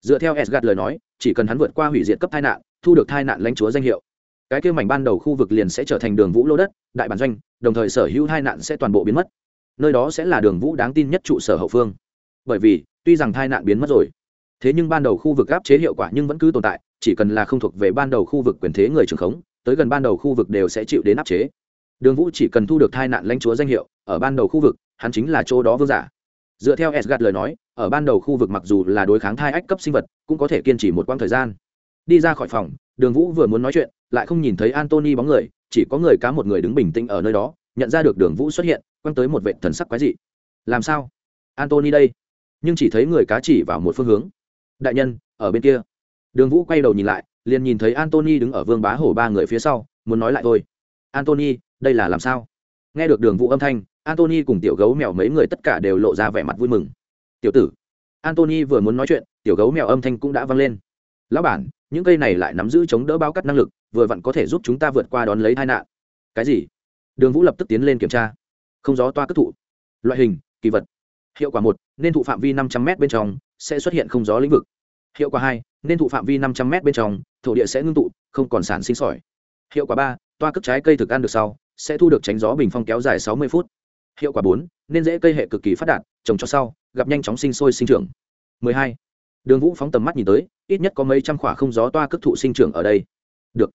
dựa theo Esgard lời nói, chỉ cần hắn vượt qua hủy diệt cấp tai nạn, thu được tai nạn lãnh chúa danh hiệu, cái kia mảnh ban đầu khu vực liền sẽ trở thành đường vũ lô đất, đại bản doanh, đồng thời sở hữu tai nạn sẽ toàn bộ biến mất. Nơi đó sẽ là đường vũ đáng tin nhất trụ sở hậu phương. Bởi vì, tuy rằng tai nạn biến mất rồi, thế nhưng ban đầu khu vực áp chế hiệu quả nhưng vẫn cứ tồn tại, chỉ cần là không thuộc về ban đầu khu vực quyền thế người trưởng khống, tới gần ban đầu khu vực đều sẽ chịu đến áp chế. Đường vũ chỉ cần thu được tai nạn lãnh chúa danh hiệu, ở ban đầu khu vực, hắn chính là chỗ đó vương giả dựa theo Asgard lời nói, ở ban đầu khu vực mặc dù là đối kháng thai ách cấp sinh vật, cũng có thể kiên trì một quãng thời gian. Đi ra khỏi phòng, đường vũ vừa muốn nói chuyện, lại không nhìn thấy antony bóng người, chỉ có người cá một người đứng bình tĩnh ở nơi đó, nhận ra được đường vũ xuất hiện, quăng tới một vệ thần sắc quái dị. Làm sao? Antony đây. Nhưng chỉ thấy người cá chỉ vào một phương hướng. Đại nhân, ở bên kia. Đường vũ quay đầu nhìn lại, liền nhìn thấy antony đứng ở vương bá hổ ba người phía sau, muốn nói lại thôi. Antony đây là làm sao? Nghe được đường vũ âm thanh antony cùng tiểu gấu mèo mấy người tất cả đều lộ ra vẻ mặt vui mừng. Tiểu tử. Antony vừa muốn nói chuyện, tiểu gấu mèo âm thanh cũng đã vang lên. Lão bản, những cây này lại nắm giữ chống đỡ bao cắt năng lực, vừa vặn có thể giúp chúng ta vượt qua đón lấy tai nạn. Cái gì? Đường vũ lập tức tiến lên kiểm tra. Không gió toa cất thụ. Loại hình, kỳ vật. Hiệu quả một, nên thụ phạm vi năm trăm m bên trong, sẽ xuất hiện không gió lĩnh vực. Hiệu quả hai, nên thụ phạm vi năm trăm m bên trong, thổ địa sẽ ngưng tụ, không còn sản sinh sỏi. Hiệu quả ba, toa cất trái cây thực ăn được sau, sẽ thu được tránh gió bình phong kéo dài sáu mươi phút hiệu quả bốn, nên dễ cây hệ cực kỳ phát đạt, trồng cho sau, gặp nhanh chóng sinh sôi sinh trưởng. 12. đường vũ phóng tầm mắt nhìn tới, ít nhất có mấy trăm khỏa không gió toa cất thụ sinh trưởng ở đây. Được.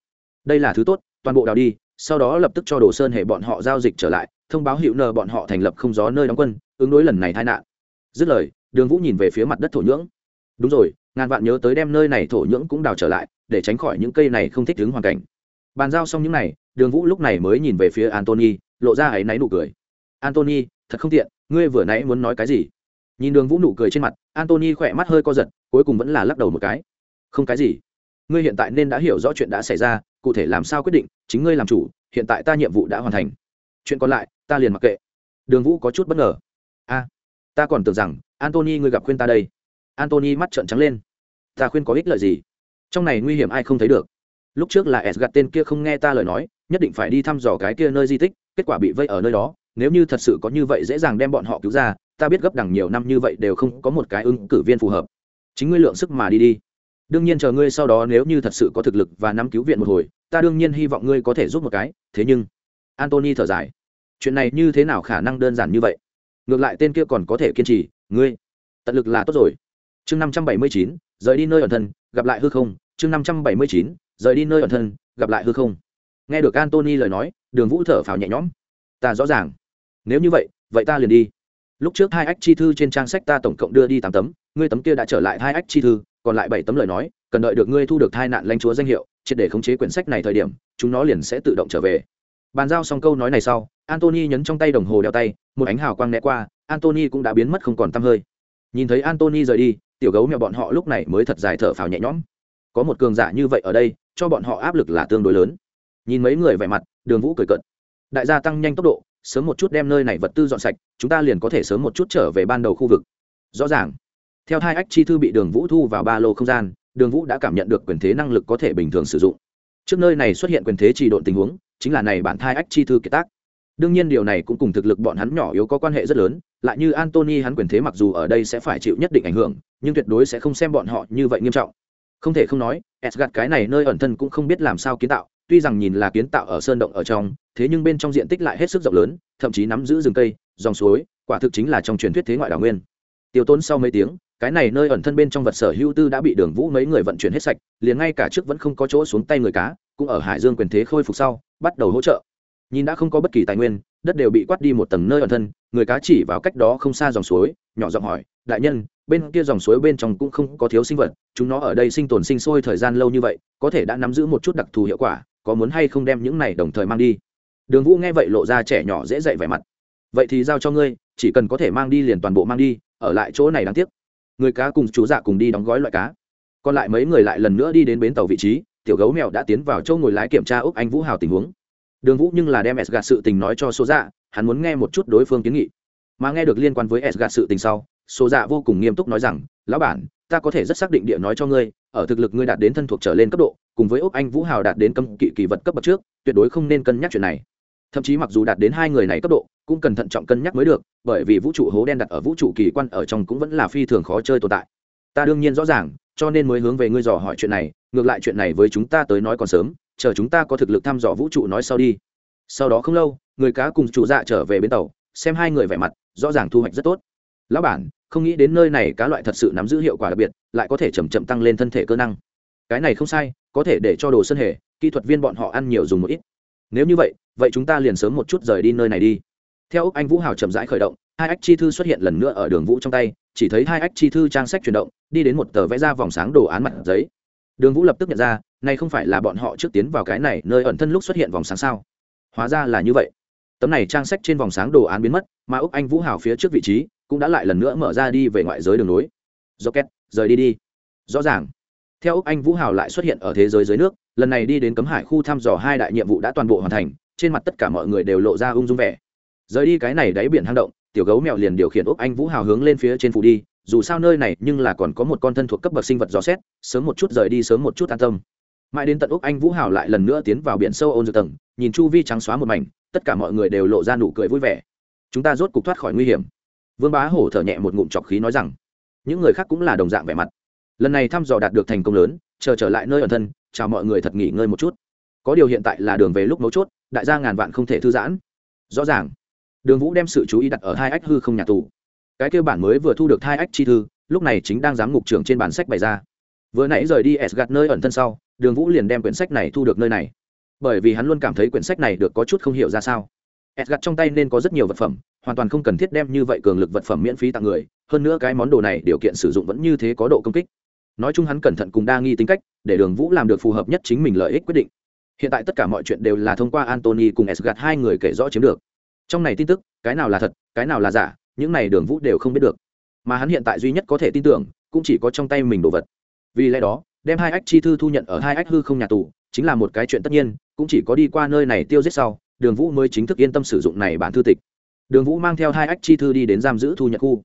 Đây là thứ tốt, toàn bộ đào đi, sau đó lập tức cho đồ sơn hệ bọn họ giao dịch trở lại, thông báo hiệu nờ bọn họ thành lập không gió nơi đóng quân, ứng đối lần này tai nạn. Dứt lời, đường vũ nhìn về phía mặt đất thổ nhưỡng. Đúng rồi, ngàn vạn nhớ tới đem nơi này thổ nhưỡng cũng đào trở lại, để tránh khỏi những cây này không thích ứng hoàn cảnh. Bàn giao xong những này, đường vũ lúc này mới nhìn về phía antony lộ ra áy náy nụ cười antony thật không tiện, ngươi vừa nãy muốn nói cái gì? Nhìn đường vũ nụ cười trên mặt antony khỏe mắt hơi co giật, cuối cùng vẫn là lắc đầu một cái. Không cái gì. Ngươi hiện tại nên đã hiểu rõ chuyện đã xảy ra, cụ thể làm sao quyết định, chính ngươi làm chủ, hiện tại ta nhiệm vụ đã hoàn thành. Chuyện còn lại, ta liền mặc kệ. Đường vũ có chút bất ngờ. A, ta còn tưởng rằng antony ngươi gặp khuyên ta đây. Antony mắt trợn trắng lên. Ta khuyên có ích lợi gì? Trong này nguy hiểm ai không thấy được. Lúc trước là s gạt tên kia không nghe ta lời nói, nhất định phải đi thăm dò cái kia nơi di tích, kết quả bị vây ở nơi đó nếu như thật sự có như vậy dễ dàng đem bọn họ cứu ra, ta biết gấp đằng nhiều năm như vậy đều không có một cái ứng cử viên phù hợp. Chính ngươi lượng sức mà đi đi. Đương nhiên chờ ngươi sau đó nếu như thật sự có thực lực và nắm cứu viện một hồi, ta đương nhiên hy vọng ngươi có thể giúp một cái, thế nhưng antony thở dài. Chuyện này như thế nào khả năng đơn giản như vậy? Ngược lại tên kia còn có thể kiên trì, ngươi, tận lực là tốt rồi. Chương năm trăm bảy mươi chín, rời đi nơi ẩn thân, gặp lại hư không. Chương năm trăm bảy mươi chín, rời đi nơi ẩn thân, gặp lại hư không. Nghe được antony lời nói, đường vũ thở phào nhẹ nhõm. Ta rõ ràng nếu như vậy vậy ta liền đi. Lúc trước hai ách chi thư trên trang sách ta tổng cộng đưa đi tám tấm, ngươi tấm kia đã trở lại hai ách chi thư, còn lại bảy tấm lời nói, cần đợi được ngươi thu được hai nạn lanh chúa danh hiệu, triệt để khống chế quyển sách này thời điểm, chúng nó liền sẽ tự động trở về. Bàn giao xong câu nói này sau antony nhấn trong tay đồng hồ đeo tay, một ánh hào quang né qua antony cũng đã biến mất không còn t hơi. Nhìn thấy antony rời đi, tiểu gấu mèo bọn họ lúc này mới thật dài thở phào nhẹ nhõm. Có một cường giả như vậy ở đây, cho bọn họ áp lực là tương đối lớn. Nhìn mấy người vẻ mặt, đường vũ cười cận đại gia tăng nhanh tốc độ sớm một chút đem nơi này vật tư dọn sạch, chúng ta liền có thể sớm một chút trở về ban đầu khu vực. Rõ ràng. Theo hai ách chi thư bị đường vũ thu vào ba lô không gian, đường vũ đã cảm nhận được quyền thế năng lực có thể bình thường sử dụng. Trước nơi này xuất hiện quyền thế trì độn tình huống, chính là này bản thai ách chi thư kiệt tác. Đương nhiên điều này cũng cùng thực lực bọn hắn nhỏ yếu có quan hệ rất lớn, lại như antony hắn quyền thế mặc dù ở đây sẽ phải chịu nhất định ảnh hưởng, nhưng tuyệt đối sẽ không xem bọn họ như vậy nghiêm trọng. Không thể không nói, Asgard cái này nơi ẩn thân cũng không biết làm sao kiến tạo, tuy rằng nhìn là kiến tạo ở sơn động ở trong thế nhưng bên trong diện tích lại hết sức rộng lớn, thậm chí nắm giữ rừng cây, dòng suối, quả thực chính là trong truyền thuyết thế ngoại đảo nguyên. Tiêu tốn sau mấy tiếng, cái này nơi ẩn thân bên trong vật sở hữu tư đã bị đường vũ mấy người vận chuyển hết sạch, liền ngay cả trước vẫn không có chỗ xuống tay người cá, cũng ở hải dương quyền thế khôi phục sau, bắt đầu hỗ trợ. Nhìn đã không có bất kỳ tài nguyên, đất đều bị quát đi một tầng nơi ẩn thân, người cá chỉ vào cách đó không xa dòng suối, nhỏ giọng hỏi, đại nhân, bên kia dòng suối bên trong cũng không có thiếu sinh vật, chúng nó ở đây sinh tồn sinh sôi thời gian lâu như vậy, có thể đã nắm giữ một chút đặc thù hiệu quả, có muốn hay không đem những này đồng thời mang đi? Đường vũ nghe vậy lộ ra trẻ nhỏ dễ dạy vẻ mặt. Vậy thì giao cho ngươi, chỉ cần có thể mang đi liền toàn bộ mang đi, ở lại chỗ này đáng tiếc. Người cá cùng chú dạ cùng đi đóng gói loại cá. Còn lại mấy người lại lần nữa đi đến bến tàu vị trí, tiểu gấu mèo đã tiến vào chỗ ngồi lái kiểm tra úc anh vũ hào tình huống. Đường vũ nhưng là đem s gạt sự tình nói cho số dạ hắn muốn nghe một chút đối phương kiến nghị. Mà nghe được liên quan với s gạt sự tình sau số dạ vô cùng nghiêm túc nói rằng, lão bản, ta có thể rất xác định địa nói cho ngươi, ở thực lực ngươi đạt đến thân thuộc trở lên cấp độ, cùng với úc anh vũ hào đạt đến cấm kỵ kỳ vật cấp bậc trước, tuyệt đối không nên cân nhắc chuyện này thậm chí mặc dù đạt đến hai người này cấp độ, cũng cần thận trọng cân nhắc mới được, bởi vì vũ trụ hố đen đặt ở vũ trụ kỳ quan ở trong cũng vẫn là phi thường khó chơi tồn tại. Ta đương nhiên rõ ràng, cho nên mới hướng về ngươi dò hỏi chuyện này, ngược lại chuyện này với chúng ta tới nói còn sớm, chờ chúng ta có thực lực thăm dò vũ trụ nói sau đi. Sau đó không lâu, người cá cùng chủ dạ trở về bến tàu, xem hai người vẻ mặt, rõ ràng thu hoạch rất tốt. Lão bản, không nghĩ đến nơi này cá loại thật sự nắm giữ hiệu quả đặc biệt, lại có thể chầm chậm tăng lên thân thể cơ năng. Cái này không sai, có thể để cho đồ sân hề, kỹ thuật viên bọn họ ăn nhiều dùng một ít nếu như vậy vậy chúng ta liền sớm một chút rời đi nơi này đi. Theo úc anh vũ hào chậm rãi khởi động, hai ách chi thư xuất hiện lần nữa ở đường vũ trong tay, chỉ thấy hai ách chi thư trang sách chuyển động, đi đến một tờ vẽ ra vòng sáng đồ án mặt giấy. Đường vũ lập tức nhận ra, này không phải là bọn họ trước tiến vào cái này, nơi ẩn thân lúc xuất hiện vòng sáng sao? Hóa ra là như vậy. Tấm này trang sách trên vòng sáng đồ án biến mất, mà úc anh vũ hào phía trước vị trí cũng đã lại lần nữa mở ra đi về ngoại giới đường nối do két rời đi đi. Rõ ràng theo úc anh vũ hào lại xuất hiện ở thế giới dưới nước, lần này đi đến cấm hải khu thăm dò hai đại nhiệm vụ đã toàn bộ hoàn thành, trên mặt tất cả mọi người đều lộ ra ung dung vẻ. Rời đi cái này đáy biển hang động, tiểu gấu mèo liền điều khiển úc anh vũ hào hướng lên phía trên phủ đi, dù sao nơi này nhưng là còn có một con thân thuộc cấp bậc sinh vật dò xét, sớm một chút rời đi sớm một chút an tâm. Mãi đến tận úc anh vũ hào lại lần nữa tiến vào biển sâu ôn dược tầng, nhìn chu vi trắng xóa một mảnh, tất cả mọi người đều lộ ra nụ cười vui vẻ. Chúng ta rốt cục thoát khỏi nguy hiểm. Vương bá hổ thở nhẹ một ngụm trọc khí nói rằng, những người khác cũng là đồng dạng vẻ mặt lần này thăm dò đạt được thành công lớn, chờ trở lại nơi ẩn thân, chào mọi người thật nghỉ ngơi một chút. Có điều hiện tại là đường về lúc mấu chốt, đại gia ngàn vạn không thể thư giãn. Rõ ràng, đường vũ đem sự chú ý đặt ở hai ách hư không nhà tù. Cái kêu bản mới vừa thu được hai ách chi thư, lúc này chính đang giám ngục trưởng trên bản sách bày ra. Vừa nãy rời đi s gạt nơi ẩn thân sau, đường vũ liền đem quyển sách này thu được nơi này. Bởi vì hắn luôn cảm thấy quyển sách này được có chút không hiểu ra sao. S gạt trong tay nên có rất nhiều vật phẩm, hoàn toàn không cần thiết đem như vậy cường lực vật phẩm miễn phí tặng người, hơn nữa cái món đồ này điều kiện sử dụng vẫn như thế có độ công kích nói chung hắn cẩn thận cùng đa nghi tính cách, để đường vũ làm được phù hợp nhất chính mình lợi ích quyết định. Hiện tại tất cả mọi chuyện đều là thông qua antony cùng s gạt hai người kể rõ chiếm được. Trong này tin tức, cái nào là thật, cái nào là giả, những này đường vũ đều không biết được. Mà hắn hiện tại duy nhất có thể tin tưởng, cũng chỉ có trong tay mình đồ vật. Vì lẽ đó, đem hai ách chi thư thu nhận ở hai ách hư không nhà tù, chính là một cái chuyện tất nhiên, cũng chỉ có đi qua nơi này tiêu giết sau, đường vũ mới chính thức yên tâm sử dụng này bản thư tịch. Đường vũ mang theo hai ách chi thư đi đến giam giữ thu nhận khu.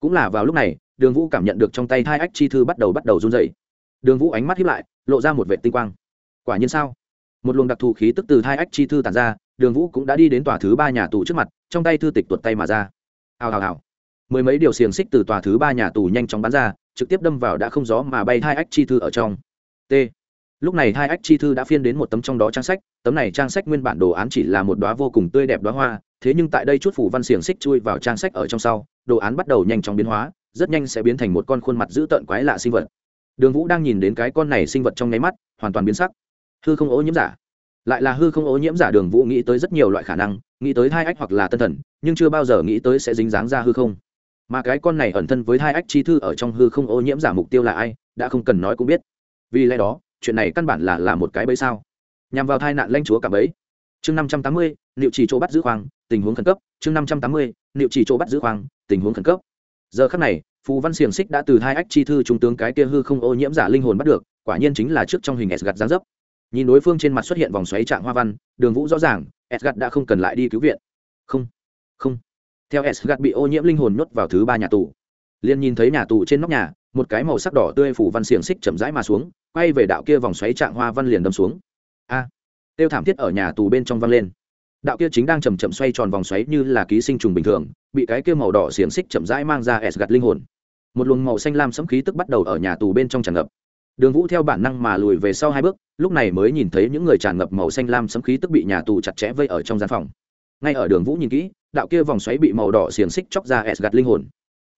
Cũng là vào lúc này đường vũ cảm nhận được trong tay hai ách chi thư bắt đầu bắt đầu run dày đường vũ ánh mắt hiếp lại, lộ ra một vệ tinh quang. Quả nhiên sao? Một luồng đặc thù khí tức từ hai ách chi thư tàn ra, đường vũ cũng đã đi đến tòa thứ ba nhà tù trước mặt, trong tay thư tịch tuột tay mà ra. Hào hào hào. Mười mấy điều xiềng xích từ tòa thứ ba nhà tù nhanh chóng bắn ra, trực tiếp đâm vào đã không gió mà bay hai ách chi thư ở trong. T. Lúc này hai ách chi thư đã phiên đến một tấm trong đó trang sách, tấm này trang sách nguyên bản đồ án chỉ là một đoá vô cùng tươi đẹp đoá hoa, thế nhưng tại đây chút phủ văn xiềng xích chui vào trang sách ở trong sau, đồ án bắt đầu nhanh chóng biến hóa rất nhanh sẽ biến thành một con khuôn mặt dữ tợn quái lạ sinh vật. Đường vũ đang nhìn đến cái con này sinh vật trong nháy mắt, hoàn toàn biến sắc. Hư không ô nhiễm giả. Lại là hư không ô nhiễm giả, đường vũ nghĩ tới rất nhiều loại khả năng, nghĩ tới hai ách hoặc là tân thần, nhưng chưa bao giờ nghĩ tới sẽ dính dáng ra hư không. Mà cái con này ẩn thân với hai ách chi thư ở trong hư không ô nhiễm giả mục tiêu là ai, đã không cần nói cũng biết. Vì lẽ đó, chuyện này căn bản là là một cái bẫy sao. Nhằm vào thai nạn lanh chúa cả bẫy. Chương năm trăm tám mươi liệu chỉ chỗ bắt giữ khoang, tình huống khẩn cấp. Chương năm trăm tám mươi liệu chỉ chỗ bắt giữ khoang, tình huống khẩn cấp giờ khắc này phù văn xiềng xích đã từ hai ách chi thư trung tướng cái kia hư không ô nhiễm giả linh hồn bắt được, quả nhiên chính là trước trong hình s gặt gián dấp. Nhìn đối phương trên mặt xuất hiện vòng xoáy trạng hoa văn, đường vũ rõ ràng s gặt đã không cần lại đi cứu viện. Không không. Theo s gặt bị ô nhiễm linh hồn nhốt vào thứ ba nhà tù. Liền nhìn thấy nhà tù trên nóc nhà, một cái màu sắc đỏ tươi phủ văn xiềng xích chậm rãi mà xuống, quay về đạo kia vòng xoáy trạng hoa văn liền đâm xuống. A tiêu thảm thiết ở nhà tù bên trong văng lên đạo kia chính đang chầm chậm xoay tròn vòng xoáy như là ký sinh trùng bình thường, bị cái kia màu đỏ xiềng xích chậm rãi mang ra s gặt linh hồn. Một luồng màu xanh lam sẫm khí tức bắt đầu ở nhà tù bên trong tràn ngập. Đường vũ theo bản năng mà lùi về sau hai bước, lúc này mới nhìn thấy những người tràn ngập màu xanh lam sẫm khí tức bị nhà tù chặt chẽ vây ở trong gian phòng. Ngay ở đường vũ nhìn kỹ, đạo kia vòng xoáy bị màu đỏ xiềng xích chóc ra s gặt linh hồn.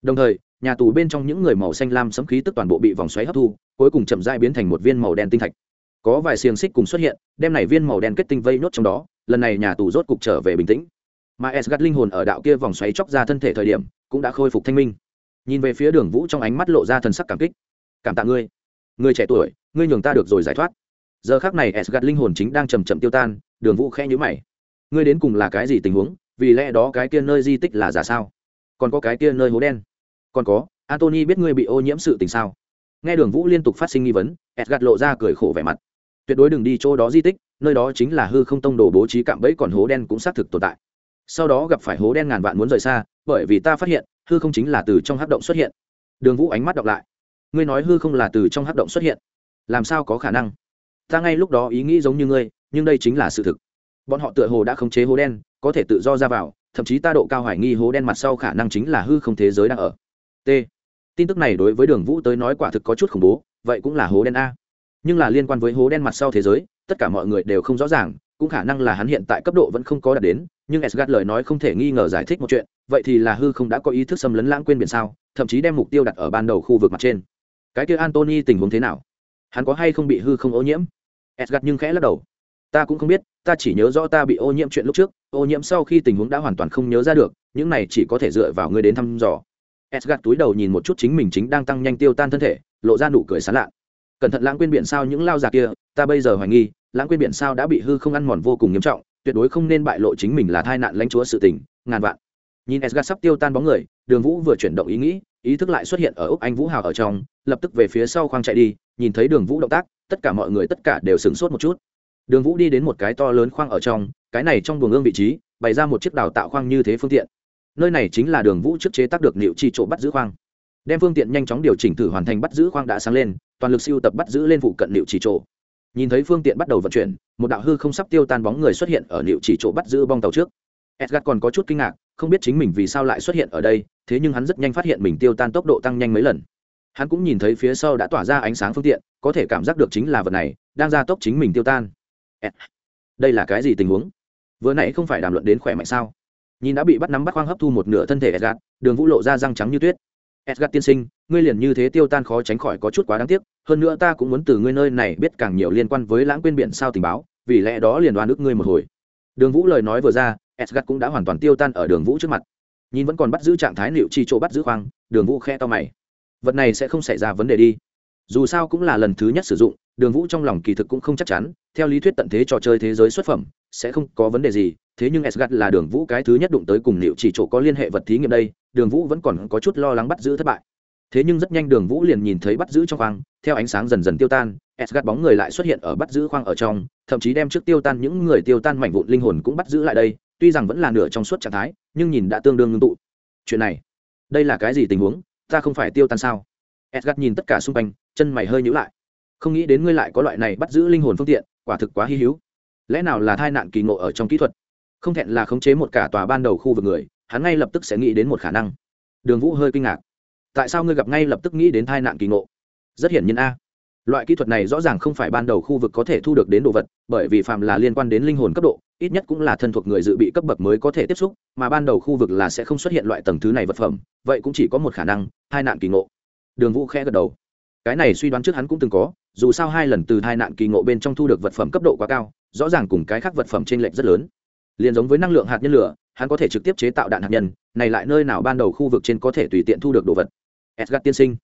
Đồng thời, nhà tù bên trong những người màu xanh lam sẫm khí tức toàn bộ bị vòng xoáy hấp thu, cuối cùng chậm rãi biến thành một viên màu đen tinh thạch có vài xiềng xích cùng xuất hiện, đem này viên màu đen kết tinh vây nốt trong đó, lần này nhà tù rốt cục trở về bình tĩnh. Mà s linh hồn ở đạo kia vòng xoáy chóc ra thân thể thời điểm, cũng đã khôi phục thanh minh. Nhìn về phía đường vũ trong ánh mắt lộ ra thần sắc cảm kích. Cảm tạ ngươi. Người trẻ tuổi, ngươi nhường ta được rồi giải thoát. Giờ khác này s linh hồn chính đang chầm chậm tiêu tan, đường vũ khẽ nhữ mày. Ngươi đến cùng là cái gì tình huống? Vì lẽ đó cái kia nơi di tích là giả sao? Còn có cái kia nơi hố đen? Còn có antony biết ngươi bị ô nhiễm sự tình sao? Nghe đường vũ liên tục phát sinh nghi vấn edgad lộ ra cười khổ vẻ mặt tuyệt đối đừng đi chỗ đó di tích, nơi đó chính là hư không tông đồ bố trí cạm bẫy còn hố đen cũng xác thực tồn tại. Sau đó gặp phải hố đen ngàn vạn muốn rời xa, bởi vì ta phát hiện, hư không chính là từ trong hắc động xuất hiện. Đường vũ ánh mắt đọc lại. Ngươi nói hư không là từ trong hắc động xuất hiện. Làm sao có khả năng? Ta ngay lúc đó ý nghĩ giống như ngươi, nhưng đây chính là sự thực. Bọn họ tựa hồ đã khống chế hố đen, có thể tự do ra vào, thậm chí ta độ cao hoài nghi hố đen mặt sau khả năng chính là hư không thế giới đang ở. T. Tin tức này đối với đường vũ tới nói quả thực có chút khủng bố, vậy cũng là hố đen a nhưng là liên quan với hố đen mặt sau thế giới tất cả mọi người đều không rõ ràng cũng khả năng là hắn hiện tại cấp độ vẫn không có đạt đến nhưng sgad lời nói không thể nghi ngờ giải thích một chuyện vậy thì là hư không đã có ý thức xâm lấn lãng quên biển sao thậm chí đem mục tiêu đặt ở ban đầu khu vực mặt trên. Cái kia antony tình huống thế nào? Hắn có hay không bị hư không ô nhiễm? Sgad nhưng khẽ lắc đầu. Ta cũng không biết ta chỉ nhớ rõ ta bị ô nhiễm chuyện lúc trước ô nhiễm sau khi tình huống đã hoàn toàn không nhớ ra được những này chỉ có thể dựa vào ngươi đến thăm dò. Edgar túi đầu nhìn một chút chính mình chính đang tăng nhanh tiêu tan thân thể, lộ ra nụ cười sán lạ. Cẩn thận lãng quên biển sao những lao già kia, ta bây giờ hoài nghi, lãng quên biển sao đã bị hư không ăn mòn vô cùng nghiêm trọng, tuyệt đối không nên bại lộ chính mình là tai nạn lãnh chúa sự tình, ngàn vạn. Nhìn esga sắp tiêu tan bóng người, Đường Vũ vừa chuyển động ý nghĩ, ý thức lại xuất hiện ở ốc anh Vũ Hào ở trong, lập tức về phía sau khoang chạy đi, nhìn thấy Đường Vũ động tác, tất cả mọi người tất cả đều sửng sốt một chút. Đường Vũ đi đến một cái to lớn khoang ở trong, cái này trong buồng ương vị trí, bày ra một chiếc đào tạo khoang như thế phương tiện nơi này chính là đường vũ trước chế tác được liệu chi chỗ bắt giữ khoang đem phương tiện nhanh chóng điều chỉnh thử hoàn thành bắt giữ khoang đã sáng lên, toàn lực siêu tập bắt giữ lên vụ cận liệu chỉ chỗ. Nhìn thấy phương tiện bắt đầu vận chuyển, một đạo hư không sắp tiêu tan bóng người xuất hiện ở liệu chỉ chỗ bắt giữ bong tàu trước. Edgar còn có chút kinh ngạc, không biết chính mình vì sao lại xuất hiện ở đây, thế nhưng hắn rất nhanh phát hiện mình tiêu tan tốc độ tăng nhanh mấy lần. Hắn cũng nhìn thấy phía sau đã tỏa ra ánh sáng phương tiện, có thể cảm giác được chính là vật này, đang ra tốc chính mình tiêu tan. Đây là cái gì tình huống? Vừa nãy không phải đàm luận đến khỏe mạnh sao? Nhìn đã bị bắt nắm bắt khoang hấp thu một nửa thân thể edgar đường vũ lộ ra răng trắng như tuyết edgard tiên sinh, ngươi liền như thế tiêu tan khó tránh khỏi có chút quá đáng tiếc, hơn nữa ta cũng muốn từ ngươi nơi này biết càng nhiều liên quan với lãng quên biển sao tình báo, vì lẽ đó liền đoán ước ngươi một hồi. Đường vũ lời nói vừa ra edgard cũng đã hoàn toàn tiêu tan ở đường vũ trước mặt. Nhìn vẫn còn bắt giữ trạng thái liệu chi chỗ bắt giữ khoang, đường vũ khe to mày. Vật này sẽ không xảy ra vấn đề đi dù sao cũng là lần thứ nhất sử dụng, đường vũ trong lòng kỳ thực cũng không chắc chắn, theo lý thuyết tận thế trò chơi thế giới xuất phẩm, sẽ không có vấn đề gì, thế nhưng Asgard là đường vũ cái thứ nhất đụng tới cùng liệu chỉ chỗ có liên hệ vật thí nghiệm đây, đường vũ vẫn còn có chút lo lắng bắt giữ thất bại. Thế nhưng rất nhanh đường vũ liền nhìn thấy bắt giữ trong khoang, theo ánh sáng dần dần tiêu tan, Asgard bóng người lại xuất hiện ở bắt giữ khoang ở trong, thậm chí đem trước tiêu tan những người tiêu tan mảnh vụn linh hồn cũng bắt giữ lại đây, tuy rằng vẫn là nửa trong suốt trạng thái, nhưng nhìn đã tương đương ngưng tụ. Chuyện này, đây là cái gì tình huống, ta không phải tiêu tan sao? Asgard nhìn tất cả xung quanh chân mày hơi nhíu lại. Không nghĩ đến ngươi lại có loại này bắt giữ linh hồn phương tiện, quả thực quá hy hữu. Lẽ nào là tai nạn kỳ ngộ ở trong kỹ thuật? Không thẹn là khống chế một cả tòa ban đầu khu vực người, hắn ngay lập tức sẽ nghĩ đến một khả năng. Đường vũ hơi kinh ngạc. Tại sao ngươi gặp ngay lập tức nghĩ đến tai nạn kỳ ngộ? Rất hiển nhiên a. Loại kỹ thuật này rõ ràng không phải ban đầu khu vực có thể thu được đến đồ vật, bởi vì phạm là liên quan đến linh hồn cấp độ, ít nhất cũng là thân thuộc người dự bị cấp bậc mới có thể tiếp xúc, mà ban đầu khu vực là sẽ không xuất hiện loại tầng thứ này vật phẩm, vậy cũng chỉ có một khả năng hai nạn kỳ ngộ. Đường vũ khẽ gật đầu cái này suy đoán trước hắn cũng từng có, dù sao hai lần từ hai nạn kỳ ngộ bên trong thu được vật phẩm cấp độ quá cao, rõ ràng cùng cái khác vật phẩm trên lệch rất lớn. Liền giống với năng lượng hạt nhân lửa, hắn có thể trực tiếp chế tạo đạn hạt nhân, này lại nơi nào ban đầu khu vực trên có thể tùy tiện thu được đồ vật. Edgard tiên sinh.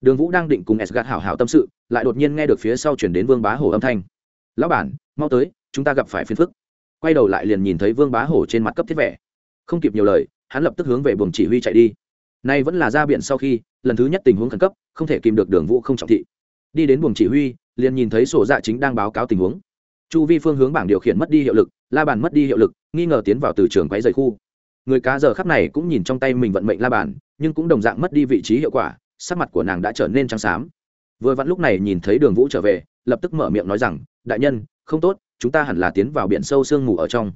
Đường vũ đang định cùng edgard hảo hảo tâm sự, lại đột nhiên nghe được phía sau chuyển đến vương bá hổ âm thanh. Lão bản, mau tới, chúng ta gặp phải phiền phức. Quay đầu lại liền nhìn thấy vương bá hổ trên mặt cấp thiết vẻ. Không kịp nhiều lời, hắn lập tức hướng về buồng chỉ huy chạy đi nay vẫn là ra biển sau khi, lần thứ nhất tình huống khẩn cấp, không thể kìm được đường vũ không trọng thị. Đi đến buồng chỉ huy, liền nhìn thấy sổ dạ chính đang báo cáo tình huống. Chu vi phương hướng bảng điều khiển mất đi hiệu lực, la bàn mất đi hiệu lực, nghi ngờ tiến vào từ trường quái rời khu. Người cá giờ khắp này cũng nhìn trong tay mình vận mệnh la bàn, nhưng cũng đồng dạng mất đi vị trí hiệu quả, sắc mặt của nàng đã trở nên trắng xám. Vừa vặn lúc này nhìn thấy đường vũ trở về, lập tức mở miệng nói rằng, đại nhân, không tốt, chúng ta hẳn là tiến vào biển sâu sương mù ở trong.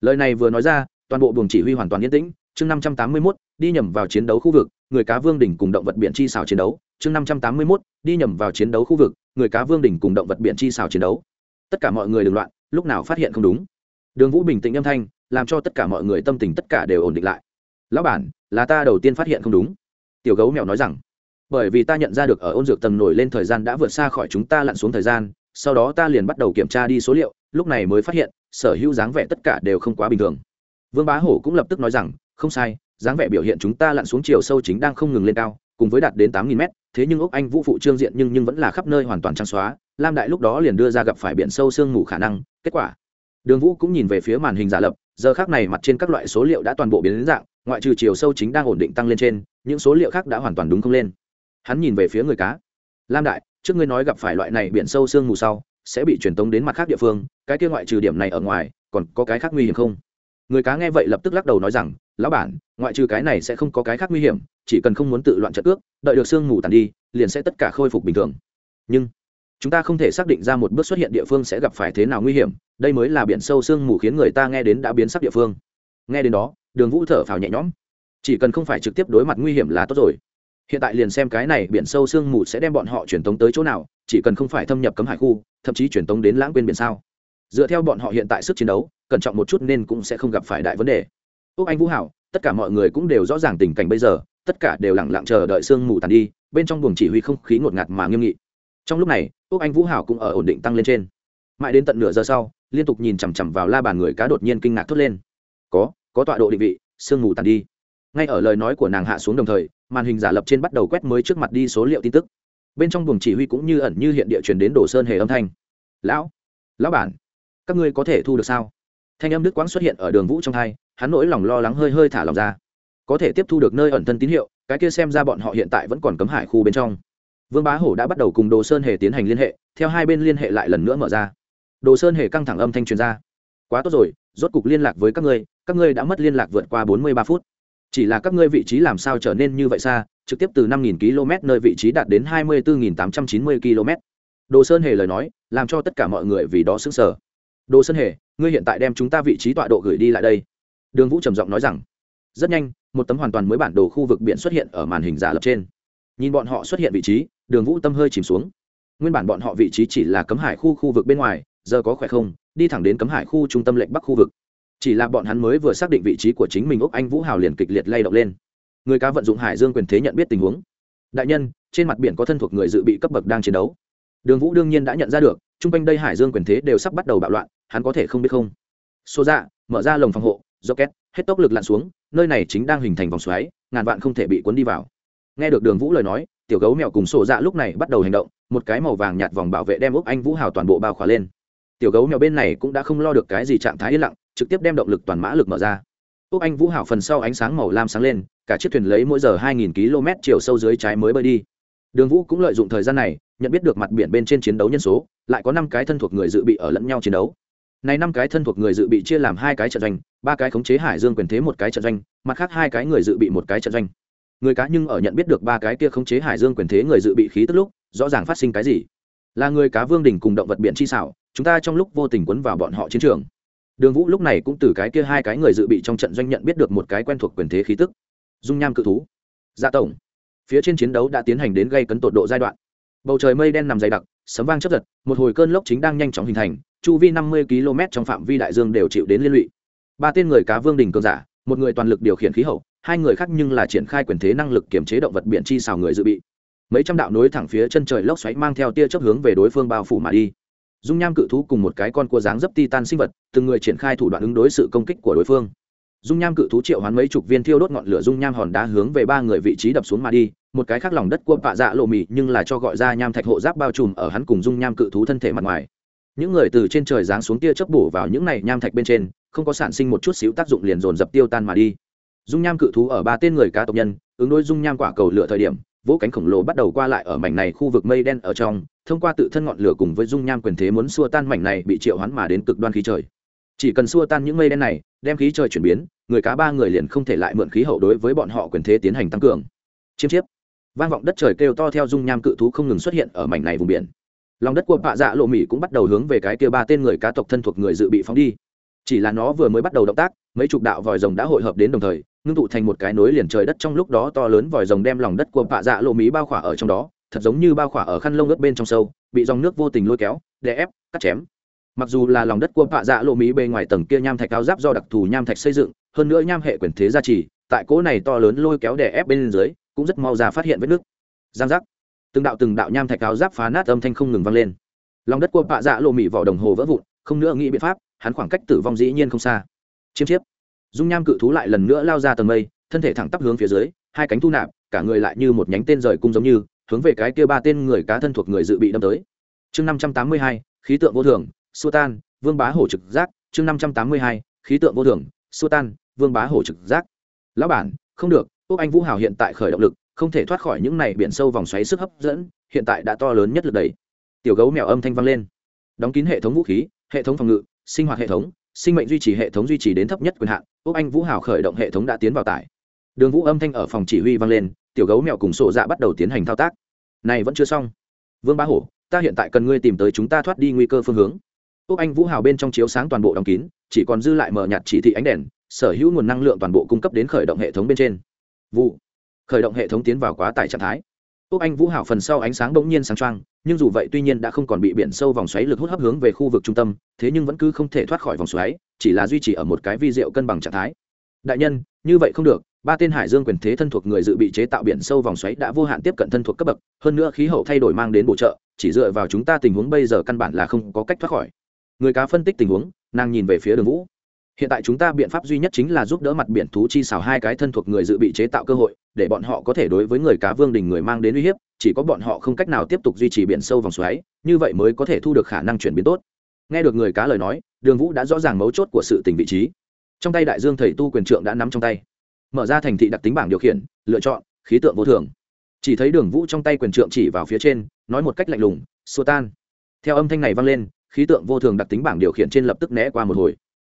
Lời này vừa nói ra, toàn bộ buồng chỉ huy hoàn toàn yên tĩnh chương năm trăm tám mươi mốt, đi nhầm vào chiến đấu khu vực, người cá vương đỉnh cùng động vật biển chi xảo chiến đấu. chương năm trăm tám mươi mốt, đi nhầm vào chiến đấu khu vực, người cá vương đỉnh cùng động vật biển chi xảo chiến đấu. tất cả mọi người đừng loạn, lúc nào phát hiện không đúng. đường vũ bình tĩnh âm thanh, làm cho tất cả mọi người tâm tình tất cả đều ổn định lại. lão bản, là ta đầu tiên phát hiện không đúng. tiểu gấu mèo nói rằng, bởi vì ta nhận ra được ở ôn dược tầng nổi lên thời gian đã vượt xa khỏi chúng ta lặn xuống thời gian, sau đó ta liền bắt đầu kiểm tra đi số liệu, lúc này mới phát hiện, sở hữu dáng vẻ tất cả đều không quá bình thường. vương bá hổ cũng lập tức nói rằng không sai, dáng vẻ biểu hiện chúng ta lặn xuống chiều sâu chính đang không ngừng lên cao, cùng với đạt đến tám nghìn mét, thế nhưng ốc anh vũ phụ trương diện nhưng nhưng vẫn là khắp nơi hoàn toàn trang xóa, lam đại lúc đó liền đưa ra gặp phải biển sâu sương mù khả năng, kết quả. Đường vũ cũng nhìn về phía màn hình giả lập, giờ khác này mặt trên các loại số liệu đã toàn bộ biến đến dạng, ngoại trừ chiều sâu chính đang ổn định tăng lên trên, những số liệu khác đã hoàn toàn đúng không lên. Hắn nhìn về phía người cá. Lam đại, trước ngươi nói gặp phải loại này biển sâu sương mù sau, sẽ bị truyền tống đến mặt khác địa phương, cái kia ngoại trừ điểm này ở ngoài, còn có cái khác nguy hiểm không? Người cá nghe vậy lập tức lắc đầu nói rằng lão bản, ngoại trừ cái này sẽ không có cái khác nguy hiểm, chỉ cần không muốn tự loạn trận ước đợi được sương mù tàn đi, liền sẽ tất cả khôi phục bình thường. Nhưng, chúng ta không thể xác định ra một bước xuất hiện địa phương sẽ gặp phải thế nào nguy hiểm, đây mới là biển sâu sương mù khiến người ta nghe đến đã biến sắc địa phương. Nghe đến đó, đường vũ thở phào nhẹ nhõm. Chỉ cần không phải trực tiếp đối mặt nguy hiểm là tốt rồi. Hiện tại liền xem cái này biển sâu sương mù sẽ đem bọn họ truyền tống tới chỗ nào, chỉ cần không phải thâm nhập cấm hải khu, thậm chí truyền tống đến lãng quên biển sao. Dựa theo bọn họ hiện tại sức chiến đấu, cẩn trọng một chút nên cũng sẽ không gặp phải đại vấn đề úc anh vũ hảo, tất cả mọi người cũng đều rõ ràng tình cảnh bây giờ, tất cả đều lẳng lặng chờ đợi sương mù tàn đi, bên trong buồng chỉ huy không khí ngột ngạt mà nghiêm nghị. Trong lúc này, úc anh vũ hảo cũng ở ổn định tăng lên trên. Mãi đến tận nửa giờ sau, liên tục nhìn chằm chằm vào la bàn người cá đột nhiên kinh ngạc thốt lên. Có có tọa độ định vị, sương mù tàn đi. Ngay ở lời nói của nàng hạ xuống đồng thời, màn hình giả lập trên bắt đầu quét mới trước mặt đi số liệu tin tức. Bên trong buồng chỉ huy cũng như ẩn như hiện địa truyền đến đồ sơn hề âm thanh. Lão lão bản, các ngươi có thể thu được sao? Thanh âm đức quãng xuất hiện ở đường vũ trong hai hắn nỗi lòng lo lắng hơi hơi thả lòng ra. Có thể tiếp thu được nơi ẩn thân tín hiệu, cái kia xem ra bọn họ hiện tại vẫn còn cấm hải khu bên trong. Vương bá hổ đã bắt đầu cùng đồ sơn hề tiến hành liên hệ, theo hai bên liên hệ lại lần nữa mở ra. Đồ sơn hề căng thẳng âm thanh truyền ra. Quá tốt rồi, rốt cục liên lạc với các ngươi các ngươi đã mất liên lạc vượt qua bốn mươi ba phút. Chỉ là các ngươi vị trí làm sao trở nên như vậy xa, trực tiếp từ năm nghìn km nơi vị trí đạt đến hai mươi bốn tám trăm chín mươi km. Đồ sơn hề lời nói, làm cho tất cả mọi người vì đó xứng sở đồ sơn hề, ngươi hiện tại đem chúng ta vị trí tọa độ gửi đi lại đây đường vũ trầm giọng nói rằng rất nhanh một tấm hoàn toàn mới bản đồ khu vực biển xuất hiện ở màn hình giả lập trên. Nhìn bọn họ xuất hiện vị trí đường vũ tâm hơi chìm xuống. Nguyên bản bọn họ vị trí chỉ là cấm hải khu khu vực bên ngoài giờ có khỏe không đi thẳng đến cấm hải khu trung tâm lệnh bắc khu vực. Chỉ là bọn hắn mới vừa xác định vị trí của chính mình úc anh vũ hào liền kịch liệt lay động lên. Người cá vận dụng hải dương quyền thế nhận biết tình huống. Đại nhân trên mặt biển có thân thuộc người dự bị cấp bậc đang chiến đấu. Đường vũ đương nhiên đã nhận ra được chung quanh đây hải dương quyền thế đều sắp bắt đầu bạo loạn hắn có thể không biết không? Xô dạ, mở ra lồng phòng hộ do két hết tốc lực lặn xuống, nơi này chính đang hình thành vòng xoáy, ngàn vạn không thể bị cuốn đi vào. Nghe được đường vũ lời nói, tiểu gấu mèo cùng sổ dạ lúc này bắt đầu hành động, một cái màu vàng nhạt vòng bảo vệ đem úc anh vũ hào toàn bộ bao khỏa lên. Tiểu gấu mèo bên này cũng đã không lo được cái gì trạng thái yên lặng, trực tiếp đem động lực toàn mã lực mở ra. Úc anh vũ hào phần sau ánh sáng màu lam sáng lên, cả chiếc thuyền lấy mỗi giờ 2.000 km chiều sâu dưới trái mới bơi đi. Đường vũ cũng lợi dụng thời gian này, nhận biết được mặt biển bên trên chiến đấu nhân số, lại có năm cái thân thuộc người dự bị ở lẫn nhau chiến đấu này năm cái thân thuộc người dự bị chia làm hai cái trận doanh, ba cái khống chế hải dương quyền thế một cái trận doanh, mặt khác hai cái người dự bị một cái trận doanh. Người cá nhưng ở nhận biết được ba cái kia khống chế hải dương quyền thế người dự bị khí tức lúc, rõ ràng phát sinh cái gì. Là người cá vương đình cùng động vật biển chi xảo, chúng ta trong lúc vô tình quấn vào bọn họ chiến trường. Đường vũ lúc này cũng từ cái kia hai cái người dự bị trong trận doanh nhận biết được một cái quen thuộc quyền thế khí tức. Dung nham cự thú. Dạ tổng. Phía trên chiến đấu đã tiến hành đến gây cấn tột độ giai đoạn bầu trời mây đen nằm dày đặc, sấm vang chấp giật, một hồi cơn lốc chính đang nhanh chóng hình thành, chu vi năm mươi km trong phạm vi đại dương đều chịu đến liên lụy. Ba tên người cá vương đình cường giả, một người toàn lực điều khiển khí hậu, hai người khác nhưng là triển khai quyền thế năng lực kiểm chế động vật biển chi xào người dự bị. Mấy trăm đạo nối thẳng phía chân trời lốc xoáy mang theo tia chấp hướng về đối phương bao phủ mà đi. Dung nham cự thú cùng một cái con cua dáng dấp ti tan sinh vật, từng người triển khai thủ đoạn ứng đối sự công kích của đối phương dung nham cự thú triệu hoán mấy chục viên thiêu đốt ngọn lửa dung nham hòn đá hướng về ba người vị trí đập xuống mà đi. Một cái khác lòng đất cua bạ dạ lộ mị nhưng là cho gọi ra nham thạch hộ giáp bao trùm ở hắn cùng dung nham cự thú thân thể mặt ngoài. Những người từ trên trời giáng xuống tia chớp bổ vào những này nham thạch bên trên, không có sản sinh một chút xíu tác dụng liền dồn dập tiêu tan mà đi. Dung nham cự thú ở ba tên người cá tộc nhân, ứng đối dung nham quả cầu lửa thời điểm, vỗ cánh khổng lồ bắt đầu qua lại ở mảnh này khu vực mây đen ở trong, thông qua tự thân ngọn lửa cùng với dung nham quyền thế muốn xua tan mảnh này bị triệu hoán mà đến cực đoan khí trời chỉ cần xua tan những mây đen này, đem khí trời chuyển biến, người cá ba người liền không thể lại mượn khí hậu đối với bọn họ quyền thế tiến hành tăng cường. Chiêm chiếp. Vang vọng đất trời kêu to theo dung nham cự thú không ngừng xuất hiện ở mảnh này vùng biển. Lòng đất của bạ dạ lộ mỹ cũng bắt đầu hướng về cái kia ba tên người cá tộc thân thuộc người dự bị phóng đi. Chỉ là nó vừa mới bắt đầu động tác, mấy chục đạo vòi rồng đã hội hợp đến đồng thời, ngưng tụ thành một cái nối liền trời đất trong lúc đó to lớn vòi rồng đem lòng đất của bạ dạ lộ mỹ bao khỏa ở trong đó, thật giống như bao khỏa ở khăn lông ướt bên trong sâu, bị dòng nước vô tình lôi kéo, đè ép, cắt chém mặc dù là lòng đất của bạ dạ lộ mỹ bề ngoài tầng kia nham thạch cao giáp do đặc thù nham thạch xây dựng, hơn nữa nham hệ quyền thế gia trì, tại cỗ này to lớn lôi kéo đè ép bên dưới, cũng rất mau ra phát hiện vết nước giang giác. Từng đạo từng đạo nham thạch cao giáp phá nát âm thanh không ngừng vang lên. Lòng đất của bạ dạ lộ mỹ vỏ đồng hồ vỡ vụn, không nữa nghĩ biện pháp, hắn khoảng cách tử vong dĩ nhiên không xa. Chiêm chiếp. Dung nham cự thú lại lần nữa lao ra tầng mây, thân thể thẳng tắp hướng phía dưới, hai cánh thu nạp, cả người lại như một nhánh tên rời cung giống như, hướng về cái kia ba tên người cá thân thuộc người dự bị đâm tới. Chương năm trăm tám mươi hai, khí tượng vô thường xua tan, vương bá hổ trực giác, chương năm trăm tám mươi hai, khí tượng vô thường, xua tan, vương bá hổ trực giác. Lão bản, không được, úc anh vũ hào hiện tại khởi động lực, không thể thoát khỏi những này biển sâu vòng xoáy sức hấp dẫn, hiện tại đã to lớn nhất lực đẩy. tiểu gấu mèo âm thanh vang lên. Đóng kín hệ thống vũ khí, hệ thống phòng ngự, sinh hoạt hệ thống, sinh mệnh duy trì hệ thống duy trì đến thấp nhất quyền hạn, úc anh vũ hào khởi động hệ thống đã tiến vào tải. Đường vũ âm thanh ở phòng chỉ huy vang lên, tiểu gấu mèo cùng sổ dạ bắt đầu tiến hành thao tác. Này vẫn chưa xong. Vương bá hổ, ta hiện tại cần ngươi tìm tới chúng ta thoát đi nguy cơ phương hướng úc anh vũ hào bên trong chiếu sáng toàn bộ đóng kín, chỉ còn dư lại mở nhạt chỉ thị ánh đèn, sở hữu nguồn năng lượng toàn bộ cung cấp đến khởi động hệ thống bên trên. Vụ. Khởi động hệ thống tiến vào quá tải trạng thái. Úc anh vũ hào phần sau ánh sáng bỗng nhiên sáng trăng nhưng dù vậy tuy nhiên đã không còn bị biển sâu vòng xoáy lực hút hấp hướng về khu vực trung tâm, thế nhưng vẫn cứ không thể thoát khỏi vòng xoáy, chỉ là duy trì ở một cái vi diệu cân bằng trạng thái. Đại nhân, như vậy không được, ba tên hải dương quyền thế thân thuộc người dự bị chế tạo biển sâu vòng xoáy đã vô hạn tiếp cận thân thuộc cấp bậc, hơn nữa khí hậu thay đổi mang đến bổ trợ, chỉ dựa vào chúng ta tình huống bây giờ căn bản là không có cách thoát khỏi người cá phân tích tình huống, nàng nhìn về phía đường vũ. Hiện tại chúng ta biện pháp duy nhất chính là giúp đỡ mặt biển thú chi xào hai cái thân thuộc người dự bị chế tạo cơ hội, để bọn họ có thể đối với người cá vương đình người mang đến uy hiếp, chỉ có bọn họ không cách nào tiếp tục duy trì biển sâu vòng xoáy, như vậy mới có thể thu được khả năng chuyển biến tốt. Nghe được người cá lời nói, đường vũ đã rõ ràng mấu chốt của sự tình vị trí. Trong tay đại dương thầy tu quyền trượng đã nắm trong tay. Mở ra thành thị đặc tính bảng điều khiển, lựa chọn, khí tượng vô thường. Chỉ thấy đường vũ trong tay quyền trượng chỉ vào phía trên, nói một cách lạnh lùng xua tan. Theo âm thanh này vang lên khí tượng vô thường đặc tính bảng điều khiển trên lập tức né qua một hồi.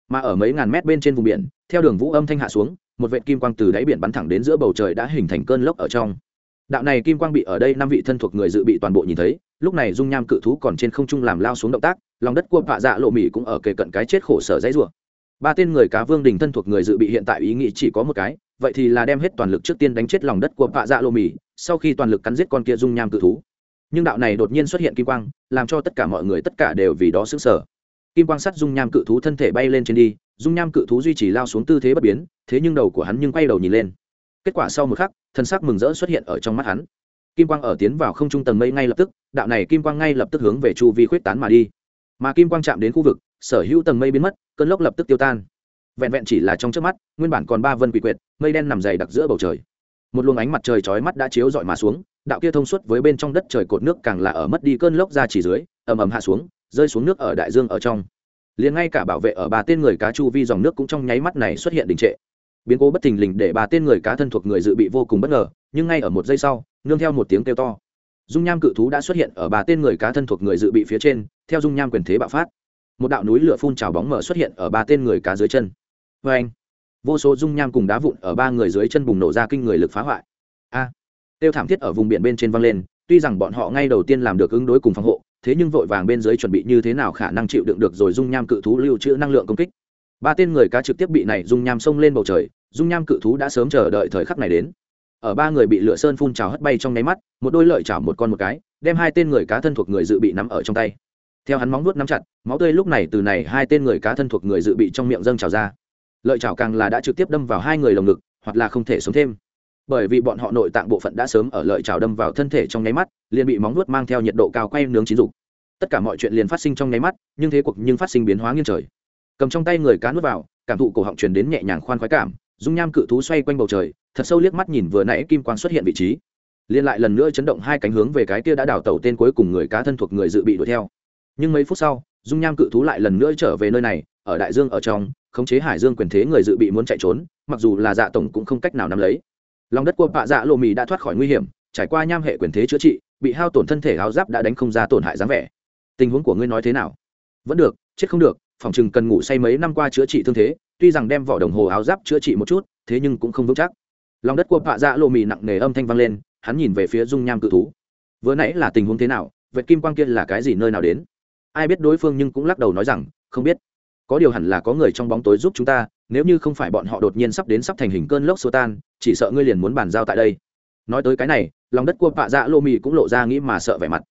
Mà ở mấy ngàn mét bên trên vùng biển, theo đường vũ âm thanh hạ xuống, một vệ kim quang từ đáy biển bắn thẳng đến giữa bầu trời đã hình thành cơn lốc ở trong. Đạo này kim quang bị ở đây năm vị thân thuộc người dự bị toàn bộ nhìn thấy, lúc này dung nham cự thú còn trên không trung làm lao xuống động tác, lòng đất cua vạ dạ lộ mỹ cũng ở kề cận cái chết khổ sở dãy rủa. Ba tên người cá vương đình thân thuộc người dự bị hiện tại ý nghĩ chỉ có một cái, vậy thì là đem hết toàn lực trước tiên đánh chết lòng đất của vạ dạ lộ mỹ sau khi toàn lực cắn giết con kia dung nham cự thú nhưng đạo này đột nhiên xuất hiện kim quang, làm cho tất cả mọi người tất cả đều vì đó xứng sở kim quang sắt dung nham cự thú thân thể bay lên trên đi, dung nham cự thú duy trì lao xuống tư thế bất biến, thế nhưng đầu của hắn nhưng quay đầu nhìn lên. Kết quả sau một khắc, thân sắc mừng rỡ xuất hiện ở trong mắt hắn. Kim quang ở tiến vào không trung tầng mây ngay lập tức, đạo này kim quang ngay lập tức hướng về chu vi khuyết tán mà đi. Mà kim quang chạm đến khu vực, sở hữu tầng mây biến mất, cơn lốc lập tức tiêu tan. Vẹn vẹn chỉ là trong trước mắt, nguyên bản còn ba vân quỷ quyệt, mây đen nằm dày đặc giữa bầu trời. Một luồng ánh mặt trời chói mắt đã chiếu rọi mà xuống đạo kia thông suốt với bên trong đất trời cột nước càng là ở mất đi cơn lốc ra chỉ dưới, ầm ầm hạ xuống, rơi xuống nước ở đại dương ở trong. Liền ngay cả bảo vệ ở ba tên người cá chu vi dòng nước cũng trong nháy mắt này xuất hiện đình trệ. Biến cố bất thình lình để ba tên người cá thân thuộc người dự bị vô cùng bất ngờ, nhưng ngay ở một giây sau, nương theo một tiếng kêu to, dung nham cự thú đã xuất hiện ở ba tên người cá thân thuộc người dự bị phía trên, theo dung nham quyền thế bạo phát. Một đạo núi lửa phun trào bóng mở xuất hiện ở ba tên người cá dưới chân. Vê anh vô số dung nham cùng đá vụn ở ba người dưới chân bùng nổ ra kinh người lực phá hoại tiêu thảm thiết ở vùng biển bên trên văng lên, tuy rằng bọn họ ngay đầu tiên làm được ứng đối cùng phòng hộ, thế nhưng vội vàng bên dưới chuẩn bị như thế nào khả năng chịu đựng được rồi dung nham cự thú lưu trữ năng lượng công kích. Ba tên người cá trực tiếp bị này dung nham xông lên bầu trời, dung nham cự thú đã sớm chờ đợi thời khắc này đến. Ở ba người bị lửa sơn phun trào hất bay trong nháy mắt, một đôi lợi chảo một con một cái, đem hai tên người cá thân thuộc người dự bị nắm ở trong tay. Theo hắn móng vuốt nắm chặt, máu tươi lúc này từ này hai tên người cá thân thuộc người dự bị trong miệng dâng trào ra. Lợi chảo càng là đã trực tiếp đâm vào hai người lồng ngực, hoặc là không thể sống thêm bởi vì bọn họ nội tạng bộ phận đã sớm ở lợi trào đâm vào thân thể trong nháy mắt, liền bị móng nuốt mang theo nhiệt độ cao quay nướng chín dục. Tất cả mọi chuyện liền phát sinh trong nháy mắt, nhưng thế cuộc nhưng phát sinh biến hóa nghiêng trời. Cầm trong tay người cá nuốt vào, cảm thụ cổ họng truyền đến nhẹ nhàng khoan khoái cảm, dung nham cự thú xoay quanh bầu trời, thật sâu liếc mắt nhìn vừa nãy kim quang xuất hiện vị trí. Liên lại lần nữa chấn động hai cánh hướng về cái kia đã đào tẩu tên cuối cùng người cá thân thuộc người dự bị đuổi theo. Nhưng mấy phút sau, dung nham cự thú lại lần nữa trở về nơi này, ở đại dương ở trong, khống chế hải dương quyền thế người dự bị muốn chạy trốn, mặc dù là dạ tổng cũng không cách nào nắm lấy lòng đất của bạ dạ lộ mì đã thoát khỏi nguy hiểm, trải qua nham hệ quyền thế chữa trị, bị hao tổn thân thể áo giáp đã đánh không ra tổn hại dáng vẻ. Tình huống của ngươi nói thế nào? Vẫn được, chết không được, phòng chừng cần ngủ say mấy năm qua chữa trị thương thế, tuy rằng đem vỏ đồng hồ áo giáp chữa trị một chút, thế nhưng cũng không vững chắc. Lòng đất của bạ dạ lộ mì nặng nề âm thanh vang lên, hắn nhìn về phía dung nham cự thú. Vừa nãy là tình huống thế nào? Vậy kim quang kia là cái gì, nơi nào đến? Ai biết đối phương nhưng cũng lắc đầu nói rằng, không biết có điều hẳn là có người trong bóng tối giúp chúng ta, nếu như không phải bọn họ đột nhiên sắp đến sắp thành hình cơn lốc xô tan, chỉ sợ ngươi liền muốn bàn giao tại đây. Nói tới cái này, lòng đất của pạ dạ lô mì cũng lộ ra nghĩ mà sợ vẻ mặt.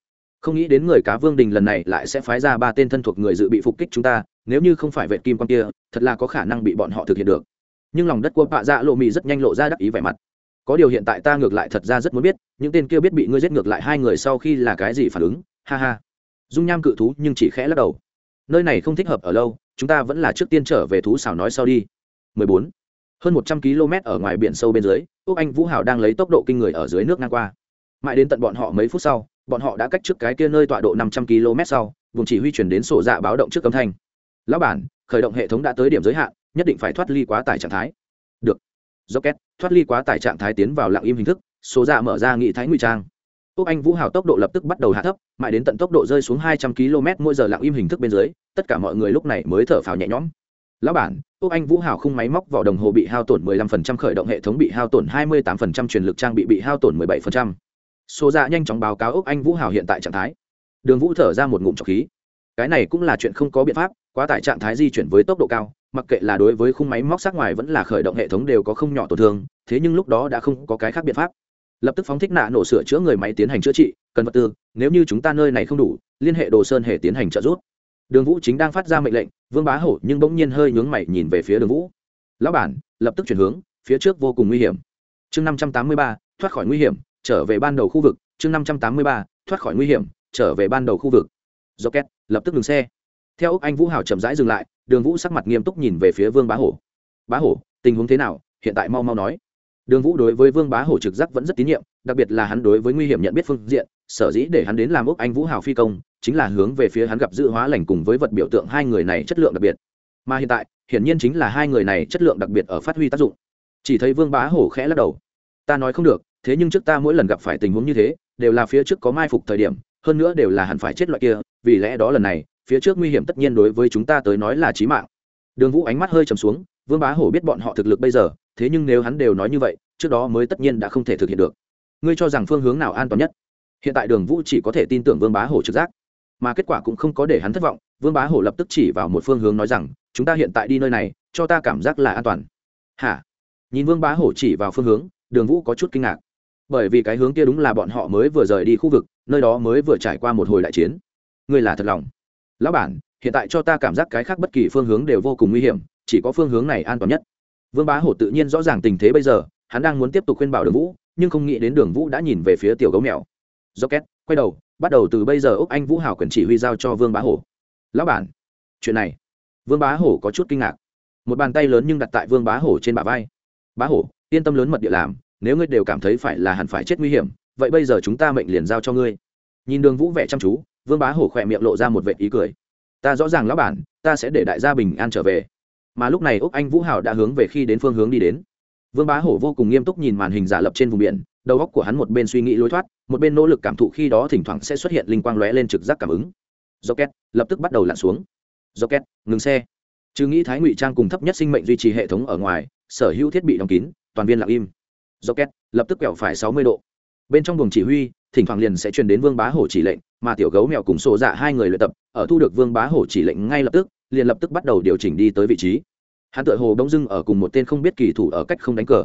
Không nghĩ đến người cá vương đình lần này lại sẽ phái ra ba tên thân thuộc người dự bị phục kích chúng ta, nếu như không phải vệ kim quan kia, thật là có khả năng bị bọn họ thực hiện được. Nhưng lòng đất của pạ dạ lộ mì rất nhanh lộ ra đắc ý vẻ mặt. Có điều hiện tại ta ngược lại thật ra rất muốn biết, những tên kia biết bị ngươi giết ngược lại hai người sau khi là cái gì phản ứng? Ha ha. Dung nham cự thú nhưng chỉ khẽ lắc đầu. Nơi này không thích hợp ở lâu chúng ta vẫn là trước tiên trở về thú xảo nói sau đi. 14. hơn 100 km ở ngoài biển sâu bên dưới quốc anh vũ hào đang lấy tốc độ kinh người ở dưới nước ngang qua. Mãi đến tận bọn họ mấy phút sau, bọn họ đã cách trước cái kia nơi tọa độ 500 km sau, vùng chỉ huy chuyển đến sổ dạ báo động trước cấm thanh. Lão bản, khởi động hệ thống đã tới điểm giới hạn, nhất định phải thoát ly quá tải trạng thái. Được. Rocket, thoát ly quá tải trạng thái tiến vào lặng im hình thức số dạ mở ra nghị thái ngụy trang úc anh vũ hào tốc độ lập tức bắt đầu hạ thấp, mãi đến tận tốc độ rơi xuống hai trăm km mỗi giờ lặng im hình thức bên dưới, tất cả mọi người lúc này mới thở phào nhẹ nhõm. Lão bản, úc anh vũ hào khung máy móc vỏ đồng hồ bị hao tổn 15% khởi động hệ thống bị hao tổn 28% truyền lực trang bị bị hao tổn 17%. số dạ nhanh chóng báo cáo úc anh vũ hào hiện tại trạng thái. Đường vũ thở ra một ngụm trọc khí. Cái này cũng là chuyện không có biện pháp, quá tải trạng thái di chuyển với tốc độ cao, mặc kệ là đối với khung máy móc sát ngoài vẫn là khởi động hệ thống đều có không nhỏ tổn thương, thế nhưng lúc đó đã không có cái khác biện pháp lập tức phóng thích nạ nổ sửa chữa người máy tiến hành chữa trị, cần vật tư, nếu như chúng ta nơi này không đủ, liên hệ đồ sơn hề tiến hành trợ giúp. Đường vũ chính đang phát ra mệnh lệnh, vương bá hổ nhưng bỗng nhiên hơi nhướng mày nhìn về phía đường vũ. Lão bản, lập tức chuyển hướng, phía trước vô cùng nguy hiểm. Chương năm trăm tám mươi ba, thoát khỏi nguy hiểm, trở về ban đầu khu vực. Chương năm trăm tám mươi ba, thoát khỏi nguy hiểm, trở về ban đầu khu vực. Rocket, lập tức dừng xe. Theo úc anh vũ hảo chậm rãi dừng lại, đường vũ sắc mặt nghiêm túc nhìn về phía vương bá hổ. Bá hổ, tình huống thế nào? hiện tại mau mau nói đường vũ đối với vương bá hổ trực giác vẫn rất tín nhiệm, đặc biệt là hắn đối với nguy hiểm nhận biết phương diện, sở dĩ để hắn đến làm ốc anh vũ hào phi công, chính là hướng về phía hắn gặp dự hóa lành cùng với vật biểu tượng hai người này chất lượng đặc biệt. Mà hiện tại, hiển nhiên chính là hai người này chất lượng đặc biệt ở phát huy tác dụng. Chỉ thấy vương bá hổ khẽ lắc đầu. Ta nói không được, thế nhưng trước ta mỗi lần gặp phải tình huống như thế, đều là phía trước có mai phục thời điểm, hơn nữa đều là hẳn phải chết loại kia, vì lẽ đó lần này, phía trước nguy hiểm tất nhiên đối với chúng ta tới nói là chí mạng. Đường vũ ánh mắt hơi trầm xuống vương bá hổ biết bọn họ thực lực bây giờ, thế nhưng nếu hắn đều nói như vậy, trước đó mới tất nhiên đã không thể thực hiện được. Ngươi cho rằng phương hướng nào an toàn nhất? Hiện tại đường vũ chỉ có thể tin tưởng vương bá hổ trực giác. Mà kết quả cũng không có để hắn thất vọng, vương bá hổ lập tức chỉ vào một phương hướng nói rằng, chúng ta hiện tại đi nơi này, cho ta cảm giác là an toàn. Hả? Nhìn vương bá hổ chỉ vào phương hướng, đường vũ có chút kinh ngạc. Bởi vì cái hướng kia đúng là bọn họ mới vừa rời đi khu vực, nơi đó mới vừa trải qua một hồi đại chiến. Ngươi là thật lòng? Lão bản, hiện tại cho ta cảm giác cái khác bất kỳ phương hướng đều vô cùng nguy hiểm chỉ có phương hướng này an toàn nhất. Vương bá hổ tự nhiên rõ ràng tình thế bây giờ, hắn đang muốn tiếp tục khuyên bảo đường vũ, nhưng không nghĩ đến đường vũ đã nhìn về phía tiểu gấu mèo. Do két quay đầu, bắt đầu từ bây giờ úc anh vũ hảo quyền chỉ huy giao cho vương bá hổ. Lão bản, chuyện này. Vương bá hổ có chút kinh ngạc. Một bàn tay lớn nhưng đặt tại vương bá hổ trên bả vai. Bá hổ, yên tâm lớn mật địa làm, nếu ngươi đều cảm thấy phải là hẳn phải chết nguy hiểm, vậy bây giờ chúng ta mệnh liền giao cho ngươi. Nhìn đường vũ vẻ chăm chú, vương bá hổ khỏe miệng lộ ra một vệ ý cười. Ta rõ ràng lão bản, ta sẽ để đại gia bình an trở về mà lúc này úc anh vũ hảo đã hướng về khi đến phương hướng đi đến vương bá hổ vô cùng nghiêm túc nhìn màn hình giả lập trên vùng biển đầu óc của hắn một bên suy nghĩ lối thoát một bên nỗ lực cảm thụ khi đó thỉnh thoảng sẽ xuất hiện linh quang lóe lên trực giác cảm ứng rocket, lập tức bắt đầu lặn xuống. Rocket, ngừng xe. Chứ nghĩ thái ngụy trang cùng thấp nhất sinh mệnh duy trì hệ thống ở ngoài, sở hữu thiết bị đóng kín, toàn viên lặng im. Rocket, lập tức quẹo phải sáu mươi độ. Bên trong buồng chỉ huy, thỉnh thoảng liền sẽ truyền đến vương bá hổ chỉ lệnh, mà tiểu gấu mèo cùng sổ dạ hai người luyện tập, ở thu được vương bá hổ chỉ lệnh ngay lập tức liền lập tức bắt đầu điều chỉnh đi tới vị trí. Hắn tựa hồ bỗng dưng ở cùng một tên không biết kỳ thủ ở cách không đánh cờ.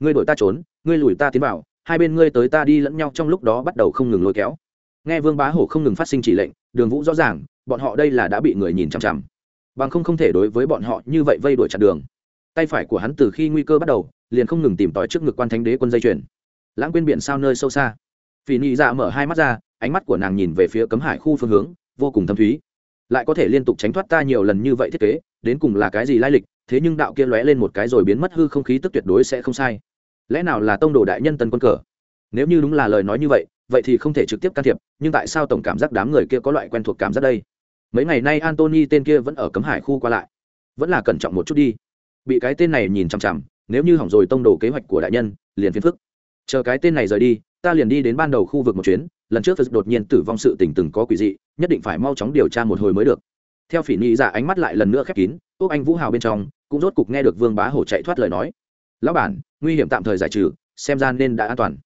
Ngươi đổi ta trốn, ngươi lùi ta tiến vào, hai bên ngươi tới ta đi lẫn nhau trong lúc đó bắt đầu không ngừng lôi kéo. Nghe vương bá hổ không ngừng phát sinh chỉ lệnh, đường vũ rõ ràng, bọn họ đây là đã bị người nhìn chằm chằm. Bằng không không thể đối với bọn họ như vậy vây đuổi chặt đường. Tay phải của hắn từ khi nguy cơ bắt đầu, liền không ngừng tìm tòi trước ngực quan thánh đế quân dây chuyền. Lãng quên biển sao nơi sâu xa. Phỉ nị dạ mở hai mắt ra, ánh mắt của nàng nhìn về phía cấm hải khu phương hướng, vô cùng thâm thúy lại có thể liên tục tránh thoát ta nhiều lần như vậy thiết kế, đến cùng là cái gì lai lịch, thế nhưng đạo kia lóe lên một cái rồi biến mất hư không khí tức tuyệt đối sẽ không sai. Lẽ nào là tông đồ đại nhân tần quân cờ? Nếu như đúng là lời nói như vậy vậy thì không thể trực tiếp can thiệp, nhưng tại sao tổng cảm giác đám người kia có loại quen thuộc cảm giác đây? Mấy ngày nay antony tên kia vẫn ở cấm hải khu qua lại. Vẫn là cẩn trọng một chút đi. Bị cái tên này nhìn chằm chằm, nếu như hỏng rồi tông đồ kế hoạch của đại nhân, liền phiền phức. Chờ cái tên này rời đi ta liền đi đến ban đầu khu vực một chuyến, lần trước phật đột nhiên tử vong sự tình từng có quỷ dị, nhất định phải mau chóng điều tra một hồi mới được. Theo phỉ nhị dạ ánh mắt lại lần nữa khép kín, úc anh vũ hào bên trong, cũng rốt cục nghe được vương bá hổ chạy thoát lời nói. Lão bản, nguy hiểm tạm thời giải trừ, xem ra nên đã an toàn.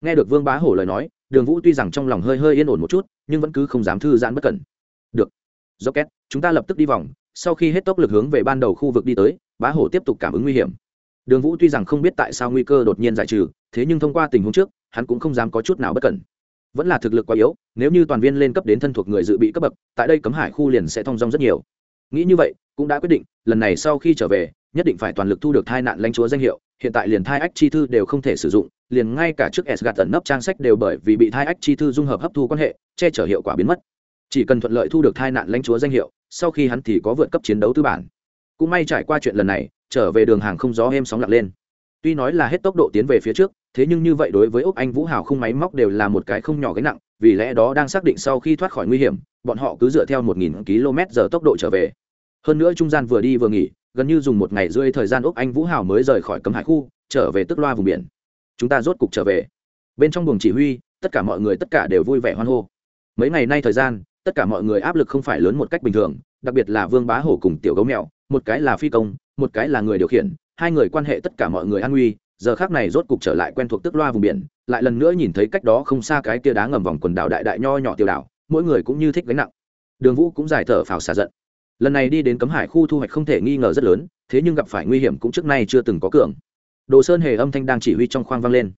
Nghe được vương bá hổ lời nói, đường vũ tuy rằng trong lòng hơi hơi yên ổn một chút, nhưng vẫn cứ không dám thư giãn bất cẩn. Được do két chúng ta lập tức đi vòng. Sau khi hết tốc lực hướng về ban đầu khu vực đi tới, bá hổ tiếp tục cảm ứng nguy hiểm. Đường vũ tuy rằng không biết tại sao nguy cơ đột nhiên giải trừ, thế nhưng thông qua tình huống trước hắn cũng không dám có chút nào bất cẩn. Vẫn là thực lực quá yếu, nếu như toàn viên lên cấp đến thân thuộc người dự bị cấp bậc, tại đây cấm hải khu liền sẽ thong dong rất nhiều. Nghĩ như vậy, cũng đã quyết định, lần này sau khi trở về, nhất định phải toàn lực thu được thai nạn lãnh chúa danh hiệu, hiện tại liền thai ách chi thư đều không thể sử dụng, liền ngay cả trước s gạt tận nấp trang sách đều bởi vì bị thai ách chi thư dung hợp hấp thu quan hệ, che chở hiệu quả biến mất. Chỉ cần thuận lợi thu được thai nạn lãnh chúa danh hiệu, sau khi hắn thì có vượt cấp chiến đấu tư bản. Cũng may trải qua chuyện lần này, trở về đường hàng không gió êm sóng lặng lên. Tuy nói là hết tốc độ tiến về phía trước thế nhưng như vậy đối với úc anh vũ hào không máy móc đều là một cái không nhỏ gánh nặng, vì lẽ đó đang xác định sau khi thoát khỏi nguy hiểm, bọn họ cứ dựa theo một nghìn km giờ tốc độ trở về. Hơn nữa trung gian vừa đi vừa nghỉ, gần như dùng một ngày rưỡi thời gian úc anh vũ hào mới rời khỏi cấm hải khu, trở về tức loa vùng biển. Chúng ta rốt cục trở về. Bên trong buồng chỉ huy, tất cả mọi người tất cả đều vui vẻ hoan hô. Mấy ngày nay thời gian, tất cả mọi người áp lực không phải lớn một cách bình thường, đặc biệt là vương bá hổ cùng tiểu gấu mèo, một cái là phi công, một cái là người điều khiển, hai người quan hệ tất cả mọi người an nguy giờ khác này rốt cục trở lại quen thuộc tức loa vùng biển lại lần nữa nhìn thấy cách đó không xa cái kia đá ngầm vòng quần đảo đại đại nho nhỏ tiêu đảo mỗi người cũng như thích gánh nặng. Đường vũ cũng giải thở phào xả giận. Lần này đi đến cấm hải khu thu hoạch không thể nghi ngờ rất lớn thế nhưng gặp phải nguy hiểm cũng trước nay chưa từng có cường. Đồ sơn hề âm thanh đang chỉ huy trong khoang vang lên.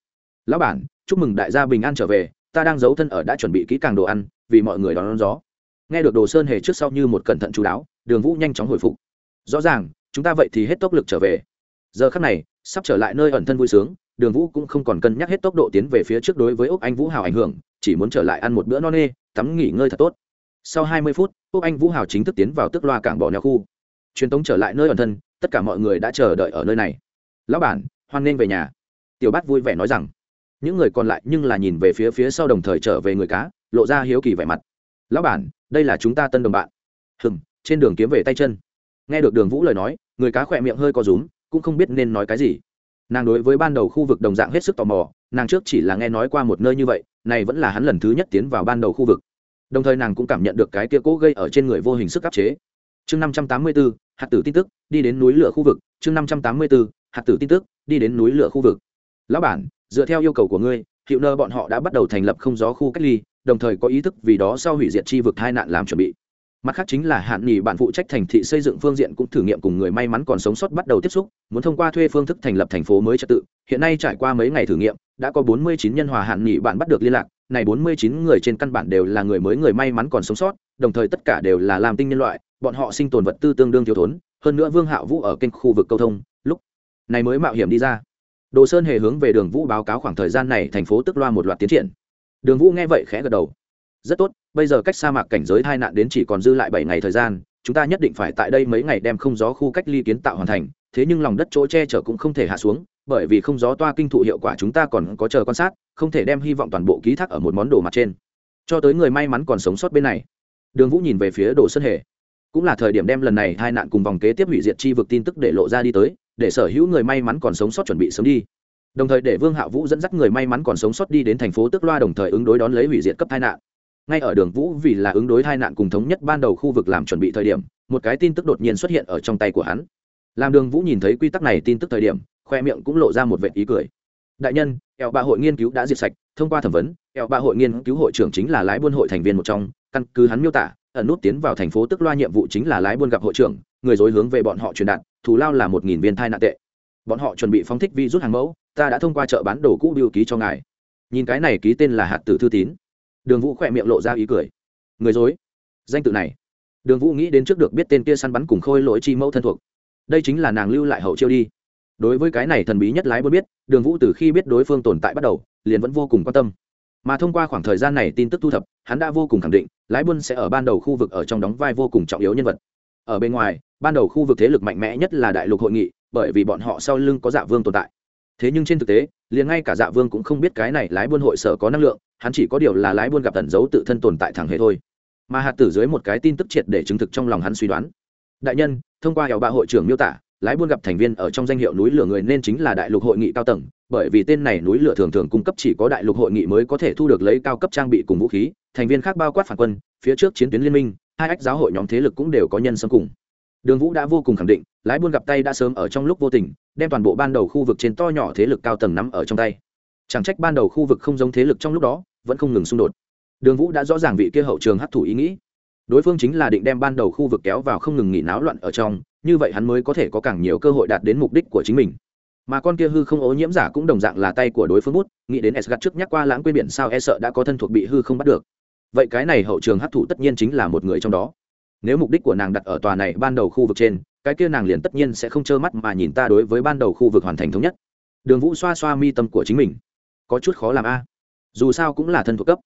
Lão bản chúc mừng đại gia bình an trở về ta đang giấu thân ở đã chuẩn bị kỹ càng đồ ăn vì mọi người đón, đón gió. Nghe được đồ sơn hề trước sau như một cẩn thận chú đáo đường vũ nhanh chóng hồi phục. Rõ ràng chúng ta vậy thì hết tốc lực trở về. Giờ khắc này sắp trở lại nơi ẩn thân vui sướng, đường vũ cũng không còn cân nhắc hết tốc độ tiến về phía trước đối với úc anh vũ hào ảnh hưởng, chỉ muốn trở lại ăn một bữa no nê, tắm nghỉ ngơi thật tốt. Sau hai mươi phút, úc anh vũ hào chính thức tiến vào tức loa cảng bỏ neo khu. Truyền tống trở lại nơi ẩn thân, tất cả mọi người đã chờ đợi ở nơi này. Lão bản, hoan nghênh về nhà. Tiểu bát vui vẻ nói rằng. Những người còn lại nhưng là nhìn về phía phía sau đồng thời trở về người cá, lộ ra hiếu kỳ vẻ mặt. Lão bản, đây là chúng ta tân đồng bạn. Hừng trên đường kiếm về tay chân. Nghe được đường vũ lời nói, người cá khỏe miệng hơi co rúm cũng không biết nên nói cái gì. Nàng đối với ban đầu khu vực đồng dạng hết sức tò mò, nàng trước chỉ là nghe nói qua một nơi như vậy này vẫn là hắn lần thứ nhất tiến vào ban đầu khu vực. Đồng thời nàng cũng cảm nhận được cái kia cố gây ở trên người vô hình sức áp chế. Chương năm trăm tám mươi bốn hạt tử tin tức, đi đến núi lửa khu vực. Chương năm trăm tám mươi bốn hạt tử tin tức, đi đến núi lửa khu vực. Lão bản, dựa theo yêu cầu của ngươi hiệu nơ bọn họ đã bắt đầu thành lập không gió khu cách ly, đồng thời có ý thức vì đó sau hủy diệt chi vực hai nạn làm chuẩn bị mặt khác chính là hạn nghỉ bạn phụ trách thành thị xây dựng phương diện cũng thử nghiệm cùng người may mắn còn sống sót bắt đầu tiếp xúc, muốn thông qua thuê phương thức thành lập thành phố mới trật tự. Hiện nay trải qua mấy ngày thử nghiệm, đã có 49 nhân hòa hạn nghỉ bạn bắt được liên lạc. Này 49 người trên căn bản đều là người mới, người may mắn còn sống sót, đồng thời tất cả đều là làm tinh nhân loại, bọn họ sinh tồn vật tư tương đương thiếu thốn. Hơn nữa vương hạ vũ ở kênh khu vực câu thông, lúc này mới mạo hiểm đi ra. Đồ sơn hề hướng về đường vũ báo cáo khoảng thời gian này thành phố tức loa một loạt tiến triển. Đường vũ nghe vậy khẽ gật đầu. Rất tốt bây giờ cách sa mạc cảnh giới hai nạn đến chỉ còn dư lại bảy ngày thời gian, chúng ta nhất định phải tại đây mấy ngày đem không gió khu cách ly kiến tạo hoàn thành, thế nhưng lòng đất chỗ che chở cũng không thể hạ xuống, bởi vì không gió toa kinh thụ hiệu quả chúng ta còn có chờ quan sát, không thể đem hy vọng toàn bộ ký thác ở một món đồ mặt trên. Cho tới người may mắn còn sống sót bên này. Đường vũ nhìn về phía đồ sơn hề. Cũng là thời điểm đem lần này hai nạn cùng vòng kế tiếp hủy diệt chi vực tin tức để lộ ra đi tới, để sở hữu người may mắn còn sống sót chuẩn bị sớm đi. Đồng thời để vương hạ vũ dẫn dắt người may mắn còn sống sót đi đến thành phố tức loa đồng thời ứng đối đón lấy hủy diệt cấp tai nạn ngay ở đường vũ vì là ứng đối tai nạn cùng thống nhất ban đầu khu vực làm chuẩn bị thời điểm, một cái tin tức đột nhiên xuất hiện ở trong tay của hắn. Làm đường vũ nhìn thấy quy tắc này tin tức thời điểm, khoe miệng cũng lộ ra một vệ ý cười. Đại nhân eo ba hội nghiên cứu đã diệt sạch, thông qua thẩm vấn eo ba hội nghiên cứu hội trưởng chính là lái buôn hội thành viên một trong, căn cứ hắn miêu tả, ẩn nút tiến vào thành phố tức loa nhiệm vụ chính là lái buôn gặp hội trưởng, người dối hướng về bọn họ truyền đạt, thù lao là một nghìn viên thai nạn tệ. Bọn họ chuẩn bị phóng thích vi rút hàng mẫu, ta đã thông qua chợ bán đồ cũ biêu ký cho ngài. Nhìn cái này ký tên là hạt tử thư tín đường vũ khỏe miệng lộ ra ý cười. Người dối. Danh tự này. Đường vũ nghĩ đến trước được biết tên kia săn bắn cùng khôi lỗi chi mẫu thân thuộc. Đây chính là nàng lưu lại hậu chiêu đi. Đối với cái này thần bí nhất lái buôn biết, đường vũ từ khi biết đối phương tồn tại bắt đầu, liền vẫn vô cùng quan tâm. Mà thông qua khoảng thời gian này tin tức thu thập, hắn đã vô cùng khẳng định, lái buôn sẽ ở ban đầu khu vực ở trong đóng vai vô cùng trọng yếu nhân vật. Ở bên ngoài, ban đầu khu vực thế lực mạnh mẽ nhất là đại lục hội nghị, bởi vì bọn họ sau lưng có dạ vương tồn tại. Thế nhưng trên thực tế liền ngay cả dạ vương cũng không biết cái này lái buôn hội sở có năng lượng, hắn chỉ có điều là lái buôn gặp tẩn giấu tự thân tồn tại thẳng hề thôi. Mà hạt tử dưới một cái tin tức triệt để chứng thực trong lòng hắn suy đoán. Đại nhân, thông qua hẻo bạ hội trưởng miêu tả, lái buôn gặp thành viên ở trong danh hiệu núi lửa người nên chính là đại lục hội nghị cao tầng, bởi vì tên này núi lửa thường thường cung cấp chỉ có đại lục hội nghị mới có thể thu được lấy cao cấp trang bị cùng vũ khí, thành viên khác bao quát phản quân, phía trước chiến tuyến liên minh, hai ách giáo hội nhóm thế lực cũng đều có nhân xâm cùng. Đường vũ đã vô cùng khẳng định lái buôn gặp tay đã sớm ở trong lúc vô tình, đem toàn bộ ban đầu khu vực trên to nhỏ thế lực cao tầng nắm ở trong tay. Chẳng trách ban đầu khu vực không giống thế lực trong lúc đó, vẫn không ngừng xung đột. Đường vũ đã rõ ràng vị kia hậu trường hấp thụ ý nghĩ. Đối phương chính là định đem ban đầu khu vực kéo vào không ngừng nghỉ náo loạn ở trong, như vậy hắn mới có thể có càng nhiều cơ hội đạt đến mục đích của chính mình. Mà con kia hư không ô nhiễm giả cũng đồng dạng là tay của đối phương bút, nghĩ đến s gắt trước nhắc qua lãng quên biển sao e sợ đã có thân thuộc bị hư không bắt được. Vậy cái này hậu trường hấp thụ tất nhiên chính là một người trong đó nếu mục đích của nàng đặt ở tòa này ban đầu khu vực trên, cái kia nàng liền tất nhiên sẽ không trơ mắt mà nhìn ta đối với ban đầu khu vực hoàn thành thống nhất. Đường vũ xoa xoa mi tâm của chính mình. Có chút khó làm a. Dù sao cũng là thân thuộc cấp.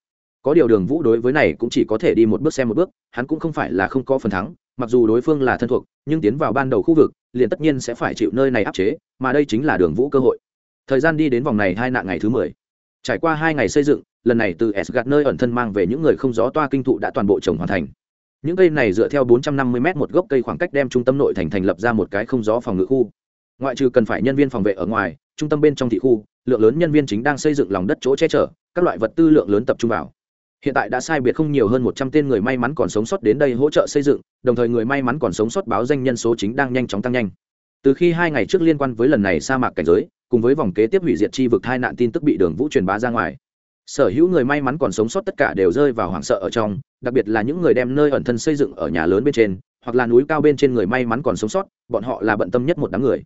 Có điều đường vũ đối với này cũng chỉ có thể đi một bước xem một bước, hắn cũng không phải là không có phần thắng, mặc dù đối phương là thân thuộc, nhưng tiến vào ban đầu khu vực, liền tất nhiên sẽ phải chịu nơi này áp chế, mà đây chính là đường vũ cơ hội. Thời gian đi đến vòng này hai nạn ngày thứ mười. Trải qua hai ngày xây dựng, lần này từ s gạt nơi ẩn thân mang về những người không gió toa kinh thụ đã toàn bộ trồng hoàn thành những cây này dựa theo 450 m một gốc cây khoảng cách đem trung tâm nội thành thành lập ra một cái không gió phòng ngự khu. Ngoại trừ cần phải nhân viên phòng vệ ở ngoài, trung tâm bên trong thị khu, lượng lớn nhân viên chính đang xây dựng lòng đất chỗ che chở, các loại vật tư lượng lớn tập trung vào. Hiện tại đã sai biệt không nhiều hơn một trăm tên người may mắn còn sống sót đến đây hỗ trợ xây dựng, đồng thời người may mắn còn sống sót báo danh nhân số chính đang nhanh chóng tăng nhanh. Từ khi hai ngày trước liên quan với lần này sa mạc cảnh giới, cùng với vòng kế tiếp hủy diệt chi vực hai nạn tin tức bị đường vũ truyền bá ra ngoài sở hữu người may mắn còn sống sót tất cả đều rơi vào hoảng sợ ở trong, đặc biệt là những người đem nơi ẩn thân xây dựng ở nhà lớn bên trên, hoặc là núi cao bên trên người may mắn còn sống sót, bọn họ là bận tâm nhất một đám người.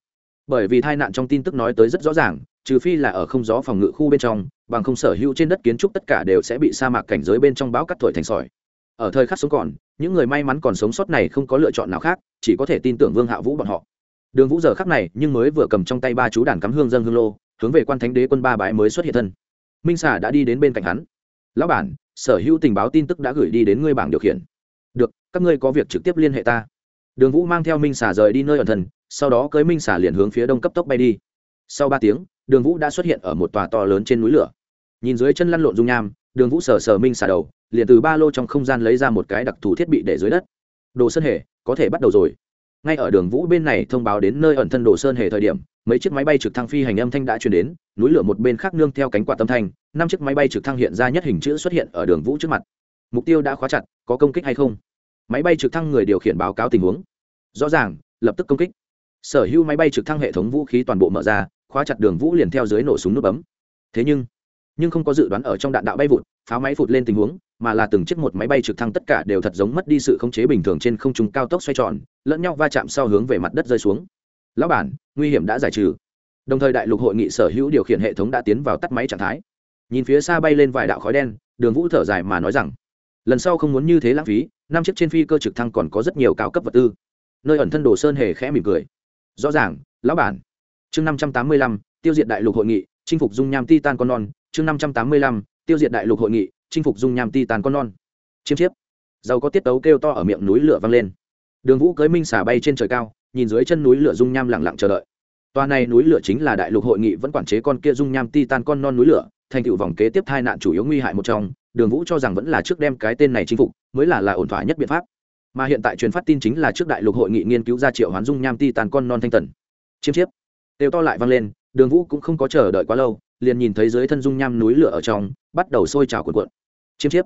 Bởi vì tai nạn trong tin tức nói tới rất rõ ràng, trừ phi là ở không gió phòng ngự khu bên trong, bằng không sở hữu trên đất kiến trúc tất cả đều sẽ bị sa mạc cảnh giới bên trong bão cắt thổi thành sỏi. Ở thời khắc sống còn, những người may mắn còn sống sót này không có lựa chọn nào khác, chỉ có thể tin tưởng vương hạ vũ bọn họ. Đường vũ giờ khắc này nhưng mới vừa cầm trong tay ba chú đàn cắm hương dân hương lô, hướng về quan thánh đế quân ba bãi mới xuất hiện thân minh xà đã đi đến bên cạnh hắn. Lão bản, sở hữu tình báo tin tức đã gửi đi đến ngươi bảng điều khiển. Được, các ngươi có việc trực tiếp liên hệ ta. Đường vũ mang theo minh xà rời đi nơi ẩn thân, sau đó cưới minh xà liền hướng phía đông cấp tốc bay đi. Sau ba tiếng, đường vũ đã xuất hiện ở một tòa to lớn trên núi lửa. Nhìn dưới chân lăn lộn dung nham, đường vũ sờ sờ minh xà đầu, liền từ ba lô trong không gian lấy ra một cái đặc thù thiết bị để dưới đất. Đồ sơn hề, có thể bắt đầu rồi. Ngay ở đường vũ bên này thông báo đến nơi ẩn thân đồ sơn hề thời điểm mấy chiếc máy bay trực thăng phi hành âm thanh đã chuyển đến, núi lửa một bên khác nương theo cánh quạt tâm thanh, năm chiếc máy bay trực thăng hiện ra nhất hình chữ xuất hiện ở đường vũ trước mặt. Mục tiêu đã khóa chặt, có công kích hay không? Máy bay trực thăng người điều khiển báo cáo tình huống. Rõ ràng, lập tức công kích. Sở hữu máy bay trực thăng hệ thống vũ khí toàn bộ mở ra, khóa chặt đường vũ liền theo dưới nổ súng nút bấm. Thế nhưng nhưng không có dự đoán ở trong đạn đạo bay vụt, pháo máy phụt lên tình huống, mà là từng chiếc một máy bay trực thăng tất cả đều thật giống mất đi sự khống chế bình thường trên không trung cao tốc xoay tròn, lẫn nhau va chạm sau hướng về mặt đất rơi xuống lão bản, nguy hiểm đã giải trừ. Đồng thời đại lục hội nghị sở hữu điều khiển hệ thống đã tiến vào tắt máy trạng thái. Nhìn phía xa bay lên vài đạo khói đen, đường vũ thở dài mà nói rằng, lần sau không muốn như thế lãng phí, năm chiếc trên phi cơ trực thăng còn có rất nhiều cao cấp vật tư. Nơi ẩn thân đồ sơn hề khẽ mỉm cười. Rõ ràng, lão bản. Chương năm trăm tám mươi lăm, tiêu diệt đại lục hội nghị, chinh phục dung nham titan con non. Chương năm trăm tám mươi lăm, tiêu diệt đại lục hội nghị, chinh phục dung nham titan con non. Chiếm chiếp. Dầu có tiết tấu kêu to ở miệng núi lửa vang lên. Đường vũ cưới minh xả bay trên trời cao nhìn dưới chân núi lửa dung nham lặng lặng chờ đợi. Toa này núi lửa chính là đại lục hội nghị vẫn quản chế con kia dung nham titan con non núi lửa, thành tựu vòng kế tiếp tai nạn chủ yếu nguy hại một trong, đường vũ cho rằng vẫn là trước đem cái tên này chinh phục, mới là là ổn thỏa nhất biện pháp. Mà hiện tại truyền phát tin chính là trước đại lục hội nghị nghiên cứu ra triệu hoán dung nham titan con non thanh tần. Chiếm chiếp. Đều to lại vang lên, đường vũ cũng không có chờ đợi quá lâu, liền nhìn thấy dưới thân dung nham núi lửa ở trong, bắt đầu sôi trào cuộn cuộn. Chiếm chiếp.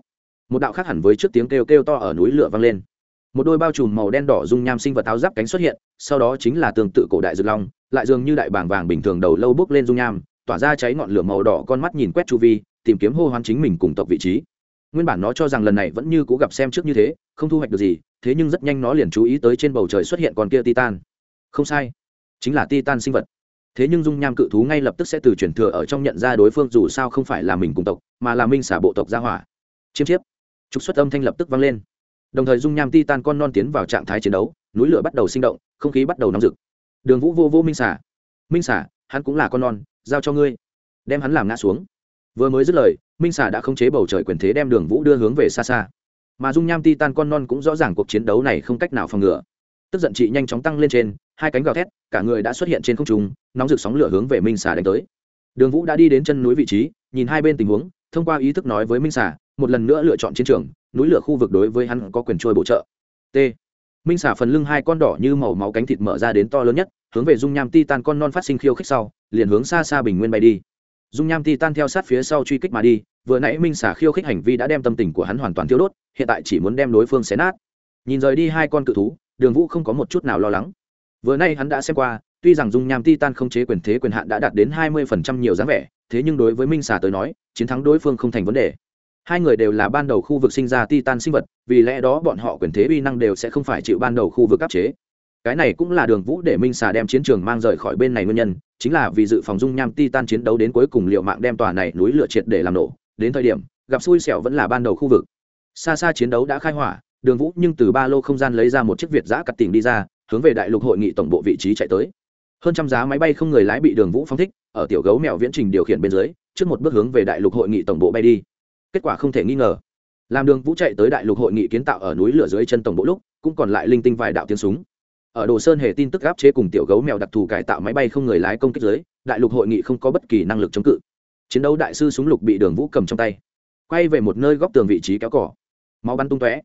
Một đạo khác hẳn với trước tiếng kêu kêu to ở núi lửa vang lên một đôi bao trùm màu đen đỏ dung nham sinh vật áo giáp cánh xuất hiện, sau đó chính là tương tự cổ đại dược long, lại dường như đại bảng vàng bình thường đầu lâu bước lên dung nham, tỏa ra cháy ngọn lửa màu đỏ con mắt nhìn quét chu vi, tìm kiếm hô hoán chính mình cùng tộc vị trí. Nguyên bản nó cho rằng lần này vẫn như cố gặp xem trước như thế, không thu hoạch được gì, thế nhưng rất nhanh nó liền chú ý tới trên bầu trời xuất hiện con kia titan. Không sai, chính là titan sinh vật. Thế nhưng dung nham cự thú ngay lập tức sẽ từ chuyển thừa ở trong nhận ra đối phương, dù sao không phải là mình cùng tộc, mà là minh xả bộ tộc gia hỏa. Chiếm chiếp. Trục xuất âm thanh lập tức vang lên đồng thời dung nham titan con non tiến vào trạng thái chiến đấu, núi lửa bắt đầu sinh động, không khí bắt đầu nóng rực. Đường vũ vô vô minh xả minh xả hắn cũng là con non, giao cho ngươi. Đem hắn làm ngã xuống. Vừa mới dứt lời, minh xả đã khống chế bầu trời quyền thế đem đường vũ đưa hướng về xa xa. Mà dung nham titan con non cũng rõ ràng cuộc chiến đấu này không cách nào phòng ngừa. Tức giận chị nhanh chóng tăng lên trên, hai cánh gào thét, cả người đã xuất hiện trên không trung, nóng rực sóng lửa hướng về minh xà đánh tới. Đường vũ đã đi đến chân núi vị trí, nhìn hai bên tình huống, thông qua ý thức nói với minh xà, một lần nữa lựa chọn chiến trường núi lửa khu vực đối với hắn có quyền trôi bổ trợ. T. Minh xả phần lưng hai con đỏ như màu máu cánh thịt mở ra đến to lớn nhất, hướng về dung nham ti tan con non phát sinh khiêu khích sau, liền hướng xa xa bình nguyên bay đi. Dung nham ti tan theo sát phía sau truy kích mà đi, vừa nãy minh xả khiêu khích hành vi đã đem tâm tình của hắn hoàn toàn thiêu đốt, hiện tại chỉ muốn đem đối phương xé nát. Nhìn rời đi hai con cự thú, đường vũ không có một chút nào lo lắng. Vừa nay hắn đã xem qua, tuy rằng dung nham titan không chế quyền thế quyền hạn đã đạt đến hai mươi phần trăm nhiều dáng vẻ, thế nhưng đối với minh xả tới nói, chiến thắng đối phương không thành vấn đề hai người đều là ban đầu khu vực sinh ra titan sinh vật, vì lẽ đó bọn họ quyền thế uy năng đều sẽ không phải chịu ban đầu khu vực áp chế. Cái này cũng là đường vũ để minh xà đem chiến trường mang rời khỏi bên này nguyên nhân, chính là vì dự phòng dung nham titan chiến đấu đến cuối cùng liệu mạng đem tòa này núi lửa triệt để làm nổ. Đến thời điểm, gặp xui xẻo vẫn là ban đầu khu vực. Xa xa chiến đấu đã khai hỏa, đường vũ nhưng từ ba lô không gian lấy ra một chiếc việt giã cặt tìm đi ra, hướng về đại lục hội nghị tổng bộ vị trí chạy tới. Hơn trăm giá máy bay không người lái bị đường vũ phong thích, ở tiểu gấu mèo viễn trình điều khiển bên dưới, trước một bước hướng về đại lục hội nghị tổng bộ bay đi kết quả không thể nghi ngờ. Làm đường vũ chạy tới đại lục hội nghị kiến tạo ở núi lửa dưới chân tổng bộ lúc, cũng còn lại linh tinh vài đạo tiếng súng. Ở đồ sơn hề tin tức gáp chế cùng tiểu gấu mèo đặc thù cải tạo máy bay không người lái công kích dưới, đại lục hội nghị không có bất kỳ năng lực chống cự. Chiến đấu đại sư súng lục bị đường vũ cầm trong tay. Quay về một nơi góc tường vị trí kéo cỏ máu bắn tung tóe.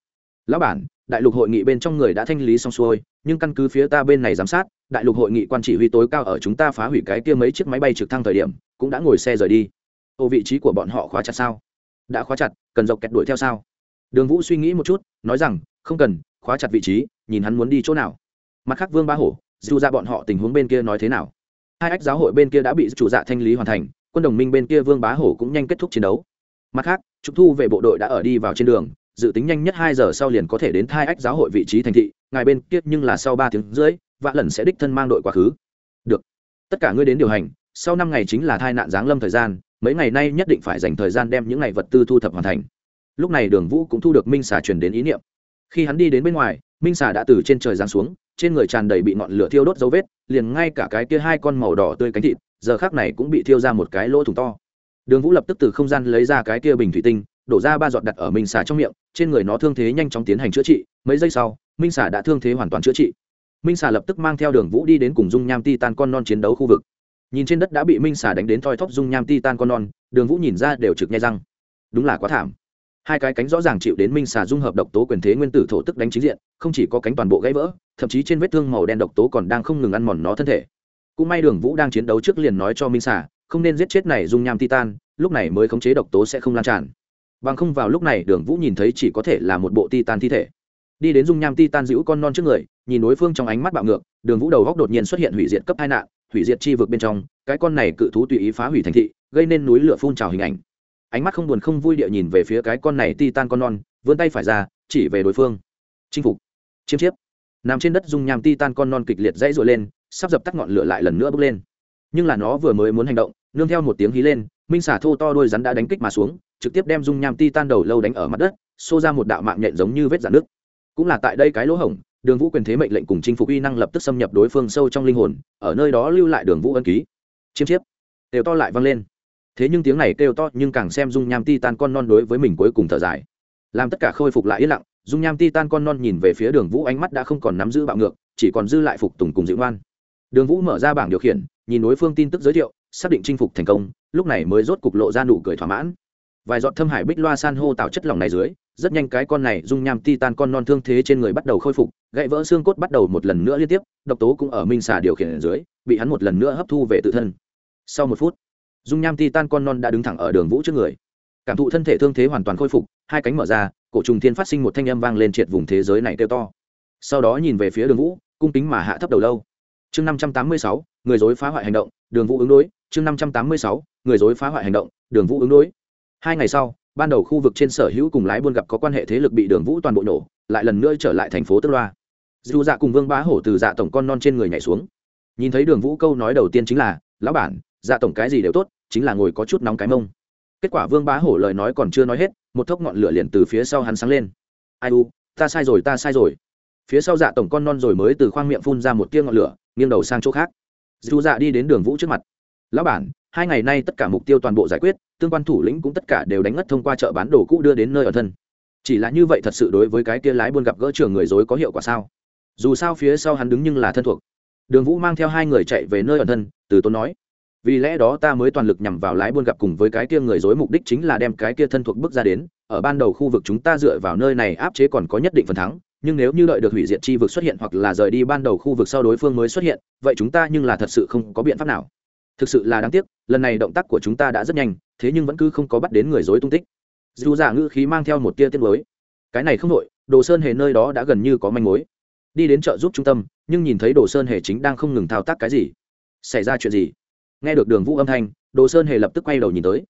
Lão bản, đại lục hội nghị bên trong người đã thanh lý xong xuôi, nhưng căn cứ phía ta bên này giám sát, đại lục hội nghị quan chỉ huy tối cao ở chúng ta phá hủy cái kia mấy chiếc máy bay trực thăng thời điểm, cũng đã ngồi xe rời đi. Ô, vị trí của bọn họ khóa chặt sao? Đã khóa chặt, cần dọc kẹt đuổi theo sao? Đường vũ suy nghĩ một chút, nói rằng, không cần, khóa chặt vị trí, nhìn hắn muốn đi chỗ nào. Mặt khác vương ba hổ, dù ra bọn họ tình huống bên kia nói thế nào? Hai ách giáo hội bên kia đã bị chủ dạ thanh lý hoàn thành, quân đồng minh bên kia vương bá hổ cũng nhanh kết thúc chiến đấu. Mặt khác, trục thu về bộ đội đã ở đi vào trên đường, dự tính nhanh nhất hai giờ sau liền có thể đến thai ách giáo hội vị trí thành thị, ngài bên kia nhưng là sau ba tiếng rưỡi vạ lần sẽ đích thân mang đội quá khứ. Được, tất cả ngươi đến điều hành, sau năm ngày chính là thai nạn giáng lâm thời gian mấy ngày nay nhất định phải dành thời gian đem những ngày vật tư thu thập hoàn thành. Lúc này đường vũ cũng thu được minh xà truyền đến ý niệm. Khi hắn đi đến bên ngoài, minh xà đã từ trên trời giáng xuống, trên người tràn đầy bị ngọn lửa thiêu đốt dấu vết, liền ngay cả cái kia hai con màu đỏ tươi cánh thịt, giờ khác này cũng bị thiêu ra một cái lỗ thủng to. Đường vũ lập tức từ không gian lấy ra cái kia bình thủy tinh, đổ ra ba giọt đặt ở minh xà trong miệng, trên người nó thương thế nhanh chóng tiến hành chữa trị, mấy giây sau, minh xà đã thương thế hoàn toàn chữa trị. Minh xà lập tức mang theo đường vũ đi đến cùng dung nham ti tan con non chiến đấu khu vực nhìn trên đất đã bị minh xà đánh đến thoi thóp dung nham ti tan con non, đường vũ nhìn ra đều trực nhai răng. Đúng là quá thảm. Hai cái cánh rõ ràng chịu đến minh xà dung hợp độc tố quyền thế nguyên tử thổ tức đánh chính diện, không chỉ có cánh toàn bộ gãy vỡ, thậm chí trên vết thương màu đen độc tố còn đang không ngừng ăn mòn nó thân thể. Cũng may đường vũ đang chiến đấu trước liền nói cho minh xà, không nên giết chết này dung nham titan, lúc này mới khống chế độc tố sẽ không lan tràn. Bằng không vào lúc này đường vũ nhìn thấy chỉ có thể là một bộ titan thi thể. Đi đến dung nham titan giữ con non trước người, nhìn đối phương trong ánh mắt bạo ngược, đường vũ đầu góc đột nhiên xuất hiện hủy diệt cấp hai nạn hủy diệt chi vực bên trong, cái con này cự thú tùy ý phá hủy thành thị, gây nên núi lửa phun trào hình ảnh. Ánh mắt không buồn không vui địa nhìn về phía cái con này ti tan con non, vươn tay phải ra, chỉ về đối phương. Chinh phục. Chiêm chiếp. Nằm trên đất dung nham ti tan con non kịch liệt dãy rụi lên, sắp dập tắt ngọn lửa lại lần nữa bốc lên. Nhưng là nó vừa mới muốn hành động, nương theo một tiếng hí lên, minh xả thô to đôi rắn đã đánh kích mà xuống, trực tiếp đem dung nham ti tan đầu lâu đánh ở mặt đất, xô ra một đạo mạng nhện giống như vết dạn nước cũng là tại đây cái lỗ hổng đường vũ quyền thế mệnh lệnh cùng chinh phục uy năng lập tức xâm nhập đối phương sâu trong linh hồn, ở nơi đó lưu lại đường vũ ân ký. Chiêm chiếp. Đều to lại vang lên. Thế nhưng tiếng này kêu to nhưng càng xem dung nham ti tan con non đối với mình cuối cùng thở dài. Làm tất cả khôi phục lại yên lặng, dung nham ti tan con non nhìn về phía đường vũ ánh mắt đã không còn nắm giữ bạo ngược, chỉ còn dư lại phục tùng cùng dịu ngoan. Đường vũ mở ra bảng điều khiển, nhìn đối phương tin tức giới thiệu, xác định chinh phục thành công, lúc này mới rốt cục lộ ra nụ cười thỏa mãn vài giọt thâm hải bích loa san hô tạo chất lỏng này dưới, rất nhanh cái con này dung nham ti tan con non thương thế trên người bắt đầu khôi phục, gãy vỡ xương cốt bắt đầu một lần nữa liên tiếp, độc tố cũng ở minh xà điều khiển ở dưới, bị hắn một lần nữa hấp thu về tự thân. Sau một phút, dung nham ti tan con non đã đứng thẳng ở đường vũ trước người. Cảm thụ thân thể thương thế hoàn toàn khôi phục, hai cánh mở ra, cổ trùng thiên phát sinh một thanh âm vang lên triệt vùng thế giới này kêu to. Sau đó nhìn về phía đường vũ, cung kính mà hạ thấp đầu lâu. Chương năm trăm tám mươi sáu, người dối phá hoại hành động, đường vũ ứng đối. Chương năm trăm tám mươi sáu, người dối phá hoại hành động, đường vũ ứng đối hai ngày sau, ban đầu khu vực trên sở hữu cùng lái buôn gặp có quan hệ thế lực bị đường vũ toàn bộ nổ, lại lần nữa trở lại thành phố tức loa. Dù dạ cùng vương bá hổ từ dạ tổng con non trên người nhảy xuống. Nhìn thấy đường vũ câu nói đầu tiên chính là, lão bản dạ tổng cái gì đều tốt, chính là ngồi có chút nóng cái mông. Kết quả vương bá hổ lời nói còn chưa nói hết, một thốc ngọn lửa liền từ phía sau hắn sáng lên. Ai u, ta sai rồi, ta sai rồi. Phía sau dạ tổng con non rồi mới từ khoang miệng phun ra một tia ngọn lửa, nghiêng đầu sang chỗ khác. Dù dạ đi đến đường vũ trước mặt. Lão bản hai ngày nay tất cả mục tiêu toàn bộ giải quyết, tương quan thủ lĩnh cũng tất cả đều đánh ngất thông qua chợ bán đồ cũ đưa đến nơi ở thân. Chỉ là như vậy thật sự đối với cái kia lái buôn gặp gỡ trường người dối có hiệu quả sao? Dù sao phía sau hắn đứng nhưng là thân thuộc. Đường vũ mang theo hai người chạy về nơi ở thân, từ tốn nói, vì lẽ đó ta mới toàn lực nhằm vào lái buôn gặp cùng với cái kia người dối mục đích chính là đem cái kia thân thuộc bước ra đến. Ở ban đầu khu vực chúng ta dựa vào nơi này áp chế còn có nhất định phần thắng, nhưng nếu như đợi được hủy diệt chi vực xuất hiện hoặc là rời đi ban đầu khu vực sau đối phương mới xuất hiện, vậy chúng ta nhưng là thật sự không có biện pháp nào thực sự là đáng tiếc, lần này động tác của chúng ta đã rất nhanh, thế nhưng vẫn cứ không có bắt đến người dối tung tích. Dù giả ngữ khí mang theo một tia tiết mới cái này không đội đồ sơn hề nơi đó đã gần như có manh mối. Đi đến chợ giúp trung tâm, nhưng nhìn thấy đồ sơn hề chính đang không ngừng thao tác cái gì. Xảy ra chuyện gì? Nghe được đường vũ âm thanh, đồ sơn hề lập tức quay đầu nhìn tới.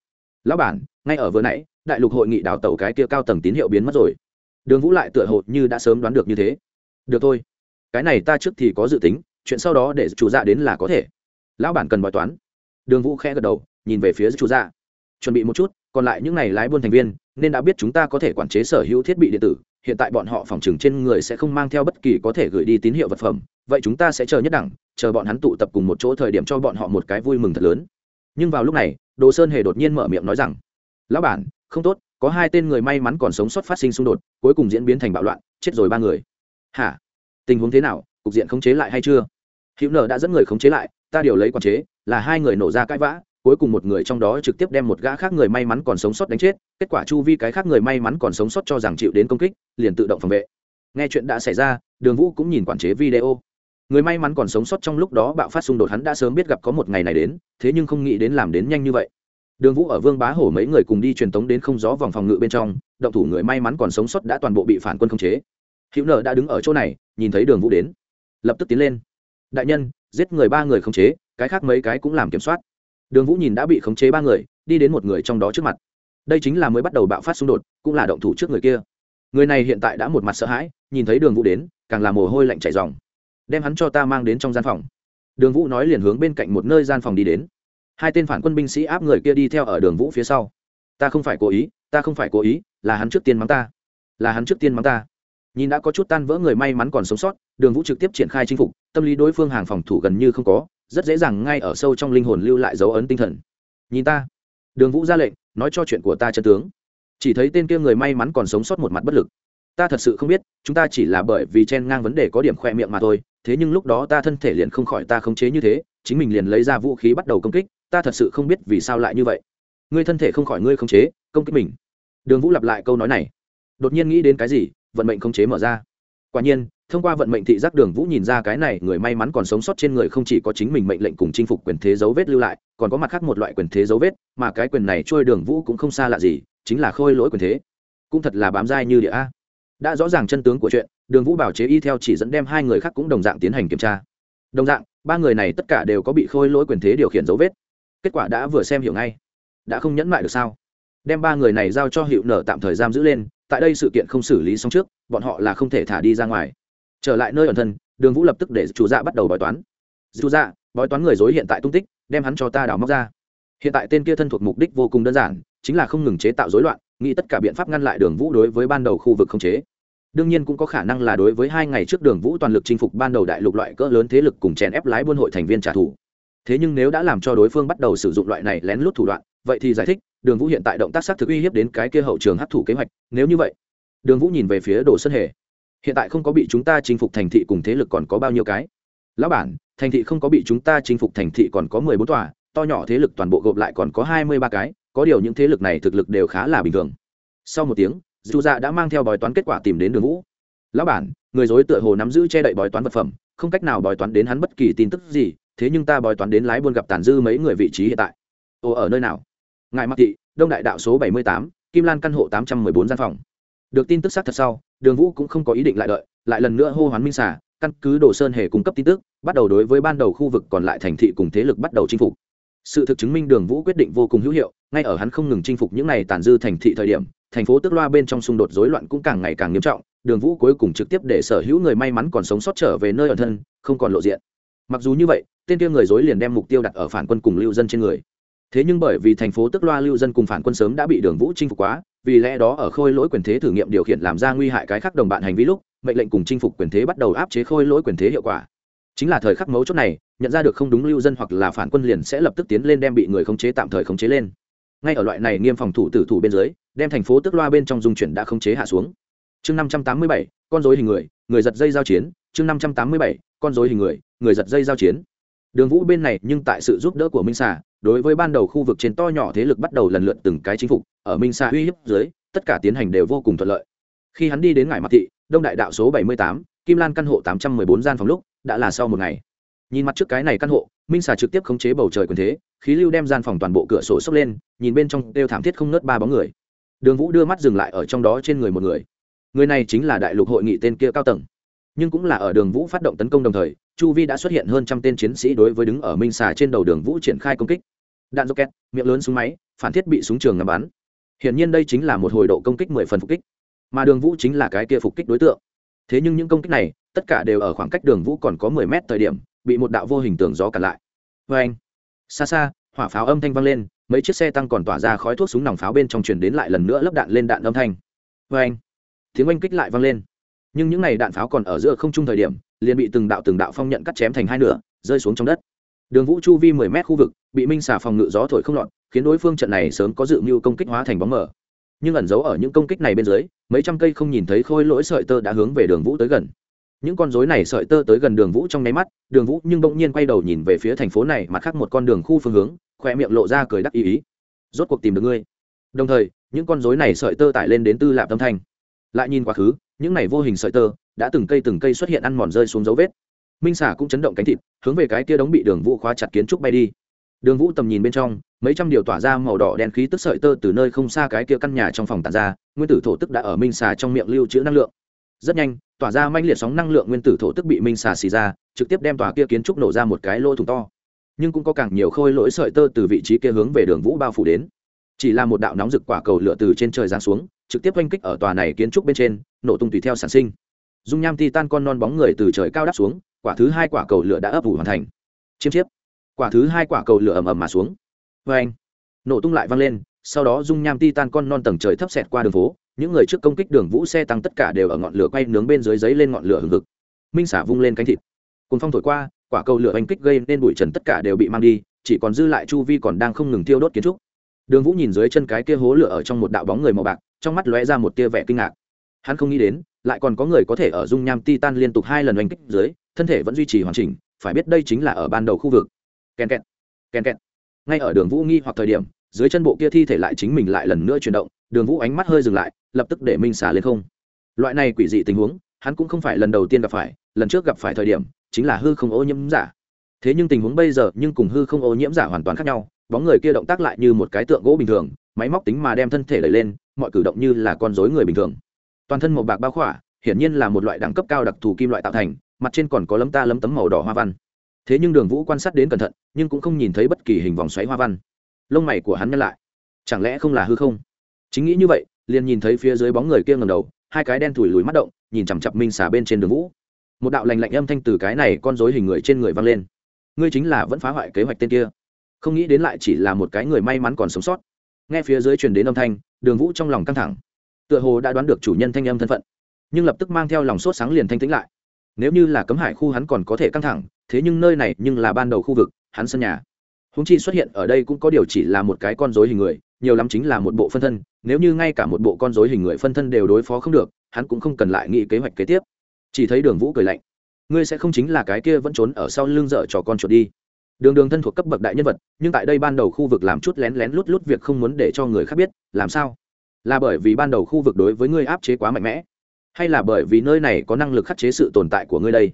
Lão bản, ngay ở vừa nãy, đại lục hội nghị đào tẩu cái kia cao tầng tín hiệu biến mất rồi. Đường vũ lại tựa hồ như đã sớm đoán được như thế. Được thôi. Cái này ta trước thì có dự tính, chuyện sau đó để chủ dạ đến là có thể lão bản cần bói toán. Đường vũ khẽ gật đầu nhìn về phía chủ gia, chuẩn bị một chút còn lại những n à y lái buôn thành viên nên đã biết chúng ta có thể quản chế sở hữu thiết bị điện tử hiện tại bọn họ phòng trừng trên người sẽ không mang theo bất kỳ có thể gửi đi tín hiệu vật phẩm vậy chúng ta sẽ chờ nhất đẳng chờ bọn hắn tụ tập cùng một chỗ thời điểm cho bọn họ một cái vui mừng thật lớn. Nhưng vào lúc này đồ sơn hề đột nhiên mở miệng nói rằng lão bản không tốt có hai tên người may mắn còn sống sót phát sinh xung đột cuối cùng diễn biến thành bạo loạn chết rồi ba người. Hả? Tình huống thế nào? Cục diện khống chế lại hay chưa? Hữu nở đã dẫn người khống chế lại ta điều lấy quản chế, là hai người nổ ra cãi vã, cuối cùng một người trong đó trực tiếp đem một gã khác người may mắn còn sống sót đánh chết, kết quả chu vi cái khác người may mắn còn sống sót cho rằng chịu đến công kích, liền tự động phòng vệ. Nghe chuyện đã xảy ra, đường vũ cũng nhìn quản chế video. Người may mắn còn sống sót trong lúc đó bạo phát xung đột hắn đã sớm biết gặp có một ngày này đến, thế nhưng không nghĩ đến làm đến nhanh như vậy. Đường vũ ở vương bá hổ mấy người cùng đi truyền tống đến không gió vòng phòng ngự bên trong, động thủ người may mắn còn sống sót đã toàn bộ bị phản quân khống chế. Hữu nợ đã đứng ở chỗ này, nhìn thấy đường vũ đến. Lập tức tiến lên. Đại nhân giết người ba người khống chế, cái khác mấy cái cũng làm kiểm soát. Đường vũ nhìn đã bị khống chế ba người, đi đến một người trong đó trước mặt. Đây chính là mới bắt đầu bạo phát xung đột, cũng là động thủ trước người kia. Người này hiện tại đã một mặt sợ hãi, nhìn thấy đường vũ đến, càng là mồ hôi lạnh chảy dòng đem hắn cho ta mang đến trong gian phòng. Đường vũ nói liền hướng bên cạnh một nơi gian phòng đi đến. Hai tên phản quân binh sĩ áp người kia đi theo ở đường vũ phía sau. Ta không phải cố ý, ta không phải cố ý, là hắn trước tiên mắng ta. Là hắn trước tiên mắng ta nhìn đã có chút tan vỡ người may mắn còn sống sót, đường vũ trực tiếp triển khai chinh phục, tâm lý đối phương hàng phòng thủ gần như không có, rất dễ dàng ngay ở sâu trong linh hồn lưu lại dấu ấn tinh thần. Nhìn ta. Đường vũ ra lệnh, nói cho chuyện của ta chân tướng. Chỉ thấy tên kia người may mắn còn sống sót một mặt bất lực. Ta thật sự không biết, chúng ta chỉ là bởi vì chen ngang vấn đề có điểm khoe miệng mà thôi, thế nhưng lúc đó ta thân thể liền không khỏi ta khống chế như thế, chính mình liền lấy ra vũ khí bắt đầu công kích, ta thật sự không biết vì sao lại như vậy. Ngươi thân thể không khỏi ngươi khống chế, công kích mình. Đường vũ lặp lại câu nói này. Đột nhiên nghĩ đến cái gì vận mệnh không chế mở ra. Quả nhiên, thông qua vận mệnh thị giác đường vũ nhìn ra cái này, người may mắn còn sống sót trên người không chỉ có chính mình mệnh lệnh cùng chinh phục quyền thế dấu vết lưu lại, còn có mặt khác một loại quyền thế dấu vết, mà cái quyền này trôi đường vũ cũng không xa lạ gì, chính là khôi lỗi quyền thế. Cũng thật là bám dai như địa a. Đã rõ ràng chân tướng của chuyện, đường vũ bảo chế y theo chỉ dẫn đem hai người khác cũng đồng dạng tiến hành kiểm tra. Đồng dạng, ba người này tất cả đều có bị khôi lỗi quyền thế điều khiển dấu vết. Kết quả đã vừa xem hiểu ngay. Đã không nhẫn mại được sao? Đem ba người này giao cho hiệu nở tạm thời giam giữ lên tại đây sự kiện không xử lý xong trước, bọn họ là không thể thả đi ra ngoài. Trở lại nơi ẩn thân, đường vũ lập tức để chủ dạ bắt đầu bói toán. Dù dạ bói toán người dối hiện tại tung tích, đem hắn cho ta đào móc ra. Hiện tại tên kia thân thuộc mục đích vô cùng đơn giản, chính là không ngừng chế tạo dối loạn, nghĩ tất cả biện pháp ngăn lại đường vũ đối với ban đầu khu vực không chế. Đương nhiên cũng có khả năng là đối với hai ngày trước đường vũ toàn lực chinh phục ban đầu đại lục loại cỡ lớn thế lực cùng chèn ép lái buôn hội thành viên trả thù. Thế nhưng nếu đã làm cho đối phương bắt đầu sử dụng loại này lén lút thủ đoạn, vậy thì giải thích đường vũ hiện tại động tác sát thực uy hiếp đến cái kia hậu trường hấp thụ kế hoạch, nếu như vậy, đường vũ nhìn về phía đồ sơn hề. Hiện tại không có bị chúng ta chinh phục thành thị cùng thế lực còn có bao nhiêu cái? Lão bản, thành thị không có bị chúng ta chinh phục thành thị còn có mười bốn tòa, to nhỏ thế lực toàn bộ gộp lại còn có hai mươi ba cái, có điều những thế lực này thực lực đều khá là bình thường. Sau một tiếng, dù dạ đã mang theo bói toán kết quả tìm đến đường vũ. Lão bản, người dối tựa hồ nắm giữ che đậy bói toán vật phẩm, không cách nào bói toán đến hắn bất kỳ tin tức gì, thế nhưng ta bói toán đến lái buôn gặp tàn dư mấy người vị trí hiện tại. Ồ, ở nơi nào? Ngài mặc thị, đông đại đạo số bảy mươi tám, kim lan căn hộ tám trăm mười bốn gian phòng. Được tin tức xác thật sau, đường vũ cũng không có ý định lại đợi, lại lần nữa hô hoán minh xả căn cứ đồ sơn hề cung cấp tin tức, bắt đầu đối với ban đầu khu vực còn lại thành thị cùng thế lực bắt đầu chinh phục. Sự thực chứng minh đường vũ quyết định vô cùng hữu hiệu, ngay ở hắn không ngừng chinh phục những n à y tàn dư thành thị thời điểm, thành phố tức loa bên trong xung đột rối loạn cũng càng ngày càng nghiêm trọng, đường vũ cuối cùng trực tiếp để sở hữu người may mắn còn sống sót trở về nơi ẩn thân, không còn lộ diện. Mặc dù như vậy, tên kia người dối liền đem mục tiêu đặt ở phản quân cùng lưu dân trên người thế nhưng bởi vì thành phố tức loa lưu dân cùng phản quân sớm đã bị đường vũ chinh phục quá, vì lẽ đó ở khôi lỗi quyền thế thử nghiệm điều khiển làm ra nguy hại cái khác đồng bạn hành vi lúc, mệnh lệnh cùng chinh phục quyền thế bắt đầu áp chế khôi lỗi quyền thế hiệu quả. Chính là thời khắc mấu chốt này, nhận ra được không đúng lưu dân hoặc là phản quân liền sẽ lập tức tiến lên đem bị người khống chế tạm thời khống chế lên. Ngay ở loại này nghiêm phòng thủ tử thủ bên dưới, đem thành phố tức loa bên trong dung chuyển đã khống chế hạ xuống. Chương năm trăm tám mươi bảy, con dối hình người người giật dây giao chiến. Chương năm trăm tám mươi bảy, con dối hình người người giật dây giao chiến. Đường vũ bên này nhưng tại sự giúp đỡ của minh xà đối với ban đầu khu vực trên to nhỏ thế lực bắt đầu lần lượt từng cái chính phục, ở minh xa uy hiếp dưới, tất cả tiến hành đều vô cùng thuận lợi. Khi hắn đi đến ngải mặt thị, đông đại đạo số bảy mươi tám, kim lan căn hộ tám trăm mười bốn gian phòng lúc, đã là sau một ngày. Nhìn mặt trước cái này căn hộ, minh xà trực tiếp khống chế bầu trời quyền thế, khí lưu đem gian phòng toàn bộ cửa sổ sốc lên, nhìn bên trong đều thảm thiết không nớt ba bóng người. Đường vũ đưa mắt dừng lại ở trong đó trên người một người. Người này chính là đại lục hội nghị tên kia cao tầng. Nhưng cũng là ở đường vũ phát động tấn công đồng thời chu vi đã xuất hiện hơn trăm tên chiến sĩ đối với đứng ở minh xà trên đầu đường vũ triển khai công kích. Đạn rocket, miệng lớn súng máy, phản thiết bị súng trường ngắm bắn. Hiển nhiên đây chính là một hồi độ công kích mười phần phục kích. Mà đường vũ chính là cái kia phục kích đối tượng. Thế nhưng những công kích này, tất cả đều ở khoảng cách đường vũ còn có mười mét thời điểm, bị một đạo vô hình tường gió cản lại. Vê anh, xa xa, hỏa pháo âm thanh vang lên, mấy chiếc xe tăng còn tỏa ra khói thuốc súng nòng pháo bên trong truyền đến lại lần nữa lấp đạn lên đạn âm thanh. Vê anh, tiếng oanh kích lại vang lên. Nhưng những n à y đạn pháo còn ở giữa không trung thời điểm liền bị từng đạo từng đạo phong nhận cắt chém thành hai nửa, rơi xuống trong đất. Đường vũ chu vi mười mét khu vực, bị minh xà phòng ngự gió thổi không lọt, khiến đối phương trận này sớm có dự mưu công kích hóa thành bóng mở nhưng ẩn giấu ở những công kích này bên dưới, mấy trăm cây không nhìn thấy khôi lỗi sợi tơ đã hướng về đường vũ tới gần. Những con rối này sợi tơ tới gần đường vũ trong nháy mắt, đường vũ nhưng bỗng nhiên quay đầu nhìn về phía thành phố này, mặt khác một con đường khu phương hướng khoe miệng lộ ra cười đắc ý ý. Rốt cuộc tìm được ngươi. Đồng thời, những con rối này sợi tơ tải lên đến tư lạp tâm thanh. Lại nhìn quá khứ, những này vô hình sợi tơ đã từng cây từng cây xuất hiện ăn mòn rơi xuống dấu vết. Minh xả cũng chấn động cánh thịt, hướng về cái kia đống bị đường vũ khóa chặt kiến trúc bay đi. Đường vũ tầm nhìn bên trong, mấy trăm điều tỏa ra màu đỏ đen khí tức sợi tơ từ nơi không xa cái kia căn nhà trong phòng tàn ra, nguyên tử thổ tức đã ở minh xà trong miệng lưu trữ năng lượng. Rất nhanh, tỏa ra manh liệt sóng năng lượng nguyên tử thổ tức bị minh xà xì ra, trực tiếp đem tòa kia kiến trúc nổ ra một cái lỗ thủng to. Nhưng cũng có càng nhiều khôi lỗi sợi tơ từ vị trí kia hướng về đường vũ bao phủ đến. Chỉ là một đạo nóng rực quả cầu lửa từ trên trời giáng xuống, trực tiếp oanh kích ở tòa này kiến trúc bên trên, nổ tung tùy theo sản sinh dung nham ti tan con non bóng người từ trời cao đáp xuống, quả thứ hai quả cầu lửa đã ấp ủ hoàn thành. Chiêm chiếp. Quả thứ hai quả cầu lửa ầm ầm mà xuống. Vê anh. Nổ tung lại vang lên, sau đó dung nham ti tan con non tầng trời thấp xẹt qua đường phố, những người trước công kích đường vũ xe tăng tất cả đều ở ngọn lửa quay nướng bên dưới giấy lên ngọn lửa hừng hực. Minh xả vung lên cánh thịt. Cùng phong thổi qua, quả cầu lửa oanh kích gây nên bụi trần tất cả đều bị mang đi, chỉ còn dư lại chu vi còn đang không ngừng tiêu đốt kiến trúc. Đường vũ nhìn dưới chân cái kia hố lửa ở trong một đạo bóng người màu bạc, trong mắt lóe ra một tia vẻ kinh ngạc. Hắn không nghĩ đến lại còn có người có thể ở dung nham titan liên tục hai lần oanh kích dưới, thân thể vẫn duy trì hoàn chỉnh, phải biết đây chính là ở ban đầu khu vực. Kèn kẹt kèn kẹt. Ngay ở đường vũ nghi hoặc thời điểm, dưới chân bộ kia thi thể lại chính mình lại lần nữa chuyển động, đường vũ ánh mắt hơi dừng lại, lập tức để minh xả lên không. Loại này quỷ dị tình huống, hắn cũng không phải lần đầu tiên gặp phải, lần trước gặp phải thời điểm, chính là hư không ô nhiễm giả. Thế nhưng tình huống bây giờ nhưng cùng hư không ô nhiễm giả hoàn toàn khác nhau, bóng người kia động tác lại như một cái tượng gỗ bình thường, máy móc tính mà đem thân thể đẩy lên, mọi cử động như là con dối người bình thường toàn thân màu bạc bao khỏa, hiển nhiên là một loại đẳng cấp cao đặc thù kim loại tạo thành, mặt trên còn có lấm ta lấm tấm màu đỏ hoa văn. Thế nhưng đường vũ quan sát đến cẩn thận, nhưng cũng không nhìn thấy bất kỳ hình vòng xoáy hoa văn. Lông mày của hắn nhăn lại. Chẳng lẽ không là hư không? Chính nghĩ như vậy, liền nhìn thấy phía dưới bóng người kia ngầm đầu, hai cái đen thủi lùi mắt động, nhìn chằm chặp minh xà bên trên đường vũ. Một đạo lành lạnh âm thanh từ cái này con dối hình người trên người vang lên. Ngươi chính là vẫn phá hoại kế hoạch tên kia. Không nghĩ đến lại chỉ là một cái người may mắn còn sống sót. Nghe phía dưới truyền đến âm thanh, đường vũ trong lòng căng thẳng tựa hồ đã đoán được chủ nhân thanh âm thân phận, nhưng lập tức mang theo lòng sốt sáng liền thanh tĩnh lại. Nếu như là cấm hải khu hắn còn có thể căng thẳng, thế nhưng nơi này nhưng là ban đầu khu vực, hắn sân nhà. Húng chi xuất hiện ở đây cũng có điều chỉ là một cái con dối hình người, nhiều lắm chính là một bộ phân thân, nếu như ngay cả một bộ con dối hình người phân thân đều đối phó không được, hắn cũng không cần lại nghĩ kế hoạch kế tiếp. Chỉ thấy đường vũ cười lạnh, ngươi sẽ không chính là cái kia vẫn trốn ở sau lưng dở trò con chuột đi. Đường đường thân thuộc cấp bậc đại nhân vật, nhưng tại đây ban đầu khu vực làm chút lén lén lút lút việc không muốn để cho người khác biết, làm sao? Là bởi vì ban đầu khu vực đối với ngươi áp chế quá mạnh mẽ, hay là bởi vì nơi này có năng lực khắc chế sự tồn tại của ngươi đây?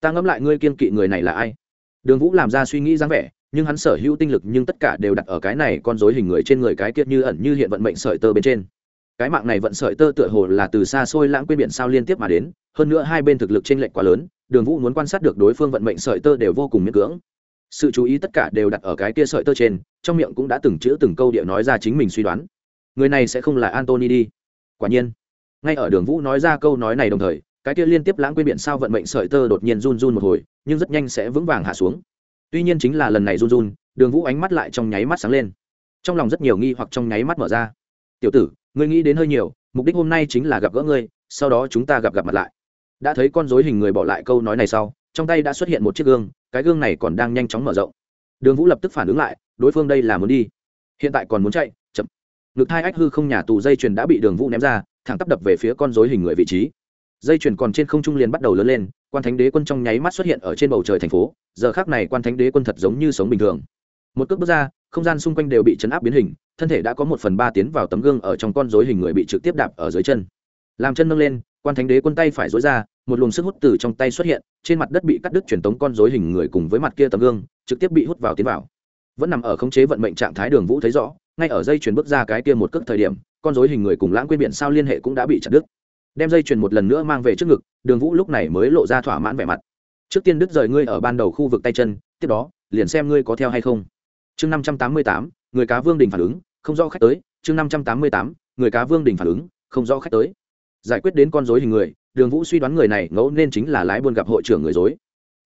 Ta ngẫm lại ngươi kiên kỵ người này là ai? Đường vũ làm ra suy nghĩ dáng vẻ, nhưng hắn sở hữu tinh lực nhưng tất cả đều đặt ở cái này con dối hình người trên người cái kiệt như ẩn như hiện vận mệnh sợi tơ bên trên. Cái mạng này vận sợi tơ tựa hồ là từ xa xôi lãng quên biển sao liên tiếp mà đến, hơn nữa hai bên thực lực t r ê n lệch quá lớn, đường vũ muốn quan sát được đối phương vận mệnh sợi tơ đều vô cùng miễn cưỡng. Sự chú ý tất cả đều đặt ở cái kia sợi tơ trên, trong miệng cũng đã từng chữ từng câu địa nói ra chính mình suy đoán người này sẽ không là antony đi. Quả nhiên, ngay ở đường vũ nói ra câu nói này đồng thời, cái kia liên tiếp lãng quên biển sao vận mệnh sợi tơ đột nhiên run run một hồi, nhưng rất nhanh sẽ vững vàng hạ xuống. Tuy nhiên chính là lần này run run, đường vũ ánh mắt lại trong nháy mắt sáng lên. Trong lòng rất nhiều nghi hoặc trong nháy mắt mở ra. Tiểu tử, ngươi nghĩ đến hơi nhiều, mục đích hôm nay chính là gặp gỡ ngươi, sau đó chúng ta gặp gặp mặt lại. Đã thấy con dối hình người bỏ lại câu nói này sau, trong tay đã xuất hiện một chiếc gương, cái gương này còn đang nhanh chóng mở rộng. Đường vũ lập tức phản ứng lại, đối phương đây là muốn đi, hiện tại còn muốn chạy ngực hai ách hư không nhà tù dây chuyền đã bị đường vũ ném ra, thẳng tắp đập về phía con dối hình người vị trí. Dây chuyền còn trên không trung liền bắt đầu lớn lên, quan thánh đế quân trong nháy mắt xuất hiện ở trên bầu trời thành phố, giờ khác này quan thánh đế quân thật giống như sống bình thường. Một cước bước ra, không gian xung quanh đều bị chấn áp biến hình, thân thể đã có một phần ba tiến vào tấm gương ở trong con dối hình người bị trực tiếp đạp ở dưới chân. Làm chân nâng lên, quan thánh đế quân tay phải dối ra, một luồng sức hút từ trong tay xuất hiện, trên mặt đất bị cắt đứt truyền tống con dối hình người cùng với mặt kia tấm gương, trực tiếp bị hút vào tiến vào. Vẫn nằm ở khống chế vận mệnh trạng thái đường vũ thấy rõ ngay ở dây chuyền bước ra cái kia một cước thời điểm, con dối hình người cùng lãng quên biển sao liên hệ cũng đã bị chặt đứt. Đem dây chuyền một lần nữa mang về trước ngực, đường vũ lúc này mới lộ ra thỏa mãn vẻ mặt. Trước tiên đứt rời ngươi ở ban đầu khu vực tay chân, tiếp đó, liền xem ngươi có theo hay không. Chương năm trăm tám mươi tám, người cá vương đình phản ứng, không rõ khách tới. Chương năm trăm tám mươi tám, người cá vương đình phản ứng, không rõ khách tới. Giải quyết đến con dối hình người, đường vũ suy đoán người này ngẫu nên chính là lái buôn gặp hội trưởng người dối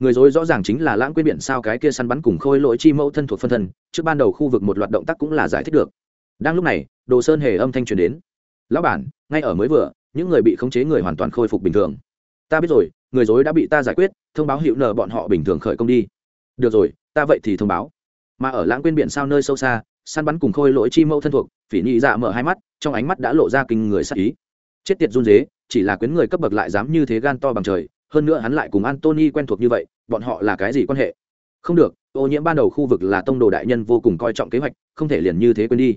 người dối rõ ràng chính là lãng quên biển sao cái kia săn bắn cùng khôi lỗi chi mẫu thân thuộc phân thân, trước ban đầu khu vực một loạt động tác cũng là giải thích được. Đang lúc này, đồ sơn hề âm thanh truyền đến. Lão bản, ngay ở mới vừa, những người bị khống chế người hoàn toàn khôi phục bình thường. Ta biết rồi, người dối đã bị ta giải quyết, thông báo hiệu nợ bọn họ bình thường khởi công đi. Được rồi, ta vậy thì thông báo. Mà ở lãng quên biển sao nơi sâu xa, săn bắn cùng khôi lỗi chi mẫu thân thuộc, phỉ nhị dạ mở hai mắt, trong ánh mắt đã lộ ra kinh người sắc ý. Chết tiệt run dế chỉ là quyến người cấp bậc lại dám như thế gan to bằng trời hơn nữa hắn lại cùng antony quen thuộc như vậy, bọn họ là cái gì quan hệ? Không được, ô nhiễm ban đầu khu vực là tông đồ đại nhân vô cùng coi trọng kế hoạch, không thể liền như thế quên đi.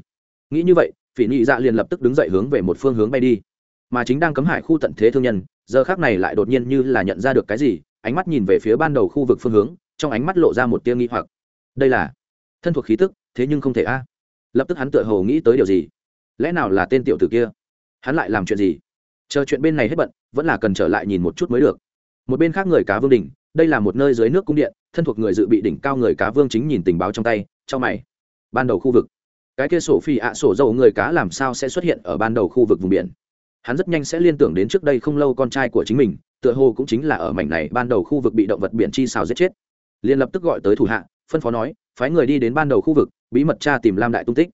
Nghĩ như vậy, phỉ nhị dạ liền lập tức đứng dậy hướng về một phương hướng bay đi. Mà chính đang cấm hải khu tận thế thương nhân, giờ khác này lại đột nhiên như là nhận ra được cái gì, ánh mắt nhìn về phía ban đầu khu vực phương hướng, trong ánh mắt lộ ra một tia nghi hoặc. Đây là thân thuộc khí tức, thế nhưng không thể a. Lập tức hắn tựa hồ nghĩ tới điều gì? Lẽ nào là tên tiểu tử kia? Hắn lại làm chuyện gì? Chờ chuyện bên này hết bận, vẫn là cần trở lại nhìn một chút mới được một bên khác người cá vương đỉnh, đây là một nơi dưới nước cung điện, thân thuộc người dự bị đỉnh cao người cá vương chính nhìn tình báo trong tay trong mày. Ban đầu khu vực. Cái kia sổ phi ạ, sổ dầu người cá làm sao sẽ xuất hiện ở ban đầu khu vực vùng biển? Hắn rất nhanh sẽ liên tưởng đến trước đây không lâu con trai của chính mình, tựa hồ cũng chính là ở mảnh này ban đầu khu vực bị động vật biển chi xào giết chết. Liền lập tức gọi tới thủ hạ, phân phó nói, phái người đi đến ban đầu khu vực, bí mật tra tìm lam đại tung tích.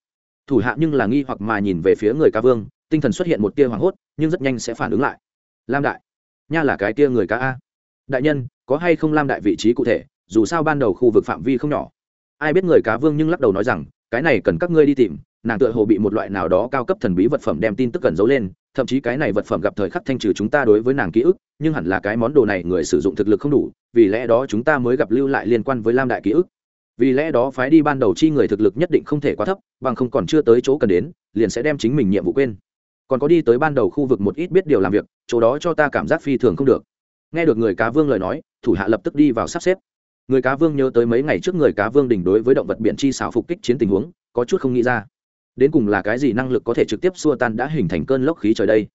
Thủ hạ nhưng là nghi hoặc mà nhìn về phía người ca vương, tinh thần xuất hiện một tia hoảng hốt, nhưng rất nhanh sẽ phản ứng lại. Lam đại nha là cái kia người cá a. Đại nhân, có hay không lam đại vị trí cụ thể, dù sao ban đầu khu vực phạm vi không nhỏ. Ai biết người cá vương nhưng lắc đầu nói rằng, cái này cần các ngươi đi tìm, nàng tựa hồ bị một loại nào đó cao cấp thần bí vật phẩm đem tin tức cần giấu lên, thậm chí cái này vật phẩm gặp thời khắc thanh trừ chúng ta đối với nàng ký ức, nhưng hẳn là cái món đồ này người sử dụng thực lực không đủ, vì lẽ đó chúng ta mới gặp lưu lại liên quan với lam đại ký ức. Vì lẽ đó phái đi ban đầu chi người thực lực nhất định không thể quá thấp, bằng không còn chưa tới chỗ cần đến, liền sẽ đem chính mình nhiệm vụ quên còn có đi tới ban đầu khu vực một ít biết điều làm việc, chỗ đó cho ta cảm giác phi thường không được. Nghe được người cá vương lời nói, thủ hạ lập tức đi vào sắp xếp. Người cá vương nhớ tới mấy ngày trước người cá vương đỉnh đối với động vật biển chi xảo phục kích chiến tình huống, có chút không nghĩ ra. Đến cùng là cái gì năng lực có thể trực tiếp xua tan đã hình thành cơn lốc khí trời đây?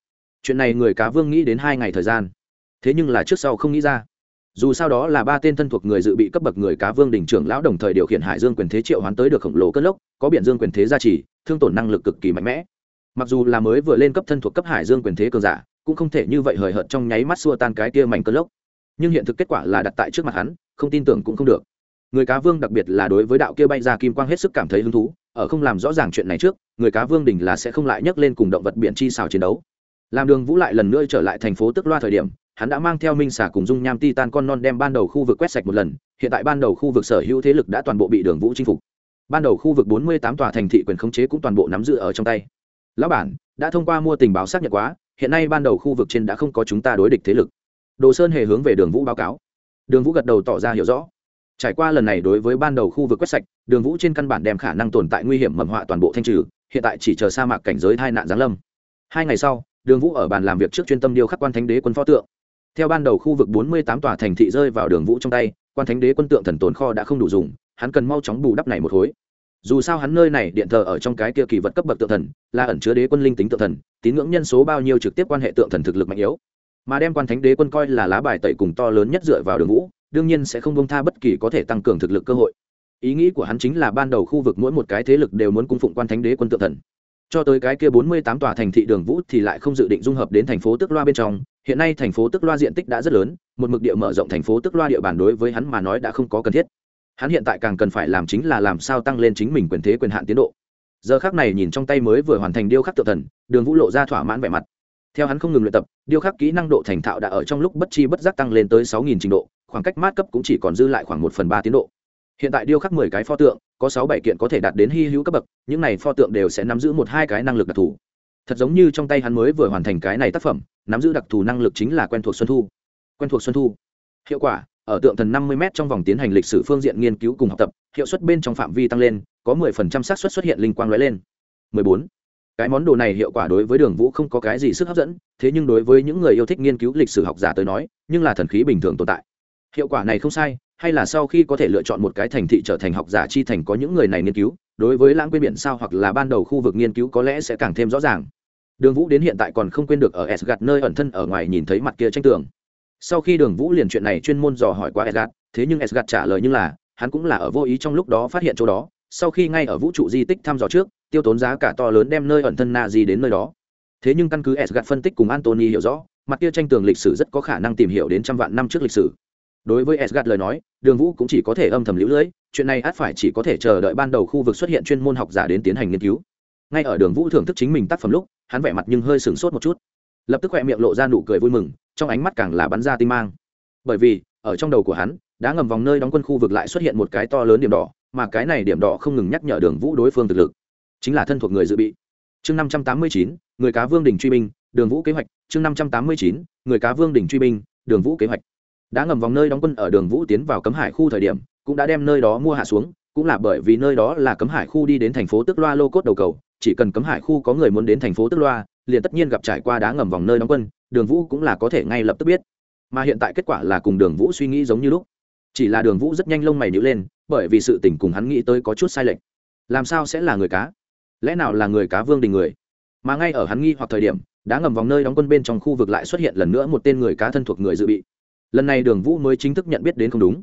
Chuyện này người cá vương nghĩ đến hai ngày thời gian. Thế nhưng là trước sau không nghĩ ra. Dù sao đó là ba tên thân thuộc người dự bị cấp bậc người cá vương đỉnh trưởng lão đồng thời điều khiển hải dương quyền thế triệu hoán tới được khổng lồ cơn lốc, có biển dương quyền thế gia trì, thương tổn năng lực cực kỳ mạnh mẽ mặc dù là mới vừa lên cấp thân thuộc cấp hải dương quyền thế cường giả, cũng không thể như vậy hời hợt trong nháy mắt xua tan cái kia mảnh cơn lốc. Nhưng hiện thực kết quả là đặt tại trước mặt hắn, không tin tưởng cũng không được. Người cá vương đặc biệt là đối với đạo kia bay ra kim quang hết sức cảm thấy hứng thú, ở không làm rõ ràng chuyện này trước, người cá vương đình là sẽ không lại nhấc lên cùng động vật biển chi xào chiến đấu. Làm đường vũ lại lần nữa trở lại thành phố tức loa thời điểm, hắn đã mang theo minh xà cùng dung nham ti tan con non đem ban đầu khu vực quét sạch một lần, hiện tại ban đầu khu vực sở hữu thế lực đã toàn bộ bị đường vũ chinh phục. Ban đầu khu vực bốn mươi tám tòa thành thị quyền khống chế cũng toàn bộ nắm giữ ở trong tay lão bản, đã thông qua mua tình báo xác nhận quá, hiện nay ban đầu khu vực trên đã không có chúng ta đối địch thế lực. Đồ sơn hề hướng về đường vũ báo cáo. Đường vũ gật đầu tỏ ra hiểu rõ. Trải qua lần này đối với ban đầu khu vực quét sạch, đường vũ trên căn bản đem khả năng tồn tại nguy hiểm mầm họa toàn bộ thanh trừ, hiện tại chỉ chờ sa mạc cảnh giới tai nạn giáng lâm. Hai ngày sau, đường vũ ở bàn làm việc trước chuyên tâm điêu khắc quan thánh đế quân pho tượng. Theo ban đầu khu vực bốn mươi tám tòa thành thị rơi vào đường vũ trong tay, quan thánh đế quân tượng thần tồn kho đã không đủ dùng, hắn cần mau chóng bù đắp này một khối dù sao hắn nơi này điện thờ ở trong cái kia kỳ vật cấp bậc tượng thần, là ẩn chứa đế quân linh tính tượng thần, tín ngưỡng nhân số bao nhiêu trực tiếp quan hệ tượng thần thực lực mạnh yếu. Mà đem quan thánh đế quân coi là lá bài tẩy cùng to lớn nhất dựa vào đường vũ, đương nhiên sẽ không bông tha bất kỳ có thể tăng cường thực lực cơ hội. Ý nghĩ của hắn chính là ban đầu khu vực mỗi một cái thế lực đều muốn cung phụng quan thánh đế quân tượng thần. Cho tới cái kia bốn mươi tám tòa thành thị đường vũ thì lại không dự định dung hợp đến thành phố tức loa bên trong. Hiện nay thành phố tức loa diện tích đã rất lớn, một mực địa mở rộng thành phố tức loa địa bàn đối với hắn mà nói đã không có cần thiết hắn hiện tại càng cần phải làm chính là làm sao tăng lên chính mình quyền thế quyền hạn tiến độ. Giờ khác này nhìn trong tay mới vừa hoàn thành điêu khắc tự thần, đường vũ lộ ra thỏa mãn vẻ mặt. Theo hắn không ngừng luyện tập, điêu khắc kỹ năng độ thành thạo đã ở trong lúc bất chi bất giác tăng lên tới sáu nghìn trình độ, khoảng cách mát cấp cũng chỉ còn dư lại khoảng một phần ba tiến độ. Hiện tại điêu khắc mười cái pho tượng, có sáu bảy kiện có thể đạt đến hy hữu cấp bậc, những này pho tượng đều sẽ nắm giữ một hai cái năng lực đặc thù. Thật giống như trong tay hắn mới vừa hoàn thành cái này tác phẩm, nắm giữ đặc thù năng lực chính là quen thuộc xuân thu. Quen thuộc xuân thu. Hiệu quả ở tượng thần năm mươi m trong vòng tiến hành lịch sử phương diện nghiên cứu cùng học tập, hiệu suất bên trong phạm vi tăng lên, có mười phần trăm xác suất xuất hiện linh quang lóe lên. Mười bốn. Cái món đồ này hiệu quả đối với đường vũ không có cái gì sức hấp dẫn, thế nhưng đối với những người yêu thích nghiên cứu lịch sử học giả tới nói, nhưng là thần khí bình thường tồn tại. Hiệu quả này không sai, hay là sau khi có thể lựa chọn một cái thành thị trở thành học giả chi thành có những người này nghiên cứu, đối với lãng quên biển sao hoặc là ban đầu khu vực nghiên cứu có lẽ sẽ càng thêm rõ ràng. Đường vũ đến hiện tại còn không quên được ở Esgard nơi ẩn thân ở ngoài nhìn thấy mặt kia tranh tường sau khi đường vũ liền chuyện này chuyên môn dò hỏi qua edgad thế nhưng edgad trả lời như là, hắn cũng là ở vô ý trong lúc đó phát hiện chỗ đó, sau khi ngay ở vũ trụ di tích thăm dò trước, tiêu tốn giá cả to lớn đem nơi ẩn thân na di đến nơi đó. Thế nhưng căn cứ edgad phân tích cùng antony hiểu rõ, mặt kia tranh tường lịch sử rất có khả năng tìm hiểu đến trăm vạn năm trước lịch sử. Đối với edgad lời nói, đường vũ cũng chỉ có thể âm thầm lũ lưỡi chuyện này át phải chỉ có thể chờ đợi ban đầu khu vực xuất hiện chuyên môn học giả đến tiến hành nghiên cứu. Ngay ở đường vũ thưởng thức chính mình tác phẩm lúc, hắn vẻ mặt nhưng hơi sửng sốt một chút. Lập tức khoe miệng lộ ra nụ cười vui mừng trong ánh mắt càng là bắn ra tinh mang. Bởi vì, ở trong đầu của hắn đã ngầm vòng nơi đóng quân khu vực lại xuất hiện một cái to lớn điểm đỏ, mà cái này điểm đỏ không ngừng nhắc nhở đường vũ đối phương thực lực. Chính là thân thuộc người dự bị. Chương năm trăm tám mươi chín, người cá vương đình truy binh, đường vũ kế hoạch. Chương năm trăm tám mươi chín, người cá vương đình truy binh, đường vũ kế hoạch. Đã ngầm vòng nơi đóng quân ở đường vũ tiến vào cấm hải khu thời điểm, cũng đã đem nơi đó mua hạ xuống, cũng là bởi vì nơi đó là cấm hải khu đi đến thành phố tức loa lô cốt đầu cầu, chỉ cần cấm hải khu có người muốn đến thành phố tức loa liền tất nhiên gặp trải qua đá ngầm vòng nơi đóng quân, đường vũ cũng là có thể ngay lập tức biết. Mà hiện tại kết quả là cùng đường vũ suy nghĩ giống như lúc. Chỉ là đường vũ rất nhanh lông mày nhữ lên, bởi vì sự tình cùng hắn nghĩ tới có chút sai lệch. Làm sao sẽ là người cá? Lẽ nào là người cá vương đình người? Mà ngay ở hắn nghi hoặc thời điểm đã ngầm vòng nơi đóng quân bên trong khu vực lại xuất hiện lần nữa một tên người cá thân thuộc người dự bị. Lần này đường vũ mới chính thức nhận biết đến không đúng.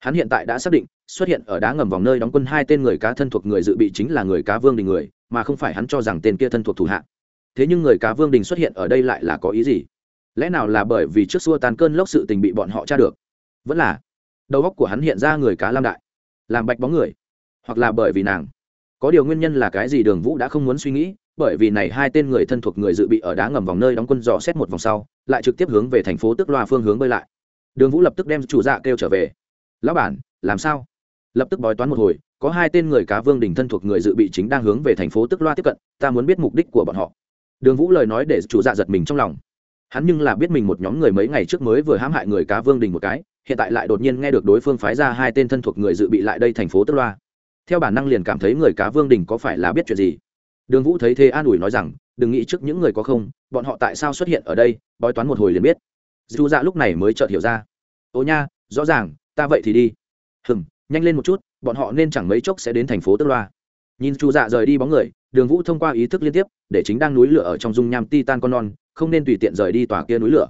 Hắn hiện tại đã xác định, xuất hiện ở đá ngầm vòng nơi đóng quân hai tên người cá thân thuộc người dự bị chính là người cá vương đình người, mà không phải hắn cho rằng tên kia thân thuộc thủ hạ thế nhưng người cá vương đình xuất hiện ở đây lại là có ý gì? Lẽ nào là bởi vì trước xua tan cơn lốc sự tình bị bọn họ tra được? Vẫn là, đầu óc của hắn hiện ra người cá lam đại, làm bạch bóng người. Hoặc là bởi vì nàng. Có điều nguyên nhân là cái gì đường vũ đã không muốn suy nghĩ, bởi vì này hai tên người thân thuộc người dự bị ở đá ngầm vòng nơi đóng quân dò xét một vòng sau, lại trực tiếp hướng về thành phố tức loa phương hướng bơi lại. Đường vũ lập tức đem chủ dạ kêu trở về. Lão bản, làm sao? Lập tức bói toán một hồi, có hai tên người cá vương đình thân thuộc người dự bị chính đang hướng về thành phố tức loa tiếp cận, ta muốn biết mục đích của bọn họ đường vũ lời nói để chủ dạ giật mình trong lòng. Hắn nhưng là biết mình một nhóm người mấy ngày trước mới vừa hãm hại người cá vương đình một cái, hiện tại lại đột nhiên nghe được đối phương phái ra hai tên thân thuộc người dự bị lại đây thành phố tức loa. Theo bản năng liền cảm thấy người cá vương đình có phải là biết chuyện gì. Đường vũ thấy thế an ủi nói rằng, đừng nghĩ trước những người có không, bọn họ tại sao xuất hiện ở đây, bói toán một hồi liền biết. Dù dạ lúc này mới chợt hiểu ra. Ô nha, rõ ràng, ta vậy thì đi. Hừm, nhanh lên một chút, bọn họ nên chẳng mấy chốc sẽ đến thành phố tức loa nhìn chu dạ rời đi bóng người, đường vũ thông qua ý thức liên tiếp, để chính đang núi lửa ở trong dung nham titan con non, không nên tùy tiện rời đi tòa kia núi lửa.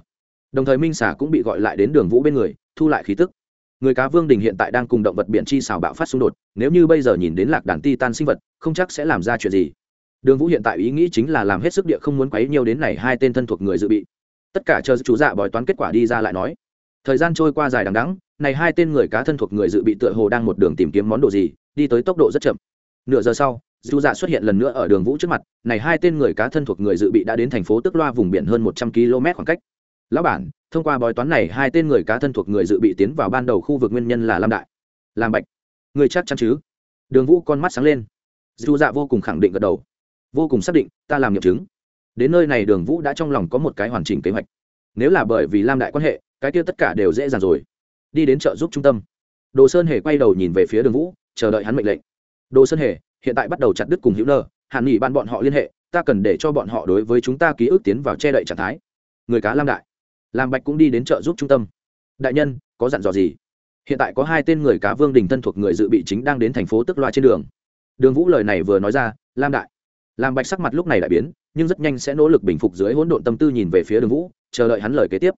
Đồng thời minh xả cũng bị gọi lại đến đường vũ bên người, thu lại khí tức. Người cá vương đình hiện tại đang cùng động vật biển chi xào bạo phát xung đột, nếu như bây giờ nhìn đến lạc đàn titan sinh vật, không chắc sẽ làm ra chuyện gì. Đường vũ hiện tại ý nghĩ chính là làm hết sức địa không muốn quấy nhiều đến này hai tên thân thuộc người dự bị. Tất cả chờ chú dạ bói toán kết quả đi ra lại nói. Thời gian trôi qua dài đằng đắng này hai tên người cá thân thuộc người dự bị tựa hồ đang một đường tìm kiếm món đồ gì, đi tới tốc độ rất chậm nửa giờ sau dù dạ xuất hiện lần nữa ở đường vũ trước mặt, này hai tên người cá thân thuộc người dự bị đã đến thành phố tức loa vùng biển hơn một trăm km khoảng cách. Lão bản, thông qua bói toán này hai tên người cá thân thuộc người dự bị tiến vào ban đầu khu vực nguyên nhân là lam đại. Làm bạch, người chắc chắn chứ? Đường vũ con mắt sáng lên. Dù dạ vô cùng khẳng định gật đầu. Vô cùng xác định, ta làm nghiệm chứng. Đến nơi này đường vũ đã trong lòng có một cái hoàn chỉnh kế hoạch. Nếu là bởi vì lam đại quan hệ, cái kia tất cả đều dễ dàng rồi. Đi đến chợ giúp trung tâm. Đồ sơn hề quay đầu nhìn về phía đường vũ, chờ đợi hắn mệnh lệnh đồ sơn hề, hiện tại bắt đầu chặt đứt cùng hữu nơ, hàn nghỉ ban bọn họ liên hệ, ta cần để cho bọn họ đối với chúng ta ký ức tiến vào che đậy trạng thái. Người cá lam đại làm bạch cũng đi đến chợ giúp trung tâm. Đại nhân, có dặn dò gì? Hiện tại có hai tên người cá vương đình thân thuộc người dự bị chính đang đến thành phố tức loa trên đường. Đường vũ lời này vừa nói ra, lam đại. Làm bạch sắc mặt lúc này đại biến, nhưng rất nhanh sẽ nỗ lực bình phục dưới hỗn độn tâm tư nhìn về phía đường vũ, chờ đợi hắn lời kế tiếp.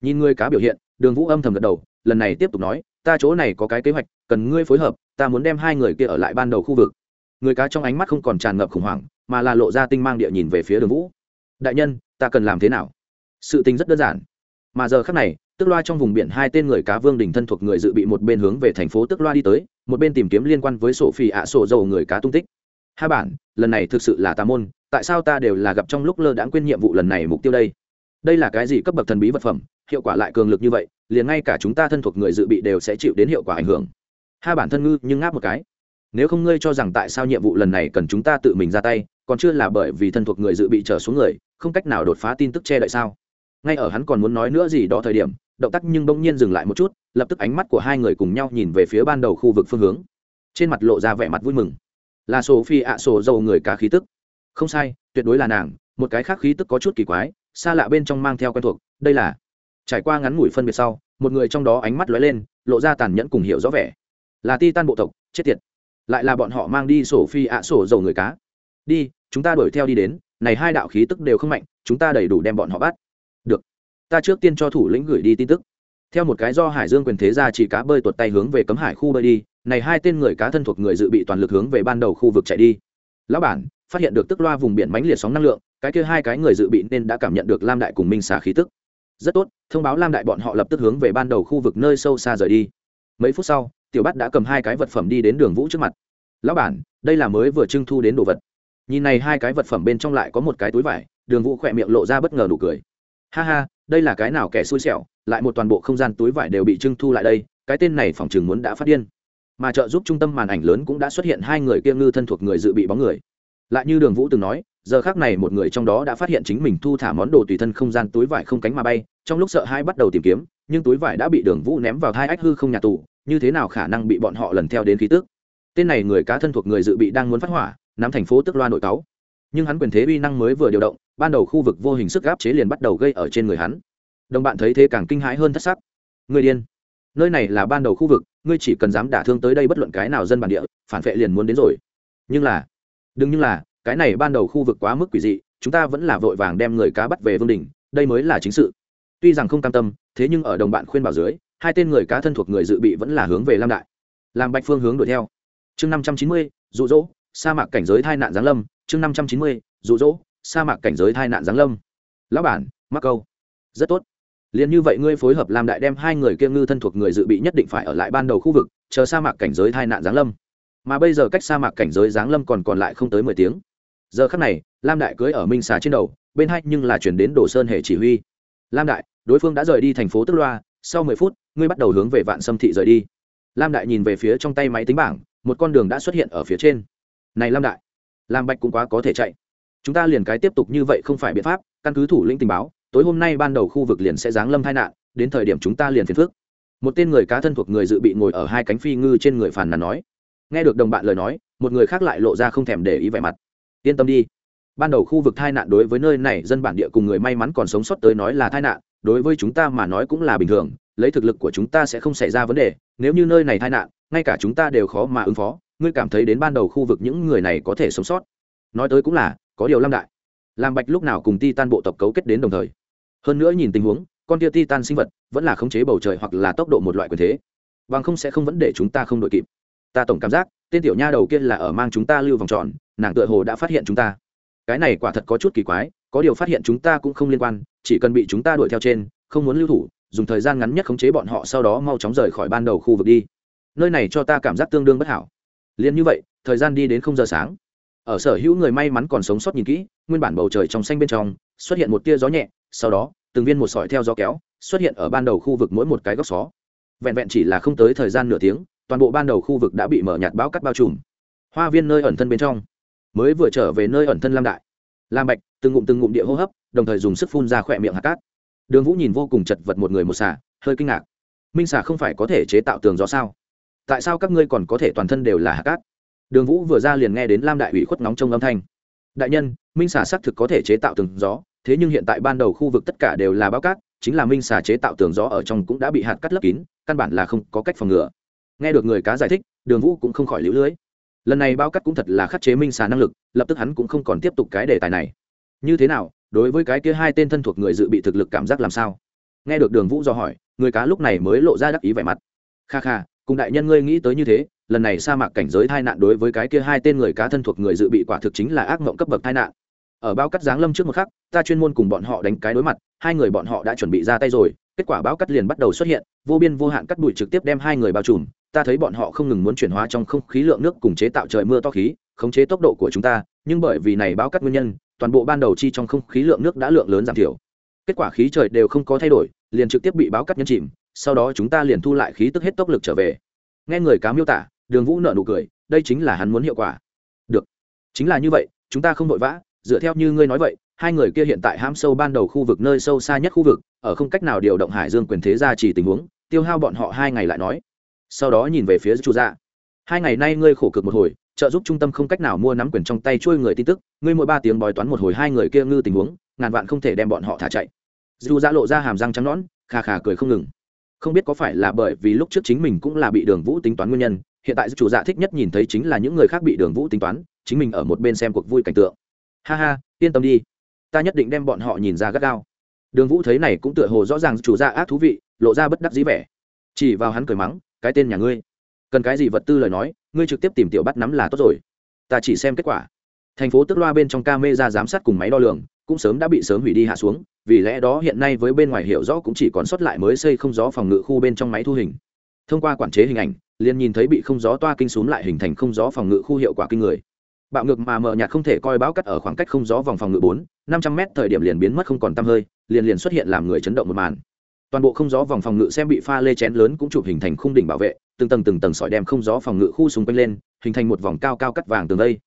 Nhìn người cá biểu hiện, đường vũ âm thầm gật đầu, lần này tiếp tục nói, ta chỗ này có cái kế hoạch, cần ngươi phối hợp ta muốn đem hai người kia ở lại ban đầu khu vực. Người cá trong ánh mắt không còn tràn ngập khủng hoảng, mà là lộ ra tinh mang địa nhìn về phía đường vũ. Đại nhân, ta cần làm thế nào? Sự tình rất đơn giản. Mà giờ khác này, tức loa trong vùng biển hai tên người cá vương đình thân thuộc người dự bị một bên hướng về thành phố tức loa đi tới, một bên tìm kiếm liên quan với sổ phi ạ sổ dầu người cá tung tích. Hai bản lần này thực sự là tà môn, tại sao ta đều là gặp trong lúc lơ đãng quên nhiệm vụ lần này mục tiêu đây? Đây là cái gì cấp bậc thần bí vật phẩm, hiệu quả lại cường lực như vậy, liền ngay cả chúng ta thân thuộc người dự bị đều sẽ chịu đến hiệu quả ảnh hưởng hai bản thân ngư, nhưng ngáp một cái. Nếu không ngươi cho rằng tại sao nhiệm vụ lần này cần chúng ta tự mình ra tay, còn chưa là bởi vì thân thuộc người dự bị trở xuống người, không cách nào đột phá tin tức che đậy sao? Ngay ở hắn còn muốn nói nữa gì đó thời điểm, động tác nhưng bỗng nhiên dừng lại một chút, lập tức ánh mắt của hai người cùng nhau nhìn về phía ban đầu khu vực phương hướng. Trên mặt lộ ra vẻ mặt vui mừng. Là sổ phi ạ, sổ dầu người cá khí tức. Không sai, tuyệt đối là nàng, một cái khác khí tức có chút kỳ quái, xa lạ bên trong mang theo quen thuộc, đây là. Trải qua ngắn ngủi phân biệt sau, một người trong đó ánh mắt lóe lên, lộ ra tàn nhẫn cùng hiểu rõ vẻ là ti tan bộ tộc, chết tiệt. Lại là bọn họ mang đi sổ phi ạ, sổ dầu người cá. Đi, chúng ta đuổi theo đi đến, này hai đạo khí tức đều không mạnh, chúng ta đầy đủ đem bọn họ bắt. Được. Ta trước tiên cho thủ lĩnh gửi đi tin tức. Theo một cái do hải dương quyền thế ra chỉ cá bơi tuột tay hướng về cấm hải khu bơi đi, này hai tên người cá thân thuộc người dự bị toàn lực hướng về ban đầu khu vực chạy đi. Lão bản, phát hiện được tức loa vùng biển mãnh liệt sóng năng lượng, cái kia hai cái người dự bị nên đã cảm nhận được lam đại cùng minh xả khí tức. Rất tốt, thông báo lam đại bọn họ lập tức hướng về ban đầu khu vực nơi sâu xa rời đi. Mấy phút sau tiểu Bát đã cầm hai cái vật phẩm đi đến đường vũ trước mặt. Lão bản, đây là mới vừa trưng thu đến đồ vật. Nhìn này hai cái vật phẩm bên trong lại có một cái túi vải, đường vũ khỏe miệng lộ ra bất ngờ nụ cười. Ha ha, đây là cái nào kẻ xui xẻo, lại một toàn bộ không gian túi vải đều bị trưng thu lại đây, cái tên này phòng chừng muốn đã phát điên. Mà trợ giúp trung tâm màn ảnh lớn cũng đã xuất hiện hai người kia ngư thân thuộc người dự bị bóng người. Lại như đường vũ từng nói, giờ khác này một người trong đó đã phát hiện chính mình thu thả món đồ tùy thân không gian túi vải không cánh mà bay, trong lúc sợ hai bắt đầu tìm kiếm, nhưng túi vải đã bị đường vũ ném vào hai ách hư không nhà tù như thế nào khả năng bị bọn họ lần theo đến khí tước tên này người cá thân thuộc người dự bị đang muốn phát hỏa, nắm thành phố tức loa nội cáo nhưng hắn quyền thế uy năng mới vừa điều động, ban đầu khu vực vô hình sức gáp chế liền bắt đầu gây ở trên người hắn. Đồng bạn thấy thế càng kinh hãi hơn thất sắc. Người điên. Nơi này là ban đầu khu vực, ngươi chỉ cần dám đả thương tới đây bất luận cái nào dân bản địa, phản vệ liền muốn đến rồi. Nhưng là, đừng như là, cái này ban đầu khu vực quá mức quỷ dị, chúng ta vẫn là vội vàng đem người cá bắt về vương đình đây mới là chính sự. Tuy rằng không cam tâm, thế nhưng ở đồng bạn khuyên bảo dưới hai tên người cá thân thuộc người dự bị vẫn là hướng về lam đại. Làm bạch phương hướng đuổi theo. Chương năm trăm chín mươi rụ rỗ sa mạc cảnh giới thai nạn giáng lâm. Chương năm trăm chín mươi rụ rỗ sa mạc cảnh giới thai nạn giáng lâm. Lão bản, mắc câu. Rất tốt. Liền như vậy ngươi phối hợp lam đại đem hai người kia ngư thân thuộc người dự bị nhất định phải ở lại ban đầu khu vực, chờ sa mạc cảnh giới thai nạn giáng lâm. Mà bây giờ cách sa mạc cảnh giới giáng lâm còn còn lại không tới mười tiếng. Giờ khắc này, lam đại cưới ở minh xà trên đầu, bên hai nhưng là chuyển đến đồ sơn hệ chỉ huy. Lam đại, đối phương đã rời đi thành phố tức loa sau mười phút, ngươi bắt đầu hướng về vạn sâm thị rời đi. Lam đại nhìn về phía trong tay máy tính bảng, một con đường đã xuất hiện ở phía trên. Này lam đại, lam bạch cũng quá có thể chạy. Chúng ta liền cái tiếp tục như vậy không phải biện pháp, căn cứ thủ lĩnh tình báo, tối hôm nay ban đầu khu vực liền sẽ giáng lâm tai nạn, đến thời điểm chúng ta liền phiền phước một tên người cá thân thuộc người dự bị ngồi ở hai cánh phi ngư trên người phàn nàn nói. Nghe được đồng bạn lời nói, một người khác lại lộ ra không thèm để ý vẻ mặt. Yên tâm đi. Ban đầu khu vực tai nạn đối với nơi này dân bản địa cùng người may mắn còn sống sót tới nói là tai nạn đối với chúng ta mà nói cũng là bình thường, lấy thực lực của chúng ta sẽ không xảy ra vấn đề, nếu như nơi này tai nạn, ngay cả chúng ta đều khó mà ứng phó, ngươi cảm thấy đến ban đầu khu vực những người này có thể sống sót. Nói tới cũng là, có điều lâm đại làm bạch lúc nào cùng ti tan bộ tộc cấu kết đến đồng thời? Hơn nữa nhìn tình huống, con tia ti tan sinh vật vẫn là khống chế bầu trời hoặc là tốc độ một loại quyền thế, bằng không sẽ không vấn để chúng ta không đội kịp. Ta tổng cảm giác, tên tiểu nha đầu kia là ở mang chúng ta lưu vòng tròn, nàng tựa hồ đã phát hiện chúng ta. Cái này quả thật có chút kỳ quái, có điều phát hiện chúng ta cũng không liên quan chỉ cần bị chúng ta đuổi theo trên, không muốn lưu thủ, dùng thời gian ngắn nhất khống chế bọn họ sau đó mau chóng rời khỏi ban đầu khu vực đi. Nơi này cho ta cảm giác tương đương bất hảo. Liền như vậy, thời gian đi đến không giờ sáng. Ở sở hữu người may mắn còn sống sót nhìn kỹ, nguyên bản bầu trời trong xanh bên trong, xuất hiện một tia gió nhẹ, sau đó, từng viên một sỏi theo gió kéo, xuất hiện ở ban đầu khu vực mỗi một cái góc xó. Vẹn vẹn chỉ là không tới thời gian nửa tiếng, toàn bộ ban đầu khu vực đã bị mở nhạt bão cắt bao trùm. Hoa viên nơi ẩn thân bên trong. Mới vừa trở về nơi ẩn thân lam đại. Lam bạch, từng ngụm từng ngụm địa hô hấp đồng thời dùng sức phun ra khỏe miệng hạt cát. Đường vũ nhìn vô cùng chật vật một người một xà, hơi kinh ngạc. Minh xà không phải có thể chế tạo tường gió sao? Tại sao các ngươi còn có thể toàn thân đều là hạt cát? Đường vũ vừa ra liền nghe đến lam đại ủy khuất nóng trong âm thanh. Đại nhân, minh xà xác thực có thể chế tạo tường gió, thế nhưng hiện tại ban đầu khu vực tất cả đều là bao cát, chính là minh xà chế tạo tường gió ở trong cũng đã bị hạt cắt lấp kín, căn bản là không có cách phòng ngừa. Nghe được người cá giải thích, đường vũ cũng không khỏi lũ lưới. Lần này bao cắt cũng thật là khắc chế minh xà năng lực, lập tức hắn cũng không còn tiếp tục cái đề tài này. Như thế nào đối với cái kia hai tên thân thuộc người dự bị thực lực cảm giác làm sao? Nghe được đường vũ do hỏi, người cá lúc này mới lộ ra đắc ý vẻ mặt. Kha kha, cùng đại nhân ngươi nghĩ tới như thế, lần này sa mạc cảnh giới tai nạn đối với cái kia hai tên người cá thân thuộc người dự bị quả thực chính là ác mộng cấp bậc tai nạn. Ở bao cắt giáng lâm trước một khắc, ta chuyên môn cùng bọn họ đánh cái đối mặt, hai người bọn họ đã chuẩn bị ra tay rồi, kết quả bão cắt liền bắt đầu xuất hiện, vô biên vô hạn cắt bụi trực tiếp đem hai người bao trùm, ta thấy bọn họ không ngừng muốn chuyển hóa trong không khí lượng nước cùng chế tạo trời mưa to khí, khống chế tốc độ của chúng ta, nhưng bởi vì này bão cắt nguyên nhân toàn bộ ban đầu chi trong không khí lượng nước đã lượng lớn giảm thiểu. Kết quả khí trời đều không có thay đổi, liền trực tiếp bị báo cắt nhấn chìm, sau đó chúng ta liền thu lại khí tức hết tốc lực trở về. Nghe người cá miêu tả, đường vũ nợ nụ cười, đây chính là hắn muốn hiệu quả. Được, chính là như vậy, chúng ta không vội vã, dựa theo như ngươi nói vậy, hai người kia hiện tại ham sâu ban đầu khu vực nơi sâu xa nhất khu vực, ở không cách nào điều động hải dương quyền thế ra chỉ tình huống, tiêu hao bọn họ hai ngày lại nói. Sau đó nhìn về phía chủ dạ. Hai ngày nay ngươi khổ cực một hồi trợ giúp trung tâm không cách nào mua nắm quyền trong tay trôi người tin tức, ngươi mỗi ba tiếng bói toán một hồi hai người kia ngư tình huống, ngàn vạn không thể đem bọn họ thả chạy. Dù ra lộ ra hàm răng trắng nõn khà khà cười không ngừng. Không biết có phải là bởi vì lúc trước chính mình cũng là bị đường vũ tính toán nguyên nhân, hiện tại chủ dạ thích nhất nhìn thấy chính là những người khác bị đường vũ tính toán, chính mình ở một bên xem cuộc vui cảnh tượng. Ha ha, yên tâm đi. Ta nhất định đem bọn họ nhìn ra gắt gao. Đường vũ thấy này cũng tựa hồ rõ ràng chủ dạ ác thú vị, lộ ra bất đắc dĩ vẻ. Chỉ vào hắn cười mắng, cái tên nhà ngươi. Cần cái gì vật tư lời nói ngươi trực tiếp tìm tiểu bắt nắm là tốt rồi. Ta chỉ xem kết quả. Thành phố tức loa bên trong ca mê ra giám sát cùng máy đo lường cũng sớm đã bị sớm hủy đi hạ xuống, vì lẽ đó hiện nay với bên ngoài hiểu rõ cũng chỉ còn sót lại mới xây không gió phòng ngự khu bên trong máy thu hình. Thông qua quản chế hình ảnh, liền nhìn thấy bị không gió toa kinh xuống lại hình thành không gió phòng ngự khu hiệu quả kinh người. Bạo ngược mà mờ nhạt không thể coi báo cắt ở khoảng cách không gió vòng phòng ngự bốn, năm trăm m thời điểm liền biến mất không còn tăm hơi, liền liền xuất hiện làm người chấn động một màn. Toàn bộ không gió vòng phòng ngự xem bị pha lê chén lớn cũng chụp hình thành khung đỉnh bảo vệ từng tầng từng tầng sỏi đem không gió phòng ngự khu xung quanh lên, hình thành một vòng cao cao cắt vàng tường đây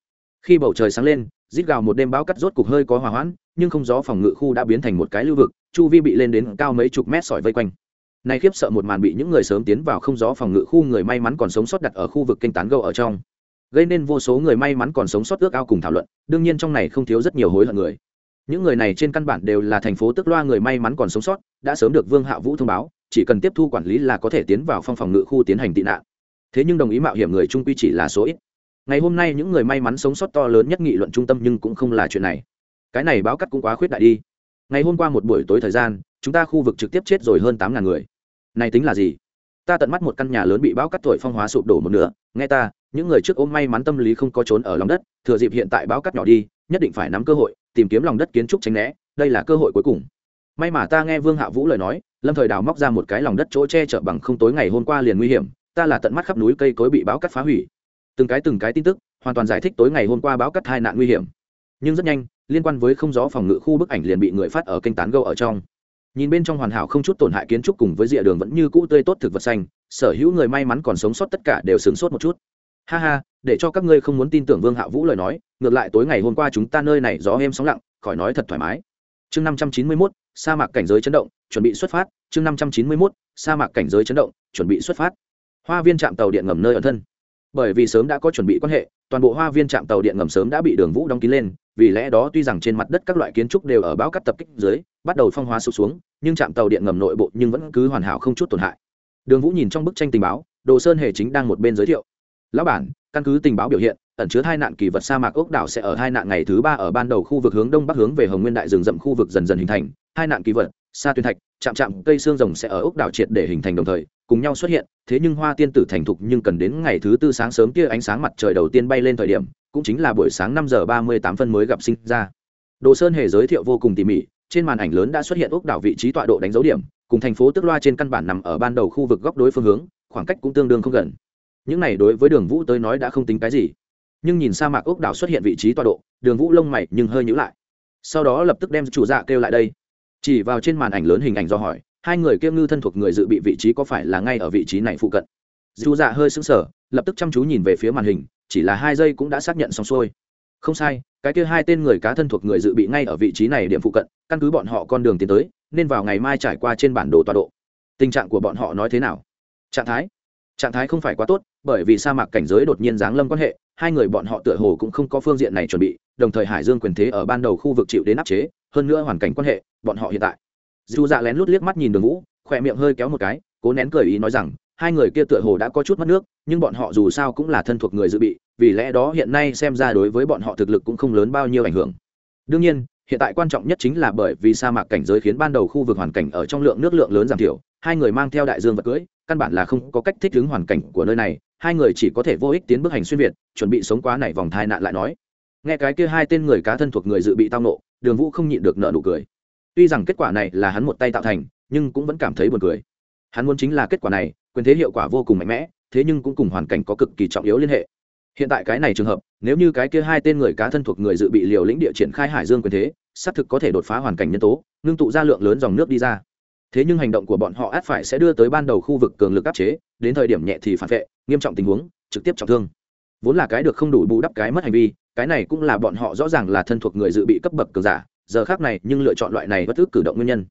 khi bầu trời sáng lên, rít gào một đêm báo cắt rốt cục hơi có hòa hoãn, nhưng không gió phòng ngự khu đã biến thành một cái lưu vực, chu vi bị lên đến cao mấy chục mét sỏi vây quanh. Này khiếp sợ một màn bị những người sớm tiến vào không gió phòng ngự khu người may mắn còn sống sót đặt ở khu vực kênh tán gâu ở trong. Gây nên vô số người may mắn còn sống sót ước ao cùng thảo luận, đương nhiên trong này không thiếu rất nhiều hối hận người. Những người này trên căn bản đều là thành phố tức loa người may mắn còn sống sót, đã sớm được vương hạ vũ thông báo chỉ cần tiếp thu quản lý là có thể tiến vào phong phòng ngự khu tiến hành tị nạn. Thế nhưng đồng ý mạo hiểm người trung quy chỉ là số ít. Ngày hôm nay những người may mắn sống sót to lớn nhất nghị luận trung tâm nhưng cũng không là chuyện này. Cái này báo cắt cũng quá khuyết đại đi. Ngày hôm qua một buổi tối thời gian, chúng ta khu vực trực tiếp chết rồi hơn tám ngàn người. Này tính là gì? Ta tận mắt một căn nhà lớn bị bão cắt thổi phong hóa sụp đổ một nửa. Nghe ta, những người trước ôm may mắn tâm lý không có trốn ở lòng đất, thừa dịp hiện tại bão cắt nhỏ đi, nhất định phải nắm cơ hội, tìm kiếm lòng đất kiến trúc tránh né. Đây là cơ hội cuối cùng. May mà ta nghe vương hạ vũ lời nói lâm thời đào móc ra một cái lòng đất chỗ che chở bằng không tối ngày hôm qua liền nguy hiểm, ta là tận mắt khắp núi cây cối bị bão cắt phá hủy. Từng cái từng cái tin tức, hoàn toàn giải thích tối ngày hôm qua báo cắt hai nạn nguy hiểm. Nhưng rất nhanh, liên quan với không gió phòng ngự khu bức ảnh liền bị người phát ở kênh tán gâu ở trong. Nhìn bên trong hoàn hảo không chút tổn hại kiến trúc cùng với rìa đường vẫn như cũ tươi tốt thực vật xanh, sở hữu người may mắn còn sống sót tất cả đều sửng sốt một chút. Ha ha, để cho các ngươi không muốn tin tưởng vương hạ vũ lời nói, ngược lại tối ngày hôm qua chúng ta nơi này gió êm sóng lặng, khỏi nói thật thoải mái. Chương năm trăm chín mươi mốt, sa mạc cảnh giới chấn động chuẩn bị xuất phát, chương năm trăm chín mươi mốt, sa mạc cảnh giới chấn động, chuẩn bị xuất phát. Hoa viên trạm tàu điện ngầm nơi ở thân. Bởi vì sớm đã có chuẩn bị quan hệ, toàn bộ hoa viên trạm tàu điện ngầm sớm đã bị đường vũ đóng kín lên, vì lẽ đó tuy rằng trên mặt đất các loại kiến trúc đều ở bão cắt tập kích dưới, bắt đầu phong hóa sụt xuống, nhưng trạm tàu điện ngầm nội bộ nhưng vẫn cứ hoàn hảo không chút tổn hại. Đường vũ nhìn trong bức tranh tình báo, đồ sơn hề chính đang một bên giới thiệu. Lão bản, căn cứ tình báo biểu hiện, ẩn chứa hai nạn kỳ vật sa mạc ốc đảo sẽ ở hai nạn ngày thứ ba ở ban đầu khu vực hướng đông bắc hướng về hồng nguyên đại rừng rậm khu vực dần dần hình thành. Hai nạn kỳ vật xa tuyên thạch, chạm chạm cây xương rồng sẽ ở ốc đảo triệt để hình thành đồng thời, cùng nhau xuất hiện, thế nhưng hoa tiên tử thành thục nhưng cần đến ngày thứ tư sáng sớm kia ánh sáng mặt trời đầu tiên bay lên thời điểm, cũng chính là buổi sáng năm giờ ba mươi tám phân mới gặp sinh ra. Đồ sơn hề giới thiệu vô cùng tỉ mỉ, trên màn ảnh lớn đã xuất hiện ốc đảo vị trí tọa độ đánh dấu điểm, cùng thành phố tức loa trên căn bản nằm ở ban đầu khu vực góc đối phương hướng, khoảng cách cũng tương đương không gần. Những này đối với đường vũ tới nói đã không tính cái gì. Nhưng nhìn sa mạc ốc đảo xuất hiện vị trí tọa độ, đường vũ lông mày nhưng hơi nhữ lại. Sau đó lập tức đem chủ dạ kêu lại đây chỉ vào trên màn ảnh lớn hình ảnh do hỏi, hai người kiêm ngư thân thuộc người dự bị vị trí có phải là ngay ở vị trí này phụ cận? Dù dạ hơi sững sờ, lập tức chăm chú nhìn về phía màn hình, chỉ là hai giây cũng đã xác nhận xong xuôi. Không sai, cái kia hai tên người cá thân thuộc người dự bị ngay ở vị trí này điểm phụ cận, căn cứ bọn họ con đường tiến tới, nên vào ngày mai trải qua trên bản đồ tọa độ. Tình trạng của bọn họ nói thế nào? Trạng thái? Trạng thái không phải quá tốt, bởi vì sa mạc cảnh giới đột nhiên giáng lâm quan hệ hai người bọn họ tựa hồ cũng không có phương diện này chuẩn bị, đồng thời hải dương quyền thế ở ban đầu khu vực chịu đến áp chế, hơn nữa hoàn cảnh quan hệ, bọn họ hiện tại. Dù dạ lén lút liếc mắt nhìn đường vũ, khỏe miệng hơi kéo một cái, cố nén cười ý nói rằng, hai người kia tựa hồ đã có chút mất nước, nhưng bọn họ dù sao cũng là thân thuộc người dự bị, vì lẽ đó hiện nay xem ra đối với bọn họ thực lực cũng không lớn bao nhiêu ảnh hưởng. Đương nhiên hiện tại quan trọng nhất chính là bởi vì sa mạc cảnh giới khiến ban đầu khu vực hoàn cảnh ở trong lượng nước lượng lớn giảm thiểu, hai người mang theo đại dương vật cưỡi căn bản là không có cách thích ứng hoàn cảnh của nơi này, hai người chỉ có thể vô ích tiến bước hành xuyên việt, chuẩn bị sống quá này vòng thai nạn lại nói. Nghe cái kia hai tên người cá thân thuộc người dự bị tao nộ đường vũ không nhịn được nợ nụ cười. Tuy rằng kết quả này là hắn một tay tạo thành, nhưng cũng vẫn cảm thấy buồn cười. Hắn muốn chính là kết quả này, quyền thế hiệu quả vô cùng mạnh mẽ, thế nhưng cũng cùng hoàn cảnh có cực kỳ trọng yếu liên hệ hiện tại cái này trường hợp, nếu như cái kia hai tên người cá thân thuộc người dự bị liều lĩnh địa triển khai hải dương quyền thế, xác thực có thể đột phá hoàn cảnh nhân tố, ngưng tụ ra lượng lớn dòng nước đi ra. Thế nhưng hành động của bọn họ át phải sẽ đưa tới ban đầu khu vực cường lực áp chế, đến thời điểm nhẹ thì phản vệ, nghiêm trọng tình huống, trực tiếp trọng thương. Vốn là cái được không đủ bù đắp cái mất hành vi, cái này cũng là bọn họ rõ ràng là thân thuộc người dự bị cấp bậc cường giả, giờ khác này nhưng lựa chọn loại này bất ức cử động nguyên nhân.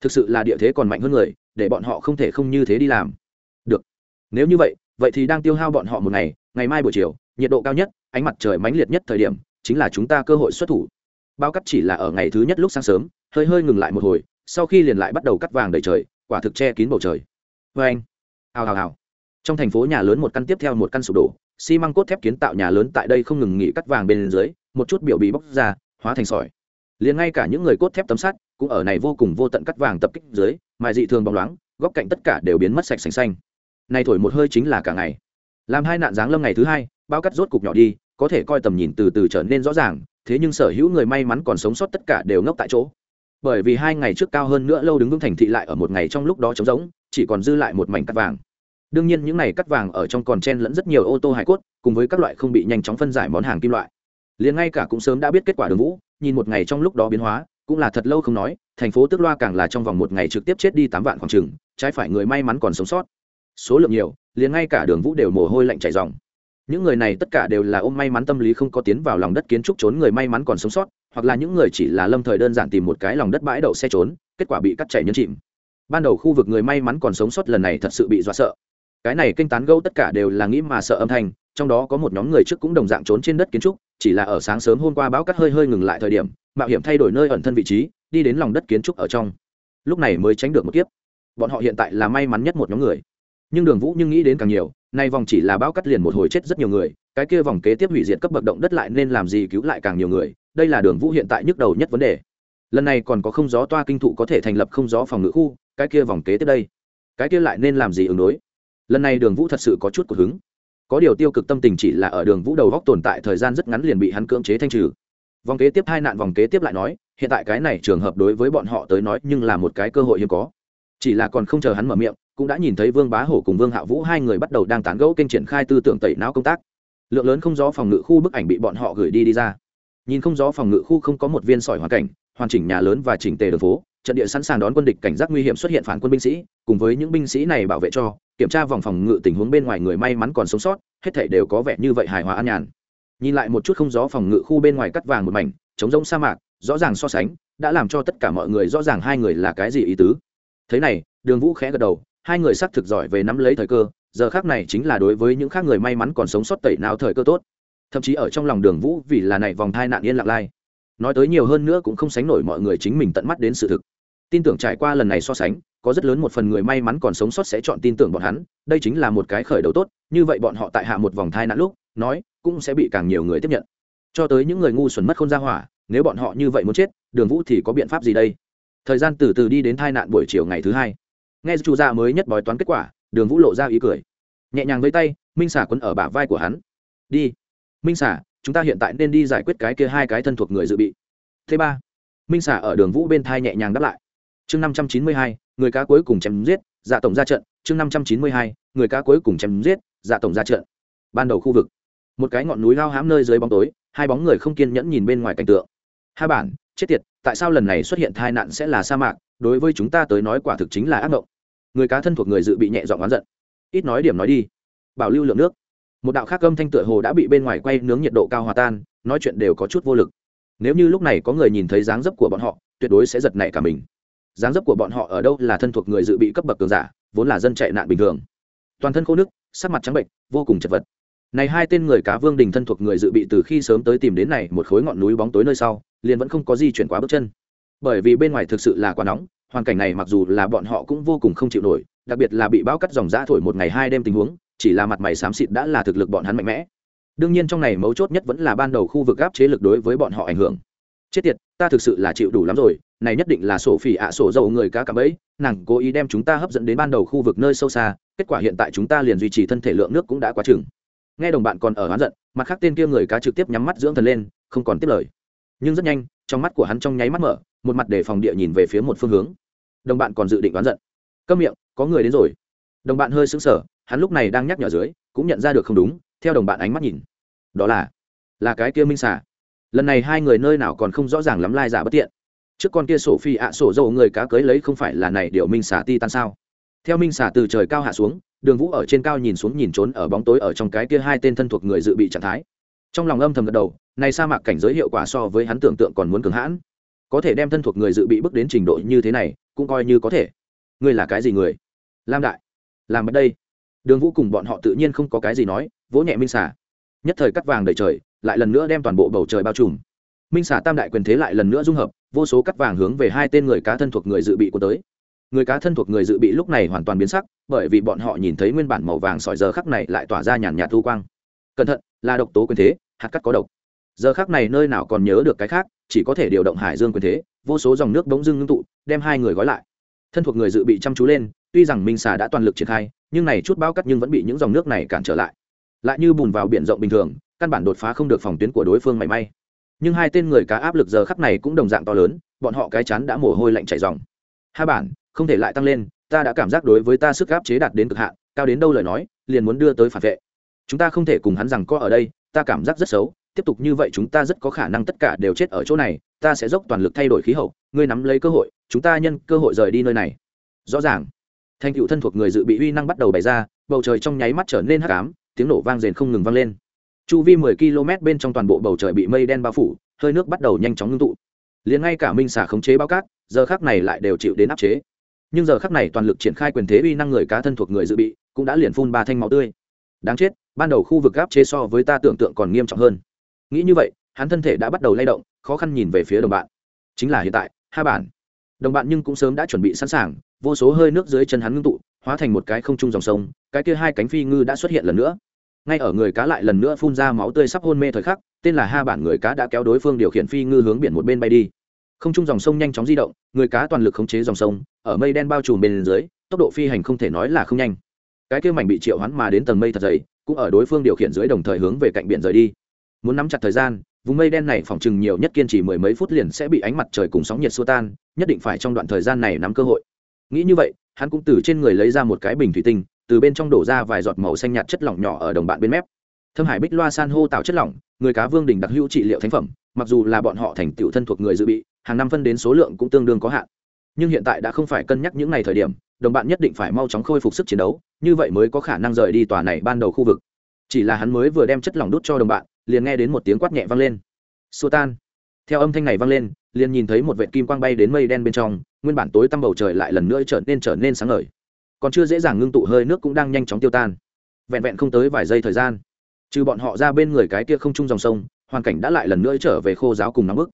Thực sự là địa thế còn mạnh hơn người, để bọn họ không thể không như thế đi làm. Được. Nếu như vậy vậy thì đang tiêu hao bọn họ một ngày ngày mai buổi chiều nhiệt độ cao nhất, ánh mặt trời mãnh liệt nhất thời điểm, chính là chúng ta cơ hội xuất thủ. Bao cắt chỉ là ở ngày thứ nhất lúc sáng sớm, hơi hơi ngừng lại một hồi, sau khi liền lại bắt đầu cắt vàng đầy trời, quả thực che kín bầu trời. Vê anh. Hào hào hào. Trong thành phố nhà lớn một căn tiếp theo một căn sụp đổ, xi măng cốt thép kiến tạo nhà lớn tại đây không ngừng nghỉ cắt vàng bên dưới, một chút biểu bị bóc ra, hóa thành sỏi. Liền ngay cả những người cốt thép tấm sắt cũng ở này vô cùng vô tận cắt vàng tập kích dưới, mài dị thường bóng loáng, góc cạnh tất cả đều biến mất sạch sành xanh. Này thổi một hơi chính là cả ngày làm hai nạn giáng lâm ngày thứ hai, bao cắt rốt cục nhỏ đi, có thể coi tầm nhìn từ từ trở nên rõ ràng, thế nhưng sở hữu người may mắn còn sống sót tất cả đều ngốc tại chỗ. Bởi vì hai ngày trước cao hơn nữa lâu đứng vững thành thị lại ở một ngày trong lúc đó trống rỗng, chỉ còn dư lại một mảnh cắt vàng. Đương nhiên những này cắt vàng ở trong còn chen lẫn rất nhiều ô tô hải cốt, cùng với các loại không bị nhanh chóng phân giải món hàng kim loại. Liền ngay cả cũng sớm đã biết kết quả đường vũ, nhìn một ngày trong lúc đó biến hóa, cũng là thật lâu không nói, thành phố tức loa càng là trong vòng một ngày trực tiếp chết đi tám vạn khoảng trừng trái phải người may mắn còn sống sót số lượng nhiều, liền ngay cả đường vũ đều mồ hôi lạnh chảy dòng. Những người này tất cả đều là ôm may mắn tâm lý không có tiến vào lòng đất kiến trúc trốn người may mắn còn sống sót, hoặc là những người chỉ là lâm thời đơn giản tìm một cái lòng đất bãi đậu xe trốn, kết quả bị cắt chảy nhấn chìm. Ban đầu khu vực người may mắn còn sống sót lần này thật sự bị dọa sợ. Cái này kinh tán gẫu tất cả đều là nghĩ mà sợ âm thanh, trong đó có một nhóm người trước cũng đồng dạng trốn trên đất kiến trúc, chỉ là ở sáng sớm hôm qua bão cắt hơi hơi ngừng lại thời điểm, mạo hiểm thay đổi nơi ẩn thân vị trí, đi đến lòng đất kiến trúc ở trong. Lúc này mới tránh được một kiếp. Bọn họ hiện tại là may mắn nhất một nhóm người nhưng đường vũ nhưng nghĩ đến càng nhiều, nay vòng chỉ là bão cắt liền một hồi chết rất nhiều người, cái kia vòng kế tiếp hủy diệt cấp bậc động đất lại nên làm gì cứu lại càng nhiều người, đây là đường vũ hiện tại nhức đầu nhất vấn đề. Lần này còn có không gió toa kinh thụ có thể thành lập không gió phòng ngự khu, cái kia vòng kế tiếp đây, cái kia lại nên làm gì ứng đối? Lần này đường vũ thật sự có chút cuộc hứng. Có điều tiêu cực tâm tình chỉ là ở đường vũ đầu góc tồn tại thời gian rất ngắn liền bị hắn cưỡng chế thanh trừ. Vòng kế tiếp hai nạn vòng kế tiếp lại nói, hiện tại cái này trường hợp đối với bọn họ tới nói nhưng là một cái cơ hội hiếm có. Chỉ là còn không chờ hắn mở miệng cũng đã nhìn thấy vương bá hổ cùng vương hạ vũ hai người bắt đầu đang tán gẫu kênh triển khai tư tưởng tẩy não công tác. Lượng lớn không gió phòng ngự khu bức ảnh bị bọn họ gửi đi đi ra. Nhìn không gió phòng ngự khu không có một viên sỏi hoàn cảnh, hoàn chỉnh nhà lớn và chỉnh tề đường phố, trận địa sẵn sàng đón quân địch cảnh giác nguy hiểm xuất hiện phản quân binh sĩ, cùng với những binh sĩ này bảo vệ cho, kiểm tra vòng phòng ngự tình huống bên ngoài người may mắn còn sống sót, hết thể đều có vẻ như vậy hài hòa an nhàn. Nhìn lại một chút không gió phòng ngự khu bên ngoài cắt vàng một mảnh chống rông sa mạc, rõ ràng so sánh, đã làm cho tất cả mọi người rõ ràng hai người là cái gì ý tứ. Thế này, đường vũ khẽ gật đầu hai người xác thực giỏi về nắm lấy thời cơ, giờ khác này chính là đối với những khác người may mắn còn sống sót tẩy não thời cơ tốt. Thậm chí ở trong lòng đường vũ vì là này vòng thai nạn yên lặng lai. Nói tới nhiều hơn nữa cũng không sánh nổi mọi người chính mình tận mắt đến sự thực. Tin tưởng trải qua lần này so sánh, có rất lớn một phần người may mắn còn sống sót sẽ chọn tin tưởng bọn hắn, đây chính là một cái khởi đầu tốt, như vậy bọn họ tại hạ một vòng thai nạn lúc, nói, cũng sẽ bị càng nhiều người tiếp nhận. Cho tới những người ngu xuẩn mất không ra hỏa, nếu bọn họ như vậy muốn chết, đường vũ thì có biện pháp gì đây? Thời gian từ từ đi đến tai nạn buổi chiều ngày thứ hai nghe chu gia mới nhất bói toán kết quả, đường vũ lộ ra ý cười. Nhẹ nhàng với tay, minh xả quấn ở bả vai của hắn. Đi, minh xả chúng ta hiện tại nên đi giải quyết cái kia hai cái thân thuộc người dự bị. Thứ ba, minh xả ở đường vũ bên thai nhẹ nhàng đáp lại. Chương năm trăm chín mươi hai, người cá cuối cùng chém giết dạ tổng ra trận. Chương năm trăm chín mươi hai, người cá cuối cùng chém giết dạ tổng ra trận. Ban đầu khu vực, một cái ngọn núi lao hãm nơi dưới bóng tối, hai bóng người không kiên nhẫn nhìn bên ngoài cảnh tượng. Hai bản, chết tiệt, tại sao lần này xuất hiện tai nạn sẽ là sa mạc? Đối với chúng ta tới nói quả thực chính là ác mộng người cá thân thuộc người dự bị nhẹ dọn oán giận. Ít nói điểm nói đi. Bảo lưu lượng nước. Một đạo khác âm thanh tựa hồ đã bị bên ngoài quay nướng nhiệt độ cao hòa tan, nói chuyện đều có chút vô lực. Nếu như lúc này có người nhìn thấy dáng dấp của bọn họ, tuyệt đối sẽ giật nảy cả mình. Dáng dấp của bọn họ ở đâu là thân thuộc người dự bị cấp bậc cường giả, vốn là dân chạy nạn bình thường. Toàn thân khô nước, sắc mặt trắng bệnh, vô cùng chật vật. Này hai tên người cá vương đình thân thuộc người dự bị từ khi sớm tới tìm đến này một khối ngọn núi bóng tối nơi sau, liền vẫn không có di chuyển quá bước chân. Bởi vì bên ngoài thực sự là quá nóng hoàn cảnh này mặc dù là bọn họ cũng vô cùng không chịu nổi, đặc biệt là bị bão cắt dòng giã thổi một ngày hai đêm tình huống, chỉ là mặt mày xám xịt đã là thực lực bọn hắn mạnh mẽ. Đương nhiên trong này mấu chốt nhất vẫn là ban đầu khu vực áp chế lực đối với bọn họ ảnh hưởng. Chết tiệt, ta thực sự là chịu đủ lắm rồi, này nhất định là sổ phỉ ạ, sổ dầu người cá cạm ấy nàng cố ý đem chúng ta hấp dẫn đến ban đầu khu vực nơi sâu xa, kết quả hiện tại chúng ta liền duy trì thân thể lượng nước cũng đã quá chừng. Nghe đồng bạn còn ở oán giận, mặt khác tên kia người cá trực tiếp nhắm mắt dưỡng thần lên, không còn tiếp lời. Nhưng rất nhanh, trong mắt của hắn trong nháy mắt mở một mặt để phòng địa nhìn về phía một phương hướng. Đồng bạn còn dự định oán giận. Câm miệng, có người đến rồi. Đồng bạn hơi sững sờ, hắn lúc này đang nhắc nhở dưới, cũng nhận ra được không đúng, theo đồng bạn ánh mắt nhìn. Đó là là cái kia minh xà. Lần này hai người nơi nào còn không rõ ràng lắm lai giả bất tiện. Trước con kia sổ phi ạ, sổ dầu người cá cưới lấy không phải là này điệu minh xà ti tan sao? Theo minh xà từ trời cao hạ xuống, đường vũ ở trên cao nhìn xuống nhìn trốn ở bóng tối ở trong cái kia hai tên thân thuộc người dự bị trạng thái. Trong lòng âm thầm gật đầu, này sa mạc cảnh giới hiệu quả so với hắn tưởng tượng còn muốn cường hãn có thể đem thân thuộc người dự bị bước đến trình độ như thế này, cũng coi như có thể. Ngươi là cái gì người? Lam đại. Làm ở đây. Đường vũ cùng bọn họ tự nhiên không có cái gì nói, vỗ nhẹ minh xà. Nhất thời cắt vàng đầy trời, lại lần nữa đem toàn bộ bầu trời bao trùm. Minh xà tam đại quyền thế lại lần nữa dung hợp, vô số cắt vàng hướng về hai tên người cá thân thuộc người dự bị của tới. Người cá thân thuộc người dự bị lúc này hoàn toàn biến sắc, bởi vì bọn họ nhìn thấy nguyên bản màu vàng sỏi giờ khắc này lại tỏa ra nhàn nhạt thu quang. Cẩn thận, là độc tố quyền thế, hạt cắt có độc. Giờ khắc này nơi nào còn nhớ được cái khác chỉ có thể điều động hải dương quyền thế, vô số dòng nước bỗng dưng ngưng tụ, đem hai người gói lại. Thân thuộc người dự bị chăm chú lên, tuy rằng minh xà đã toàn lực triển khai, nhưng này chút bao cắt nhưng vẫn bị những dòng nước này cản trở lại. Lại như bùn vào biển rộng bình thường, căn bản đột phá không được phòng tuyến của đối phương mảy may. Nhưng hai tên người cá áp lực giờ khắc này cũng đồng dạng to lớn, bọn họ cái chắn đã mồ hôi lạnh chảy dòng hai bản không thể lại tăng lên, ta đã cảm giác đối với ta sức áp chế đạt đến cực hạn, cao đến đâu lời nói, liền muốn đưa tới phản vệ. Chúng ta không thể cùng hắn rằng có ở đây, ta cảm giác rất xấu tiếp tục như vậy chúng ta rất có khả năng tất cả đều chết ở chỗ này, ta sẽ dốc toàn lực thay đổi khí hậu, ngươi nắm lấy cơ hội, chúng ta nhân cơ hội rời đi nơi này. Rõ ràng. Thành cựu thân thuộc người dự bị uy năng bắt đầu bày ra, bầu trời trong nháy mắt trở nên hắc ám, tiếng nổ vang rền không ngừng vang lên. Chu vi mười km bên trong toàn bộ bầu trời bị mây đen bao phủ, hơi nước bắt đầu nhanh chóng ngưng tụ. Liền ngay cả minh xả khống chế bao cát, giờ khác này lại đều chịu đến áp chế. Nhưng giờ khắc này toàn lực triển khai quyền thế uy năng người cá thân thuộc người dự bị, cũng đã liền phun ba thanh máu tươi. Đáng chết, ban đầu khu vực áp chế so với ta tưởng tượng còn nghiêm trọng hơn nghĩ như vậy, hắn thân thể đã bắt đầu lay động, khó khăn nhìn về phía đồng bạn. Chính là hiện tại hai bản. Đồng bạn nhưng cũng sớm đã chuẩn bị sẵn sàng, vô số hơi nước dưới chân hắn ngưng tụ, hóa thành một cái không trung dòng sông, cái kia hai cánh phi ngư đã xuất hiện lần nữa. Ngay ở người cá lại lần nữa phun ra máu tươi sắp hôn mê thời khắc, tên là ha bản người cá đã kéo đối phương điều khiển phi ngư hướng biển một bên bay đi. Không trung dòng sông nhanh chóng di động, người cá toàn lực khống chế dòng sông, ở mây đen bao trùm bên dưới, tốc độ phi hành không thể nói là không nhanh. Cái kia mảnh bị triệu hoán mà đến tầng mây thật dày, cũng ở đối phương điều khiển dưới đồng thời hướng về cạnh biển rời đi muốn nắm chặt thời gian, vùng mây đen này phỏng chừng nhiều nhất kiên trì mười mấy phút liền sẽ bị ánh mặt trời cùng sóng nhiệt xua tan, nhất định phải trong đoạn thời gian này nắm cơ hội. Nghĩ như vậy, hắn cũng từ trên người lấy ra một cái bình thủy tinh, từ bên trong đổ ra vài giọt màu xanh nhạt chất lỏng nhỏ ở đồng bạn bên mép. Thâm hải bích loa san hô tạo chất lỏng, người cá vương đình đặc hữu trị liệu thánh phẩm, mặc dù là bọn họ thành tựu thân thuộc người dự bị, hàng năm phân đến số lượng cũng tương đương có hạn. Nhưng hiện tại đã không phải cân nhắc những ngày thời điểm, đồng bạn nhất định phải mau chóng khôi phục sức chiến đấu, như vậy mới có khả năng rời đi tòa này ban đầu khu vực. Chỉ là hắn mới vừa đem chất lỏng đút cho đồng bạn liền nghe đến một tiếng quát nhẹ vang lên. Xua tan. Theo âm thanh này vang lên, liền nhìn thấy một vệ kim quang bay đến mây đen bên trong, nguyên bản tối tăm bầu trời lại lần nữa trở nên trở nên sáng ngời. Còn chưa dễ dàng ngưng tụ hơi nước cũng đang nhanh chóng tiêu tan. Vẹn vẹn không tới vài giây thời gian, trừ bọn họ ra bên người cái kia không chung dòng sông, hoàn cảnh đã lại lần nữa trở về khô giáo cùng nóng bức.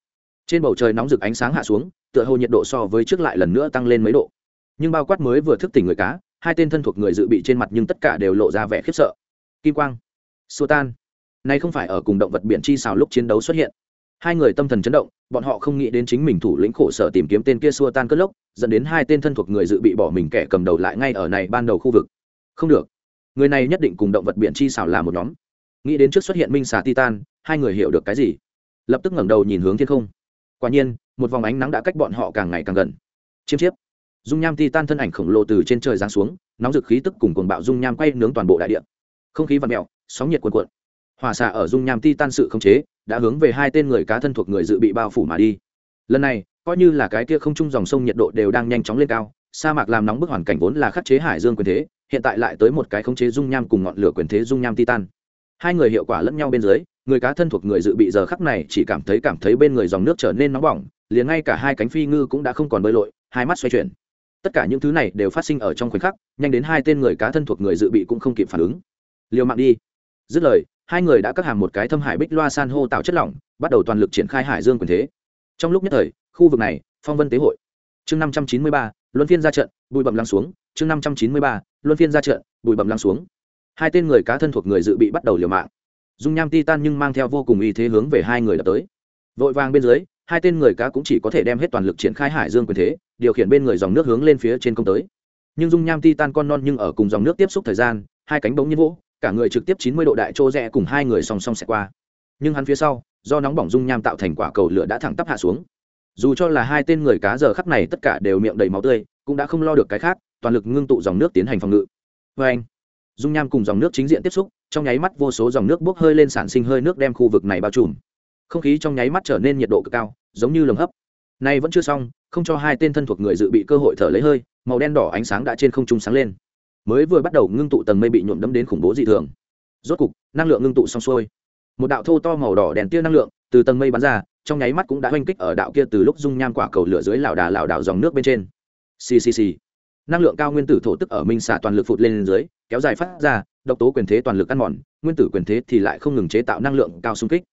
Trên bầu trời nóng rực ánh sáng hạ xuống, tựa hồ nhiệt độ so với trước lại lần nữa tăng lên mấy độ. Nhưng bao quát mới vừa thức tỉnh người cá, hai tên thân thuộc người dự bị trên mặt nhưng tất cả đều lộ ra vẻ khiếp sợ. Kim quang. Xô tan nay không phải ở cùng động vật biển chi xào lúc chiến đấu xuất hiện. Hai người tâm thần chấn động, bọn họ không nghĩ đến chính mình thủ lĩnh khổ sở tìm kiếm tên kia xua tan cất lốc, dẫn đến hai tên thân thuộc người dự bị bỏ mình kẻ cầm đầu lại ngay ở này ban đầu khu vực. Không được. Người này nhất định cùng động vật biển chi xảo là một nhóm. Nghĩ đến trước xuất hiện minh xà titan, hai người hiểu được cái gì? Lập tức ngẩng đầu nhìn hướng thiên không. Quả nhiên, một vòng ánh nắng đã cách bọn họ càng ngày càng gần. Chiếm chiếp. Dung nham titan thân ảnh khổng lồ từ trên trời giáng xuống, nóng dực khí tức cùng cuồng bạo dung nham quay nướng toàn bộ đại địa. Không khí vặn mèo, sóng nhiệt cuồn cuộn hỏa xạ ở dung nham titan sự không chế, đã hướng về hai tên người cá thân thuộc người dự bị bao phủ mà đi. Lần này, coi như là cái kia không chung dòng sông nhiệt độ đều đang nhanh chóng lên cao, sa mạc làm nóng bức hoàn cảnh vốn là khắc chế hải dương quyền thế, hiện tại lại tới một cái khống chế dung nham cùng ngọn lửa quyền thế dung nham titan hai người hiệu quả lẫn nhau bên dưới, người cá thân thuộc người dự bị giờ khắc này chỉ cảm thấy cảm thấy bên người dòng nước trở nên nóng bỏng, liền ngay cả hai cánh phi ngư cũng đã không còn bơi lội, hai mắt xoay chuyển. Tất cả những thứ này đều phát sinh ở trong khoảnh khắc, nhanh đến hai tên người cá thân thuộc người dự bị cũng không kịp phản ứng. Liều mạng đi. Dứt lời hai người đã cắt hàng một cái thâm hải bích loa san hô tạo chất lỏng, bắt đầu toàn lực triển khai hải dương quyền thế. Trong lúc nhất thời, khu vực này, phong vân tế hội. Chương năm trăm chín mươi ba, luân phiên ra trận, bụi bậm lắng xuống. Chương năm trăm chín mươi ba, luân phiên ra trận, bụi bậm lắng xuống. Hai tên người cá thân thuộc người dự bị bắt đầu liều mạng. Dung nham titan nhưng mang theo vô cùng y thế hướng về hai người đã tới. Vội vàng bên dưới, hai tên người cá cũng chỉ có thể đem hết toàn lực triển khai hải dương quyền thế, điều khiển bên người dòng nước hướng lên phía trên công tới. Nhưng dung nham titan con non nhưng ở cùng dòng nước tiếp xúc thời gian, hai cánh bóng nhiên vỗ cả người trực tiếp chín mươi độ đại trô rẽ cùng hai người song song xẹt qua. Nhưng hắn phía sau, do nóng bỏng dung nham tạo thành quả cầu lửa đã thẳng tắp hạ xuống. Dù cho là hai tên người cá giờ khắp này tất cả đều miệng đầy máu tươi, cũng đã không lo được cái khác, toàn lực ngưng tụ dòng nước tiến hành phòng ngự. Vê anh, dung nham cùng dòng nước chính diện tiếp xúc, trong nháy mắt vô số dòng nước bốc hơi lên sản sinh hơi nước đem khu vực này bao trùm. Không khí trong nháy mắt trở nên nhiệt độ cực cao, giống như lồng hấp. Nay vẫn chưa xong, không cho hai tên thân thuộc người dự bị cơ hội thở lấy hơi, màu đen đỏ ánh sáng đã trên không trung sáng lên mới vừa bắt đầu ngưng tụ tầng mây bị nhuộm đấm đến khủng bố dị thường. Rốt cục, năng lượng ngưng tụ xong xuôi. Một đạo thô to màu đỏ đèn tia năng lượng từ tầng mây bắn ra, trong nháy mắt cũng đã oanh kích ở đạo kia từ lúc dung nham quả cầu lửa dưới lảo đà lảo đảo dòng nước bên trên. Ccc năng lượng cao nguyên tử thổ tức ở minh xả toàn lực phụt lên dưới, kéo dài phát ra, độc tố quyền thế toàn lực ăn mòn, nguyên tử quyền thế thì lại không ngừng chế tạo năng lượng cao xung kích.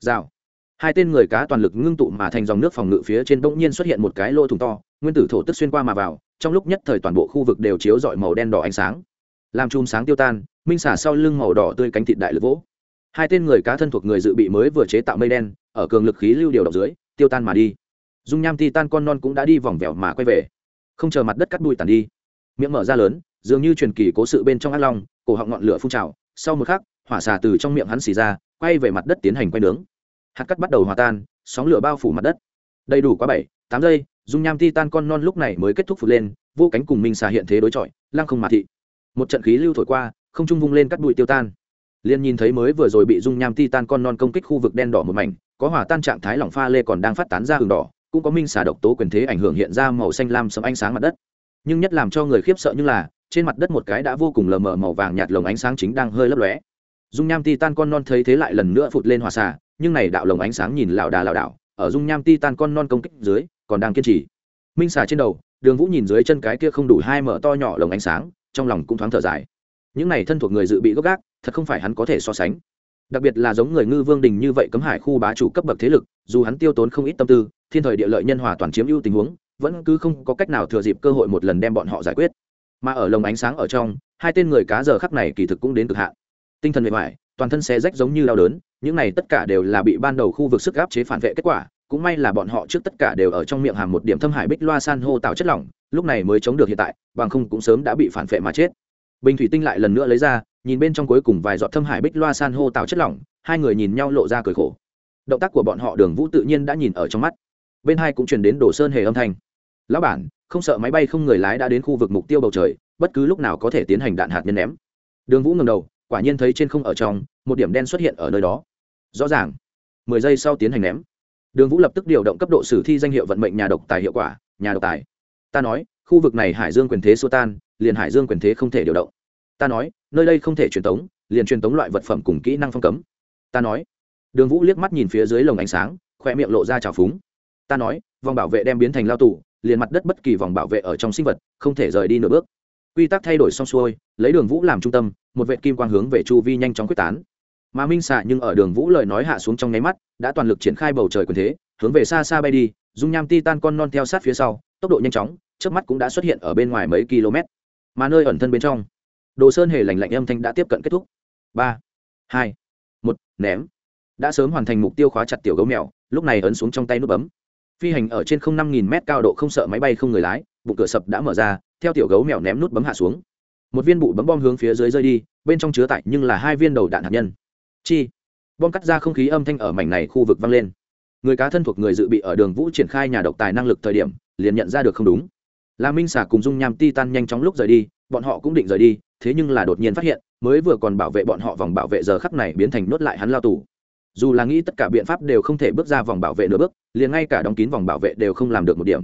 Rào hai tên người cá toàn lực ngưng tụ mà thành dòng nước phòng ngự phía trên bỗng nhiên xuất hiện một cái lỗ thủng to, nguyên tử thổ tức xuyên qua mà vào, trong lúc nhất thời toàn bộ khu vực đều chiếu rọi màu đen đỏ ánh sáng. Làm chùm sáng tiêu tan, minh xả sau lưng màu đỏ tươi cánh thịt đại lực vỗ. Hai tên người cá thân thuộc người dự bị mới vừa chế tạo mây đen, ở cường lực khí lưu điều động dưới, tiêu tan mà đi. Dung nham ti tan con non cũng đã đi vòng vèo mà quay về. Không chờ mặt đất cắt đuôi tàn đi, miệng mở ra lớn, dường như truyền kỳ cố sự bên trong ác long, cổ họng ngọn lửa phun trào. Sau một khắc, hỏa xà từ trong miệng hắn xì ra, quay về mặt đất tiến hành quay nướng hạt cắt bắt đầu hòa tan, sóng lửa bao phủ mặt đất. Đầy đủ quá bảy, tám giây, dung nham ti tan con non lúc này mới kết thúc phụt lên, vô cánh cùng minh xà hiện thế đối chọi, lăng không mà thị. Một trận khí lưu thổi qua, không trung vung lên cắt bụi tiêu tan. Liên nhìn thấy mới vừa rồi bị dung nham ti tan con non công kích khu vực đen đỏ một mảnh, có hỏa tan trạng thái lỏng pha lê còn đang phát tán ra hừng đỏ, cũng có minh xà độc tố quyền thế ảnh hưởng hiện ra màu xanh lam sấm ánh sáng mặt đất. Nhưng nhất làm cho người khiếp sợ như là, trên mặt đất một cái đã vô cùng lờ mờ màu vàng nhạt lồng ánh sáng chính đang hơi lấp lóe. Dung nham ti tan con non thấy thế lại lần nữa phụt lên hỏa xà nhưng này đạo lồng ánh sáng nhìn lảo đà lảo đảo, ở dung nham ti tan con non công kích dưới, còn đang kiên trì. Minh xà trên đầu, đường vũ nhìn dưới chân cái kia không đủ hai mở to nhỏ lồng ánh sáng, trong lòng cũng thoáng thở dài. Những này thân thuộc người dự bị gốc gác, thật không phải hắn có thể so sánh. Đặc biệt là giống người ngư vương đình như vậy cấm hải khu bá chủ cấp bậc thế lực, dù hắn tiêu tốn không ít tâm tư, thiên thời địa lợi nhân hòa toàn chiếm ưu tình huống, vẫn cứ không có cách nào thừa dịp cơ hội một lần đem bọn họ giải quyết. Mà ở lồng ánh sáng ở trong, hai tên người cá giờ khắc này kỳ thực cũng đến cực hạn. Tinh thần mệt mỏi toàn thân xé rách giống như đau đớn, những này tất cả đều là bị ban đầu khu vực sức áp chế phản vệ kết quả, cũng may là bọn họ trước tất cả đều ở trong miệng hàm một điểm thâm hải bích loa san hô tạo chất lỏng, lúc này mới chống được hiện tại, bằng không cũng sớm đã bị phản vệ mà chết. Bình thủy tinh lại lần nữa lấy ra, nhìn bên trong cuối cùng vài giọt thâm hải bích loa san hô tạo chất lỏng, hai người nhìn nhau lộ ra cười khổ. Động tác của bọn họ đường vũ tự nhiên đã nhìn ở trong mắt. Bên hai cũng truyền đến đổ sơn hề âm thanh. Lão bản, không sợ máy bay không người lái đã đến khu vực mục tiêu bầu trời, bất cứ lúc nào có thể tiến hành đạn hạt nhân ném. Đường vũ ngầm đầu quả nhiên thấy trên không ở trong, một điểm đen xuất hiện ở nơi đó. Rõ ràng, mười giây sau tiến hành ném. Đường vũ lập tức điều động cấp độ sử thi danh hiệu vận mệnh nhà độc tài hiệu quả, nhà độc tài. Ta nói, khu vực này hải dương quyền thế xua tan, liền hải dương quyền thế không thể điều động. Ta nói, nơi đây không thể truyền tống, liền truyền tống loại vật phẩm cùng kỹ năng phong cấm. Ta nói. Đường vũ liếc mắt nhìn phía dưới lồng ánh sáng khoe miệng lộ ra trào phúng. Ta nói, vòng bảo vệ đem biến thành lao tù, liền mặt đất bất kỳ vòng bảo vệ ở trong sinh vật, không thể rời đi nửa bước. Quy tắc thay đổi xong xuôi, lấy đường vũ làm trung tâm một vệ kim quang hướng về chu vi nhanh chóng quyết tán. Mà minh xạ nhưng ở đường vũ lời nói hạ xuống trong nháy mắt, đã toàn lực triển khai bầu trời quyền thế, hướng về xa xa bay đi, dung nham ti tan con non theo sát phía sau, tốc độ nhanh chóng trước mắt cũng đã xuất hiện ở bên ngoài mấy km. Mà nơi ẩn thân bên trong, đồ sơn hề lành lạnh âm thanh đã tiếp cận kết thúc. Ba, hai, một, ném. Đã sớm hoàn thành mục tiêu khóa chặt tiểu gấu mèo, lúc này ấn xuống trong tay nút bấm. Phi hành ở trên không năm nghìn mét cao độ không sợ máy bay không người lái, bụng cửa sập đã mở ra, theo tiểu gấu mèo ném nút bấm hạ xuống một viên bụ bấm bom hướng phía dưới rơi đi, bên trong chứa tải nhưng là hai viên đầu đạn hạt nhân. Chi. Bom cắt ra không khí âm thanh ở mảnh này khu vực vang lên. Người cá thân thuộc người dự bị ở đường vũ triển khai nhà độc tài năng lực thời điểm, liền nhận ra được không đúng. Là minh xà cùng dung nham titan nhanh chóng lúc rời đi, bọn họ cũng định rời đi, thế nhưng là đột nhiên phát hiện, mới vừa còn bảo vệ bọn họ vòng bảo vệ giờ khắc này biến thành nốt lại hắn lao tù. Dù là nghĩ tất cả biện pháp đều không thể bước ra vòng bảo vệ nửa bước, liền ngay cả đóng kín vòng bảo vệ đều không làm được một điểm.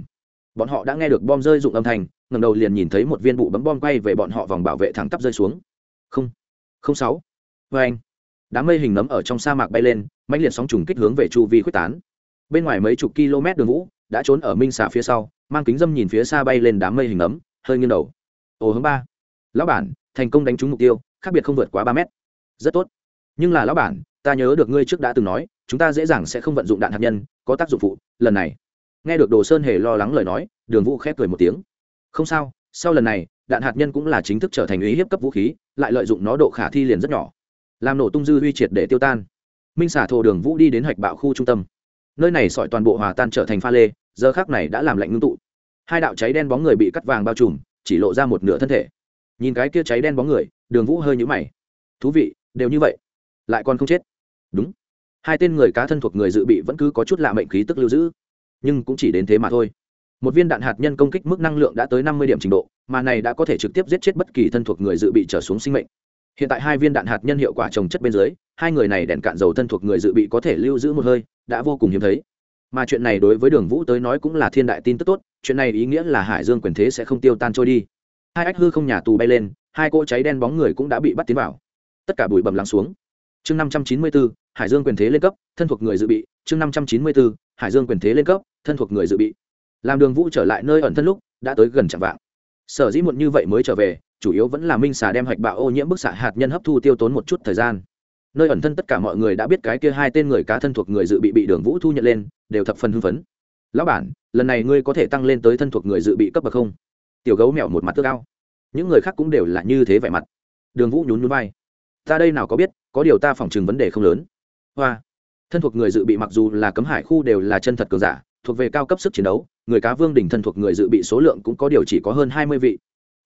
Bọn họ đã nghe được bom rơi dụng âm thanh ngầm đầu liền nhìn thấy một viên bụ bấm bom quay về bọn họ vòng bảo vệ thẳng tắp rơi xuống. Không không sáu. Vê anh, đám mây hình nấm ở trong sa mạc bay lên, mãnh liệt sóng trùng kích hướng về chu vi quyết tán. Bên ngoài mấy chục km đường vũ đã trốn ở minh xà phía sau, mang kính dâm nhìn phía xa bay lên đám mây hình nấm, hơi nghiêng đầu. Ồ hướng ba. Lão bản, thành công đánh trúng mục tiêu, khác biệt không vượt quá ba mét. Rất tốt. Nhưng là lão bản, ta nhớ được ngươi trước đã từng nói, chúng ta dễ dàng sẽ không vận dụng đạn hạt nhân, có tác dụng phụ, lần này. Nghe được đồ sơn hề lo lắng lời nói, đường vũ khép cười một tiếng không sao, sau lần này, đạn hạt nhân cũng là chính thức trở thành ý hiếp cấp vũ khí, lại lợi dụng nó độ khả thi liền rất nhỏ. Làm nổ tung dư huy triệt để tiêu tan. Minh xả thổ đường vũ đi đến hạch bạo khu trung tâm. Nơi này sỏi toàn bộ hòa tan trở thành pha lê, giờ khác này đã làm lạnh ngưng tụ. Hai đạo cháy đen bóng người bị cắt vàng bao trùm, chỉ lộ ra một nửa thân thể. Nhìn cái kia cháy đen bóng người, đường vũ hơi nhũ mày. Thú vị, đều như vậy. Lại còn không chết. Đúng. Hai tên người cá thân thuộc người dự bị vẫn cứ có chút lạ mệnh khí tức lưu giữ, nhưng cũng chỉ đến thế mà thôi một viên đạn hạt nhân công kích mức năng lượng đã tới năm mươi điểm trình độ, mà này đã có thể trực tiếp giết chết bất kỳ thân thuộc người dự bị trở xuống sinh mệnh. Hiện tại hai viên đạn hạt nhân hiệu quả trồng chất bên dưới, hai người này đèn cạn dầu thân thuộc người dự bị có thể lưu giữ một hơi, đã vô cùng hiếm thấy. Mà chuyện này đối với đường vũ tới nói cũng là thiên đại tin tức tốt, chuyện này ý nghĩa là hải dương quyền thế sẽ không tiêu tan trôi đi. Hai ách hư không nhà tù bay lên, hai cỗ cháy đen bóng người cũng đã bị bắt tiến vào. Tất cả bụi bầm lắng xuống. Chương năm trăm chín mươi bốn, hải dương quyền thế lên cấp, thân thuộc người dự bị. Chương năm trăm chín mươi bốn, hải dương quyền thế lên cấp, thân thuộc người dự bị làm đường vũ trở lại nơi ẩn thân lúc, đã tới gần chạm vạng. Sở dĩ muộn như vậy mới trở về, chủ yếu vẫn là minh xà đem hạch bạo ô nhiễm bức xạ hạt nhân hấp thu tiêu tốn một chút thời gian. Nơi ẩn thân tất cả mọi người đã biết cái kia hai tên người cá thân thuộc người dự bị bị đường vũ thu nhận lên, đều thập phần hưng phấn. Lão bản, lần này ngươi có thể tăng lên tới thân thuộc người dự bị cấp bậc không? Tiểu gấu mèo một mặt tước ao. Những người khác cũng đều là như thế vẻ mặt. Đường vũ nhún nhún vai. Ta đây nào có biết, có điều ta phỏng chừng vấn đề không lớn. Hoa. Thân thuộc người dự bị mặc dù là cấm hải khu đều là chân thật cường giả, thuộc về cao cấp sức chiến đấu người cá vương đỉnh thân thuộc người dự bị số lượng cũng có điều chỉ có hơn hai mươi vị.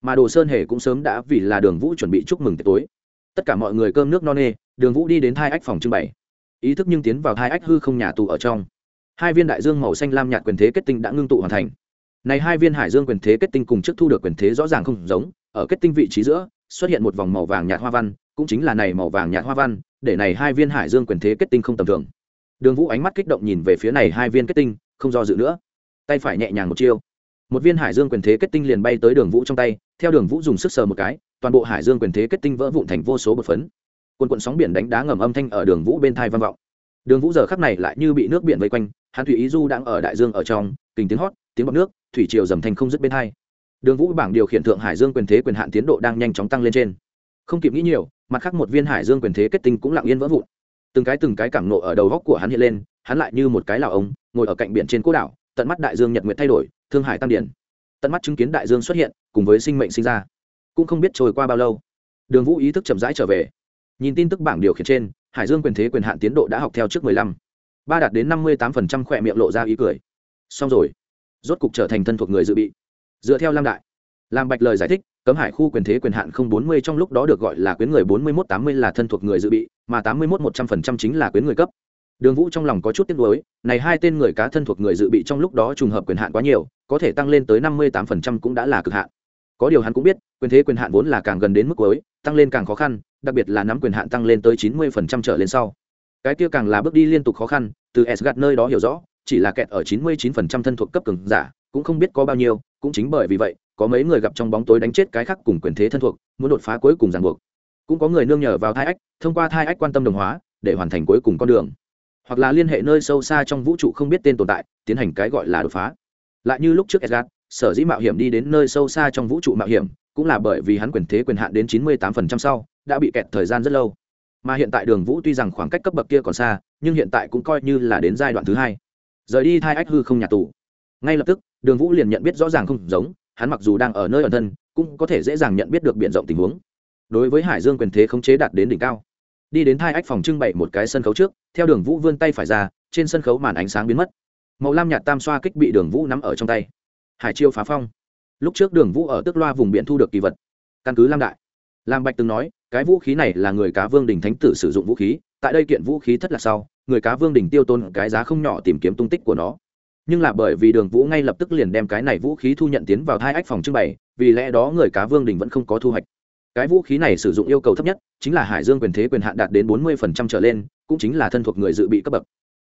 Mà đồ sơn hề cũng sớm đã vì là đường vũ chuẩn bị chúc mừng tối. Tất cả mọi người cơm nước no nê, đường vũ đi đến hai ách phòng trưng bày. Ý thức nhưng tiến vào hai ách hư không nhà tù ở trong. Hai viên đại dương màu xanh lam nhạt quyền thế kết tinh đã ngưng tụ hoàn thành. Này hai viên hải dương quyền thế kết tinh cùng trước thu được quyền thế rõ ràng không giống, ở kết tinh vị trí giữa, xuất hiện một vòng màu vàng nhạt hoa văn, cũng chính là này màu vàng nhạt hoa văn, để này hai viên hải dương quyền thế kết tinh không tầm thường. Đường vũ ánh mắt kích động nhìn về phía này hai viên kết tinh, không do dự nữa tay phải nhẹ nhàng một chiêu. Một viên hải dương quyền thế kết tinh liền bay tới đường vũ trong tay, theo đường vũ dùng sức sờ một cái, toàn bộ hải dương quyền thế kết tinh vỡ vụn thành vô số bột phấn. Quần quận sóng biển đánh đá ngầm âm thanh ở đường vũ bên thai vang vọng. Đường vũ giờ khắc này lại như bị nước biển vây quanh, hắn thủy ý du đang ở đại dương ở trong, kình tiếng hót, tiếng bọc nước, thủy triều dầm thành không dứt bên hai. Đường vũ bảng điều khiển thượng hải dương quyền thế quyền hạn tiến độ đang nhanh chóng tăng lên trên. Không kịp nghĩ nhiều, mặt khác một viên hải dương quyền thế kết tinh cũng lặng yên vỡ vụn. Từng cái từng cái cảm nộ ở đầu góc của hắn hiện lên, hắn lại như một cái lào ống ngồi ở cạnh biển trên cố đảo tận mắt đại dương nhật nguyệt thay đổi, thương hải tăng điển. Tận mắt chứng kiến đại dương xuất hiện, cùng với sinh mệnh sinh ra. Cũng không biết trôi qua bao lâu. Đường vũ ý thức chậm rãi trở về. Nhìn tin tức bảng điều khiển trên, hải dương quyền thế quyền hạn tiến độ đã học theo trước mười lăm. Ba đạt đến năm mươi tám phần trăm khỏe miệng lộ ra ý cười. Xong rồi. Rốt cục trở thành thân thuộc người dự bị. Dựa theo lam đại làm bạch lời giải thích, cấm hải khu quyền thế quyền hạn không bốn mươi trong lúc đó được gọi là quyến người bốn mươi mốt tám mươi là thân thuộc người dự bị, mà tám mươi mốt một trăm phần trăm chính là quyến người cấp đường vũ trong lòng có chút tiếc nuối, này hai tên người cá thân thuộc người dự bị trong lúc đó trùng hợp quyền hạn quá nhiều, có thể tăng lên tới năm mươi tám phần trăm cũng đã là cực hạn. Có điều hắn cũng biết, quyền thế quyền hạn vốn là càng gần đến mức cuối, tăng lên càng khó khăn, đặc biệt là nắm quyền hạn tăng lên tới chín mươi phần trăm trở lên sau. Cái kia càng là bước đi liên tục khó khăn, từ Esgard gạt nơi đó hiểu rõ, chỉ là kẹt ở chín mươi chín phần trăm thân thuộc cấp cường giả, cũng không biết có bao nhiêu, cũng chính bởi vì vậy, có mấy người gặp trong bóng tối đánh chết cái khác cùng quyền thế thân thuộc, muốn đột phá cuối cùng ràng buộc. Cũng có người nương nhờ vào thai ách, thông qua thai ách quan tâm đồng hóa, để hoàn thành cuối cùng con đường hoặc là liên hệ nơi sâu xa trong vũ trụ không biết tên tồn tại, tiến hành cái gọi là đột phá. Lại như lúc trước edgard sở dĩ mạo hiểm đi đến nơi sâu xa trong vũ trụ mạo hiểm, cũng là bởi vì hắn quyền thế quyền hạn đến chín mươi tám phần trăm sau, đã bị kẹt thời gian rất lâu. Mà hiện tại đường vũ tuy rằng khoảng cách cấp bậc kia còn xa, nhưng hiện tại cũng coi như là đến giai đoạn thứ hai. Rời đi thai ách hư không nhà tù. Ngay lập tức, đường vũ liền nhận biết rõ ràng không giống, hắn mặc dù đang ở nơi ẩn thân, cũng có thể dễ dàng nhận biết được b i ể n rộng tình huống. Đối với hải dương quyền thế khống chế đạt đến đỉnh cao đi đến hai ách phòng trưng bày một cái sân khấu trước, theo đường vũ vươn tay phải ra, trên sân khấu màn ánh sáng biến mất. Màu lam nhạt tam xoa kích bị đường vũ nắm ở trong tay. Hải chiêu phá phong. Lúc trước đường vũ ở tức loa vùng biển thu được kỳ vật. Căn cứ lam đại. Lam bạch từng nói, cái vũ khí này là người cá vương đình thánh tử sử dụng vũ khí, tại đây kiện vũ khí thất là sau, người cá vương đình tiêu tôn cái giá không nhỏ tìm kiếm tung tích của nó. Nhưng là bởi vì đường vũ ngay lập tức liền đem cái này vũ khí thu nhận tiến vào hai ách phòng trưng bày, vì lẽ đó người cá vương đình vẫn không có thu hoạch cái vũ khí này sử dụng yêu cầu thấp nhất chính là hải dương quyền thế quyền hạn đạt đến bốn mươi trở lên, cũng chính là thân thuộc người dự bị cấp bậc.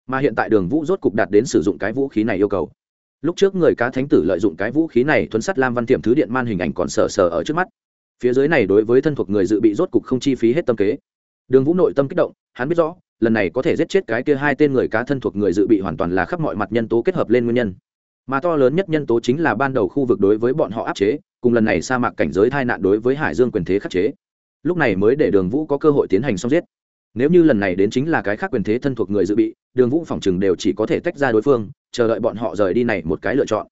Mà hiện tại đường vũ rốt cục đạt đến sử dụng cái vũ khí này yêu cầu. Lúc trước người cá thánh tử lợi dụng cái vũ khí này thuấn sắt lam văn tiệm thứ điện man hình ảnh còn sờ sờ ở trước mắt. Phía dưới này đối với thân thuộc người dự bị rốt cục không chi phí hết tâm kế. Đường vũ nội tâm kích động, hắn biết rõ, lần này có thể giết chết cái kia hai tên người cá thân thuộc người dự bị hoàn toàn là khắp mọi mặt nhân tố kết hợp lên nguyên nhân. Mà to lớn nhất nhân tố chính là ban đầu khu vực đối với bọn họ áp chế cùng lần này sa mạc cảnh giới tai nạn đối với hải dương quyền thế khắc chế. Lúc này mới để đường vũ có cơ hội tiến hành xong giết. Nếu như lần này đến chính là cái khác quyền thế thân thuộc người dự bị, đường vũ phòng chừng đều chỉ có thể tách ra đối phương, chờ đợi bọn họ rời đi này một cái lựa chọn.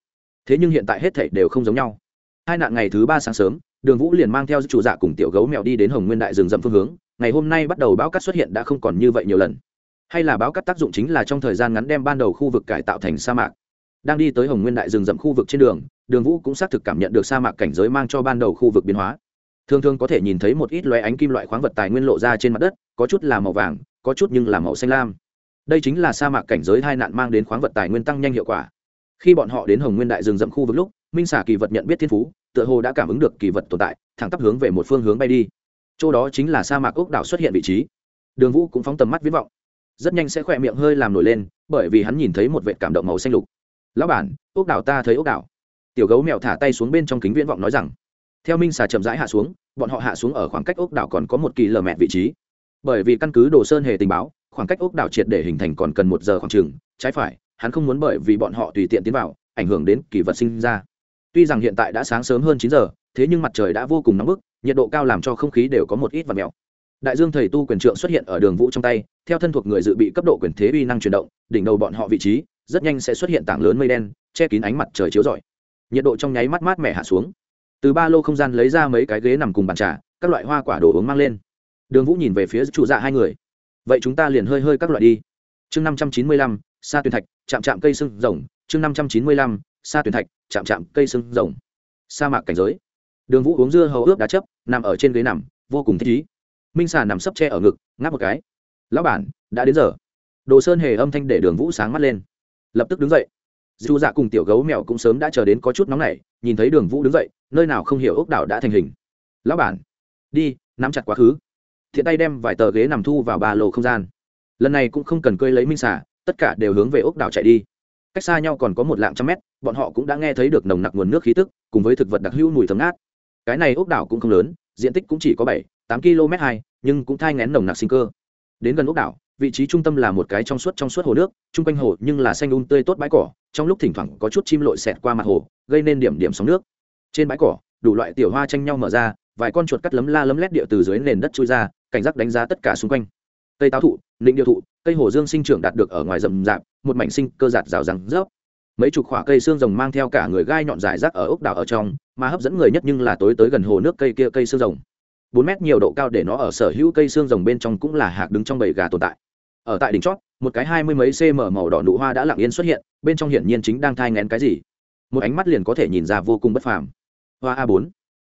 Thế nhưng hiện tại hết thảy đều không giống nhau. Hai nạn ngày thứ ba sáng sớm, đường vũ liền mang theo chủ dạ cùng tiểu gấu mèo đi đến hồng nguyên đại rừng rậm phương hướng. Ngày hôm nay bắt đầu bão cát xuất hiện đã không còn như vậy nhiều lần. Hay là bão cắt tác dụng chính là trong thời gian ngắn đem ban đầu khu vực cải tạo thành sa mạc đang đi tới hồng nguyên đại rừng rậm khu vực trên đường đường vũ cũng xác thực cảm nhận được sa mạc cảnh giới mang cho ban đầu khu vực biến hóa. Thường thường có thể nhìn thấy một ít loé ánh kim loại khoáng vật tài nguyên lộ ra trên mặt đất, có chút là màu vàng, có chút nhưng là màu xanh lam. Đây chính là sa mạc cảnh giới hai nạn mang đến khoáng vật tài nguyên tăng nhanh hiệu quả. Khi bọn họ đến hồng nguyên đại rừng rậm khu vực lúc, minh xả kỳ vật nhận biết thiên phú, tựa hồ đã cảm ứng được kỳ vật tồn tại, thẳng tắp hướng về một phương hướng bay đi. Chỗ đó chính là sa mạc ốc đảo xuất hiện vị trí. Đường vũ cũng phóng tầm mắt viết vọng. Rất nhanh sẽ khỏe miệng hơi làm nổi lên, bởi vì hắn nhìn thấy một vệ cảm động màu xanh lục lão bản ốc đảo ta thấy ốc đảo. Tiểu gấu mèo thả tay xuống bên trong kính viễn vọng nói rằng theo minh xà chậm rãi hạ xuống bọn họ hạ xuống ở khoảng cách ốc đảo còn có một kỳ lờ mẹ vị trí. Bởi vì căn cứ đồ sơn hề tình báo khoảng cách ốc đảo triệt để hình thành còn cần một giờ khoảng trừng, trái phải hắn không muốn bởi vì bọn họ tùy tiện tiến vào ảnh hưởng đến kỳ vật sinh ra. Tuy rằng hiện tại đã sáng sớm hơn chín giờ thế nhưng mặt trời đã vô cùng nóng bức nhiệt độ cao làm cho không khí đều có một ít vật mèo. Đại dương thầy tu quyền trượng xuất hiện ở đường vũ trong tay theo thân thuộc người dự bị cấp độ quyền thế uy năng chuyển động đỉnh đầu bọn họ vị trí rất nhanh sẽ xuất hiện tảng lớn mây đen, che kín ánh mặt trời chiếu rọi. Nhiệt độ trong nháy mắt mát mẻ hạ xuống. Từ ba lô không gian lấy ra mấy cái ghế nằm cùng bàn trà, các loại hoa quả đồ uống mang lên. Đường vũ nhìn về phía chủ dạ hai người. Vậy chúng ta liền hơi hơi các loại đi. Chương năm trăm chín mươi lăm, sa tuyền thạch, chạm chạm cây sưng rồng. Chương năm trăm chín mươi lăm, sa tuyền thạch, chạm chạm cây sưng rồng. Sa mạc cảnh giới. Đường vũ uống dưa hầu ướp đá chấp nằm ở trên ghế nằm, vô cùng thích ý. Minh xà nằm sấp tre ở ngực, ngáp một cái. Lão bản, đã đến giờ. Đồ sơn hề âm thanh để đường vũ sáng mắt lên lập tức đứng dậy. Dù dạ cùng tiểu gấu mèo cũng sớm đã chờ đến có chút nóng nảy, nhìn thấy đường vũ đứng dậy, nơi nào không hiểu ốc đảo đã thành hình. Lão bản, đi, nắm chặt quá khứ. Thiện tay đem vài tờ ghế nằm thu vào ba lô không gian. Lần này cũng không cần cơi lấy minh xả tất cả đều hướng về ốc đảo chạy đi. Cách xa nhau còn có một lạng trăm mét, bọn họ cũng đã nghe thấy được nồng nặc nguồn nước khí tức, cùng với thực vật đặc hữu mùi thấm ngát. Cái này ốc đảo cũng không lớn, diện tích cũng chỉ có bảy, tám km hai, nhưng cũng thai ngén nồng nặc sinh cơ. Đến gần ốc đảo vị trí trung tâm là một cái trong suốt trong suốt hồ nước, chung quanh hồ nhưng là xanh un tươi tốt bãi cỏ, trong lúc thỉnh thoảng có chút chim lội xẹt qua mặt hồ, gây nên điểm điểm sóng nước. Trên bãi cỏ, đủ loại tiểu hoa tranh nhau mở ra, vài con chuột cắt lấm la lấm lét địa từ dưới nền đất trôi ra, cảnh giác đánh giá tất cả xung quanh. Cây táo thụ, nịnh điệu thụ, cây hồ dương sinh trưởng đạt được ở ngoài rậm rạp, một mảnh sinh cơ giạt rào răng rớp. Mấy chục khoả cây xương rồng mang theo cả người gai nhọn dài rác ở ốc đảo ở trong, mà hấp dẫn người nhất nhưng là tối tới gần hồ nước cây kia cây xương rồng. Bốn mét nhiều độ cao để nó ở sở hữu cây xương rồng bên trong cũng là hạc đứng trong bầy gà tồn tại ở tại đỉnh chót, một cái hai mươi mấy cm màu đỏ nụ hoa đã lặng yên xuất hiện, bên trong hiển nhiên chính đang thai ngén cái gì. Một ánh mắt liền có thể nhìn ra vô cùng bất phàm. Hoa a bốn.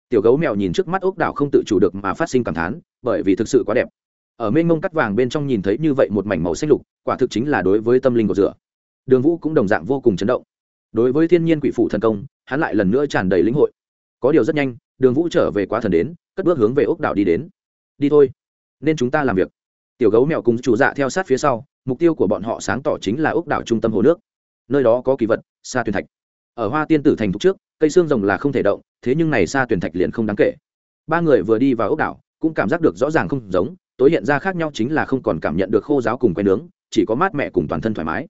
Tiểu gấu mèo nhìn trước mắt ốc đảo không tự chủ được mà phát sinh cảm thán, bởi vì thực sự quá đẹp. Ở mênh mông cắt vàng bên trong nhìn thấy như vậy một mảnh màu xanh lục, quả thực chính là đối với tâm linh của rửa. Đường vũ cũng đồng dạng vô cùng chấn động. Đối với thiên nhiên quỷ phủ thần công, hắn lại lần nữa tràn đầy lĩnh hội. Có điều rất nhanh, đường vũ trở về quá thần đến, cất bước hướng về ốc đảo đi đến. Đi thôi, nên chúng ta làm việc tiểu gấu mèo cùng chủ dạ theo sát phía sau, mục tiêu của bọn họ sáng tỏ chính là ốc đảo trung tâm hồ nước. Nơi đó có kỳ vật, sa tuyền thạch. Ở hoa tiên tử thành thục trước, cây xương rồng là không thể động, thế nhưng này sa tuyền thạch liền không đáng kể. Ba người vừa đi vào ốc đảo, cũng cảm giác được rõ ràng không giống, tối hiện ra khác nhau chính là không còn cảm nhận được khô giáo cùng quen nướng, chỉ có mát mẹ cùng toàn thân thoải mái.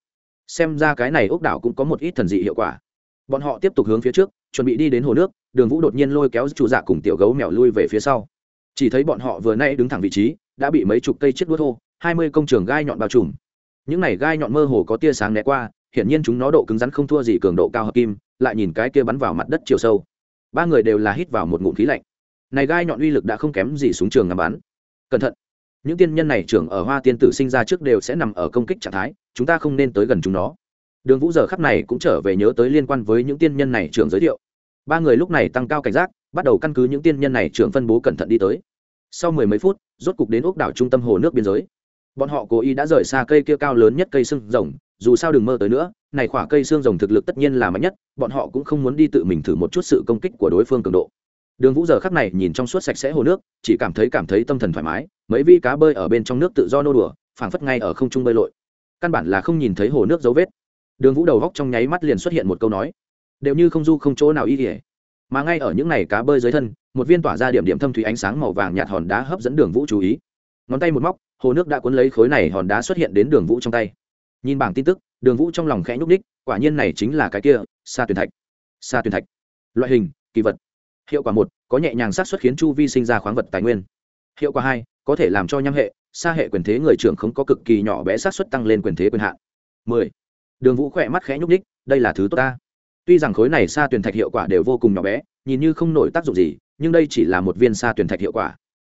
Xem ra cái này ốc đảo cũng có một ít thần dị hiệu quả. Bọn họ tiếp tục hướng phía trước, chuẩn bị đi đến hồ nước, đường vũ đột nhiên lôi kéo chủ dạ cùng tiểu gấu mèo lui về phía sau. Chỉ thấy bọn họ vừa nay đứng thẳng vị trí đã bị mấy chục cây chết đuốt thô, hai mươi công trường gai nhọn bao trùm. Những này gai nhọn mơ hồ có tia sáng né qua, hiển nhiên chúng nó độ cứng rắn không thua gì cường độ cao hợp kim, lại nhìn cái kia bắn vào mặt đất chiều sâu. Ba người đều là hít vào một ngụm khí lạnh. Này gai nhọn uy lực đã không kém gì súng trường ngắm bắn. Cẩn thận. Những tiên nhân này trưởng ở hoa tiên tử sinh ra trước đều sẽ nằm ở công kích trạng thái, chúng ta không nên tới gần chúng nó. Đường vũ giờ khắp này cũng trở về nhớ tới liên quan với những tiên nhân này trưởng giới thiệu. Ba người lúc này tăng cao cảnh giác, bắt đầu căn cứ những tiên nhân này trưởng phân bố cẩn thận đi tới. Sau mười mấy phút rốt cục đến ốc đảo trung tâm hồ nước biên giới. Bọn họ cố ý đã rời xa cây kia cao lớn nhất cây xương rồng, dù sao đừng mơ tới nữa, này khỏa cây xương rồng thực lực tất nhiên là mạnh nhất, bọn họ cũng không muốn đi tự mình thử một chút sự công kích của đối phương cường độ. Đường vũ giờ khắc này nhìn trong suốt sạch sẽ hồ nước, chỉ cảm thấy cảm thấy tâm thần thoải mái, mấy vi cá bơi ở bên trong nước tự do nô đùa, phảng phất ngay ở không trung bơi lội. Căn bản là không nhìn thấy hồ nước dấu vết. Đường vũ đầu góc trong nháy mắt liền xuất hiện một câu nói, đều như không du không chỗ nào y nghĩa mà ngay ở những này cá bơi dưới thân, một viên tỏa ra điểm điểm thâm thủy ánh sáng màu vàng nhạt hòn đá hấp dẫn đường vũ chú ý. Ngón tay một móc, hồ nước đã cuốn lấy khối này hòn đá xuất hiện đến đường vũ trong tay. Nhìn bảng tin tức, đường vũ trong lòng khẽ nhúc ních quả nhiên này chính là cái kia, sa tuyền thạch. Sa tuyền thạch. Loại hình, kỳ vật. Hiệu quả một, có nhẹ nhàng sát xuất khiến chu vi sinh ra khoáng vật tài nguyên. Hiệu quả hai, có thể làm cho nhăm hệ, sa hệ quyền thế người trưởng không có cực kỳ nhỏ bé sát xuất tăng lên quyền thế quyền hạn. Mười, đường vũ khỏe mắt khẽ nhúc ních đây là thứ tốt ta tuy rằng khối này xa tuyển thạch hiệu quả đều vô cùng nhỏ bé, nhìn như không nổi tác dụng gì, nhưng đây chỉ là một viên xa tuyển thạch hiệu quả.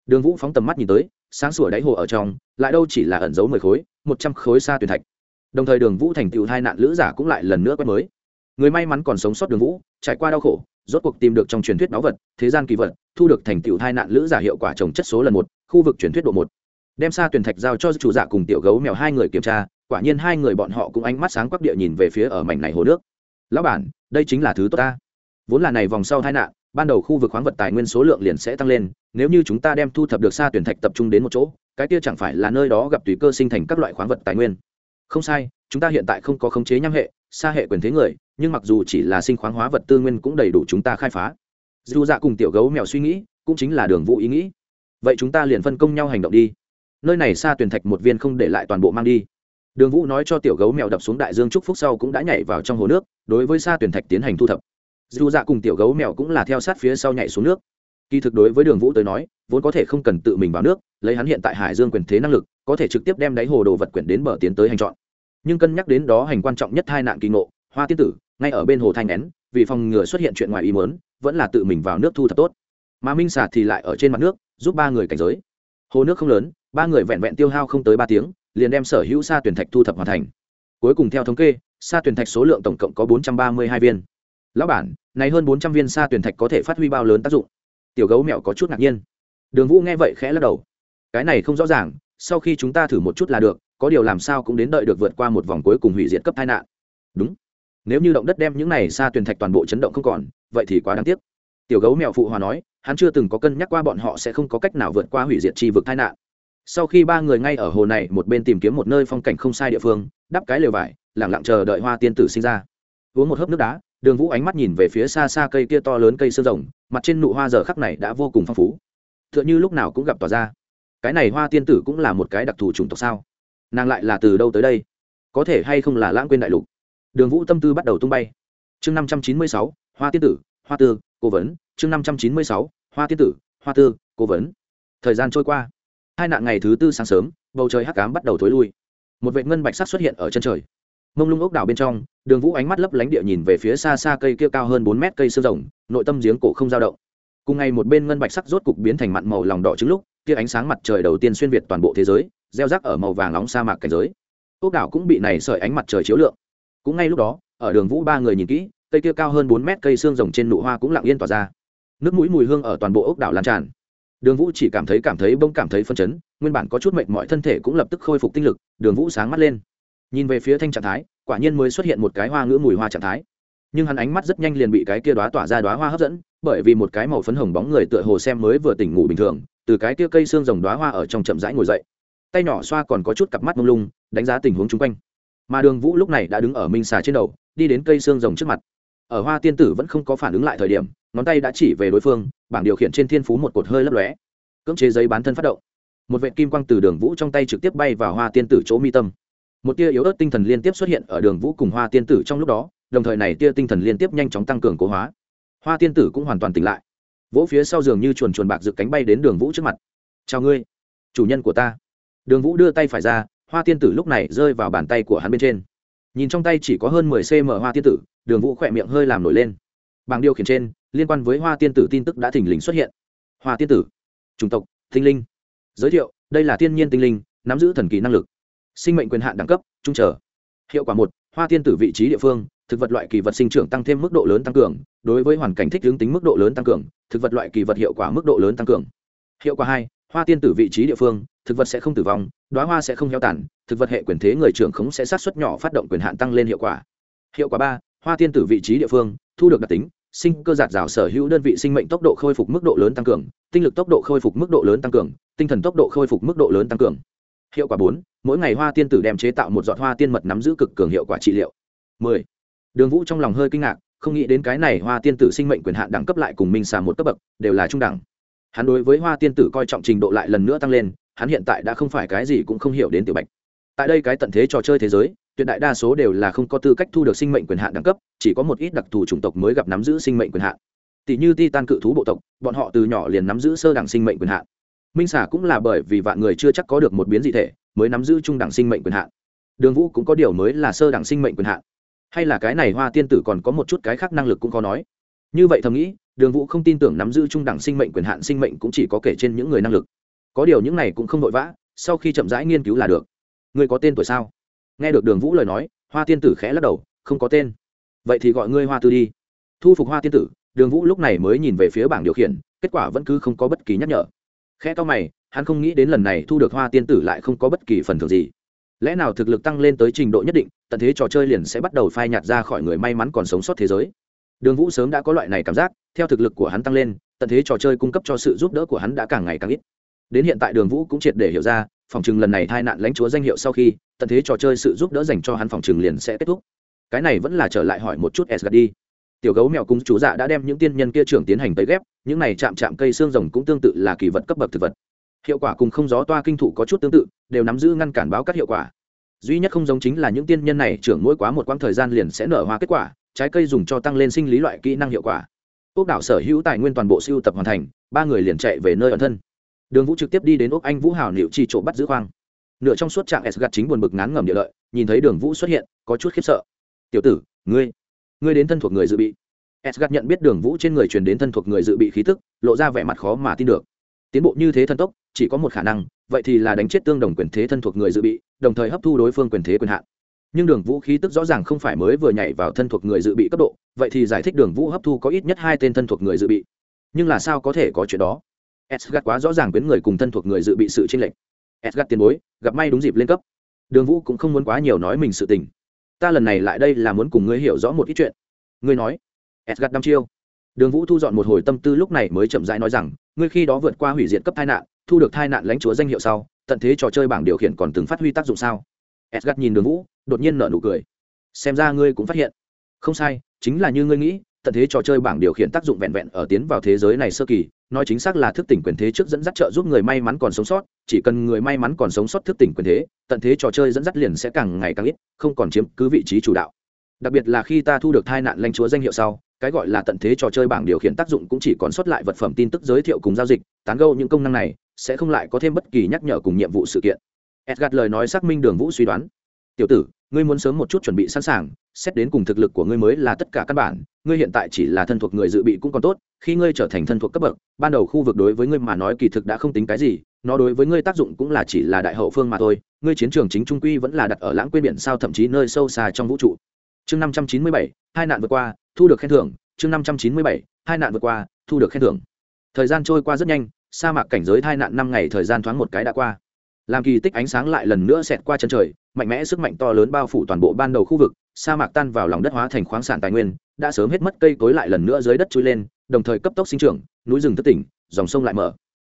Đường vũ phóng tầm mắt nhìn tới, sáng sủa đáy hồ ở trong, lại đâu chỉ là ẩn giấu mười khối, một trăm khối xa tuyển thạch. Đồng thời đường vũ thành tựu hai nạn lữ giả cũng lại lần nữa quét mới. Người may mắn còn sống sót đường vũ, trải qua đau khổ, rốt cuộc tìm được trong truyền thuyết báu vật, thế gian kỳ vật, thu được thành tựu hai nạn lữ giả hiệu quả trồng chất số lần một, khu vực truyền thuyết độ một. Đem xa tuyển thạch giao cho chủ giả cùng tiểu gấu mèo hai người kiểm tra, quả nhiên hai người bọn họ cũng ánh mắt sáng quắc địa nhìn về phía ở mảnh này hồ nước lão bản, đây chính là thứ tốt ta. Vốn là này vòng sau tai nạn, ban đầu khu vực khoáng vật tài nguyên số lượng liền sẽ tăng lên, nếu như chúng ta đem thu thập được xa tuyển thạch tập trung đến một chỗ, cái kia chẳng phải là nơi đó gặp tùy cơ sinh thành các loại khoáng vật tài nguyên. Không sai, chúng ta hiện tại không có khống chế nham hệ, xa hệ quyền thế người, nhưng mặc dù chỉ là sinh khoáng hóa vật tư nguyên cũng đầy đủ chúng ta khai phá. Dù dạ cùng tiểu gấu mèo suy nghĩ, cũng chính là đường vũ ý nghĩ. Vậy chúng ta liền phân công nhau hành động đi. Nơi này xa tuyển thạch một viên không để lại toàn bộ mang đi đường vũ nói cho tiểu gấu mèo đập xuống đại dương trúc phúc sau cũng đã nhảy vào trong hồ nước, đối với xa tuyển thạch tiến hành thu thập. Dù dạ cùng tiểu gấu mèo cũng là theo sát phía sau nhảy xuống nước. Kỳ thực đối với đường vũ tới nói, vốn có thể không cần tự mình vào nước, lấy hắn hiện tại hải dương quyền thế năng lực, có thể trực tiếp đem đáy hồ đồ vật quyển đến bờ tiến tới hành trọn nhưng cân nhắc đến đó hành quan trọng nhất hai nạn kỳ ngộ, hoa tiên tử, ngay ở bên hồ thanh nén, vì phòng ngừa xuất hiện chuyện ngoài ý mớn vẫn là tự mình vào nước thu thập tốt. Mà minh Xà thì lại ở trên mặt nước, giúp ba người cảnh giới. Hồ nước không lớn, ba người vẹn vẹn tiêu hao không tới ba tiếng liền đem sở hữu sa tuyển thạch thu thập hoàn thành. Cuối cùng theo thống kê, sa tuyển thạch số lượng tổng cộng có bốn trăm ba mươi hai viên. Lão bản, này hơn bốn trăm viên sa tuyển thạch có thể phát huy bao lớn tác dụng? Tiểu gấu mẹo có chút ngạc nhiên. Đường vũ nghe vậy khẽ lắc đầu. Cái này không rõ ràng, sau khi chúng ta thử một chút là được, có điều làm sao cũng đến đợi được vượt qua một vòng cuối cùng hủy diệt cấp tai nạn. Đúng. Nếu như động đất đem những này sa tuyển thạch toàn bộ chấn động không còn, vậy thì quá đáng tiếc. Tiểu gấu mèo phụ hòa nói, hắn chưa từng có cân nhắc qua bọn họ sẽ không có cách nào vượt qua hủy diệt chi vực tai nạn sau khi ba người ngay ở hồ này, một bên tìm kiếm một nơi phong cảnh không sai địa phương, đắp cái lều vải, lẳng lặng chờ đợi hoa tiên tử sinh ra. Uống một hớp nước đá, đường vũ ánh mắt nhìn về phía xa xa cây kia to lớn cây sương rồng, mặt trên nụ hoa giờ khắc này đã vô cùng phong phú. T h ư ợ n h ư lúc nào cũng gặp tỏa ra. Cái này hoa tiên tử cũng là một cái đặc thù chủng tộc sao? Nàng lại là từ đâu tới đây? Có thể hay không là lãng quên đại lục? Đường vũ tâm tư bắt đầu tung bay. Chương năm trăm chín mươi sáu, hoa tiên tử, hoa tư, cố vấn. Chương năm trăm chín mươi sáu, hoa tiên tử, hoa tư, cố vấn. Thời gian trôi qua hai nạn ngày thứ tư sáng sớm, bầu trời hắc cám bắt đầu thối lui. Một vệ ngân bạch sắc xuất hiện ở chân trời. Mông lung ốc đảo bên trong, đường vũ ánh mắt lấp lánh địa nhìn về phía xa xa cây kia cao hơn bốn mét cây xương rồng, nội tâm giếng cổ không dao động. Cùng ngày một bên ngân bạch sắc rốt cục biến thành mặn màu lòng đỏ trứng lúc, kia ánh sáng mặt trời đầu tiên xuyên việt toàn bộ thế giới, gieo rắc ở màu vàng nóng sa mạc cảnh giới. Ốc đảo cũng bị này sợi ánh mặt trời chiếu lượng. Cũng ngay lúc đó, ở đường vũ ba người nhìn kỹ, cây kia cao hơn bốn mét cây xương rồng trên nụ hoa cũng lặng yên tỏa ra. Nước mũi mùi hương ở toàn bộ ốc đảo lan tràn đường vũ chỉ cảm thấy cảm thấy bông cảm thấy phân chấn, nguyên bản có chút mệnh mọi thân thể cũng lập tức khôi phục tinh lực, đường vũ sáng mắt lên. Nhìn về phía thanh trạng thái, quả nhiên mới xuất hiện một cái hoa ngữ mùi hoa trạng thái. Nhưng hắn ánh mắt rất nhanh liền bị cái kia đoá tỏa ra đoá hoa hấp dẫn, bởi vì một cái màu phấn hồng bóng người tựa hồ xem mới vừa tỉnh ngủ bình thường, từ cái kia cây xương rồng đoá hoa ở trong chậm rãi ngồi dậy. Tay nhỏ xoa còn có chút cặp mắt mông lung, đánh giá tình huống chung quanh. Mà đường vũ lúc này đã đứng ở minh xà trên đầu, đi đến cây xương rồng trước mặt ở hoa tiên tử vẫn không có phản ứng lại thời điểm, ngón tay đã chỉ về đối phương, bảng điều khiển trên thiên phú một cột hơi lấp lóe. Cưỡng chế giấy bán thân phát động. Một vệ kim quang từ đường vũ trong tay trực tiếp bay vào hoa tiên tử chỗ mi tâm. Một tia yếu ớt tinh thần liên tiếp xuất hiện ở đường vũ cùng hoa tiên tử trong lúc đó, đồng thời này tia tinh thần liên tiếp nhanh chóng tăng cường cố hóa. Hoa tiên tử cũng hoàn toàn tỉnh lại. Vỗ phía sau giường như chuồn chuồn bạc rực cánh bay đến đường vũ trước mặt. Chào ngươi, chủ nhân của ta. Đường vũ đưa tay phải ra, hoa tiên tử lúc này rơi vào bàn tay của hắn bên trên nhìn trong tay chỉ có hơn mười cm hoa tiên tử, đường vũ khỏe miệng hơi làm nổi lên. Bằng điều khiển trên, liên quan với hoa tiên tử tin tức đã thình lình xuất hiện. Hoa tiên tử, chủng tộc, tinh linh. Giới thiệu, đây là thiên nhiên tinh linh, nắm giữ thần kỳ năng lực. Sinh mệnh quyền hạn đẳng cấp, trung trở. Hiệu quả một, hoa tiên tử vị trí địa phương, thực vật loại kỳ vật sinh trưởng tăng thêm mức độ lớn tăng cường. Đối với hoàn cảnh thích ứng tính mức độ lớn tăng cường, thực vật loại kỳ vật hiệu quả mức độ lớn tăng cường. Hiệu quả hai, hoa tiên tử vị trí địa phương, thực vật sẽ không tử vong đoá hoa sẽ không héo tàn, thực vật hệ quyền thế người trưởng khống sẽ sát xuất nhỏ phát động quyền hạn tăng lên hiệu quả. Hiệu quả ba, hoa tiên tử vị trí địa phương, thu được đặc tính, sinh cơ giạt rào sở hữu đơn vị sinh mệnh tốc độ khôi phục mức độ lớn tăng cường, tinh lực tốc độ khôi phục mức độ lớn tăng cường, tinh thần tốc độ khôi phục mức độ lớn tăng cường. Hiệu quả bốn, mỗi ngày hoa tiên tử đem chế tạo một giọt hoa tiên mật nắm giữ cực cường hiệu quả trị liệu. 10. đường vũ trong lòng hơi kinh ngạc, không nghĩ đến cái này hoa tiên tử sinh mệnh quyền hạn đẳng cấp lại cùng minh xà một cấp bậc, đều là trung đẳng. Hắn đối với hoa tiên tử coi trọng trình độ lại lần nữa tăng lên hắn hiện tại đã không phải cái gì cũng không hiểu đến tiểu bạch. Tại đây cái tận thế trò chơi thế giới, tuyệt đại đa số đều là không có tư cách thu được sinh mệnh quyền hạn đẳng cấp, chỉ có một ít đặc thù chủng tộc mới gặp nắm giữ sinh mệnh quyền hạn. Tỷ như titan cự thú bộ tộc, bọn họ từ nhỏ liền nắm giữ sơ đẳng sinh mệnh quyền hạn. Minh xả cũng là bởi vì vạn người chưa chắc có được một biến dị thể, mới nắm giữ trung đẳng sinh mệnh quyền hạn. Đường vũ cũng có điều mới là sơ đẳng sinh mệnh quyền hạn. Hay là cái này hoa tiên tử còn có một chút cái khác năng lực cũng có nói. Như vậy thầm nghĩ, đường vũ không tin tưởng nắm giữ trung đẳng sinh mệnh quyền hạn sinh mệnh cũng chỉ có kể trên những người năng lực có điều những này cũng không vội vã, sau khi chậm rãi nghiên cứu là được. Ngươi có tên tuổi sao? Nghe được đường vũ lời nói, hoa tiên tử khẽ lắc đầu, không có tên. Vậy thì gọi ngươi hoa tư đi. Thu phục hoa tiên tử, đường vũ lúc này mới nhìn về phía bảng điều khiển, kết quả vẫn cứ không có bất kỳ nhắc nhở. Khẽ to mày, hắn không nghĩ đến lần này thu được hoa tiên tử lại không có bất kỳ phần thưởng gì. Lẽ nào thực lực tăng lên tới trình độ nhất định, tận thế trò chơi liền sẽ bắt đầu phai nhạt ra khỏi người may mắn còn sống sót thế giới. Đường vũ sớm đã có loại này cảm giác, theo thực lực của hắn tăng lên, tận thế trò chơi cung cấp cho sự giúp đỡ của hắn đã càng ngày càng ít đến hiện tại đường vũ cũng triệt để hiểu ra, phòng chừng lần này tai nạn lãnh chúa danh hiệu sau khi, tận thế trò chơi sự giúp đỡ dành cho hắn phòng chừng liền sẽ kết thúc. Cái này vẫn là trở lại hỏi một chút sgd đi. Tiểu gấu mèo cung chú dạ đã đem những tiên nhân kia trưởng tiến hành tới ghép, những này chạm chạm cây xương rồng cũng tương tự là kỳ vật cấp bậc thực vật. Hiệu quả cùng không gió toa kinh thụ có chút tương tự, đều nắm giữ ngăn cản báo các hiệu quả. Duy nhất không giống chính là những tiên nhân này trưởng mỗi quá một quãng thời gian liền sẽ nở hoa kết quả, trái cây dùng cho tăng lên sinh lý loại kỹ năng hiệu quả. Quốc đảo sở hữu tài nguyên toàn bộ siêu tập hoàn thành, ba người liền chạy về nơi ẩn thân đường vũ trực tiếp đi đến ốc anh vũ hào liệu chi chỗ bắt giữ khoang. Nửa trong suốt trạng s gặt chính buồn bực ngán ngẩm địa lợi, nhìn thấy đường vũ xuất hiện, có chút khiếp sợ. Tiểu tử, ngươi ngươi đến thân thuộc người dự bị. S gặt nhận biết đường vũ trên người truyền đến thân thuộc người dự bị khí tức, lộ ra vẻ mặt khó mà tin được. Tiến bộ như thế thân tốc, chỉ có một khả năng, vậy thì là đánh chết tương đồng quyền thế thân thuộc người dự bị, đồng thời hấp thu đối phương quyền thế quyền hạn. Nhưng đường vũ khí tức rõ ràng không phải mới vừa nhảy vào thân thuộc người dự bị cấp độ, vậy thì giải thích đường vũ hấp thu có ít nhất hai tên thân thuộc người dự bị. Nhưng là sao có thể có chuyện đó? Esgard quá rõ ràng quyến người cùng thân thuộc người dự bị sự chênh lệch. Esgard tiền bối, gặp may đúng dịp lên cấp. Đường Vũ cũng không muốn quá nhiều nói mình sự tình. Ta lần này lại đây là muốn cùng ngươi hiểu rõ một ít chuyện. Ngươi nói. Esgard năm chiêu. Đường Vũ thu dọn một hồi tâm tư lúc này mới chậm rãi nói rằng, ngươi khi đó vượt qua hủy diệt cấp tai nạn, thu được tai nạn lãnh chúa danh hiệu sau, tận thế trò chơi bảng điều khiển còn từng phát huy tác dụng sao? Esgard nhìn Đường Vũ, đột nhiên nở nụ cười. Xem ra ngươi cũng phát hiện. Không sai, chính là như ngươi nghĩ, tận thế trò chơi bảng điều khiển tác dụng vẹn vẹn ở tiến vào thế giới này sơ kỳ nói chính xác là thức tỉnh quyền thế trước dẫn dắt trợ giúp người may mắn còn sống sót, chỉ cần người may mắn còn sống sót thức tỉnh quyền thế, tận thế trò chơi dẫn dắt liền sẽ càng ngày càng ít, không còn chiếm cứ vị trí chủ đạo. Đặc biệt là khi ta thu được thai nạn lanh chúa danh hiệu sau, cái gọi là tận thế trò chơi bảng điều khiển tác dụng cũng chỉ còn xuất lại vật phẩm tin tức giới thiệu cùng giao dịch, tán gâu những công năng này, sẽ không lại có thêm bất kỳ nhắc nhở cùng nhiệm vụ sự kiện. Edgard lời nói xác minh đường vũ suy đoán. Tiểu tử ngươi muốn sớm một chút chuẩn bị sẵn sàng, xét đến cùng thực lực của ngươi mới là tất cả căn bản, ngươi hiện tại chỉ là thân thuộc người dự bị cũng còn tốt, khi ngươi trở thành thân thuộc cấp bậc, ban đầu khu vực đối với ngươi mà nói kỳ thực đã không tính cái gì, nó đối với ngươi tác dụng cũng là chỉ là đại hậu phương mà thôi, ngươi chiến trường chính trung quy vẫn là đặt ở lãng quên biển sao thậm chí nơi sâu xa trong vũ trụ. Chương năm trăm chín mươi bảy, hai nạn vượt qua, thu được khen thưởng. Chương năm trăm chín mươi bảy, hai nạn vượt qua, thu được khen thưởng. Thời gian trôi qua rất nhanh, sa mạc cảnh giới hai nạn năm ngày thời gian thoáng một cái đã qua làm kỳ tích ánh sáng lại lần nữa xẹt qua chân trời, mạnh mẽ sức mạnh to lớn bao phủ toàn bộ ban đầu khu vực, sa mạc tan vào lòng đất hóa thành khoáng sản tài nguyên, đã sớm hết mất cây cối lại lần nữa dưới đất trôi lên, đồng thời cấp tốc sinh trưởng, núi rừng thất tỉnh, dòng sông lại mở.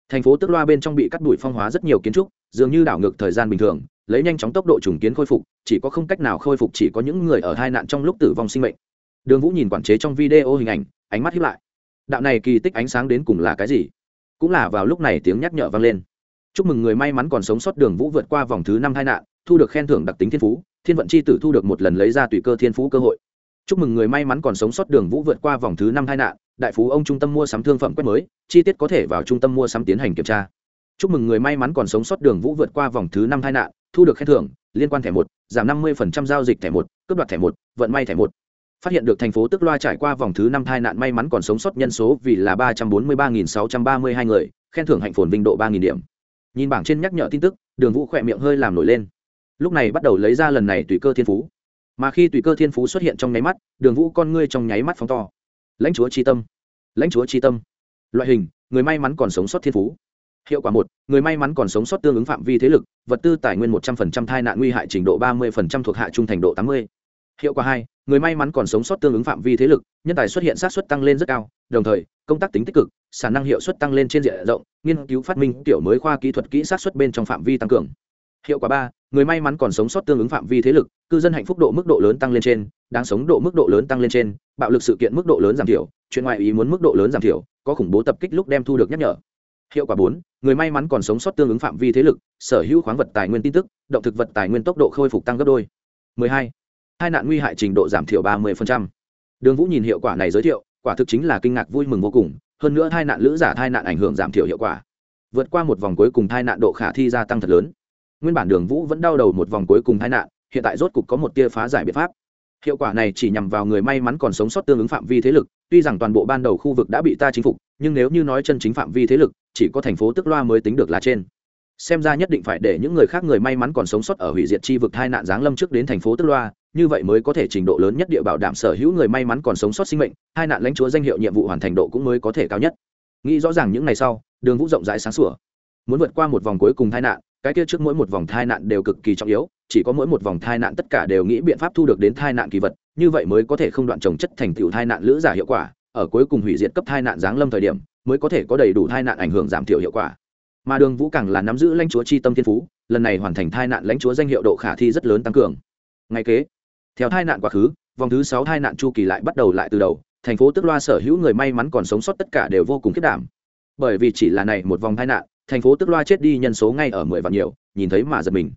Thành phố tức loa bên trong bị cắt đuổi phong hóa rất nhiều kiến trúc, dường như đảo ngược thời gian bình thường, lấy nhanh chóng tốc độ trùng kiến khôi phục, chỉ có không cách nào khôi phục chỉ có những người ở hai nạn trong lúc tử vong sinh mệnh. Đường vũ nhìn quản chế trong video hình ảnh, ánh mắt hiếp lại. Đạo này kỳ tích ánh sáng đến cùng là cái gì? Cũng là vào lúc này tiếng nhắc nhở vang lên chúc mừng người may mắn còn sống sót đường vũ vượt qua vòng thứ năm tai nạn, thu được khen thưởng đặc tính thiên phú, thiên vận c h i tử thu được một lần lấy ra tùy cơ thiên phú cơ hội. Chúc mừng người may mắn còn sống sót đường vũ vượt qua vòng thứ năm tai nạn, đại phú ông trung tâm mua sắm thương phẩm quét mới, chi tiết có thể vào trung tâm mua sắm tiến hành kiểm tra. Chúc mừng người may mắn còn sống sót đường vũ vượt qua vòng thứ năm tai nạn, thu được khen thưởng, liên quan thẻ một, giảm năm mươi giao dịch thẻ một, cướp đoạt thẻ một, vận may thẻ một. Phát hiện được thành phố tức loa trải qua vòng thứ năm tai nạn may mắn còn sống sót nhân số vì là ba trăm bốn mươi ba sáu trăm ba mươi hai người, khen thưởng hạnh phồn vinh độ ba điểm nhìn bảng trên nhắc nhở tin tức, đường vũ khỏe miệng hơi làm nổi lên. Lúc này bắt đầu lấy ra lần này tùy cơ thiên phú. Mà khi tùy cơ thiên phú xuất hiện trong nháy mắt, đường vũ con ngươi trong nháy mắt phóng to. Lãnh chúa tri tâm. Lãnh chúa tri tâm. Loại hình, người may mắn còn sống sót thiên phú. Hiệu quả một, người may mắn còn sống sót tương ứng phạm vi thế lực, vật tư tài nguyên một trăm linh thai nạn nguy hại trình độ ba mươi thuộc hạ trung thành độ tám mươi hiệu quả hai, người may mắn còn sống sót tương ứng phạm vi thế lực, nhân tài xuất hiện sát xuất tăng lên rất cao, đồng thời, công tác tính tích cực, sản năng hiệu suất tăng lên trên diện rộng, nghiên cứu phát minh tiểu mới khoa kỹ thuật kỹ sát xuất bên trong phạm vi tăng cường hiệu quả ba, người may mắn còn sống sót tương ứng phạm vi thế lực, cư dân hạnh phúc độ mức độ lớn tăng lên trên, đáng sống độ mức độ lớn tăng lên trên, bạo lực sự kiện mức độ lớn giảm thiểu, chuyện ngoại ý muốn mức độ lớn giảm thiểu, có khủng bố tập kích lúc đem thu được nhắc nhở hiệu quả bốn, người may mắn còn sống sót tương ứng phạm vi thế lực, sở hữu khoáng vật tài nguyên tin tức, động thực vật tài nguyên tốc độ khôi phục tăng gấp đôi 12 hai nạn nguy hại trình độ giảm thiểu 30%. đường vũ nhìn hiệu quả này giới thiệu, quả thực chính là kinh ngạc vui mừng vô cùng, hơn nữa hai nạn lữ giả, hai nạn ảnh hưởng giảm thiểu hiệu quả. Vượt qua một vòng cuối cùng hai nạn độ khả thi gia tăng thật lớn. Nguyên bản đường vũ vẫn đau đầu một vòng cuối cùng hai nạn, hiện tại rốt cục có một tia phá giải biện pháp. Hiệu quả này chỉ nhằm vào người may mắn còn sống sót tương ứng phạm vi thế lực, tuy rằng toàn bộ ban đầu khu vực đã bị ta chinh phục, nhưng nếu như nói chân chính phạm vi thế lực, chỉ có thành phố tức loa mới tính được là trên. Xem ra nhất định phải để những người khác người may mắn còn sống sót ở hủy diệt chi vực hai nạn giáng lâm trước đến thành phố tức loa như vậy mới có thể trình độ lớn nhất địa bảo đảm sở hữu người may mắn còn sống sót sinh mệnh, hai nạn lãnh chúa danh hiệu nhiệm vụ hoàn thành độ cũng mới có thể cao nhất. Nghĩ rõ ràng những ngày sau, đường vũ rộng rãi sáng sủa. Muốn vượt qua một vòng cuối cùng tai nạn, cái kia trước mỗi một vòng tai nạn đều cực kỳ trọng yếu, chỉ có mỗi một vòng tai nạn tất cả đều nghĩ biện pháp thu được đến tai nạn kỳ vật, như vậy mới có thể không đoạn trồng chất thành tựu tai nạn lữ giả hiệu quả, ở cuối cùng hủy diệt cấp tai nạn giáng lâm thời điểm, mới có thể có đầy đủ tai nạn ảnh hưởng giảm thiểu hiệu quả. Mà đường vũ càng là nắm giữ lãnh chúa chi tâm thiên phú, lần này hoàn thành tai nạn lãnh chúa danh hiệu độ khả thi rất lớn tăng cường. Ngay kế theo tai nạn quá khứ, vòng thứ sáu tai nạn chu kỳ lại bắt đầu lại từ đầu, thành phố tức loa sở hữu người may mắn còn sống sót tất cả đều vô cùng khiết đảm. Bởi vì chỉ là này một vòng tai nạn, thành phố tức loa chết đi nhân số ngay ở mười vạn nhiều, nhìn thấy mà giật mình.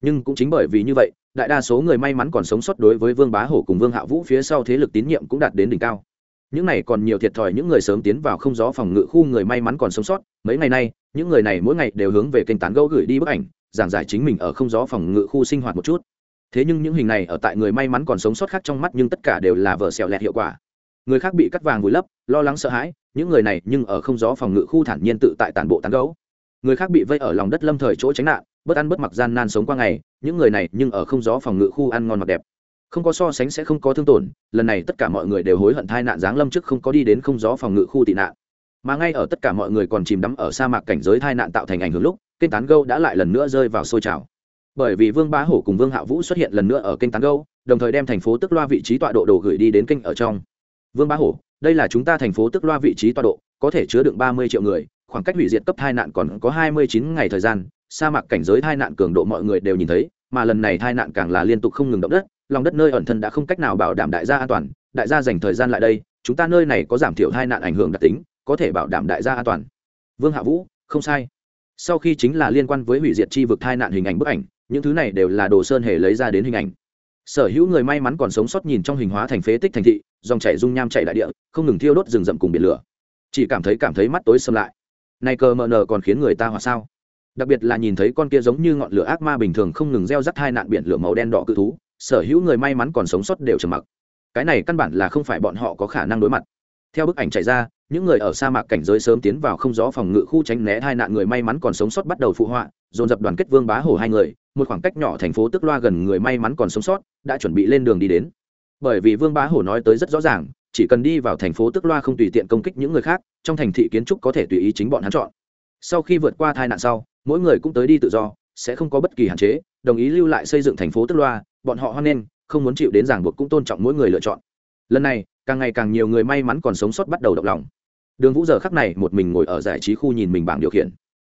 Nhưng cũng chính bởi vì như vậy, đại đa số người may mắn còn sống sót đối với vương bá hổ cùng vương hạ vũ phía sau thế lực tín nhiệm cũng đạt đến đỉnh cao. Những này còn nhiều thiệt thòi những người sớm tiến vào không gió phòng ngự khu người may mắn còn sống sót, mấy ngày nay, những người này mỗi ngày đều hướng về kênh tán gẫu gửi đi bức ảnh, giảng giải chính mình ở không gió phòng ngự khu sinh hoạt một chút thế nhưng những hình này ở tại người may mắn còn sống sót khác trong mắt nhưng tất cả đều là vở xẹo lẹt hiệu quả. Người khác bị cắt vàng vùi lấp, lo lắng sợ hãi, những người này nhưng ở không gió phòng ngự khu thản nhiên tự tại tản bộ tán gấu người khác bị vây ở lòng đất lâm thời chỗ tránh nạn, bất ăn bất mặc gian nan sống qua ngày, những người này nhưng ở không gió phòng ngự khu ăn ngon mặc đẹp. Không có so sánh sẽ không có thương tổn, lần này tất cả mọi người đều hối hận thai nạn giáng lâm trước không có đi đến không gió phòng ngự khu tị nạn. Mà ngay ở tất cả mọi người còn chìm đắm ở sa mạc cảnh giới thai nạn tạo thành ảnh hưởng lúc, kênh tán gâu đã lại lần nữa rơi vào sôi trào bởi vì vương bá hổ cùng vương hạ vũ xuất hiện lần nữa ở kênh tán gâu, đồng thời đem thành phố tức loa vị trí tọa độ đồ gửi đi đến kênh ở trong. Vương bá hổ, đây là chúng ta thành phố tức loa vị trí tọa độ, có thể chứa đựng ba mươi triệu người, khoảng cách hủy diệt cấp hai nạn còn có hai mươi chín ngày thời gian, sa mạc cảnh giới hai nạn cường độ mọi người đều nhìn thấy, mà lần này hai nạn càng là liên tục không ngừng động đất, lòng đất nơi ẩn thân đã không cách nào bảo đảm đại gia an toàn, đại gia dành thời gian lại đây, chúng ta nơi này có giảm thiểu hai nạn ảnh hưởng đặc tính, có thể bảo đảm đại gia an toàn. Vương hạ vũ, không sai. Sau khi chính là liên quan với hủy diệt chi vực hai nạn hình ảnh bức ảnh những thứ này đều là đồ sơn hề lấy ra đến hình ảnh. Sở hữu người may mắn còn sống sót nhìn trong hình hóa thành phế tích thành thị, dòng chảy dung nham chảy đại địa, không ngừng thiêu đốt rừng rậm cùng biển lửa. Chỉ cảm thấy cảm thấy mắt tối xâm lại. Này cờ mờ nờ còn khiến người ta hòa sao? Đặc biệt là nhìn thấy con kia giống như ngọn lửa ác ma bình thường không ngừng gieo rắc hai nạn biển lửa màu đen đỏ cự thú, sở hữu người may mắn còn sống sót đều trầm mặc. Cái này căn bản là không phải bọn họ có khả năng đối mặt. Theo bức ảnh chạy ra, những người ở sa mạc cảnh giới sớm tiến vào không gió phòng ngự khu tránh né hai nạn người may mắn còn sống sót bắt đầu phụ họa, dồn dập đoàn kết vương bá hổ hai người một khoảng cách nhỏ thành phố tức loa gần người may mắn còn sống sót, đã chuẩn bị lên đường đi đến. Bởi vì vương bá hổ nói tới rất rõ ràng, chỉ cần đi vào thành phố tức loa không tùy tiện công kích những người khác, trong thành thị kiến trúc có thể tùy ý chính bọn hắn chọn. Sau khi vượt qua tai nạn sau, mỗi người cũng tới đi tự do, sẽ không có bất kỳ hạn chế, đồng ý lưu lại xây dựng thành phố tức loa, bọn họ hoan nghênh, không muốn chịu đến ràng buộc cũng tôn trọng mỗi người lựa chọn. Lần này, càng ngày càng nhiều người may mắn còn sống sót bắt đầu động lòng. Đường vũ giờ khắc này một mình ngồi ở giải trí khu nhìn mình bảng điều khiển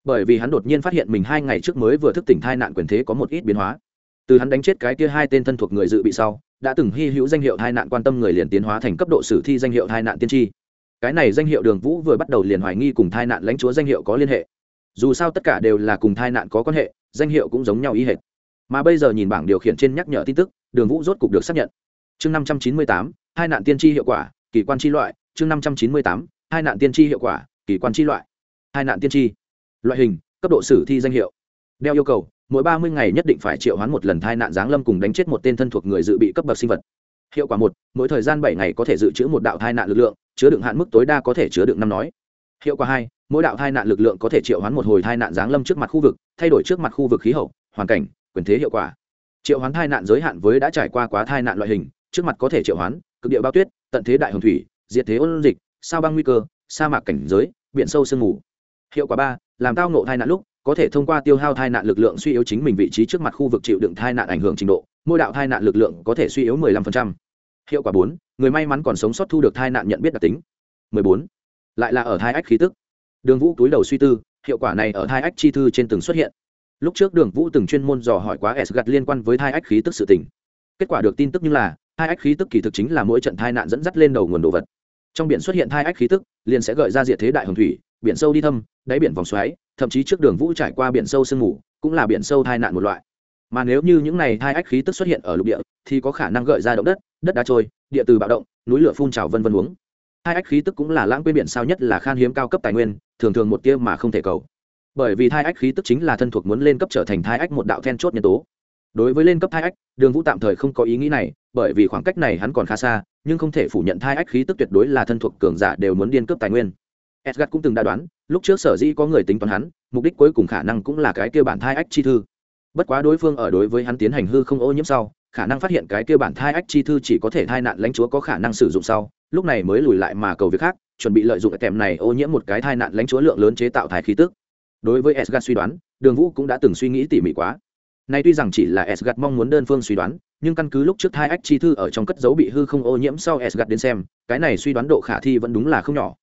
bởi vì hắn đột nhiên phát hiện mình hai ngày trước mới vừa thức tỉnh thai nạn quyền thế có một ít biến hóa. Từ hắn đánh chết cái kia hai tên thân thuộc người dự bị sau, đã từng hy hữu danh hiệu thai nạn quan tâm người liền tiến hóa thành cấp độ sử thi danh hiệu thai nạn tiên tri. Cái này danh hiệu đường vũ vừa bắt đầu liền hoài nghi cùng thai nạn lãnh chúa danh hiệu có liên hệ. Dù sao tất cả đều là cùng thai nạn có quan hệ, danh hiệu cũng giống nhau ý hệt. Mà bây giờ nhìn bảng điều khiển trên nhắc nhở tin tức, đường vũ rốt cục được xác nhận. Chương năm trăm chín mươi tám, hai nạn tiên tri hiệu quả, kỳ quan tri loại. Chương năm trăm chín mươi tám, hai nạn tiên tri hiệu quả, kỳ quan tri loại. Hai nạn tiên tri loại hình, cấp độ sử thi danh hiệu. Đeo yêu cầu, mỗi ba mươi ngày nhất định phải triệu hoán một lần thai nạn giáng lâm cùng đánh chết một tên thân thuộc người dự bị cấp bậc sinh vật. Hiệu quả một, mỗi thời gian bảy ngày có thể dự trữ một đạo thai nạn lực lượng, chứa đựng hạn mức tối đa có thể chứa đựng năm nói. Hiệu quả hai, mỗi đạo thai nạn lực lượng có thể triệu hoán một hồi thai nạn giáng lâm trước mặt khu vực, thay đổi trước mặt khu vực khí hậu, hoàn cảnh, quyền thế hiệu quả. Triệu hoán thai nạn giới hạn với đã trải qua quá thai nạn loại hình, trước mặt có thể triệu hoán, cực địa bao tuyết, tận thế đại hồng thủy, diệt thế ôn dịch, sao băng nguy cơ, sa mạc cảnh giới, biển sâu sương mù. Hiệu quả ba làm tao nộ thai nạn lúc, có thể thông qua tiêu hao thai nạn lực lượng suy yếu chính mình vị trí trước mặt khu vực chịu đựng thai nạn ảnh hưởng trình độ, mỗi đạo thai nạn lực lượng có thể suy yếu 15%. hiệu quả bốn, người may mắn còn sống sót thu được thai nạn nhận biết đặc tính 14. lại là ở thai ách khí tức đường vũ túi đầu suy tư, hiệu quả này ở thai ách chi thư trên từng xuất hiện lúc trước đường vũ từng chuyên môn dò hỏi quá s gặt liên quan với thai ách khí tức sự tình kết quả được tin tức như là, thai ách khí tức kỳ thực chính là mỗi trận thai nạn dẫn dắt lên đầu nguồn đồ vật trong biển xuất hiện thai ách khí tức, liền sẽ gợi ra diệt thế đại hồng thủy biển sâu đi thâm, đáy biển vòng xoáy, thậm chí trước đường vũ trải qua biển sâu sương mù, cũng là biển sâu tai nạn một loại. Mà nếu như những này hai ách khí tức xuất hiện ở lục địa, thì có khả năng gợi ra động đất đất đá trôi, địa từ bạo động, núi lửa phun trào vân vân uống. Hai ách khí tức cũng là lãng quên biển sao nhất là khan hiếm cao cấp tài nguyên, thường thường một tia mà không thể cầu. Bởi vì thai ách khí tức chính là thân thuộc muốn lên cấp trở thành thai ách một đạo then chốt nhân tố. Đối với lên cấp thai ách, đường vũ tạm thời không có ý nghĩ này, bởi vì khoảng cách này hắn còn khá xa, nhưng không thể phủ nhận thai ách khí tức tuyệt đối là thân thuộc cường giả đều muốn điên cấp tài nguyên. Esgard cũng từng đã đoán, lúc trước sở dĩ có người tính toán hắn, mục đích cuối cùng khả năng cũng là cái kia bản thai ách chi thư. Bất quá đối phương ở đối với hắn tiến hành hư không ô nhiễm sau, khả năng phát hiện cái kia bản thai ách chi thư chỉ có thể thai nạn lãnh chúa có khả năng sử dụng sau, lúc này mới lùi lại mà cầu việc khác, chuẩn bị lợi dụng cái tèm này ô nhiễm một cái thai nạn lãnh chúa lượng lớn chế tạo thai khí tức. Đối với Esgard suy đoán, đường vũ cũng đã từng suy nghĩ tỉ mỉ quá. Nay tuy rằng chỉ là Esgard mong muốn đơn phương suy đoán, nhưng căn cứ lúc trước thai ách chi thư ở trong cất dấu bị hư không ô nhiễm sau Esgard đến xem, cái này suy đoán độ khả thi vẫn đúng là không nhỏ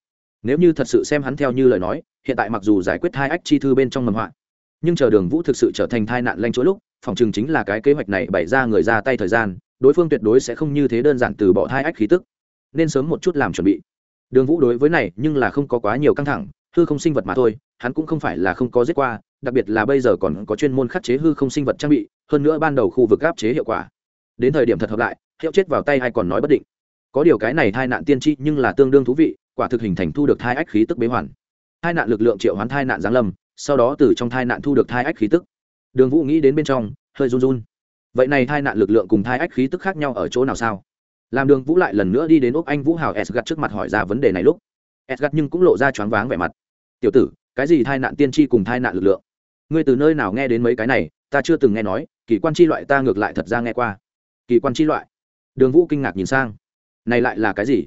nếu như thật sự xem hắn theo như lời nói, hiện tại mặc dù giải quyết hai ách chi thư bên trong mầm họa, nhưng chờ đường vũ thực sự trở thành thai nạn lanh chúa lúc, phòng chừng chính là cái kế hoạch này bày ra người ra tay thời gian, đối phương tuyệt đối sẽ không như thế đơn giản từ bỏ thai ách khí tức. Nên sớm một chút làm chuẩn bị. Đường vũ đối với này nhưng là không có quá nhiều căng thẳng, hư không sinh vật mà thôi, hắn cũng không phải là không có giết qua, đặc biệt là bây giờ còn có chuyên môn khắc chế hư không sinh vật trang bị, hơn nữa ban đầu khu vực áp chế hiệu quả. Đến thời điểm thật hợp lại, hiệu chết vào tay hay còn nói bất định. Có điều cái này thai nạn tiên tri nhưng là tương đương thú vị quả thực hình thành thu được thai ách khí tức bế hoàn. Hai nạn lực lượng triệu hoán thai nạn giáng lâm, sau đó từ trong thai nạn thu được thai ách khí tức. Đường vũ nghĩ đến bên trong, hơi run run. Vậy này thai nạn lực lượng cùng thai ách khí tức khác nhau ở chỗ nào sao? Làm đường vũ lại lần nữa đi đến úc anh vũ hào s gặt trước mặt hỏi ra vấn đề này lúc s gặt nhưng cũng lộ ra choáng váng vẻ mặt. Tiểu tử, cái gì thai nạn tiên tri cùng thai nạn lực lượng? Ngươi từ nơi nào nghe đến mấy cái này? Ta chưa từng nghe nói, kỳ quan chi loại ta ngược lại thật ra nghe qua. Kỳ quan chi loại? Đường vũ kinh ngạc nhìn sang. Này lại là cái gì?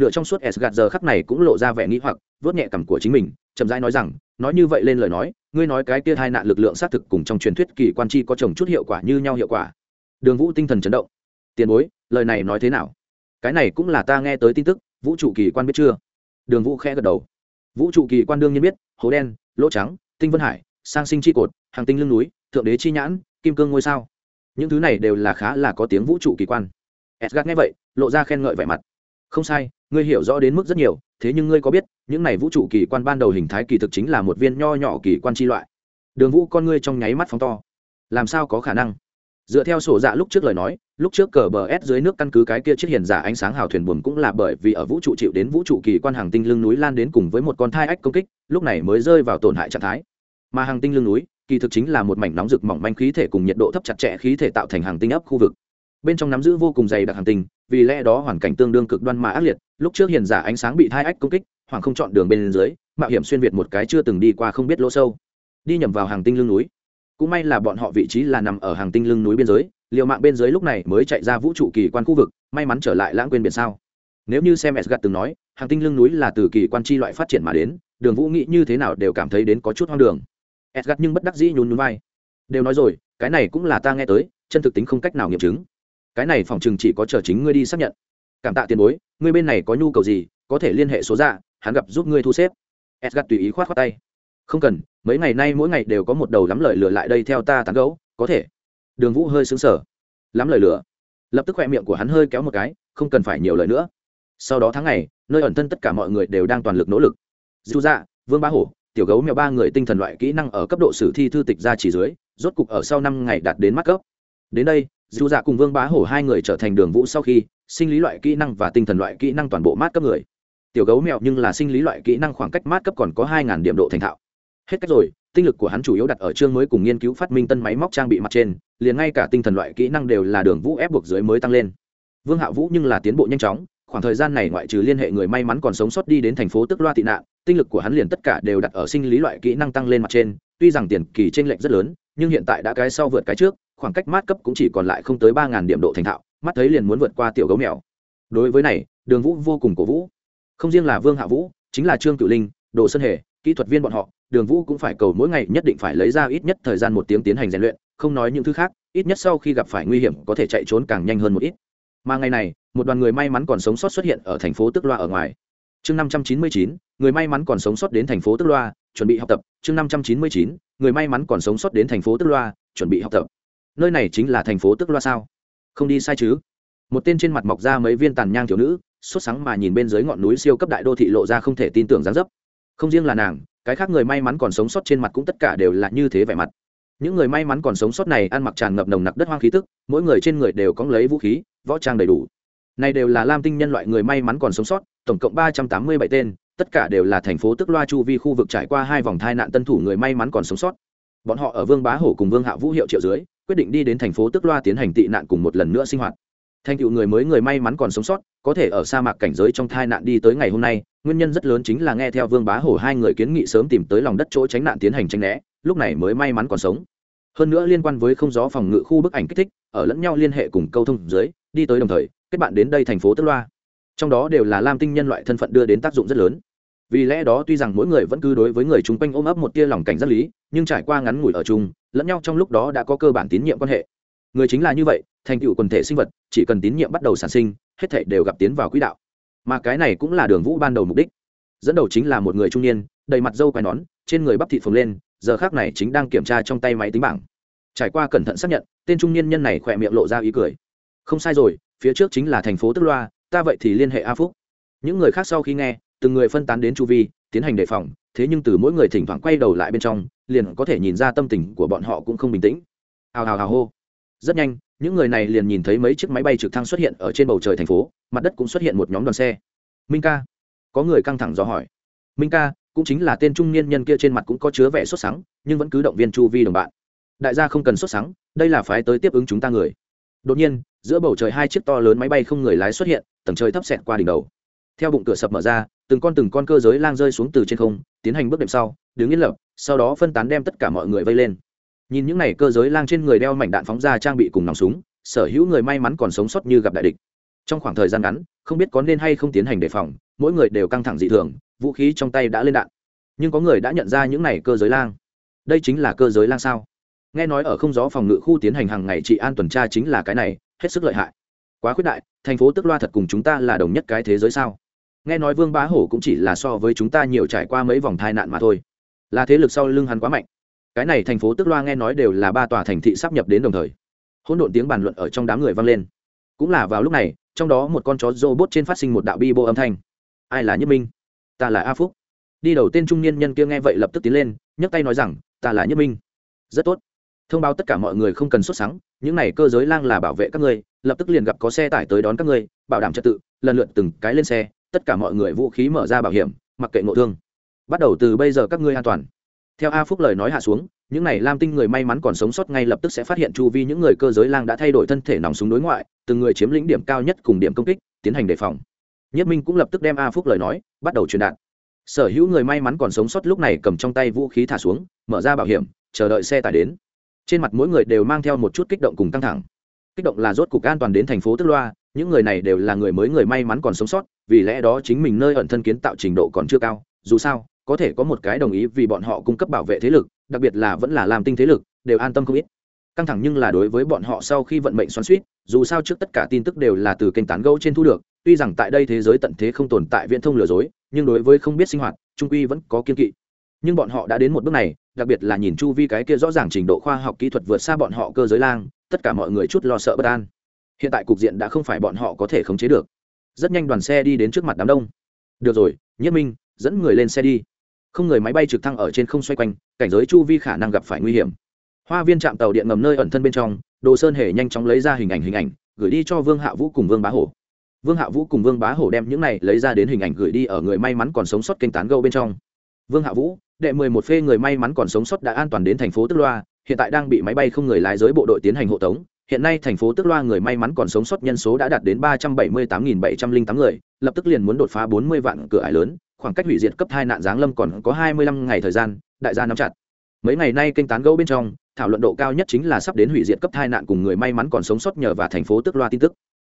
Nửa trong suốt s gạt giờ khắc này cũng lộ ra vẻ nghĩ hoặc vớt nhẹ cằm của chính mình, chậm rãi nói rằng, nói như vậy lên lời nói, ngươi nói cái kia hai nạn lực lượng xác thực cùng trong truyền thuyết kỳ quan chi có trồng chút hiệu quả như nhau hiệu quả. Đường vũ tinh thần chấn động. Tiền bối, lời này nói thế nào? Cái này cũng là ta nghe tới tin tức, vũ trụ kỳ quan biết chưa? Đường vũ khẽ gật đầu. Vũ trụ kỳ quan đương nhiên biết, hố đen, lỗ trắng, tinh vân hải, sang sinh chi cột, hàng tinh lưng núi, thượng đế chi nhãn, kim cương ngôi sao. Những thứ này đều là khá là có tiếng vũ trụ kỳ quan. Edgard nghe vậy, lộ ra khen ngợi vẻ mặt không sai, ngươi hiểu rõ đến mức rất nhiều, thế nhưng ngươi có biết, những này vũ trụ kỳ quan ban đầu hình thái kỳ thực chính là một viên nho nhỏ kỳ quan chi loại. Đường vũ con ngươi trong nháy mắt phóng to. Làm sao có khả năng? Dựa theo sổ dạ lúc trước lời nói, lúc trước cờ bờ s dưới nước căn cứ cái kia chiếc hiền giả ánh sáng hào thuyền buồm cũng là bởi vì ở vũ trụ chịu đến vũ trụ kỳ quan hàng tinh lưng núi lan đến cùng với một con thai ách công kích, lúc này mới rơi vào tổn hại trạng thái. Mà hàng tinh lưng núi, kỳ thực chính là một mảnh nóng rực mỏng manh khí thể cùng nhiệt độ thấp chặt chẽ khí thể tạo thành hàng tinh ấp khu vực. Bên trong nắm giữ vô cùng dày đặc hàng tinh vì lẽ đó hoàn cảnh tương đương cực đoan mà ác liệt, lúc trước hiền giả ánh sáng bị thai ách công kích, hoàng không chọn đường bên dưới, mạo hiểm xuyên việt một cái chưa từng đi qua không biết lỗ sâu, đi nhầm vào hàng tinh lưng núi. Cũng may là bọn họ vị trí là nằm ở hàng tinh lưng núi biên giới liệu mạng bên dưới lúc này mới chạy ra vũ trụ kỳ quan khu vực, may mắn trở lại lãng quên biển sao. Nếu như xem Esgard từng nói, hàng tinh lưng núi là từ kỳ quan chi loại phát triển mà đến, đường vũ nghĩ như thế nào đều cảm thấy đến có chút hoang đường. Esgard nhưng bất đắc dĩ nhún nhún vai. Đều nói rồi, cái này cũng là ta nghe tới, chân thực tính không cách nào nghiệm chứng cái này phòng chừng chỉ có chờ chính ngươi đi xác nhận. Cảm tạ tiền bối, ngươi bên này có nhu cầu gì, có thể liên hệ số dạ hắn gặp giúp ngươi thu xếp. Edgard tùy ý khoát khoát tay. Không cần, mấy ngày nay mỗi ngày đều có một đầu lắm lời lừa lại đây theo ta tán gấu có thể. Đường vũ hơi xứng sở lắm lời lừa. Lập tức khoe miệng của hắn hơi kéo một cái, không cần phải nhiều lời nữa. Sau đó tháng ngày, nơi ẩn thân tất cả mọi người đều đang toàn lực nỗ lực. Dù dạ vương ba hổ, tiểu gấu mèo ba người tinh thần loại kỹ năng ở cấp độ sử thi thư tịch ra chỉ dưới, rốt cục ở sau năm ngày đạt đến mắt cấp. Đến đây dù dạ cùng vương bá hổ hai người trở thành đường vũ sau khi, sinh lý loại kỹ năng và tinh thần loại kỹ năng toàn bộ mát cấp người. Tiểu gấu mèo nhưng là sinh lý loại kỹ năng khoảng cách mát cấp còn có hai điểm độ thành thạo. Hết cách rồi, tinh lực của hắn chủ yếu đặt ở chương mới cùng nghiên cứu phát minh tân máy móc trang bị mặt trên, liền ngay cả tinh thần loại kỹ năng đều là đường vũ ép buộc dưới mới tăng lên. Vương hạ vũ nhưng là tiến bộ nhanh chóng, khoảng thời gian này ngoại trừ liên hệ người may mắn còn sống sót đi đến thành phố tức loa tị nạn, tinh lực của hắn liền tất cả đều đặt ở sinh lý loại kỹ năng tăng lên mặt trên. Tuy rằng tiền kỳ t r ê n lệch rất lớn, nhưng hiện tại đã cái sau vượt cái trước khoảng cách mát cấp cũng chỉ còn lại không tới ba điểm độ thành thạo, mắt thấy liền muốn vượt qua tiểu gấu mèo. Đối với này, đường vũ vô cùng cổ vũ. Không riêng là vương hạ vũ, chính là trương Cửu linh, đồ sơn hề, kỹ thuật viên bọn họ, đường vũ cũng phải cầu mỗi ngày nhất định phải lấy ra ít nhất thời gian một tiếng tiến hành rèn luyện, không nói những thứ khác, ít nhất sau khi gặp phải nguy hiểm có thể chạy trốn càng nhanh hơn một ít. Mà ngày này, một đoàn người may mắn còn sống sót xuất hiện ở thành phố tức loa ở ngoài. Chương năm trăm chín mươi chín, người may mắn còn sống sót đến thành phố tức loa, chuẩn bị học tập. Chương năm trăm chín mươi chín, người may mắn còn sống sót đến thành phố tức loa, chuẩn bị học tập nơi này chính là thành phố tức loa sao? Không đi sai chứ? Một tên trên mặt mọc ra mấy viên tàn nhang thiếu nữ, sốt sáng mà nhìn bên dưới ngọn núi siêu cấp đại đô thị lộ ra không thể tin tưởng dáng dấp. Không riêng là nàng, cái khác người may mắn còn sống sót trên mặt cũng tất cả đều là như thế vẻ mặt. Những người may mắn còn sống sót này ăn mặc tràn ngập nồng nặc đất hoang khí tức, mỗi người trên người đều có lấy vũ khí, võ trang đầy đủ. Này đều là lam tinh nhân loại người may mắn còn sống sót, tổng cộng ba trăm tám mươi bảy tên, tất cả đều là thành phố tức loa chu vi khu vực trải qua hai vòng thai nạn tân thủ người may mắn còn sống sót bọn họ ở vương bá hổ cùng vương hạ vũ hiệu triệu dưới, quyết định đi đến thành phố tức loa tiến hành tị nạn cùng một lần nữa sinh hoạt. Thành tựu người mới người may mắn còn sống sót, có thể ở sa mạc cảnh giới trong thai nạn đi tới ngày hôm nay, nguyên nhân rất lớn chính là nghe theo vương bá hổ hai người kiến nghị sớm tìm tới lòng đất chỗ tránh nạn tiến hành tranh né, lúc này mới may mắn còn sống. Hơn nữa liên quan với không gió phòng ngự khu bức ảnh kích thích, ở lẫn nhau liên hệ cùng câu thông dưới, đi tới đồng thời, kết bạn đến đây thành phố tức loa. Trong đó đều là lam tinh nhân loại thân phận đưa đến tác dụng rất lớn vì lẽ đó tuy rằng mỗi người vẫn cứ đối với người chung quanh ôm ấp một tia lòng cảnh giác lý, nhưng trải qua ngắn ngủi ở chung, lẫn nhau trong lúc đó đã có cơ bản tín nhiệm quan hệ. Người chính là như vậy, thành tựu quần thể sinh vật, chỉ cần tín nhiệm bắt đầu sản sinh, hết thể đều gặp tiến vào quỹ đạo. Mà cái này cũng là đường vũ ban đầu mục đích. Dẫn đầu chính là một người trung niên, đầy mặt dâu quai nón, trên người bắp thịt phồng lên, giờ khác này chính đang kiểm tra trong tay máy tính bảng. Trải qua cẩn thận xác nhận, tên trung niên nhân này khỏe miệng lộ ra ý cười. Không sai rồi, phía trước chính là thành phố tức loa, ta vậy thì liên hệ a phúc. Những người khác sau khi nghe từng người phân tán đến chu vi, tiến hành đề phòng, thế nhưng từ mỗi người thỉnh thoảng quay đầu lại bên trong, liền có thể nhìn ra tâm tình của bọn họ cũng không bình tĩnh. Hào hào hào hô. Rất nhanh, những người này liền nhìn thấy mấy chiếc máy bay trực thăng xuất hiện ở trên bầu trời thành phố, mặt đất cũng xuất hiện một nhóm đoàn xe. Minh ca. Có người căng thẳng dò hỏi. Minh ca, cũng chính là tên trung niên nhân kia trên mặt cũng có chứa vẻ sốt sắng, nhưng vẫn cứ động viên chu vi đồng bạn. Đại gia không cần sốt sắng, đây là phái tới tiếp ứng chúng ta người. Đột nhiên, giữa bầu trời hai chiếc to lớn máy bay không người lái xuất hiện, tầng trời thấp xẹt qua đỉnh đầu. Theo bụng cửa sập mở ra từng con từng con cơ giới lang rơi xuống từ trên không, tiến hành bước đệm sau, đứng yên lập, sau đó phân tán đem tất cả mọi người vây lên. Nhìn những n à y cơ giới lang trên người đeo mảnh đạn phóng ra trang bị cùng nòng súng, sở hữu người may mắn còn sống sót như gặp đại địch. Trong khoảng thời gian ngắn, không biết có nên hay không tiến hành đề phòng, mỗi người đều căng thẳng dị thường, vũ khí trong tay đã lên đạn. Nhưng có người đã nhận ra những n à y cơ giới lang. Đây chính là cơ giới lang sao? Nghe nói ở không gió phòng ngự khu tiến hành hàng ngày trị an tuần tra chính là cái này, hết sức lợi hại. Quá khuyết đại, thành phố tức loa thật cùng chúng ta là đồng nhất cái thế giới sao? Nghe nói vương bá hổ cũng chỉ là so với chúng ta nhiều trải qua mấy vòng tai nạn mà thôi. Là thế lực sau lưng hắn quá mạnh. Cái này thành phố tức loa nghe nói đều là ba tòa thành thị sắp nhập đến đồng thời. Hỗn độn tiếng bàn luận ở trong đám người vang lên. Cũng là vào lúc này, trong đó một con chó robot trên phát sinh một đạo bi bộ âm thanh. Ai là nhất minh? Ta là a phúc. Đi đầu tên trung niên nhân kia nghe vậy lập tức tiến lên, nhấc tay nói rằng, ta là nhất minh. Rất tốt. Thông báo tất cả mọi người không cần xuất sáng những này cơ giới lang là bảo vệ các ngươi, lập tức liền gặp có xe tải tới đón các ngươi, bảo đảm trật tự, lần lượt từng cái lên xe tất cả mọi người vũ khí mở ra bảo hiểm, mặc kệ ngộ thương. Bắt đầu từ bây giờ các ngươi an toàn. Theo a phúc lời nói hạ xuống, những này lam tinh người may mắn còn sống sót ngay lập tức sẽ phát hiện chu vi những người cơ giới lang đã thay đổi thân thể nòng súng đối ngoại, từng người chiếm lĩnh điểm cao nhất cùng điểm công kích, tiến hành đề phòng. Nhất minh cũng lập tức đem a phúc lời nói, bắt đầu truyền đạt. Sở hữu người may mắn còn sống sót lúc này cầm trong tay vũ khí thả xuống, mở ra bảo hiểm, chờ đợi xe tải đến. Trên mặt mỗi người đều mang theo một chút kích động cùng căng thẳng. Kích động là rốt cục an toàn đến thành phố tức loa những người này đều là người mới người may mắn còn sống sót, vì lẽ đó chính mình nơi ẩn thân kiến tạo trình độ còn chưa cao, dù sao, có thể có một cái đồng ý vì bọn họ cung cấp bảo vệ thế lực, đặc biệt là vẫn là làm tinh thế lực, đều an tâm không ít. Căng thẳng nhưng là đối với bọn họ sau khi vận mệnh xoắn suýt dù sao trước tất cả tin tức đều là từ kênh tán gẫu trên thu được, tuy rằng tại đây thế giới tận thế không tồn tại viễn thông lừa dối, nhưng đối với không biết sinh hoạt, trung quy vẫn có kiên kỵ. Nhưng bọn họ đã đến một bước này, đặc biệt là nhìn chu vi cái kia rõ ràng trình độ khoa học kỹ thuật vượt xa bọn họ cơ giới lang, tất cả mọi người chút lo sợ bất an hiện tại cục diện đã không phải bọn họ có thể khống chế được. Rất nhanh đoàn xe đi đến trước mặt đám đông. Được rồi, nhất minh, dẫn người lên xe đi. Không người máy bay trực thăng ở trên không xoay quanh, cảnh giới chu vi khả năng gặp phải nguy hiểm. Hoa viên trạm tàu điện ngầm nơi ẩn thân bên trong, đồ sơn hề nhanh chóng lấy ra hình ảnh hình ảnh, gửi đi cho vương hạ vũ cùng vương bá hổ. Vương hạ vũ cùng vương bá hổ đem những này lấy ra đến hình ảnh gửi đi ở người may mắn còn sống sót kênh tán gâu bên trong. Vương hạ vũ, đệ mười một phê người may mắn còn sống sót đã an toàn đến thành phố tức loa, hiện tại đang bị máy bay không người lái giới bộ đội tiến hành hộ tống hiện nay thành phố tức loa người may mắn còn sống sót nhân số đã đạt đến ba trăm bảy mươi tám nghìn bảy trăm linh tám người, lập tức liền muốn đột phá bốn mươi vạn cửa ải lớn, khoảng cách hủy diệt cấp hai nạn giáng lâm còn có hai mươi lăm ngày thời gian, đại gia nắm chặt. Mấy ngày nay kênh tán gẫu bên trong, thảo luận độ cao nhất chính là sắp đến hủy diệt cấp hai nạn cùng người may mắn còn sống sót nhờ và thành phố tức loa tin tức.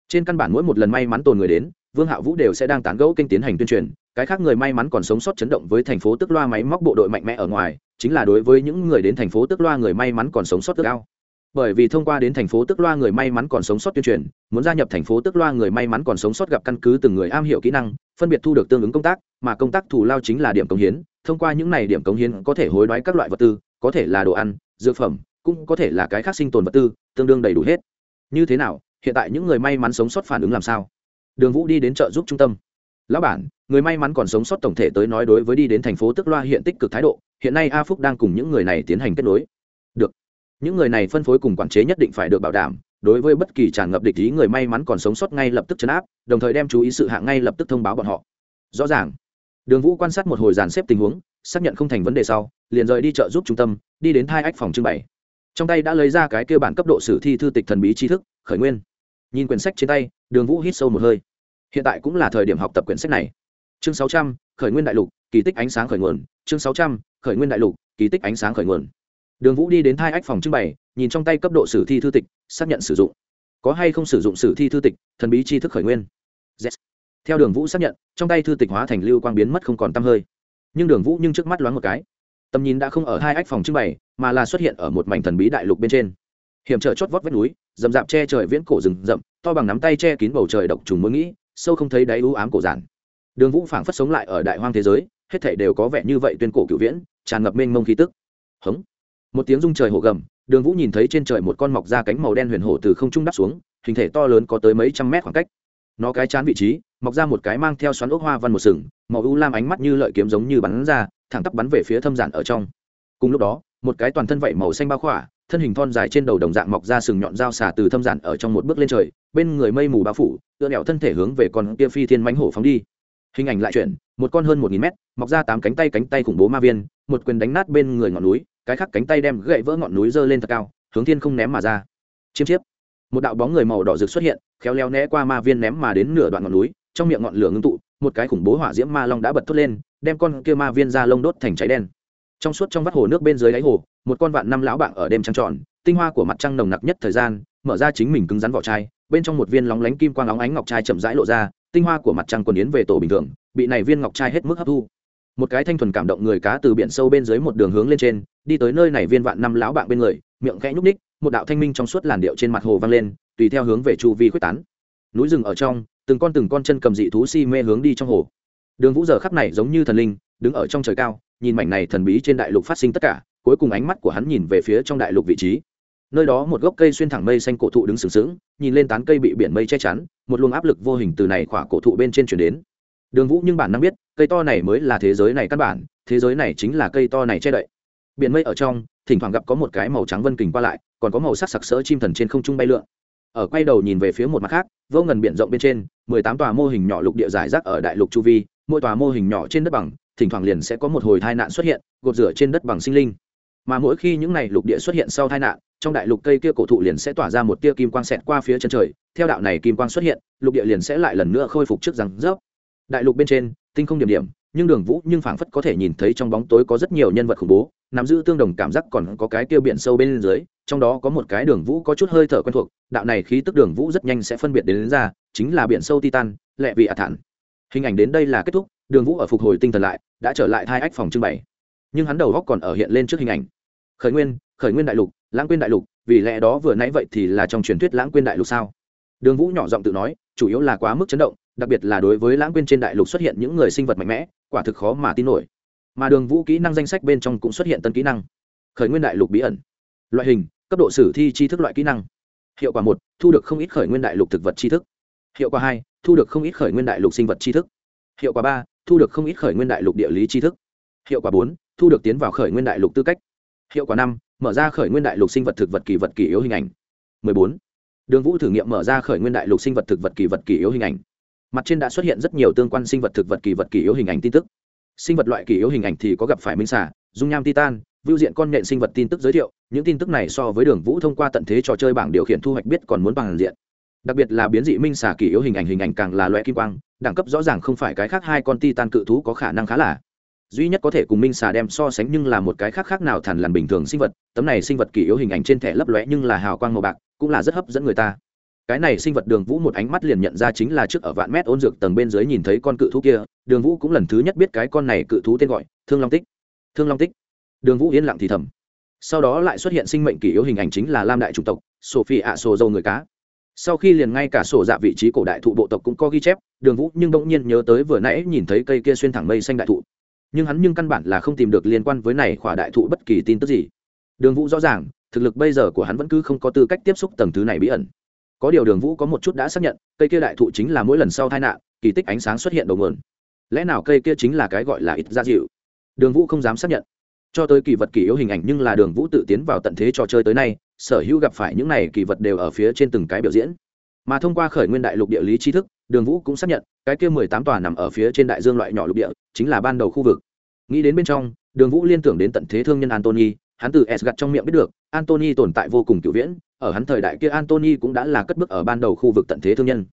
Trên căn bản mỗi một lần may mắn tồn người đến, vương hạ vũ đều sẽ đang tán gẫu kênh tiến hành tuyên truyền, cái khác người may mắn còn sống sót chấn động với thành phố tức loa máy móc bộ đội mạnh mẽ ở ngoài, chính là đối với những người đến thành phố tức loa người may mắn còn sống sót tức cao bởi vì thông qua đến thành phố tức loa người may mắn còn sống sót tuyên truyền, muốn gia nhập thành phố tức loa người may mắn còn sống sót gặp căn cứ từng người am hiểu kỹ năng, phân biệt thu được tương ứng công tác, mà công tác thù lao chính là điểm công hiến, thông qua những này điểm công hiến có thể hối đoái các loại vật tư, có thể là đồ ăn, dược phẩm, cũng có thể là cái khác sinh tồn vật tư, tương đương đầy đủ hết. Như thế nào, hiện tại những người may mắn sống sót phản ứng làm sao? Đường vũ đi đến chợ giúp trung tâm. Lão bản, người may mắn còn sống sót tổng thể tới nói đối với đi đến thành phố tức loa hiện tích cực thái độ, hiện nay a phúc đang cùng những người này tiến hành kết nối. Được những người này phân phối cùng quản chế nhất định phải được bảo đảm, đối với bất kỳ tràn ngập địch ý người may mắn còn sống sót ngay lập tức chấn áp, đồng thời đem chú ý sự hạng ngay lập tức thông báo bọn họ. Rõ ràng, đường vũ quan sát một hồi dàn xếp tình huống, xác nhận không thành vấn đề sau, liền rời đi chợ giúp trung tâm, đi đến hai ách phòng trưng bày. Trong tay đã lấy ra cái kêu bản cấp độ sử thi thư tịch thần bí tri thức, khởi nguyên. Nhìn quyển sách trên tay, đường vũ hít sâu một hơi. Hiện tại cũng là thời điểm học tập quyển sách này. Chương sáu trăm, khởi nguyên đại lục, kỳ tích ánh sáng khởi nguồn. Chương sáu trăm, khởi nguyên đại lục, kỳ tích ánh sáng khởi nguồn đường vũ đi đến hai ách phòng trưng bày, nhìn trong tay cấp độ sử thi thư tịch, xác nhận sử dụng. Có hay không sử dụng sử thi thư tịch, thần bí tri thức khởi nguyên. Yes. theo đường vũ xác nhận, trong tay thư tịch hóa thành lưu quang biến mất không còn t hơi. Nhưng đường vũ nhưng trước mắt loáng một cái. Tầm nhìn đã không ở hai ách phòng trưng bày, mà là xuất hiện ở một mảnh thần bí đại lục bên trên. Hiểm trở chót vót vách núi, rậm rạp che trời viễn cổ rừng rậm, to bằng nắm tay che kín bầu trời độc trùng mới nghĩ, sâu không thấy đáy ưu ám cổ giản. Đường vũ phảng phất sống lại ở đại hoang thế giới, hết thảy đều có vẻ như vậy tuyên cổ cựu viễn, tràn ngập mênh mông khí tức. Hống một tiếng rung trời hổ gầm, đường vũ nhìn thấy trên trời một con mọc ra cánh màu đen huyền hổ từ không trung đắp xuống, hình thể to lớn có tới mấy trăm mét khoảng cách. Nó cái chán vị trí, mọc ra một cái mang theo xoắn ốc hoa văn một sừng, màu u lam ánh mắt như lợi kiếm giống như bắn ra, thẳng tắp bắn về phía thâm giản ở trong. Cùng lúc đó, một cái toàn thân vảy màu xanh bao khỏa, thân hình thon dài trên đầu đồng dạng mọc ra sừng nhọn dao xả từ thâm giản ở trong một bước lên trời, bên người mây mù bao phủ, tựa đẹo thân thể hướng về con kia phi thiên mánh hổ phóng đi. Hình ảnh lại chuyển, một con hơn một nghìn mét, mọc ra tám cánh tay cánh tay khủng bố ma viên, một quyền đánh nát bên người ngọn núi cái khác cánh tay đem gậy vỡ ngọn núi giơ lên thật cao, hướng thiên không ném mà ra. Chiêm chiếp. Một đạo bóng người màu đỏ rực xuất hiện, khéo léo né qua ma viên ném mà đến nửa đoạn ngọn núi, trong miệng ngọn lửa ngưng tụ, một cái khủng bố hỏa diễm ma long đã bật thốt lên, đem con kia ma viên ra lông đốt thành cháy đen. Trong suốt trong vắt hồ nước bên dưới đáy hồ, một con vạn năm lão bạn ở đêm trăng tròn, tinh hoa của mặt trăng nồng nặc nhất thời gian, mở ra chính mình cứng rắn vỏ chai, bên trong một viên lóng lánh kim quang óng ánh ngọc trai chậm rãi lộ ra, tinh hoa của mặt trăng quần yến về tổ bình thường, bị này viên ngọc trai hết mức hấp thu một cái thanh thuần cảm động người cá từ biển sâu bên dưới một đường hướng lên trên, đi tới nơi này viên vạn năm lão bạn bên người, miệng khẽ nhúc ních một đạo thanh minh trong suốt làn điệu trên mặt hồ vang lên, tùy theo hướng về chu vi quyết tán. Núi rừng ở trong, từng con từng con chân cầm dị thú si mê hướng đi trong hồ. Đường vũ giờ khắp này giống như thần linh, đứng ở trong trời cao, nhìn mảnh này thần bí trên đại lục phát sinh tất cả, cuối cùng ánh mắt của hắn nhìn về phía trong đại lục vị trí. Nơi đó một gốc cây xuyên thẳng mây xanh cổ thụ đứng sừng sững, nhìn lên tán cây bị biển mây che chắn, một luồng áp lực vô hình từ này khỏa cổ thụ bên trên chuyển đến đường vũ nhưng bản năng biết, cây to này mới là thế giới này căn bản, thế giới này chính là cây to này che đậy. Biển mây ở trong, thỉnh thoảng gặp có một cái màu trắng vân kình qua lại, còn có màu sắc sặc sỡ chim thần trên không trung bay lượn. Ở quay đầu nhìn về phía một mặt khác, vô ngần biển rộng bên trên, mười tám tòa mô hình nhỏ lục địa giải rác ở đại lục chu vi, mỗi tòa mô hình nhỏ trên đất bằng, thỉnh thoảng liền sẽ có một hồi tai nạn xuất hiện, gột rửa trên đất bằng sinh linh. Mà mỗi khi những này lục địa xuất hiện sau tai nạn, trong đại lục cây kia cổ thụ liền sẽ tỏa ra một tia kim quang xẹt qua phía chân trời, theo đạo này kim quang xuất hiện, lục địa liền sẽ lại lần nữa khôi phục trước rằng rớp đại lục bên trên tinh không điểm điểm nhưng đường vũ nhưng phảng phất có thể nhìn thấy trong bóng tối có rất nhiều nhân vật khủng bố nắm giữ tương đồng cảm giác còn có cái tiêu biển sâu bên dưới trong đó có một cái đường vũ có chút hơi thở quen thuộc đạo này khí tức đường vũ rất nhanh sẽ phân biệt đến, đến ra chính là biển sâu titan lệ vị ạ thản. Hình ảnh đến đây là kết thúc đường vũ ở phục hồi tinh thần lại đã trở lại hai ách phòng trưng bày. Nhưng hắn đầu góc còn ở hiện lên trước hình ảnh. Khởi nguyên khởi nguyên đại lục lãng quên đại lục vì lẽ đó vừa nãy vậy thì là trong truyền thuyết lãng quên đại lục sao? Đường vũ nhỏ giọng tự nói chủ yếu là quá mức chấn động, đặc biệt là đối với lãng quên trên đại lục xuất hiện những người sinh vật mạnh mẽ, quả thực khó mà tin nổi. Mà đường vũ kỹ năng danh sách bên trong cũng xuất hiện tân kỹ năng. Khởi nguyên đại lục bí ẩn. Loại hình, cấp độ sử thi tri thức loại kỹ năng. Hiệu quả một, thu được không ít khởi nguyên đại lục thực vật tri thức. Hiệu quả hai, thu được không ít khởi nguyên đại lục sinh vật tri thức. Hiệu quả ba, thu được không ít khởi nguyên đại lục địa lý tri thức. Hiệu quả bốn, thu được tiến vào khởi nguyên đại lục tư cách. Hiệu quả năm, mở ra khởi nguyên đại lục sinh vật thực vật kỳ vật kỳ yếu hình ảnh. 14 đường vũ thử nghiệm mở ra khởi nguyên đại lục sinh vật thực vật kỳ vật kỳ yếu hình ảnh. Mặt trên đã xuất hiện rất nhiều tương quan sinh vật thực vật kỳ vật kỳ yếu hình ảnh tin tức. Sinh vật loại kỳ yếu hình ảnh thì có gặp phải minh xả dung nham titan, vưu diện con nhện sinh vật tin tức giới thiệu. Những tin tức này so với đường vũ thông qua tận thế trò chơi bảng điều khiển thu hoạch biết còn muốn bằng diện. Đặc biệt là biến dị minh xà kỳ yếu hình ảnh hình ảnh càng là loại kim quang, đẳng cấp rõ ràng không phải cái khác hai con titan cự thú có khả năng khá là duy nhất có thể cùng minh xà đem so sánh nhưng là một cái khác khác nào thản lằn bình thường sinh vật, tấm này sinh vật kỳ yếu hình ảnh trên thẻ lấp lóe nhưng là hào quang màu bạc, cũng là rất hấp dẫn người ta. Cái này sinh vật đường vũ một ánh mắt liền nhận ra chính là trước ở vạn mét ôn dược tầng bên dưới nhìn thấy con cự thú kia, đường vũ cũng lần thứ nhất biết cái con này cự thú tên gọi, thương long tích. Thương long tích. Đường vũ yên lặng thì thầm. Sau đó lại xuất hiện sinh mệnh kỷ yếu hình ảnh chính là lam đại chủng tộc, sophie ạ, sổ dâu người cá. Sau khi liền ngay cả sổ dạ vị trí cổ đại thụ bộ tộc cũng có ghi chép, đường vũ nhưng bỗng nhiên nhớ tới vừa nãy nhìn thấy cây kia xuyên thẳng mây xanh đại thụ nhưng hắn nhưng căn bản là không tìm được liên quan với này khỏa đại thụ bất kỳ tin tức gì. Đường vũ rõ ràng, thực lực bây giờ của hắn vẫn cứ không có tư cách tiếp xúc tầng thứ này bí ẩn. Có điều đường vũ có một chút đã xác nhận, cây kia đại thụ chính là mỗi lần sau tai nạn, kỳ tích ánh sáng xuất hiện đầu nguồn. Lẽ nào cây kia chính là cái gọi là ít gia dịu? Đường vũ không dám xác nhận. Cho tới kỳ vật kỳ yếu hình ảnh nhưng là đường vũ tự tiến vào tận thế trò chơi tới nay, sở hữu gặp phải những này kỳ vật đều ở phía trên từng cái biểu diễn. Mà thông qua khởi nguyên đại lục địa lý tri thức đường vũ cũng xác nhận, cái kia mười tám tòa nằm ở phía trên đại dương loại nhỏ lục địa, chính là ban đầu khu vực. Nghĩ đến bên trong, đường vũ liên tưởng đến tận thế thương nhân antony, hắn từ s gặt trong miệng biết được, antony tồn tại vô cùng cựu viễn, ở hắn thời đại kia antony cũng đã là cất bước ở ban đầu khu vực tận thế thương nhân.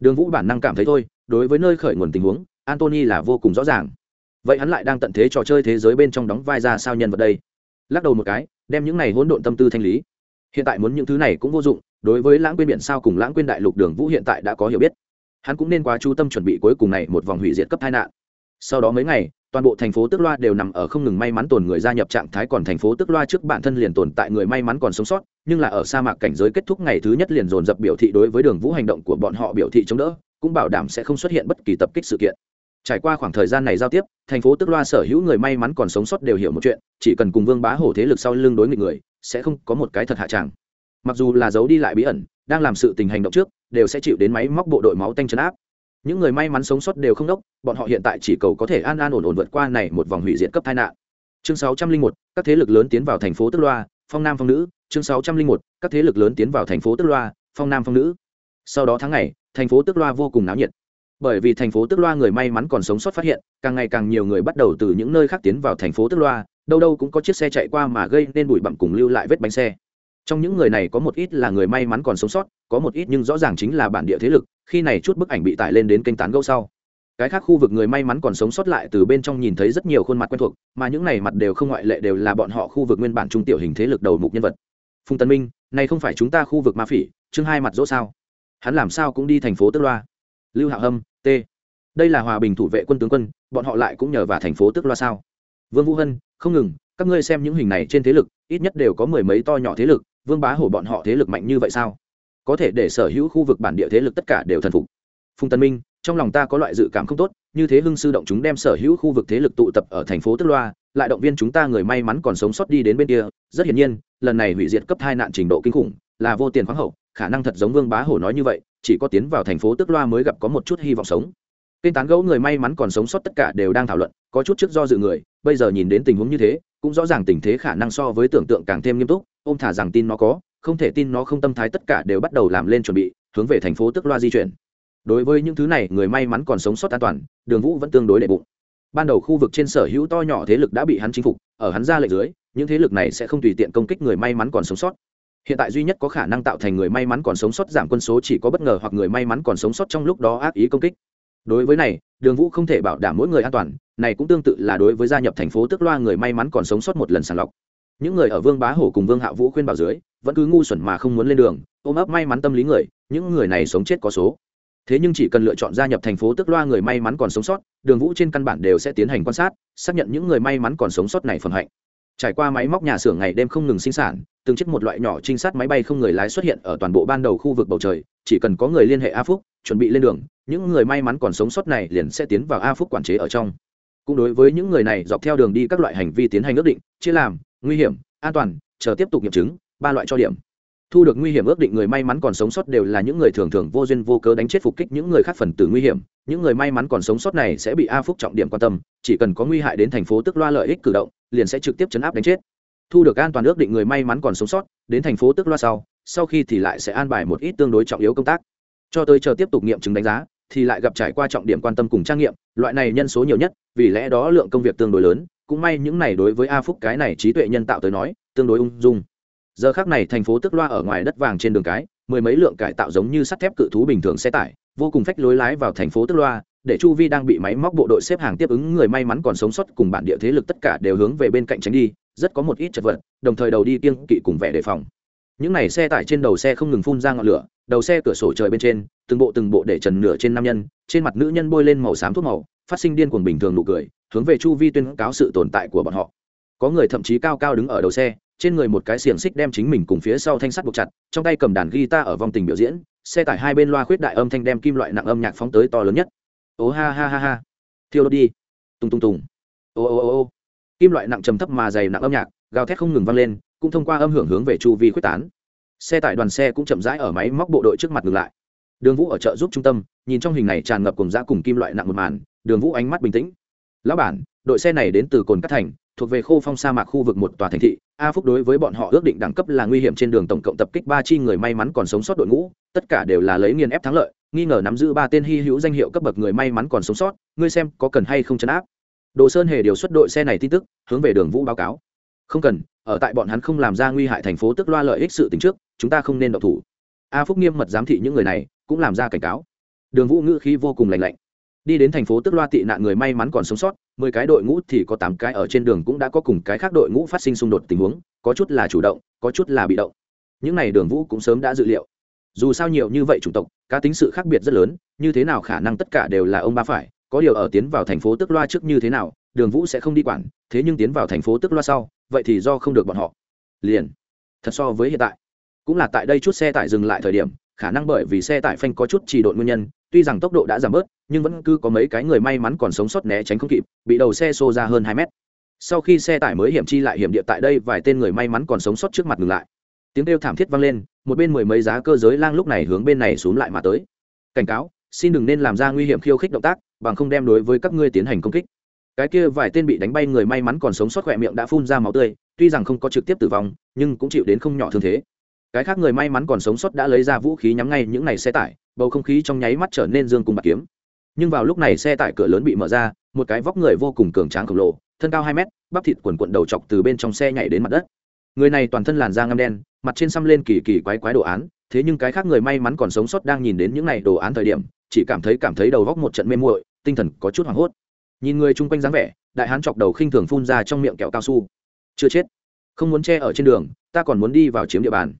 Đường vũ bản năng cảm thấy thôi, đối với nơi khởi nguồn tình huống, antony là vô cùng rõ ràng. Vậy hắn lại đang tận thế trò chơi thế giới bên trong đóng vai ra sao nhân vật đây? Lắc đầu một cái, đem những này hỗn độn tâm tư thanh lý. Hiện tại muốn những thứ này cũng vô dụng, đối với lãng quên biển sao cùng lãng quên đại lục đường vũ hiện tại đã có hiểu biết hắn cũng nên quá chú tâm chuẩn bị cuối cùng này một vòng hủy diệt cấp tai nạn. Sau đó mấy ngày, toàn bộ thành phố tức loa đều nằm ở không ngừng may mắn tồn người gia nhập trạng thái còn thành phố tức loa trước bản thân liền tồn tại người may mắn còn sống sót, nhưng là ở sa mạc cảnh giới kết thúc ngày thứ nhất liền dồn dập biểu thị đối với đường vũ hành động của bọn họ biểu thị chống đỡ, cũng bảo đảm sẽ không xuất hiện bất kỳ tập kích sự kiện. Trải qua khoảng thời gian này giao tiếp, thành phố tức loa sở hữu người may mắn còn sống sót đều hiểu một chuyện, chỉ cần cùng vương bá hổ thế lực sau lưng đối nghịch người, sẽ không có một cái thật hạ tràng. Mặc dù là giấu đi lại bí ẩn đang làm sự tình hành động trước, đều sẽ chịu đến máy móc bộ đội máu tanh chấn áp. Những người may mắn sống sót đều không đốc, bọn họ hiện tại chỉ cầu có thể an an ổn ổn vượt qua này một vòng hủy diệt cấp tai nạn. Chương sáu trăm linh một, các thế lực lớn tiến vào thành phố tức loa, phong nam phong nữ. Chương sáu trăm linh một, các thế lực lớn tiến vào thành phố tức loa, phong nam phong nữ. Sau đó tháng ngày, thành phố tức loa vô cùng náo nhiệt. Bởi vì thành phố tức loa người may mắn còn sống sót phát hiện, càng ngày càng nhiều người bắt đầu từ những nơi khác tiến vào thành phố tức loa, đâu đâu cũng có chiếc xe chạy qua mà gây nên bụi bặm cùng lưu lại vết bánh xe trong những người này có một ít là người may mắn còn sống sót, có một ít nhưng rõ ràng chính là bản địa thế lực, khi này chút bức ảnh bị tải lên đến kênh tán gâu sau. Cái khác khu vực người may mắn còn sống sót lại từ bên trong nhìn thấy rất nhiều khuôn mặt quen thuộc, mà những này mặt đều không ngoại lệ đều là bọn họ khu vực nguyên bản trung tiểu hình thế lực đầu mục nhân vật. Phùng tân minh, này không phải chúng ta khu vực ma phỉ chương hai mặt dỗ sao? Hắn làm sao cũng đi thành phố tức loa? Lưu hạ hâm, t, đây là hòa bình thủ vệ quân tướng quân, bọn họ lại cũng nhờ vào thành phố tức loa sao? Vương vũ hân, không ngừng, các ngươi xem những hình này trên thế lực, ít nhất đều có mười mấy to nhỏ thế lực vương bá hổ bọn họ thế lực mạnh như vậy sao? Có thể để sở hữu khu vực bản địa thế lực tất cả đều thần phục. Phùng tân minh, trong lòng ta có loại dự cảm không tốt, như thế hưng sư động chúng đem sở hữu khu vực thế lực tụ tập ở thành phố tức loa, lại động viên chúng ta người may mắn còn sống sót đi đến bên kia. Rất hiển nhiên, lần này hủy diệt cấp hai nạn trình độ kinh khủng, là vô tiền khoáng hậu, khả năng thật giống vương bá hổ nói như vậy, chỉ có tiến vào thành phố tức loa mới gặp có một chút hy vọng sống. Kênh tán gẫu người may mắn còn sống sót tất cả đều đang thảo luận, có chút trước do dự người, bây giờ nhìn đến tình huống như thế, cũng rõ ràng tình thế khả năng so với tưởng tượng càng thêm nghiêm túc ôm thả rằng tin nó có, không thể tin nó không tâm thái tất cả đều bắt đầu làm lên chuẩn bị, hướng về thành phố tức loa di chuyển. Đối với những thứ này, người may mắn còn sống sót an toàn, đường vũ vẫn tương đối đệ bụng. Ban đầu khu vực trên sở hữu to nhỏ thế lực đã bị hắn chinh phục, ở hắn ra lệnh dưới, những thế lực này sẽ không tùy tiện công kích người may mắn còn sống sót. Hiện tại duy nhất có khả năng tạo thành người may mắn còn sống sót giảm quân số chỉ có bất ngờ hoặc người may mắn còn sống sót trong lúc đó ác ý công kích. Đối với này, đường vũ không thể bảo đảm mỗi người an toàn, này cũng tương tự là đối với gia nhập thành phố tức loa người may mắn còn sống sót một lần sàng lọc những người ở vương bá hổ cùng vương hạ vũ khuyên bảo dưới, vẫn cứ ngu xuẩn mà không muốn lên đường, ôm ấp may mắn tâm lý người, những người này sống chết có số. Thế nhưng chỉ cần lựa chọn gia nhập thành phố tức loa người may mắn còn sống sót, đường vũ trên căn bản đều sẽ tiến hành quan sát, xác nhận những người may mắn còn sống sót này phẩm hạnh. Trải qua máy móc nhà xưởng ngày đêm không ngừng sinh sản, từng chiếc một loại nhỏ trinh sát máy bay không người lái xuất hiện ở toàn bộ ban đầu khu vực bầu trời, chỉ cần có người liên hệ a phúc, chuẩn bị lên đường, những người may mắn còn sống sót này liền sẽ tiến vào a phúc quản chế ở trong. Cũng đối với những người này dọc theo đường đi các loại hành vi tiến hành ước định, chia làm nguy hiểm, an toàn, chờ tiếp tục nghiệm chứng, ba loại cho điểm. Thu được nguy hiểm ước định người may mắn còn sống sót đều là những người thường thường vô duyên vô cớ đánh chết phục kích những người khác phần tử nguy hiểm. Những người may mắn còn sống sót này sẽ bị a phúc trọng điểm quan tâm, chỉ cần có nguy hại đến thành phố tức loa lợi ích cử động, liền sẽ trực tiếp chấn áp đánh chết. Thu được an toàn ước định người may mắn còn sống sót, đến thành phố tức loa sau sau khi thì lại sẽ an bài một ít tương đối trọng yếu công tác. Cho tới chờ tiếp tục nghiệm chứng đánh giá, thì lại gặp trải qua trọng điểm quan tâm cùng trang nghiệm, loại này nhân số nhiều nhất, vì lẽ đó lượng công việc tương đối lớn cũng may những này đối với a phúc cái này trí tuệ nhân tạo tới nói, tương đối ung dung. Giờ khác này thành phố tức loa ở ngoài đất vàng trên đường cái, mười mấy lượng cải tạo giống như sắt thép cự thú bình thường xe tải, vô cùng phách lối lái vào thành phố tức loa, để chu vi đang bị máy móc bộ đội xếp hàng tiếp ứng người may mắn còn sống sót cùng bản địa thế lực tất cả đều hướng về bên cạnh tránh đi, rất có một ít chật vật, đồng thời đầu đi kiêng kỵ cùng vẻ đề phòng. Những này xe tải trên đầu xe không ngừng phun ra ngọn lửa, đầu xe cửa sổ trời bên trên, từng bộ từng bộ để trần nửa trên nam nhân, trên mặt nữ nhân bôi lên màu xám thuốc màu, phát sinh điên cuồng bình thường nụ cười hướng về chu vi tuyên cáo sự tồn tại của bọn họ. Có người thậm chí cao cao đứng ở đầu xe, trên người một cái xiềng xích đem chính mình cùng phía sau thanh sắt buộc chặt, trong tay cầm đàn guitar ở vòng tình biểu diễn, xe tải hai bên loa khuyết đại âm thanh đem kim loại nặng âm nhạc phóng tới to lớn nhất. Ô ha ha ha ha. Thiêu đốt đi. Tung tung tùng. Ô ô ô ô. Kim loại nặng trầm thấp mà dày nặng âm nhạc, gào thét không ngừng vang lên, cũng thông qua âm hưởng hướng về chu vi quyết tán. Xe tải đoàn xe cũng chậm rãi ở máy móc bộ đội trước mặt ngừng lại. Đường vũ ở chợ giúp trung tâm, nhìn trong hình này tràn ngập cùng giã cùng kim loại nặng một màn, đường vũ ánh mắt bình tĩnh lão bản, đội xe này đến từ cồn cát thành, thuộc về khô phong sa mạc khu vực một tòa thành thị. A phúc đối với bọn họ ước định đẳng cấp là nguy hiểm trên đường tổng cộng tập kích ba chi người may mắn còn sống sót đội ngũ, tất cả đều là lấy nghiền ép thắng lợi, nghi ngờ nắm giữ ba tên hy hữu danh hiệu cấp bậc người may mắn còn sống sót, ngươi xem có cần hay không chấn áp. Đồ sơn hề điều xuất đội xe này tin tức, hướng về đường vũ báo cáo. Không cần, ở tại bọn hắn không làm ra nguy hại thành phố tức loa lợi ích sự tính trước, chúng ta không nên độc thủ. A phúc nghiêm mật giám thị những người này, cũng làm ra cảnh cáo. Đường vũ ngữ khí vô cùng lành lạnh đi đến thành phố tức loa tị nạn người may mắn còn sống sót, mười cái đội ngũ thì có tám cái ở trên đường cũng đã có cùng cái khác đội ngũ phát sinh xung đột tình huống, có chút là chủ động, có chút là bị động. Những n à y đường vũ cũng sớm đã dự liệu. Dù sao nhiều như vậy chủng tộc, cá tính sự khác biệt rất lớn, như thế nào khả năng tất cả đều là ông ba phải, có điều ở tiến vào thành phố tức loa trước như thế nào, đường vũ sẽ không đi quản, thế nhưng tiến vào thành phố tức loa sau, vậy thì do không được bọn họ. Liền, thật so với hiện tại. Cũng là tại đây chút xe tải dừng lại thời điểm khả năng bởi vì xe tải phanh có chút trì độn nguyên nhân, tuy rằng tốc độ đã giảm bớt, nhưng vẫn cứ có mấy cái người may mắn còn sống sót né tránh không kịp, bị đầu xe xô ra hơn hai mét. Sau khi xe tải mới hiểm chi lại hiểm địa tại đây, vài tên người may mắn còn sống sót trước mặt ngừng lại. Tiếng kêu thảm thiết vang lên, một bên mười mấy giá cơ giới lang lúc này hướng bên này xuống lại mà tới. Cảnh cáo, xin đừng nên làm ra nguy hiểm khiêu khích động tác, bằng không đem đối với các ngươi tiến hành công kích. Cái kia vài tên bị đánh bay người may mắn còn sống sót khỏe miệng đã phun ra máu tươi, tuy rằng không có trực tiếp tử vong, nhưng cũng chịu đến không nhỏ thương thế cái khác người may mắn còn sống sót đã lấy ra vũ khí nhắm ngay những này xe tải, bầu không khí trong nháy mắt trở nên dương cùng bạc kiếm. Nhưng vào lúc này xe tải cửa lớn bị mở ra, một cái vóc người vô cùng cường tráng khổng lồ, thân cao hai mét, bắp thịt quần quận đầu chọc từ bên trong xe nhảy đến mặt đất. Người này toàn thân làn da ngăm đen, mặt trên xăm lên kỳ kỳ quái quái đồ án, thế nhưng cái khác người may mắn còn sống sót đang nhìn đến những này đồ án thời điểm, chỉ cảm thấy cảm thấy đầu góc một trận mê muội, tinh thần có chút hoảng hốt. Nhìn người chung quanh dáng vẻ, đại hán chọc đầu khinh thường phun ra trong miệng kẹo cao su. Chưa chết. Không muốn che ở trên đường, ta còn muốn đi vào chiếm địa bàn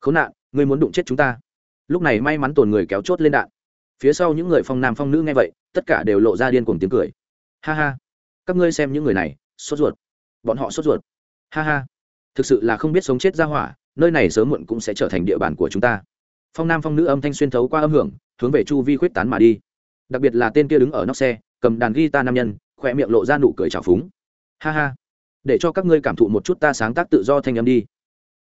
khốn nạn, ngươi muốn đụng chết chúng ta. Lúc này may mắn tồn người kéo chốt lên đạn. Phía sau những người phong nam phong nữ nghe vậy, tất cả đều lộ ra điên cuồng tiếng cười. Ha ha, các ngươi xem những người này, sốt ruột. Bọn họ sốt ruột. Ha ha, thực sự là không biết sống chết ra hỏa, nơi này sớm muộn cũng sẽ trở thành địa bàn của chúng ta. Phong nam phong nữ âm thanh xuyên thấu qua âm hưởng, hướng về chu vi khuyết tán mà đi. Đặc biệt là tên kia đứng ở nóc xe, cầm đàn guitar nam nhân, khỏe miệng lộ ra nụ cười trào phúng. Ha ha, để cho các ngươi cảm thụ một chút ta sáng tác tự do thanh âm đi.